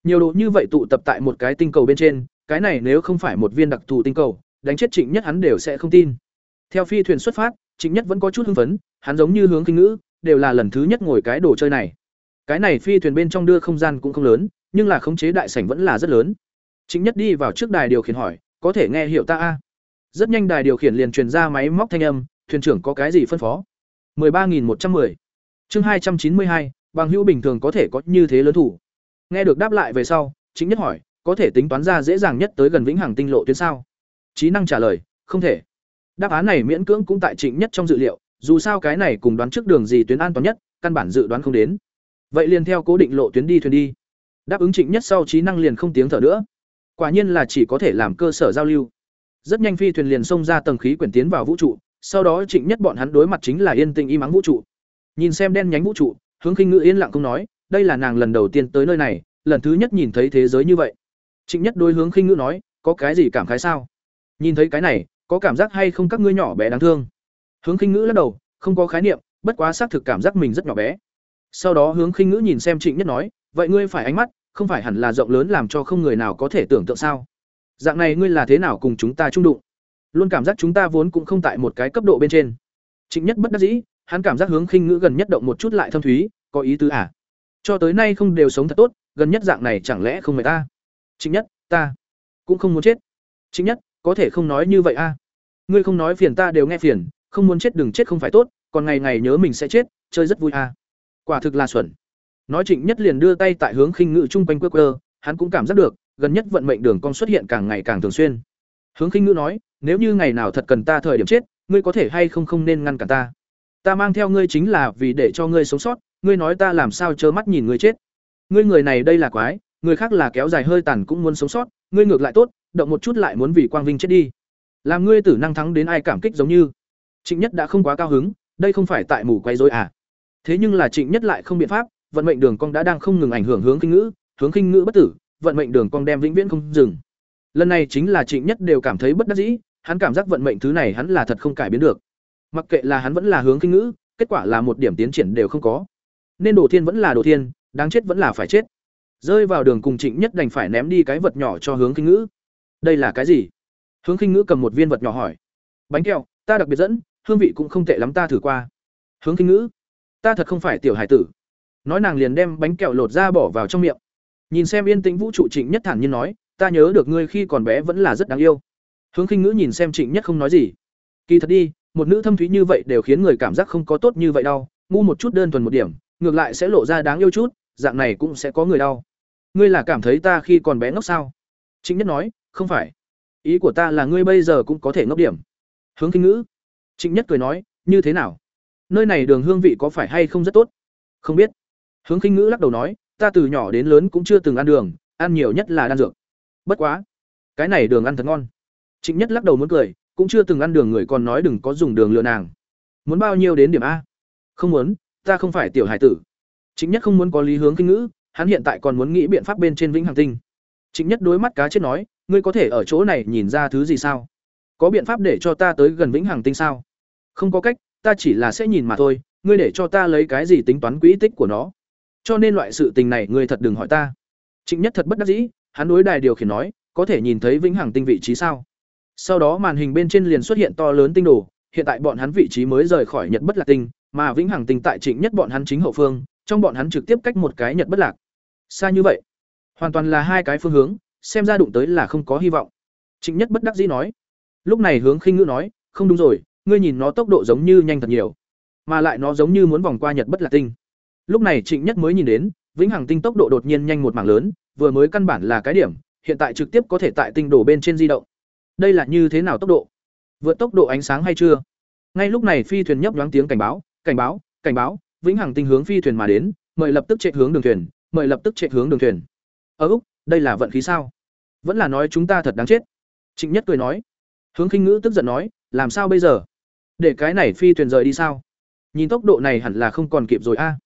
Speaker 1: Nhiều độ như vậy tụ tập tại một cái tinh cầu bên trên, cái này nếu không phải một viên đặc thù tinh cầu, đánh chết Trịnh Nhất hắn đều sẽ không tin. Theo phi thuyền xuất phát, Trịnh Nhất vẫn có chút hưng phấn, hắn giống như hướng kinh ngữ, đều là lần thứ nhất ngồi cái đồ chơi này. Cái này phi thuyền bên trong đưa không gian cũng không lớn, nhưng là khống chế đại sảnh vẫn là rất lớn. trịnh nhất đi vào trước đài điều khiển hỏi, có thể nghe hiểu ta a? Rất nhanh đài điều khiển liền truyền ra máy móc thanh âm, thuyền trưởng có cái gì phân phó? 13110. Chương 292, bằng hữu bình thường có thể có như thế lớn thủ. Nghe được đáp lại về sau, chính nhất hỏi, có thể tính toán ra dễ dàng nhất tới gần vĩnh hằng tinh lộ tuyến sao? Trí năng trả lời, không thể. Đáp án này miễn cưỡng cũng tại Trịnh Nhất trong dự liệu, dù sao cái này cùng đoán trước đường gì tuyến an toàn nhất, căn bản dự đoán không đến. Vậy liền theo cố định lộ tuyến đi thuyền đi. Đáp ứng Trịnh Nhất sau trí năng liền không tiếng thở nữa. Quả nhiên là chỉ có thể làm cơ sở giao lưu. Rất nhanh phi thuyền liền xông ra tầng khí quyển tiến vào vũ trụ, sau đó Trịnh Nhất bọn hắn đối mặt chính là yên tĩnh im ắng vũ trụ. Nhìn xem đen nhánh vũ trụ, Hướng Khinh Ngữ yên lặng không nói, đây là nàng lần đầu tiên tới nơi này, lần thứ nhất nhìn thấy thế giới như vậy. Trịnh Nhất đối Hướng Khinh Ngữ nói, có cái gì cảm khái sao? Nhìn thấy cái này, có cảm giác hay không các ngươi nhỏ bé đáng thương? Hướng Khinh Ngữ lắc đầu, không có khái niệm, bất quá xác thực cảm giác mình rất nhỏ bé. Sau đó Hướng Khinh Ngữ nhìn xem Trịnh Nhất nói, vậy ngươi phải ánh mắt, không phải hẳn là rộng lớn làm cho không người nào có thể tưởng tượng sao dạng này ngươi là thế nào cùng chúng ta chung đụng luôn cảm giác chúng ta vốn cũng không tại một cái cấp độ bên trên trịnh nhất bất đắc dĩ hắn cảm giác hướng khinh ngữ gần nhất động một chút lại thâm thúy, có ý tứ à? Cho tới nay không đều sống thật tốt, gần nhất dạng này chẳng lẽ không mệt ta? Chính nhất, ta cũng không muốn chết. Chính nhất, có thể không nói như vậy a à? ngươi không nói phiền ta đều nghe phiền, không muốn chết đừng chết không phải tốt, còn ngày ngày nhớ mình sẽ chết, chơi rất vui a à? quả thực là xuẩn. Nói trịnh nhất liền đưa tay tại hướng khinh ngự chung quanh quơ quơ, hắn cũng cảm giác được, gần nhất vận mệnh đường cong xuất hiện càng ngày càng thường xuyên. Hướng khinh ngự nói, nếu như ngày nào thật cần ta thời điểm chết, ngươi có thể hay không không nên ngăn cản ta? Ta mang theo ngươi chính là vì để cho ngươi sống sót ngươi nói ta làm sao trơ mắt nhìn ngươi chết ngươi người này đây là quái người khác là kéo dài hơi tàn cũng muốn sống sót ngươi ngược lại tốt động một chút lại muốn vì quang vinh chết đi làm ngươi tử năng thắng đến ai cảm kích giống như trịnh nhất đã không quá cao hứng đây không phải tại mù quay dối à thế nhưng là trịnh nhất lại không biện pháp vận mệnh đường cong đã đang không ngừng ảnh hưởng hướng kinh ngữ, hướng kinh ngữ bất tử, vận mệnh đường cong đem vĩnh viễn không dừng. Lần này chính là Trịnh Nhất đều cảm thấy bất đắc dĩ, hắn cảm giác vận mệnh thứ này hắn là thật không cải biến được. Mặc kệ là hắn vẫn là hướng kinh ngữ, kết quả là một điểm tiến triển đều không có. Nên Đồ Thiên vẫn là Đồ Thiên, đáng chết vẫn là phải chết. Rơi vào đường cùng Trịnh Nhất đành phải ném đi cái vật nhỏ cho hướng kinh ngữ. đây là cái gì? Hướng kinh ngữ cầm một viên vật nhỏ hỏi. Bánh kẹo ta đặc biệt dẫn hương vị cũng không tệ lắm ta thử qua. Hướng kinh ngữ ta thật không phải tiểu hải tử. Nói nàng liền đem bánh kẹo lột ra bỏ vào trong miệng. Nhìn xem yên tĩnh vũ trụ trịnh nhất thản nhiên nói ta nhớ được ngươi khi còn bé vẫn là rất đáng yêu. Hướng khinh ngữ nhìn xem trịnh nhất không nói gì. Kỳ thật đi một nữ thâm thúy như vậy đều khiến người cảm giác không có tốt như vậy đâu ngu một chút đơn thuần một điểm, ngược lại sẽ lộ ra đáng yêu chút, dạng này cũng sẽ có người đau. Ngươi là cảm thấy ta khi còn bé ngốc sao? Trịnh nhất nói, không phải. Ý của ta là ngươi bây giờ cũng có thể ngốc điểm. Hướng kinh ngữ. Trịnh nhất cười nói, như thế nào? Nơi này đường hương vị có phải hay không rất tốt? Không biết. Hướng kinh ngữ lắc đầu nói, ta từ nhỏ đến lớn cũng chưa từng ăn đường, ăn nhiều nhất là đan dược. Bất quá. Cái này đường ăn thật ngon. Trịnh nhất lắc đầu muốn cười cũng chưa từng ăn đường người còn nói đừng có dùng đường lừa nàng. Muốn bao nhiêu đến điểm a? Không muốn, ta không phải tiểu hải tử. Trịnh nhất không muốn có lý hướng kinh ngữ, hắn hiện tại còn muốn nghĩ biện pháp bên trên vĩnh hằng tinh. Trịnh nhất đối mắt cá chết nói, ngươi có thể ở chỗ này nhìn ra thứ gì sao? Có biện pháp để cho ta tới gần vĩnh hằng tinh sao? Không có cách, ta chỉ là sẽ nhìn mà thôi, ngươi để cho ta lấy cái gì tính toán quỹ tích của nó? Cho nên loại sự tình này ngươi thật đừng hỏi ta. Trịnh nhất thật bất đắc dĩ, hắn đối đài điều khiển nói, có thể nhìn thấy vĩnh hằng tinh vị trí sao? Sau đó màn hình bên trên liền xuất hiện to lớn tinh đồ, hiện tại bọn hắn vị trí mới rời khỏi nhật bất lạc tinh, mà vĩnh hằng tinh tại trịnh nhất bọn hắn chính hậu phương, trong bọn hắn trực tiếp cách một cái nhật bất lạc. Xa như vậy, hoàn toàn là hai cái phương hướng, xem ra đụng tới là không có hy vọng. Trịnh nhất bất đắc dĩ nói. Lúc này hướng khinh ngữ nói, không đúng rồi, ngươi nhìn nó tốc độ giống như nhanh thật nhiều, mà lại nó giống như muốn vòng qua nhật bất lạc tinh. Lúc này trịnh nhất mới nhìn đến, vĩnh hằng tinh tốc độ đột nhiên nhanh một mảng lớn, vừa mới căn bản là cái điểm, hiện tại trực tiếp có thể tại tinh đổ bên trên di động đây là như thế nào tốc độ? Vượt tốc độ ánh sáng hay chưa? Ngay lúc này phi thuyền nhấp nhoáng tiếng cảnh báo cảnh báo cảnh báo, vĩnh hằng tinh hướng phi thuyền mà đến, mời lập tức chạy hướng đường thuyền, mời lập tức chạy hướng đường thuyền. Ở úc, đây là vận khí sao? Vẫn là nói chúng ta thật đáng chết. Trịnh nhất cười nói. Hướng khinh ngữ tức giận nói, làm sao bây giờ? Để cái này phi thuyền rời đi sao? Nhìn tốc độ này hẳn là không còn kịp rồi a.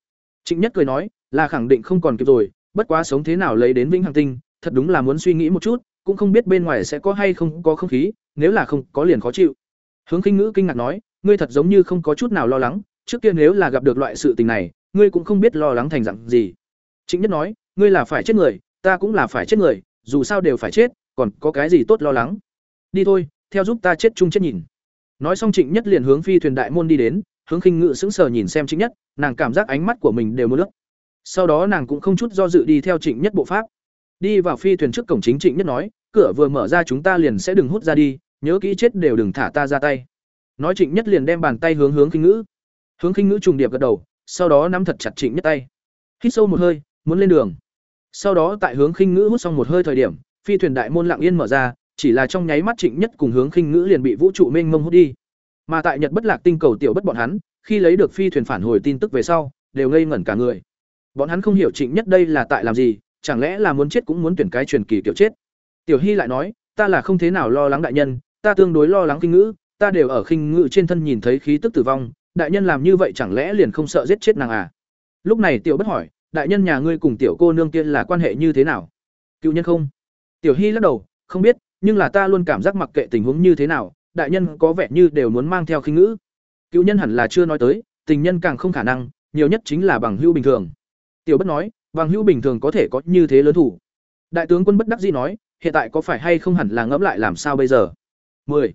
Speaker 1: Trịnh nhất cười nói, là khẳng định không còn kịp rồi, bất quá sống thế nào lấy đến vĩnh hằng tinh, thật đúng là muốn suy nghĩ một chút cũng không biết bên ngoài sẽ có hay không có không khí, nếu là không, có liền khó chịu. Hướng khinh ngữ kinh ngạc nói, ngươi thật giống như không có chút nào lo lắng, trước kia nếu là gặp được loại sự tình này, ngươi cũng không biết lo lắng thành dạng gì. Trịnh nhất nói, ngươi là phải chết người, ta cũng là phải chết người, dù sao đều phải chết, còn có cái gì tốt lo lắng? Đi thôi, theo giúp ta chết chung chết nhìn. Nói xong trịnh nhất liền hướng phi thuyền đại môn đi đến, hướng khinh ngự sững sờ nhìn xem trịnh nhất, nàng cảm giác ánh mắt của mình đều muốn nước sau đó nàng cũng không chút do dự đi theo trịnh nhất bộ pháp. Đi vào phi thuyền trước cổng chính trịnh nhất nói cửa vừa mở ra chúng ta liền sẽ đừng hút ra đi, nhớ kỹ chết đều đừng thả ta ra tay. Nói trịnh nhất liền đem bàn tay hướng hướng khinh ngữ. Hướng khinh ngữ trùng điệp gật đầu, sau đó nắm thật chặt trịnh nhất tay. Hít sâu một hơi, muốn lên đường. Sau đó tại hướng khinh ngữ hút xong một hơi thời điểm, phi thuyền đại môn lặng yên mở ra, chỉ là trong nháy mắt trịnh nhất cùng hướng khinh ngữ liền bị vũ trụ mênh mông hút đi. Mà tại nhật bất lạc tinh cầu tiểu bất bọn hắn, khi lấy được phi thuyền phản hồi tin tức về sau, đều ngây ngẩn cả người. Bọn hắn không hiểu trịnh nhất đây là tại làm gì, chẳng lẽ là muốn chết cũng muốn tuyển cái truyền kỳ kiểu chết tiểu hy lại nói, ta là không thế nào lo lắng đại nhân, ta tương đối lo lắng kinh ngữ, ta đều ở khinh ngữ trên thân nhìn thấy khí tức tử vong, đại nhân làm như vậy chẳng lẽ liền không sợ giết chết nàng à? Lúc này tiểu bất hỏi, đại nhân nhà ngươi cùng tiểu cô nương kia là quan hệ như thế nào? Cựu nhân không. Tiểu hy lắc đầu, không biết, nhưng là ta luôn cảm giác mặc kệ tình huống như thế nào, đại nhân có vẻ như đều muốn mang theo khinh ngữ. Cựu nhân hẳn là chưa nói tới, tình nhân càng không khả năng, nhiều nhất chính là bằng hữu bình thường. Tiểu bất nói, bằng hữu bình thường có thể có như thế lớn thủ. Đại tướng quân bất đắc dĩ nói hiện tại có phải hay không hẳn là ngẫm lại làm sao bây giờ? 10.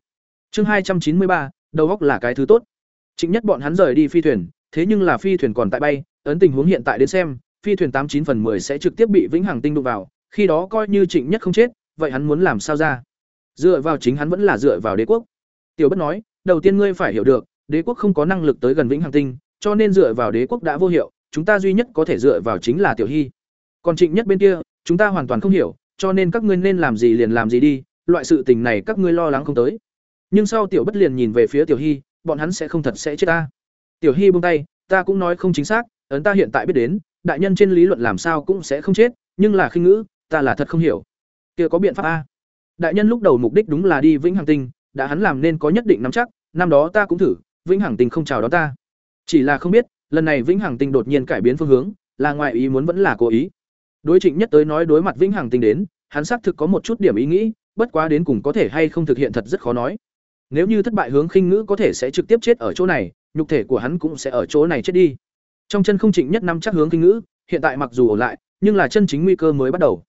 Speaker 1: chương hai trăm chín mươi ba, đầu góc là cái thứ tốt. Chính nhất bọn hắn rời đi phi thuyền, thế nhưng là phi thuyền còn tại bay, ấn tình huống hiện tại đến xem, phi thuyền tám chín phần 10 sẽ trực tiếp bị vĩnh hằng tinh đụng vào, khi đó coi như trịnh nhất không chết, vậy hắn muốn làm sao ra? Dựa vào chính hắn vẫn là dựa vào đế quốc. Tiểu bất nói, đầu tiên ngươi phải hiểu được, đế quốc không có năng lực tới gần vĩnh hằng tinh, cho nên dựa vào đế quốc đã vô hiệu, chúng ta duy nhất có thể dựa vào chính là tiểu hy. Còn trịnh nhất bên kia, chúng ta hoàn toàn không hiểu cho nên các ngươi nên làm gì liền làm gì đi, loại sự tình này các ngươi lo lắng không tới. Nhưng sau tiểu bất liền nhìn về phía tiểu hy, bọn hắn sẽ không thật sẽ chết ta. Tiểu hy buông tay, ta cũng nói không chính xác, ấn ta hiện tại biết đến, đại nhân trên lý luận làm sao cũng sẽ không chết, nhưng là khinh ngữ, ta là thật không hiểu. Kia có biện pháp a. Đại nhân lúc đầu mục đích đúng là đi vĩnh hằng tinh, đã hắn làm nên có nhất định nắm chắc, năm đó ta cũng thử, vĩnh hằng tinh không chào đón ta. Chỉ là không biết, lần này vĩnh hằng tinh đột nhiên cải biến phương hướng, là ngoại ý muốn vẫn là cố ý đối trịnh nhất tới nói đối mặt vĩnh hằng tinh đến hắn xác thực có một chút điểm ý nghĩ bất quá đến cùng có thể hay không thực hiện thật rất khó nói. Nếu như thất bại hướng khinh ngữ có thể sẽ trực tiếp chết ở chỗ này nhục thể của hắn cũng sẽ ở chỗ này chết đi. Trong chân không trịnh nhất năm chắc hướng khinh ngữ hiện tại mặc dù ổn lại nhưng là chân chính nguy cơ mới bắt đầu.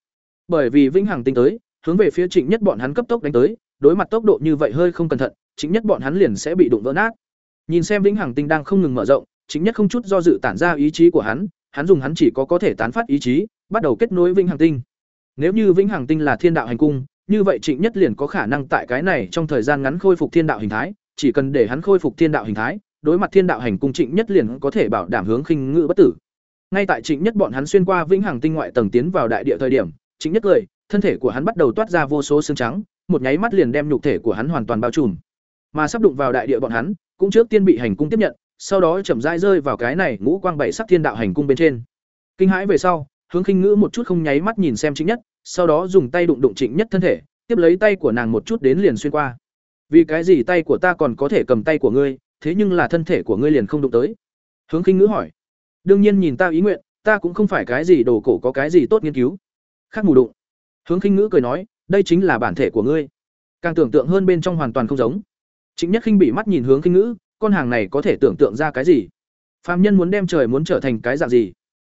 Speaker 1: Bởi vì vĩnh hằng tinh tới hướng về phía Trịnh Nhất bọn hắn cấp tốc đánh tới, đối mặt tốc độ như vậy hơi không cẩn thận, Trịnh Nhất bọn hắn liền sẽ bị đụng vỡ nát. Nhìn xem Vĩnh Hằng Tinh đang không ngừng mở rộng, Trịnh Nhất không chút do dự tản ra ý chí của hắn, hắn dùng hắn chỉ có có thể tán phát ý chí, bắt đầu kết nối Vĩnh Hằng Tinh. Nếu như Vĩnh Hằng Tinh là thiên đạo hành cung, như vậy Trịnh Nhất liền có khả năng tại cái này trong thời gian ngắn khôi phục thiên đạo hình thái, chỉ cần để hắn khôi phục thiên đạo hình thái, đối mặt thiên đạo hành cung Trịnh Nhất liền có thể bảo đảm hướng khinh ngự bất tử. Ngay tại Trịnh Nhất bọn hắn xuyên qua Vĩnh Hằng Tinh ngoại tầng tiến vào đại địa thời điểm, Trịnh Nhất cười, thân thể của hắn bắt đầu toát ra vô số xương trắng, một nháy mắt liền đem nhục thể của hắn hoàn toàn bao trùm. Mà sắp đụng vào đại địa bọn hắn, cũng trước tiên bị hành cung tiếp nhận, sau đó chậm rãi rơi vào cái này ngũ quang bảy sắc thiên đạo hành cung bên trên. Kinh hãi về sau, Hướng Khinh Ngữ một chút không nháy mắt nhìn xem chính Nhất, sau đó dùng tay đụng đụng Trịnh Nhất thân thể, tiếp lấy tay của nàng một chút đến liền xuyên qua. Vì cái gì tay của ta còn có thể cầm tay của ngươi, thế nhưng là thân thể của ngươi liền không đụng tới? Hướng Khinh Ngữ hỏi. Đương nhiên nhìn ta ý nguyện, ta cũng không phải cái gì đồ cổ có cái gì tốt nghiên cứu. Khác mù đụng. Hướng Khinh Ngữ cười nói, đây chính là bản thể của ngươi. Càng tưởng tượng hơn bên trong hoàn toàn không giống. Trịnh Nhất khinh bị mắt nhìn Hướng Khinh Ngữ, con hàng này có thể tưởng tượng ra cái gì? Phạm nhân muốn đem trời muốn trở thành cái dạng gì?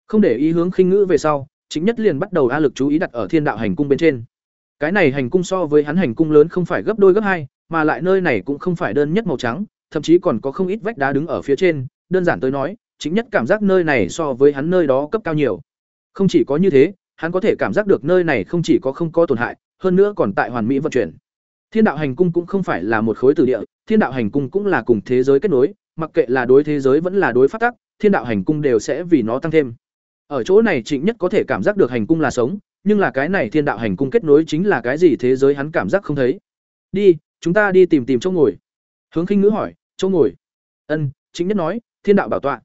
Speaker 1: Không để ý Hướng Khinh Ngữ về sau, chính Nhất liền bắt đầu a lực chú ý đặt ở Thiên Đạo hành cung bên trên. Cái này hành cung so với hắn hành cung lớn không phải gấp đôi gấp hai, mà lại nơi này cũng không phải đơn nhất màu trắng, thậm chí còn có không ít vách đá đứng ở phía trên, đơn giản tới nói, chính nhất cảm giác nơi này so với hắn nơi đó cấp cao nhiều. Không chỉ có như thế, hắn có thể cảm giác được nơi này không chỉ có không có tổn hại, hơn nữa còn tại hoàn mỹ vận chuyển. Thiên đạo hành cung cũng không phải là một khối tử địa, thiên đạo hành cung cũng là cùng thế giới kết nối, mặc kệ là đối thế giới vẫn là đối pháp tắc, thiên đạo hành cung đều sẽ vì nó tăng thêm. Ở chỗ này Trịnh Nhất có thể cảm giác được hành cung là sống, nhưng là cái này thiên đạo hành cung kết nối chính là cái gì thế giới hắn cảm giác không thấy. Đi, chúng ta đi tìm tìm chỗ ngồi. Hướng Khinh Ngữ hỏi, chỗ ngồi? Ân, Trịnh Nhất nói, thiên đạo bảo tọa.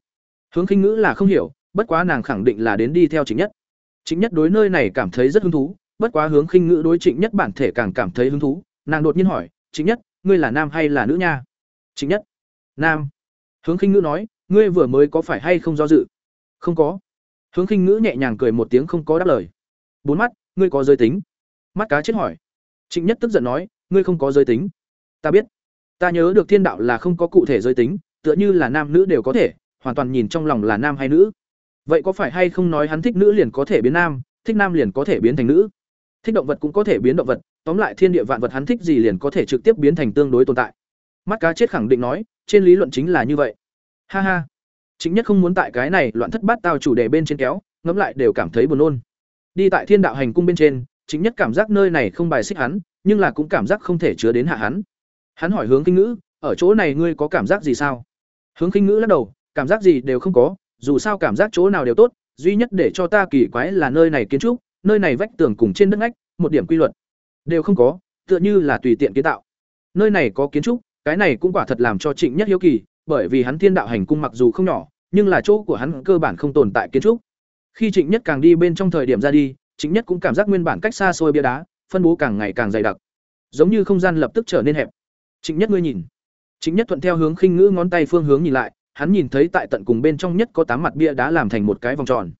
Speaker 1: Hướng Khinh Ngữ là không hiểu, bất quá nàng khẳng định là đến đi theo Trịnh Nhất. Trịnh Nhất đối nơi này cảm thấy rất hứng thú, bất quá Hướng Khinh Ngữ đối Trịnh Nhất bản thể càng cảm thấy hứng thú, nàng đột nhiên hỏi, "Trịnh Nhất, ngươi là nam hay là nữ nha?" Trịnh Nhất: "Nam." Hướng Khinh Ngữ nói, "Ngươi vừa mới có phải hay không do dự?" "Không có." Hướng Khinh Ngữ nhẹ nhàng cười một tiếng không có đáp lời. "Bốn mắt, ngươi có giới tính?" Mắt cá chết hỏi. Trịnh Nhất tức giận nói, "Ngươi không có giới tính." "Ta biết. Ta nhớ được thiên đạo là không có cụ thể giới tính, tựa như là nam nữ đều có thể, hoàn toàn nhìn trong lòng là nam hay nữ vậy có phải hay không nói hắn thích nữ liền có thể biến nam thích nam liền có thể biến thành nữ thích động vật cũng có thể biến động vật tóm lại thiên địa vạn vật hắn thích gì liền có thể trực tiếp biến thành tương đối tồn tại mắt cá chết khẳng định nói trên lý luận chính là như vậy ha ha chính nhất không muốn tại cái này loạn thất bát tao chủ đề bên trên kéo ngẫm lại đều cảm thấy buồn nôn. Đi tại thiên đạo hành cung bên trên chính nhất cảm giác nơi này không bài xích hắn nhưng là cũng cảm giác không thể chứa đến hạ hắn. Hắn hỏi hướng kinh ngữ ở chỗ này ngươi có cảm giác gì sao? Hướng kinh ngữ lắc đầu cảm giác gì đều không có, dù sao cảm giác chỗ nào đều tốt, duy nhất để cho ta kỳ quái là nơi này kiến trúc, nơi này vách tường cùng trên đất ngách, một điểm quy luật đều không có, tựa như là tùy tiện kiến tạo. Nơi này có kiến trúc, cái này cũng quả thật làm cho Trịnh Nhất hiếu kỳ, bởi vì hắn Thiên Đạo hành cung mặc dù không nhỏ, nhưng là chỗ của hắn cơ bản không tồn tại kiến trúc. Khi Trịnh Nhất càng đi bên trong thời điểm ra đi, Trịnh Nhất cũng cảm giác nguyên bản cách xa xôi bia đá, phân bố càng ngày càng dày đặc, giống như không gian lập tức trở nên hẹp. Trịnh Nhất ngươi nhìn. Trịnh Nhất thuận theo hướng khinh ngữ ngón tay phương hướng nhìn lại, hắn nhìn thấy tại tận cùng bên trong nhất có tám mặt bia đá làm thành một cái vòng tròn.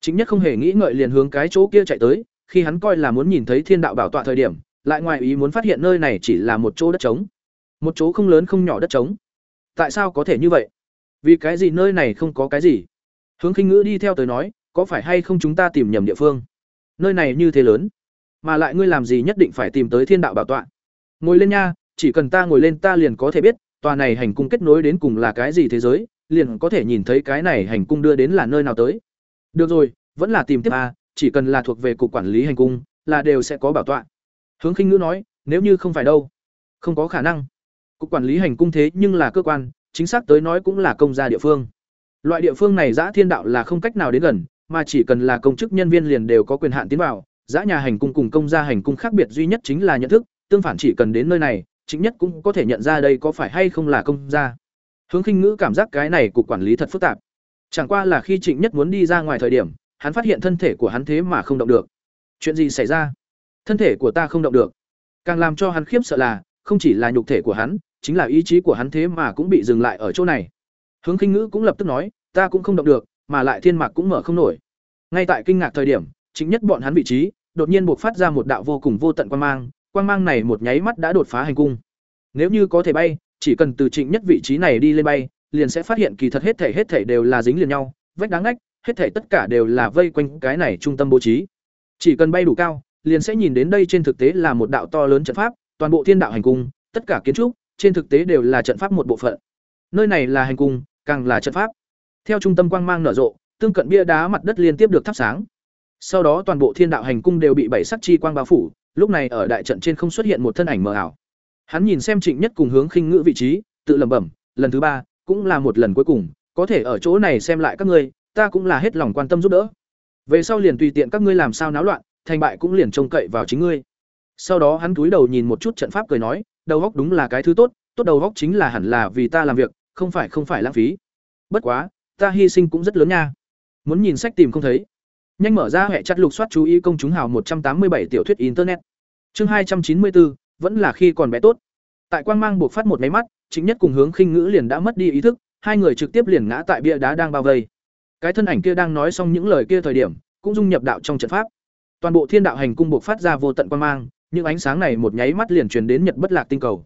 Speaker 1: Trịnh nhất không hề nghĩ ngợi liền hướng cái chỗ kia chạy tới, khi hắn coi là muốn nhìn thấy thiên đạo bảo tọa thời điểm, lại ngoài ý muốn phát hiện nơi này chỉ là một chỗ đất trống. Một chỗ không lớn không nhỏ đất trống. Tại sao có thể như vậy? Vì cái gì nơi này không có cái gì? Hướng Khinh Ngữ đi theo tới nói, có phải hay không chúng ta tìm nhầm địa phương? Nơi này như thế lớn, mà lại ngươi làm gì nhất định phải tìm tới thiên đạo bảo tọa? Ngồi lên nha, chỉ cần ta ngồi lên ta liền có thể biết, tòa này hành cung kết nối đến cùng là cái gì thế giới, liền có thể nhìn thấy cái này hành cung đưa đến là nơi nào tới. Được rồi, vẫn là tìm tiếp à chỉ cần là thuộc về cục quản lý hành cung, là đều sẽ có bảo tọa. Hướng Khinh Ngữ nói, nếu như không phải đâu, không có khả năng. Cục quản lý hành cung thế nhưng là cơ quan, chính xác tới nói cũng là công gia địa phương. Loại địa phương này giã thiên đạo là không cách nào đến gần, mà chỉ cần là công chức nhân viên liền đều có quyền hạn tiến vào, giã nhà hành cung cùng công gia hành cung khác biệt duy nhất chính là nhận thức, tương phản chỉ cần đến nơi này, chính nhất cũng có thể nhận ra đây có phải hay không là công gia. Hướng khinh ngữ cảm giác cái này cục quản lý thật phức tạp. Chẳng qua là khi trịnh nhất muốn đi ra ngoài thời điểm hắn phát hiện thân thể của hắn thế mà không động được. Chuyện gì xảy ra? Thân thể của ta không động được. Càng làm cho hắn khiếp sợ là không chỉ là nhục thể của hắn chính là ý chí của hắn thế mà cũng bị dừng lại ở chỗ này hướng khinh ngữ cũng lập tức nói ta cũng không động được mà lại thiên mạc cũng mở không nổi ngay tại kinh ngạc thời điểm chính nhất bọn hắn vị trí đột nhiên buộc phát ra một đạo vô cùng vô tận quang mang quang mang này một nháy mắt đã đột phá hành cung. Nếu như có thể bay, chỉ cần từ trịnh nhất vị trí này đi lên bay, liền sẽ phát hiện kỳ thật hết thể hết thể đều là dính liền nhau, vách đáng ngách, hết thể tất cả đều là vây quanh cái này trung tâm bố trí. Chỉ cần bay đủ cao, liền sẽ nhìn đến đây trên thực tế là một đạo to lớn trận pháp, toàn bộ thiên đạo hành cung, tất cả kiến trúc, trên thực tế đều là trận pháp một bộ phận. Nơi này là hành cung, càng là trận pháp. Theo trung tâm quang mang nở rộ, tương cận bia đá mặt đất liên tiếp được thắp sáng. Sau đó toàn bộ thiên đạo hành cung đều bị bảy sắc chi quang bao phủ, lúc này ở đại trận trên không xuất hiện một thân ảnh mờ ảo. Hắn nhìn xem Trịnh Nhất cùng hướng khinh ngữ vị trí, tự lẩm bẩm, lần thứ ba, cũng là một lần cuối cùng, có thể ở chỗ này xem lại các ngươi, ta cũng là hết lòng quan tâm giúp đỡ. Về sau liền tùy tiện các ngươi làm sao náo loạn, thành bại cũng liền trông cậy vào chính ngươi. Sau đó hắn cúi đầu nhìn một chút trận pháp cười nói, đầu góc đúng là cái thứ tốt, tốt đầu góc chính là hẳn là vì ta làm việc, không phải không phải lãng phí. Bất quá, ta hy sinh cũng rất lớn nha. Muốn nhìn sách tìm không thấy. Nhanh mở ra hệ chặt lục soát chú ý công chúng hào một trăm tám mươi bảy tiểu thuyết internet. Chương hai trăm chín mươi bốn vẫn là khi còn bé tốt. Tại quang mang buộc phát một máy mắt, chính nhất cùng hướng khinh ngữ liền đã mất đi ý thức, hai người trực tiếp liền ngã tại bia đá đang bao vây. Cái thân ảnh kia đang nói xong những lời kia thời điểm, cũng dung nhập đạo trong trận pháp. Toàn bộ thiên đạo hành cung buộc phát ra vô tận quang mang, những ánh sáng này một nháy mắt liền truyền đến Nhật Bất Lạc tinh cầu.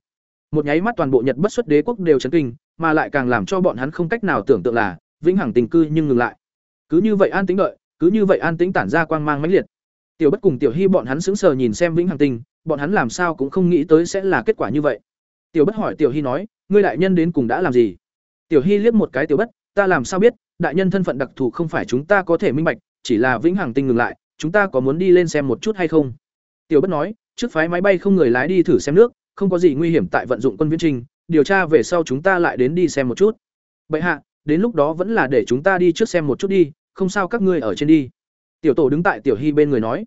Speaker 1: Một nháy mắt toàn bộ Nhật Bất xuất đế quốc đều chấn kinh, mà lại càng làm cho bọn hắn không cách nào tưởng tượng là, vĩnh hằng tình cư nhưng ngừng lại. Cứ như vậy an tĩnh đợi, cứ như vậy an tĩnh tản ra quang mang mãnh liệt. Tiểu Bất cùng Tiểu Hy bọn hắn sững sờ nhìn xem vĩnh hằng tinh, bọn hắn làm sao cũng không nghĩ tới sẽ là kết quả như vậy. Tiểu Bất hỏi Tiểu Hy nói, ngươi đại nhân đến cùng đã làm gì? Tiểu Hy liếc một cái Tiểu Bất, ta làm sao biết, đại nhân thân phận đặc thù không phải chúng ta có thể minh bạch, chỉ là vĩnh hằng tinh ngừng lại, chúng ta có muốn đi lên xem một chút hay không? Tiểu Bất nói, trước phái máy bay không người lái đi thử xem nước, không có gì nguy hiểm tại vận dụng quân viễn trình, điều tra về sau chúng ta lại đến đi xem một chút. Bệ hạ, đến lúc đó vẫn là để chúng ta đi trước xem một chút đi, không sao các ngươi ở trên đi. Tiểu Tổ đứng tại Tiểu Hy bên người nói.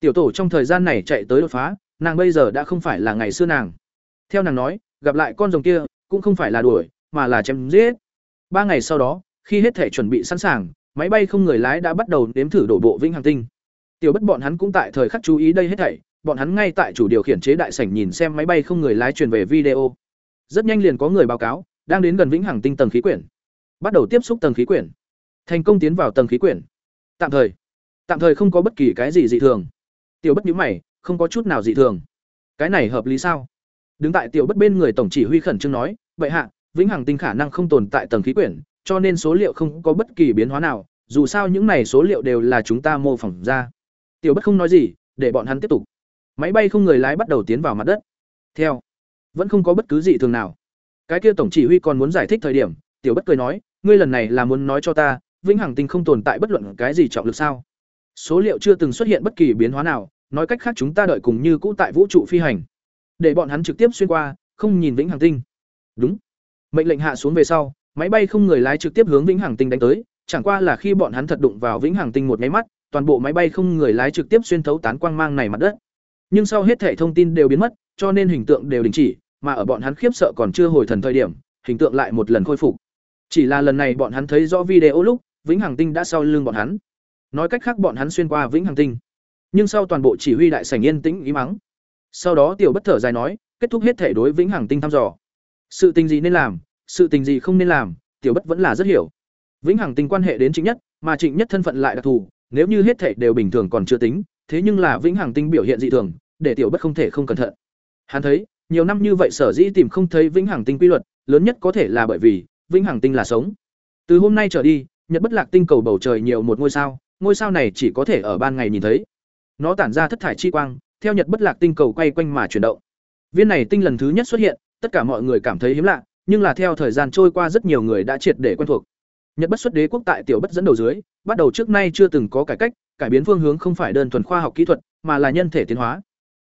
Speaker 1: Tiểu Tổ trong thời gian này chạy tới đột phá, nàng bây giờ đã không phải là ngày xưa nàng. Theo nàng nói, gặp lại con rồng kia, cũng không phải là đuổi, mà là chém giết. Ba ngày sau đó, khi hết thể chuẩn bị sẵn sàng, máy bay không người lái đã bắt đầu nếm thử đổ bộ Vĩnh Hằng Tinh. Tiểu Bất bọn hắn cũng tại thời khắc chú ý đây hết thảy, bọn hắn ngay tại chủ điều khiển chế đại sảnh nhìn xem máy bay không người lái truyền về video. Rất nhanh liền có người báo cáo, đang đến gần Vĩnh Hằng Tinh tầng khí quyển. Bắt đầu tiếp xúc tầng khí quyển. Thành công tiến vào tầng khí quyển. Tạm thời, tạm thời không có bất kỳ cái gì dị thường. Tiểu Bất nhíu mày, không có chút nào dị thường. Cái này hợp lý sao? Đứng tại Tiểu Bất bên người tổng chỉ huy khẩn trương nói, "Vậy hạ, Vĩnh Hằng Tinh khả năng không tồn tại tầng khí quyển, cho nên số liệu không có bất kỳ biến hóa nào, dù sao những này số liệu đều là chúng ta mô phỏng ra." Tiểu Bất không nói gì, để bọn hắn tiếp tục. Máy bay không người lái bắt đầu tiến vào mặt đất. Theo, vẫn không có bất cứ gì thường nào. Cái kia tổng chỉ huy còn muốn giải thích thời điểm, Tiểu Bất cười nói, ngươi lần này là muốn nói cho ta, vĩnh hằng tinh không tồn tại bất luận cái gì trọng lực sao? Số liệu chưa từng xuất hiện bất kỳ biến hóa nào, nói cách khác chúng ta đợi cùng như cũ tại vũ trụ phi hành. Để bọn hắn trực tiếp xuyên qua, không nhìn vĩnh hằng tinh. Đúng. Mệnh lệnh hạ xuống về sau, máy bay không người lái trực tiếp hướng vĩnh hằng tinh đánh tới, chẳng qua là khi bọn hắn thật đụng vào vĩnh hằng tinh một nháy mắt, toàn bộ máy bay không người lái trực tiếp xuyên thấu tán quang mang này mặt đất. Nhưng sau hết thể thông tin đều biến mất, cho nên hình tượng đều đình chỉ, mà ở bọn hắn khiếp sợ còn chưa hồi thần thời điểm, hình tượng lại một lần khôi phục. Chỉ là lần này bọn hắn thấy rõ video lúc, vĩnh hằng tinh đã sau lưng bọn hắn. Nói cách khác bọn hắn xuyên qua vĩnh hằng tinh. Nhưng sau toàn bộ chỉ huy đại sảnh yên tĩnh ý mắng sau đó tiểu bất thở dài nói, kết thúc hết thể đối vĩnh hằng tinh thăm dò. Sự tình gì nên làm, sự tình gì không nên làm, tiểu bất vẫn là rất hiểu. Vĩnh hằng tinh quan hệ đến chính nhất, mà trịnh nhất thân phận lại đặc thù nếu như hết thảy đều bình thường còn chưa tính, thế nhưng là vĩnh hằng tinh biểu hiện dị thường, để tiểu bất không thể không cẩn thận. Hắn thấy, nhiều năm như vậy sở dĩ tìm không thấy vĩnh hằng tinh quy luật, lớn nhất có thể là bởi vì, vĩnh hằng tinh là sống. Từ hôm nay trở đi, nhật bất lạc tinh cầu bầu trời nhiều một ngôi sao ngôi sao này chỉ có thể ở ban ngày nhìn thấy. Nó tản ra thất thải chi quang, theo nhật bất lạc tinh cầu quay quanh mà chuyển động. Viên này tinh lần thứ nhất xuất hiện, tất cả mọi người cảm thấy hiếm lạ, nhưng là theo thời gian trôi qua rất nhiều người đã triệt để quen thuộc nhật bất xuất đế quốc tại tiểu bất dẫn đầu dưới, bắt đầu trước nay chưa từng có cải cách, cải biến phương hướng không phải đơn thuần khoa học kỹ thuật, mà là nhân thể tiến hóa.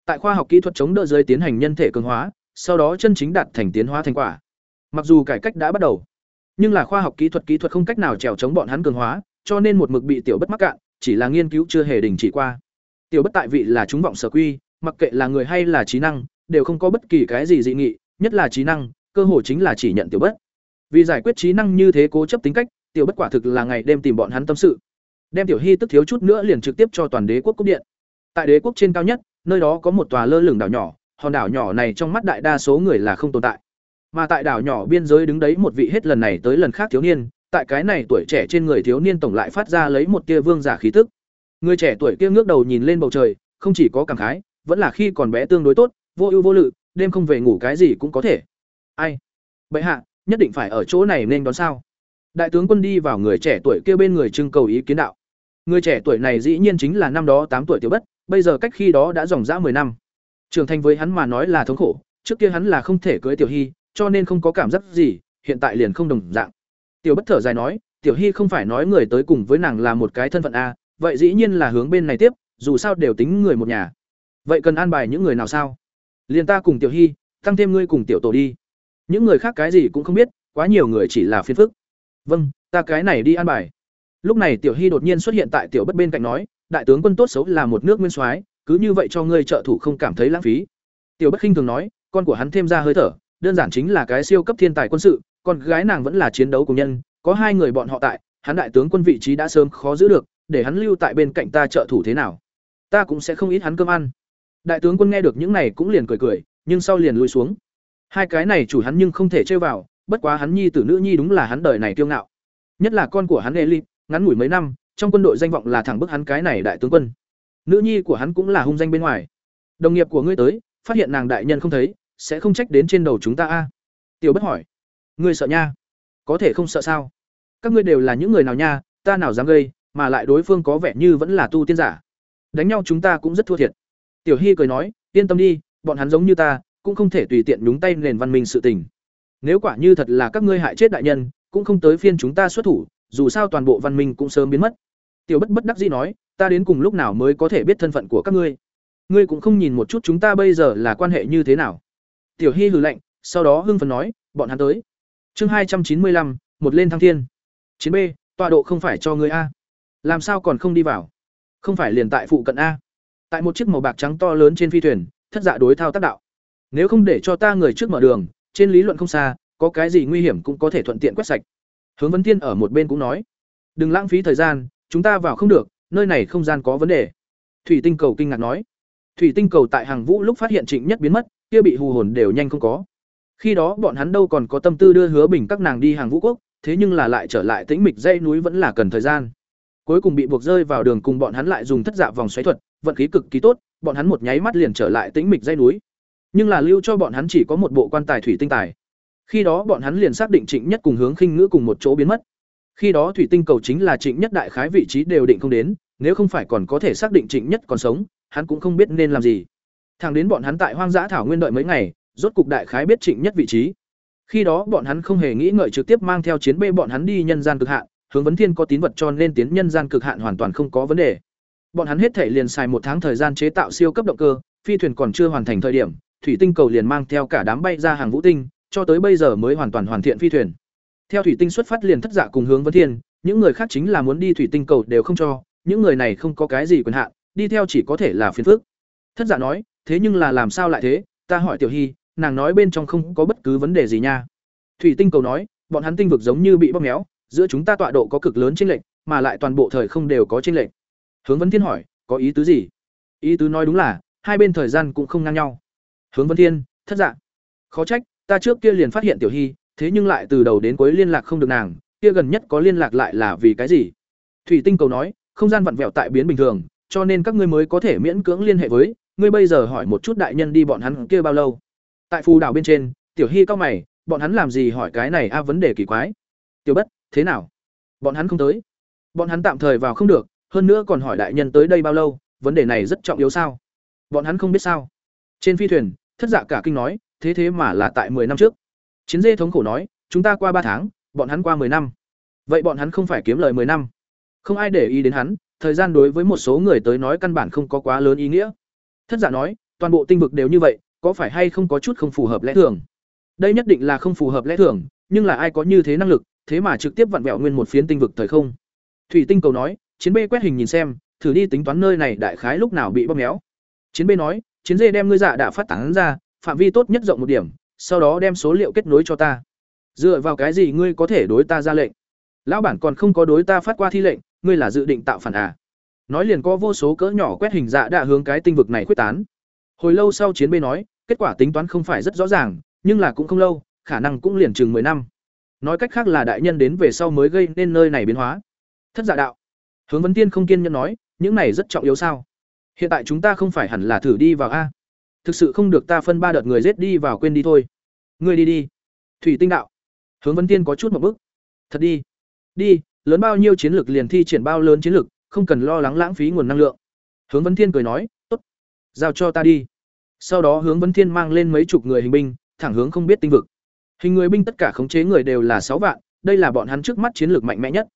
Speaker 1: Tại khoa học kỹ thuật chống đỡ dưới tiến hành nhân thể cường hóa, sau đó chân chính đạt thành tiến hóa thành quả. Mặc dù cải cách đã bắt đầu, nhưng là khoa học kỹ thuật kỹ thuật không cách nào trèo chống bọn hắn cường hóa, cho nên một mực bị tiểu bất mắc cạn, chỉ là nghiên cứu chưa hề đình chỉ qua. Tiểu bất tại vị là chúng vọng sở quy, mặc kệ là người hay là trí năng, đều không có bất kỳ cái gì dị nghị, nhất là trí năng, cơ hồ chính là chỉ nhận tiểu bất vì giải quyết trí năng như thế cố chấp tính cách, tiểu bất quả thực là ngày đêm tìm bọn hắn tâm sự. Đem tiểu hy tức thiếu chút nữa liền trực tiếp cho toàn đế quốc cúp điện. Tại đế quốc trên cao nhất, nơi đó có một tòa lơ lửng đảo nhỏ, hòn đảo nhỏ này trong mắt đại đa số người là không tồn tại. Mà tại đảo nhỏ biên giới đứng đấy một vị hết lần này tới lần khác thiếu niên, tại cái này tuổi trẻ trên người thiếu niên tổng lại phát ra lấy một tia vương giả khí tức. Người trẻ tuổi kia ngước đầu nhìn lên bầu trời, không chỉ có cảm khái, vẫn là khi còn bé tương đối tốt, vô ưu vô lự, đêm không về ngủ cái gì cũng có thể. Ai? Bệ hạ nhất định phải ở chỗ này nên đón sao đại tướng quân đi vào người trẻ tuổi kia bên người trưng cầu ý kiến đạo người trẻ tuổi này dĩ nhiên chính là năm đó tám tuổi tiểu bất bây giờ cách khi đó đã dòng dã 10 năm. Trưởng thành với hắn mà nói là thống khổ, trước kia hắn là không thể cưới Tiểu Hy, cho nên không có cảm giác gì, hiện tại liền không đồng dạng. Tiểu Bất thở dài nói, Tiểu Hy không phải nói người tới cùng với nàng là một cái thân phận a, vậy dĩ nhiên là hướng bên này tiếp, dù sao đều tính người một nhà. Vậy cần an bài những người nào sao? Liền ta cùng Tiểu Hy, tăng thêm ngươi cùng Tiểu Tổ đi. Những người khác cái gì cũng không biết, quá nhiều người chỉ là phiền phức. Vâng, ta cái này đi an bài. Lúc này Tiểu Hy đột nhiên xuất hiện tại Tiểu Bất bên cạnh nói, đại tướng quân tốt xấu là một nước nguyên soái, cứ như vậy cho ngươi trợ thủ không cảm thấy lãng phí. Tiểu Bất khinh thường nói, con của hắn thêm ra hơi thở, đơn giản chính là cái siêu cấp thiên tài quân sự, con gái nàng vẫn là chiến đấu cùng nhân, có hai người bọn họ tại, hắn đại tướng quân vị trí đã sớm khó giữ được, để hắn lưu tại bên cạnh ta trợ thủ thế nào? Ta cũng sẽ không ít hắn cơm ăn. Đại tướng quân nghe được những này cũng liền cười cười, nhưng sau liền lùi xuống. Hai cái này chủ hắn nhưng không thể chơi vào, bất quá hắn nhi tử nữ nhi đúng là hắn đời này kiêu ngạo. Nhất là con của hắn Elip, ngắn ngủi mấy năm, trong quân đội danh vọng là thẳng bức hắn cái này đại tướng quân. Nữ nhi của hắn cũng là hung danh bên ngoài. Đồng nghiệp của ngươi tới, phát hiện nàng đại nhân không thấy, sẽ không trách đến trên đầu chúng ta a. Tiểu Bất hỏi, ngươi sợ nha? Có thể không sợ sao? Các ngươi đều là những người nào nha, ta nào dám gây, mà lại đối phương có vẻ như vẫn là tu tiên giả. Đánh nhau chúng ta cũng rất thua thiệt. Tiểu Hy cười nói, yên tâm đi, bọn hắn giống như ta, cũng không thể tùy tiện nhúng tay nền văn minh sự tình. Nếu quả như thật là các ngươi hại chết đại nhân, cũng không tới phiên chúng ta xuất thủ, dù sao toàn bộ văn minh cũng sớm biến mất. Tiểu Bất bất đắc dĩ nói, ta đến cùng lúc nào mới có thể biết thân phận của các ngươi? Ngươi cũng không nhìn một chút chúng ta bây giờ là quan hệ như thế nào? Tiểu Hy hừ lạnh, sau đó hưng phấn nói, bọn hắn tới. Chương hai trăm chín mươi lăm, một lên thăng thiên. Chiến B, tọa độ không phải cho ngươi a. Làm sao còn không đi vào? Không phải liền tại phụ cận a? Tại một chiếc màu bạc trắng to lớn trên phi thuyền, thất dạ đối thao tác đạo. Nếu không để cho ta người trước mở đường, trên lý luận không xa, có cái gì nguy hiểm cũng có thể thuận tiện quét sạch. Hướng Vấn Thiên ở một bên cũng nói, đừng lãng phí thời gian, chúng ta vào không được, nơi này không gian có vấn đề. Thủy Tinh Cầu kinh ngạc nói, Thủy Tinh Cầu tại hàng vũ lúc phát hiện Trịnh Nhất biến mất, kia bị hù hồn đều nhanh không có. Khi đó bọn hắn đâu còn có tâm tư đưa Hứa Bình các nàng đi hàng vũ quốc, thế nhưng là lại trở lại tĩnh mịch Dây núi vẫn là cần thời gian. Cuối cùng bị buộc rơi vào đường cùng bọn hắn lại dùng thất dạ vòng xoáy thuật, vận khí cực kỳ tốt, bọn hắn một nháy mắt liền trở lại tĩnh mịch Dây núi. Nhưng là lưu cho bọn hắn chỉ có một bộ quan tài thủy tinh tài. Khi đó bọn hắn liền xác định Trịnh Nhất cùng hướng khinh ngữ cùng một chỗ biến mất. Khi đó thủy tinh cầu chính là Trịnh Nhất đại khái vị trí đều định không đến, nếu không phải còn có thể xác định Trịnh Nhất còn sống, hắn cũng không biết nên làm gì. Thẳng đến bọn hắn tại hoang dã thảo nguyên đợi mấy ngày, rốt cục đại khái biết Trịnh Nhất vị trí. Khi đó bọn hắn không hề nghĩ ngợi trực tiếp mang theo chiến bê bọn hắn đi nhân gian cực hạn, hướng vấn thiên có tín vật cho nên tiến nhân gian cực hạn hoàn toàn không có vấn đề. Bọn hắn hết thể liền xài một tháng thời gian chế tạo siêu cấp động cơ, phi thuyền còn chưa hoàn thành thời điểm, thủy tinh cầu liền mang theo cả đám bay ra hàng vũ tinh, cho tới bây giờ mới hoàn toàn hoàn thiện phi thuyền. Theo thủy tinh xuất phát liền thất dạ cùng hướng vấn thiên, những người khác chính là muốn đi thủy tinh cầu đều không cho, những người này không có cái gì quyền hạn, đi theo chỉ có thể là phiền phức. Thất dạ nói, thế nhưng là làm sao lại thế? Ta hỏi Tiểu Hy, nàng nói bên trong không có bất cứ vấn đề gì nha. Thủy tinh cầu nói, bọn hắn tinh vực giống như bị bóp méo, giữa chúng ta tọa độ có cực lớn chênh lệch, mà lại toàn bộ thời không đều có chênh lệch. Hướng Vấn Thiên hỏi, có ý tứ gì? Ý tứ nói đúng là, hai bên thời gian cũng không ngang nhau. Hướng vân Thiên, thất dạ. Khó trách, ta trước kia liền phát hiện Tiểu Hy, thế nhưng lại từ đầu đến cuối liên lạc không được nàng, kia gần nhất có liên lạc lại là vì cái gì? Thủy Tinh cầu nói, không gian vặn vẹo tại biến bình thường, cho nên các ngươi mới có thể miễn cưỡng liên hệ với, ngươi bây giờ hỏi một chút đại nhân đi bọn hắn kia bao lâu? Tại phù đảo bên trên, Tiểu Hy cao mày, bọn hắn làm gì hỏi cái này a vấn đề kỳ quái. Tiểu Bất, thế nào? Bọn hắn không tới. Bọn hắn tạm thời vào không được, hơn nữa còn hỏi đại nhân tới đây bao lâu, vấn đề này rất trọng yếu sao? Bọn hắn không biết sao? Trên phi thuyền, thất dạ cả kinh nói, thế thế mà là tại 10 năm trước. Chiến dê thống khổ nói, chúng ta qua ba tháng, bọn hắn qua 10 năm. Vậy bọn hắn không phải kiếm lời 10 năm? Không ai để ý đến hắn, thời gian đối với một số người tới nói căn bản không có quá lớn ý nghĩa. Thất giả nói, toàn bộ tinh vực đều như vậy, có phải hay không có chút không phù hợp lẽ thường? Đây nhất định là không phù hợp lẽ thường, nhưng là ai có như thế năng lực, thế mà trực tiếp vặn vẹo nguyên một phiến tinh vực thời không. Thủy Tinh cầu nói, chiến B quét hình nhìn xem, thử đi tính toán nơi này đại khái lúc nào bị bóp méo. Chiến B nói, chiến Dê đem ngươi dạ đã phát tán ra, phạm vi tốt nhất rộng một điểm, sau đó đem số liệu kết nối cho ta. Dựa vào cái gì ngươi có thể đối ta ra lệnh? Lão bản còn không có đối ta phát qua thi lệnh, ngươi là dự định tạo phản à? Nói liền có vô số cỡ nhỏ quét hình dạ đã hướng cái tinh vực này quyết tán. Hồi lâu sau chiến bê nói, kết quả tính toán không phải rất rõ ràng, nhưng là cũng không lâu, khả năng cũng liền chừng 10 năm. Nói cách khác là đại nhân đến về sau mới gây nên nơi này biến hóa. Thất giả đạo. Hướng Vấn Tiên không kiên nhẫn nói, những này rất trọng yếu sao? Hiện tại chúng ta không phải hẳn là thử đi vào a? Thực sự không được ta phân ba đợt người giết đi vào quên đi thôi. Ngươi đi đi. Thủy Tinh đạo. Hướng Vấn Tiên có chút một bức. Thật đi. Đi, lớn bao nhiêu chiến lược liền thi triển bao lớn chiến lược, không cần lo lắng lãng phí nguồn năng lượng. hướng vấn thiên cười nói tốt giao cho ta đi sau đó hướng vấn thiên mang lên mấy chục người hình binh thẳng hướng không biết tinh vực hình người binh tất cả khống chế người đều là sáu vạn đây là bọn hắn trước mắt chiến lược mạnh mẽ nhất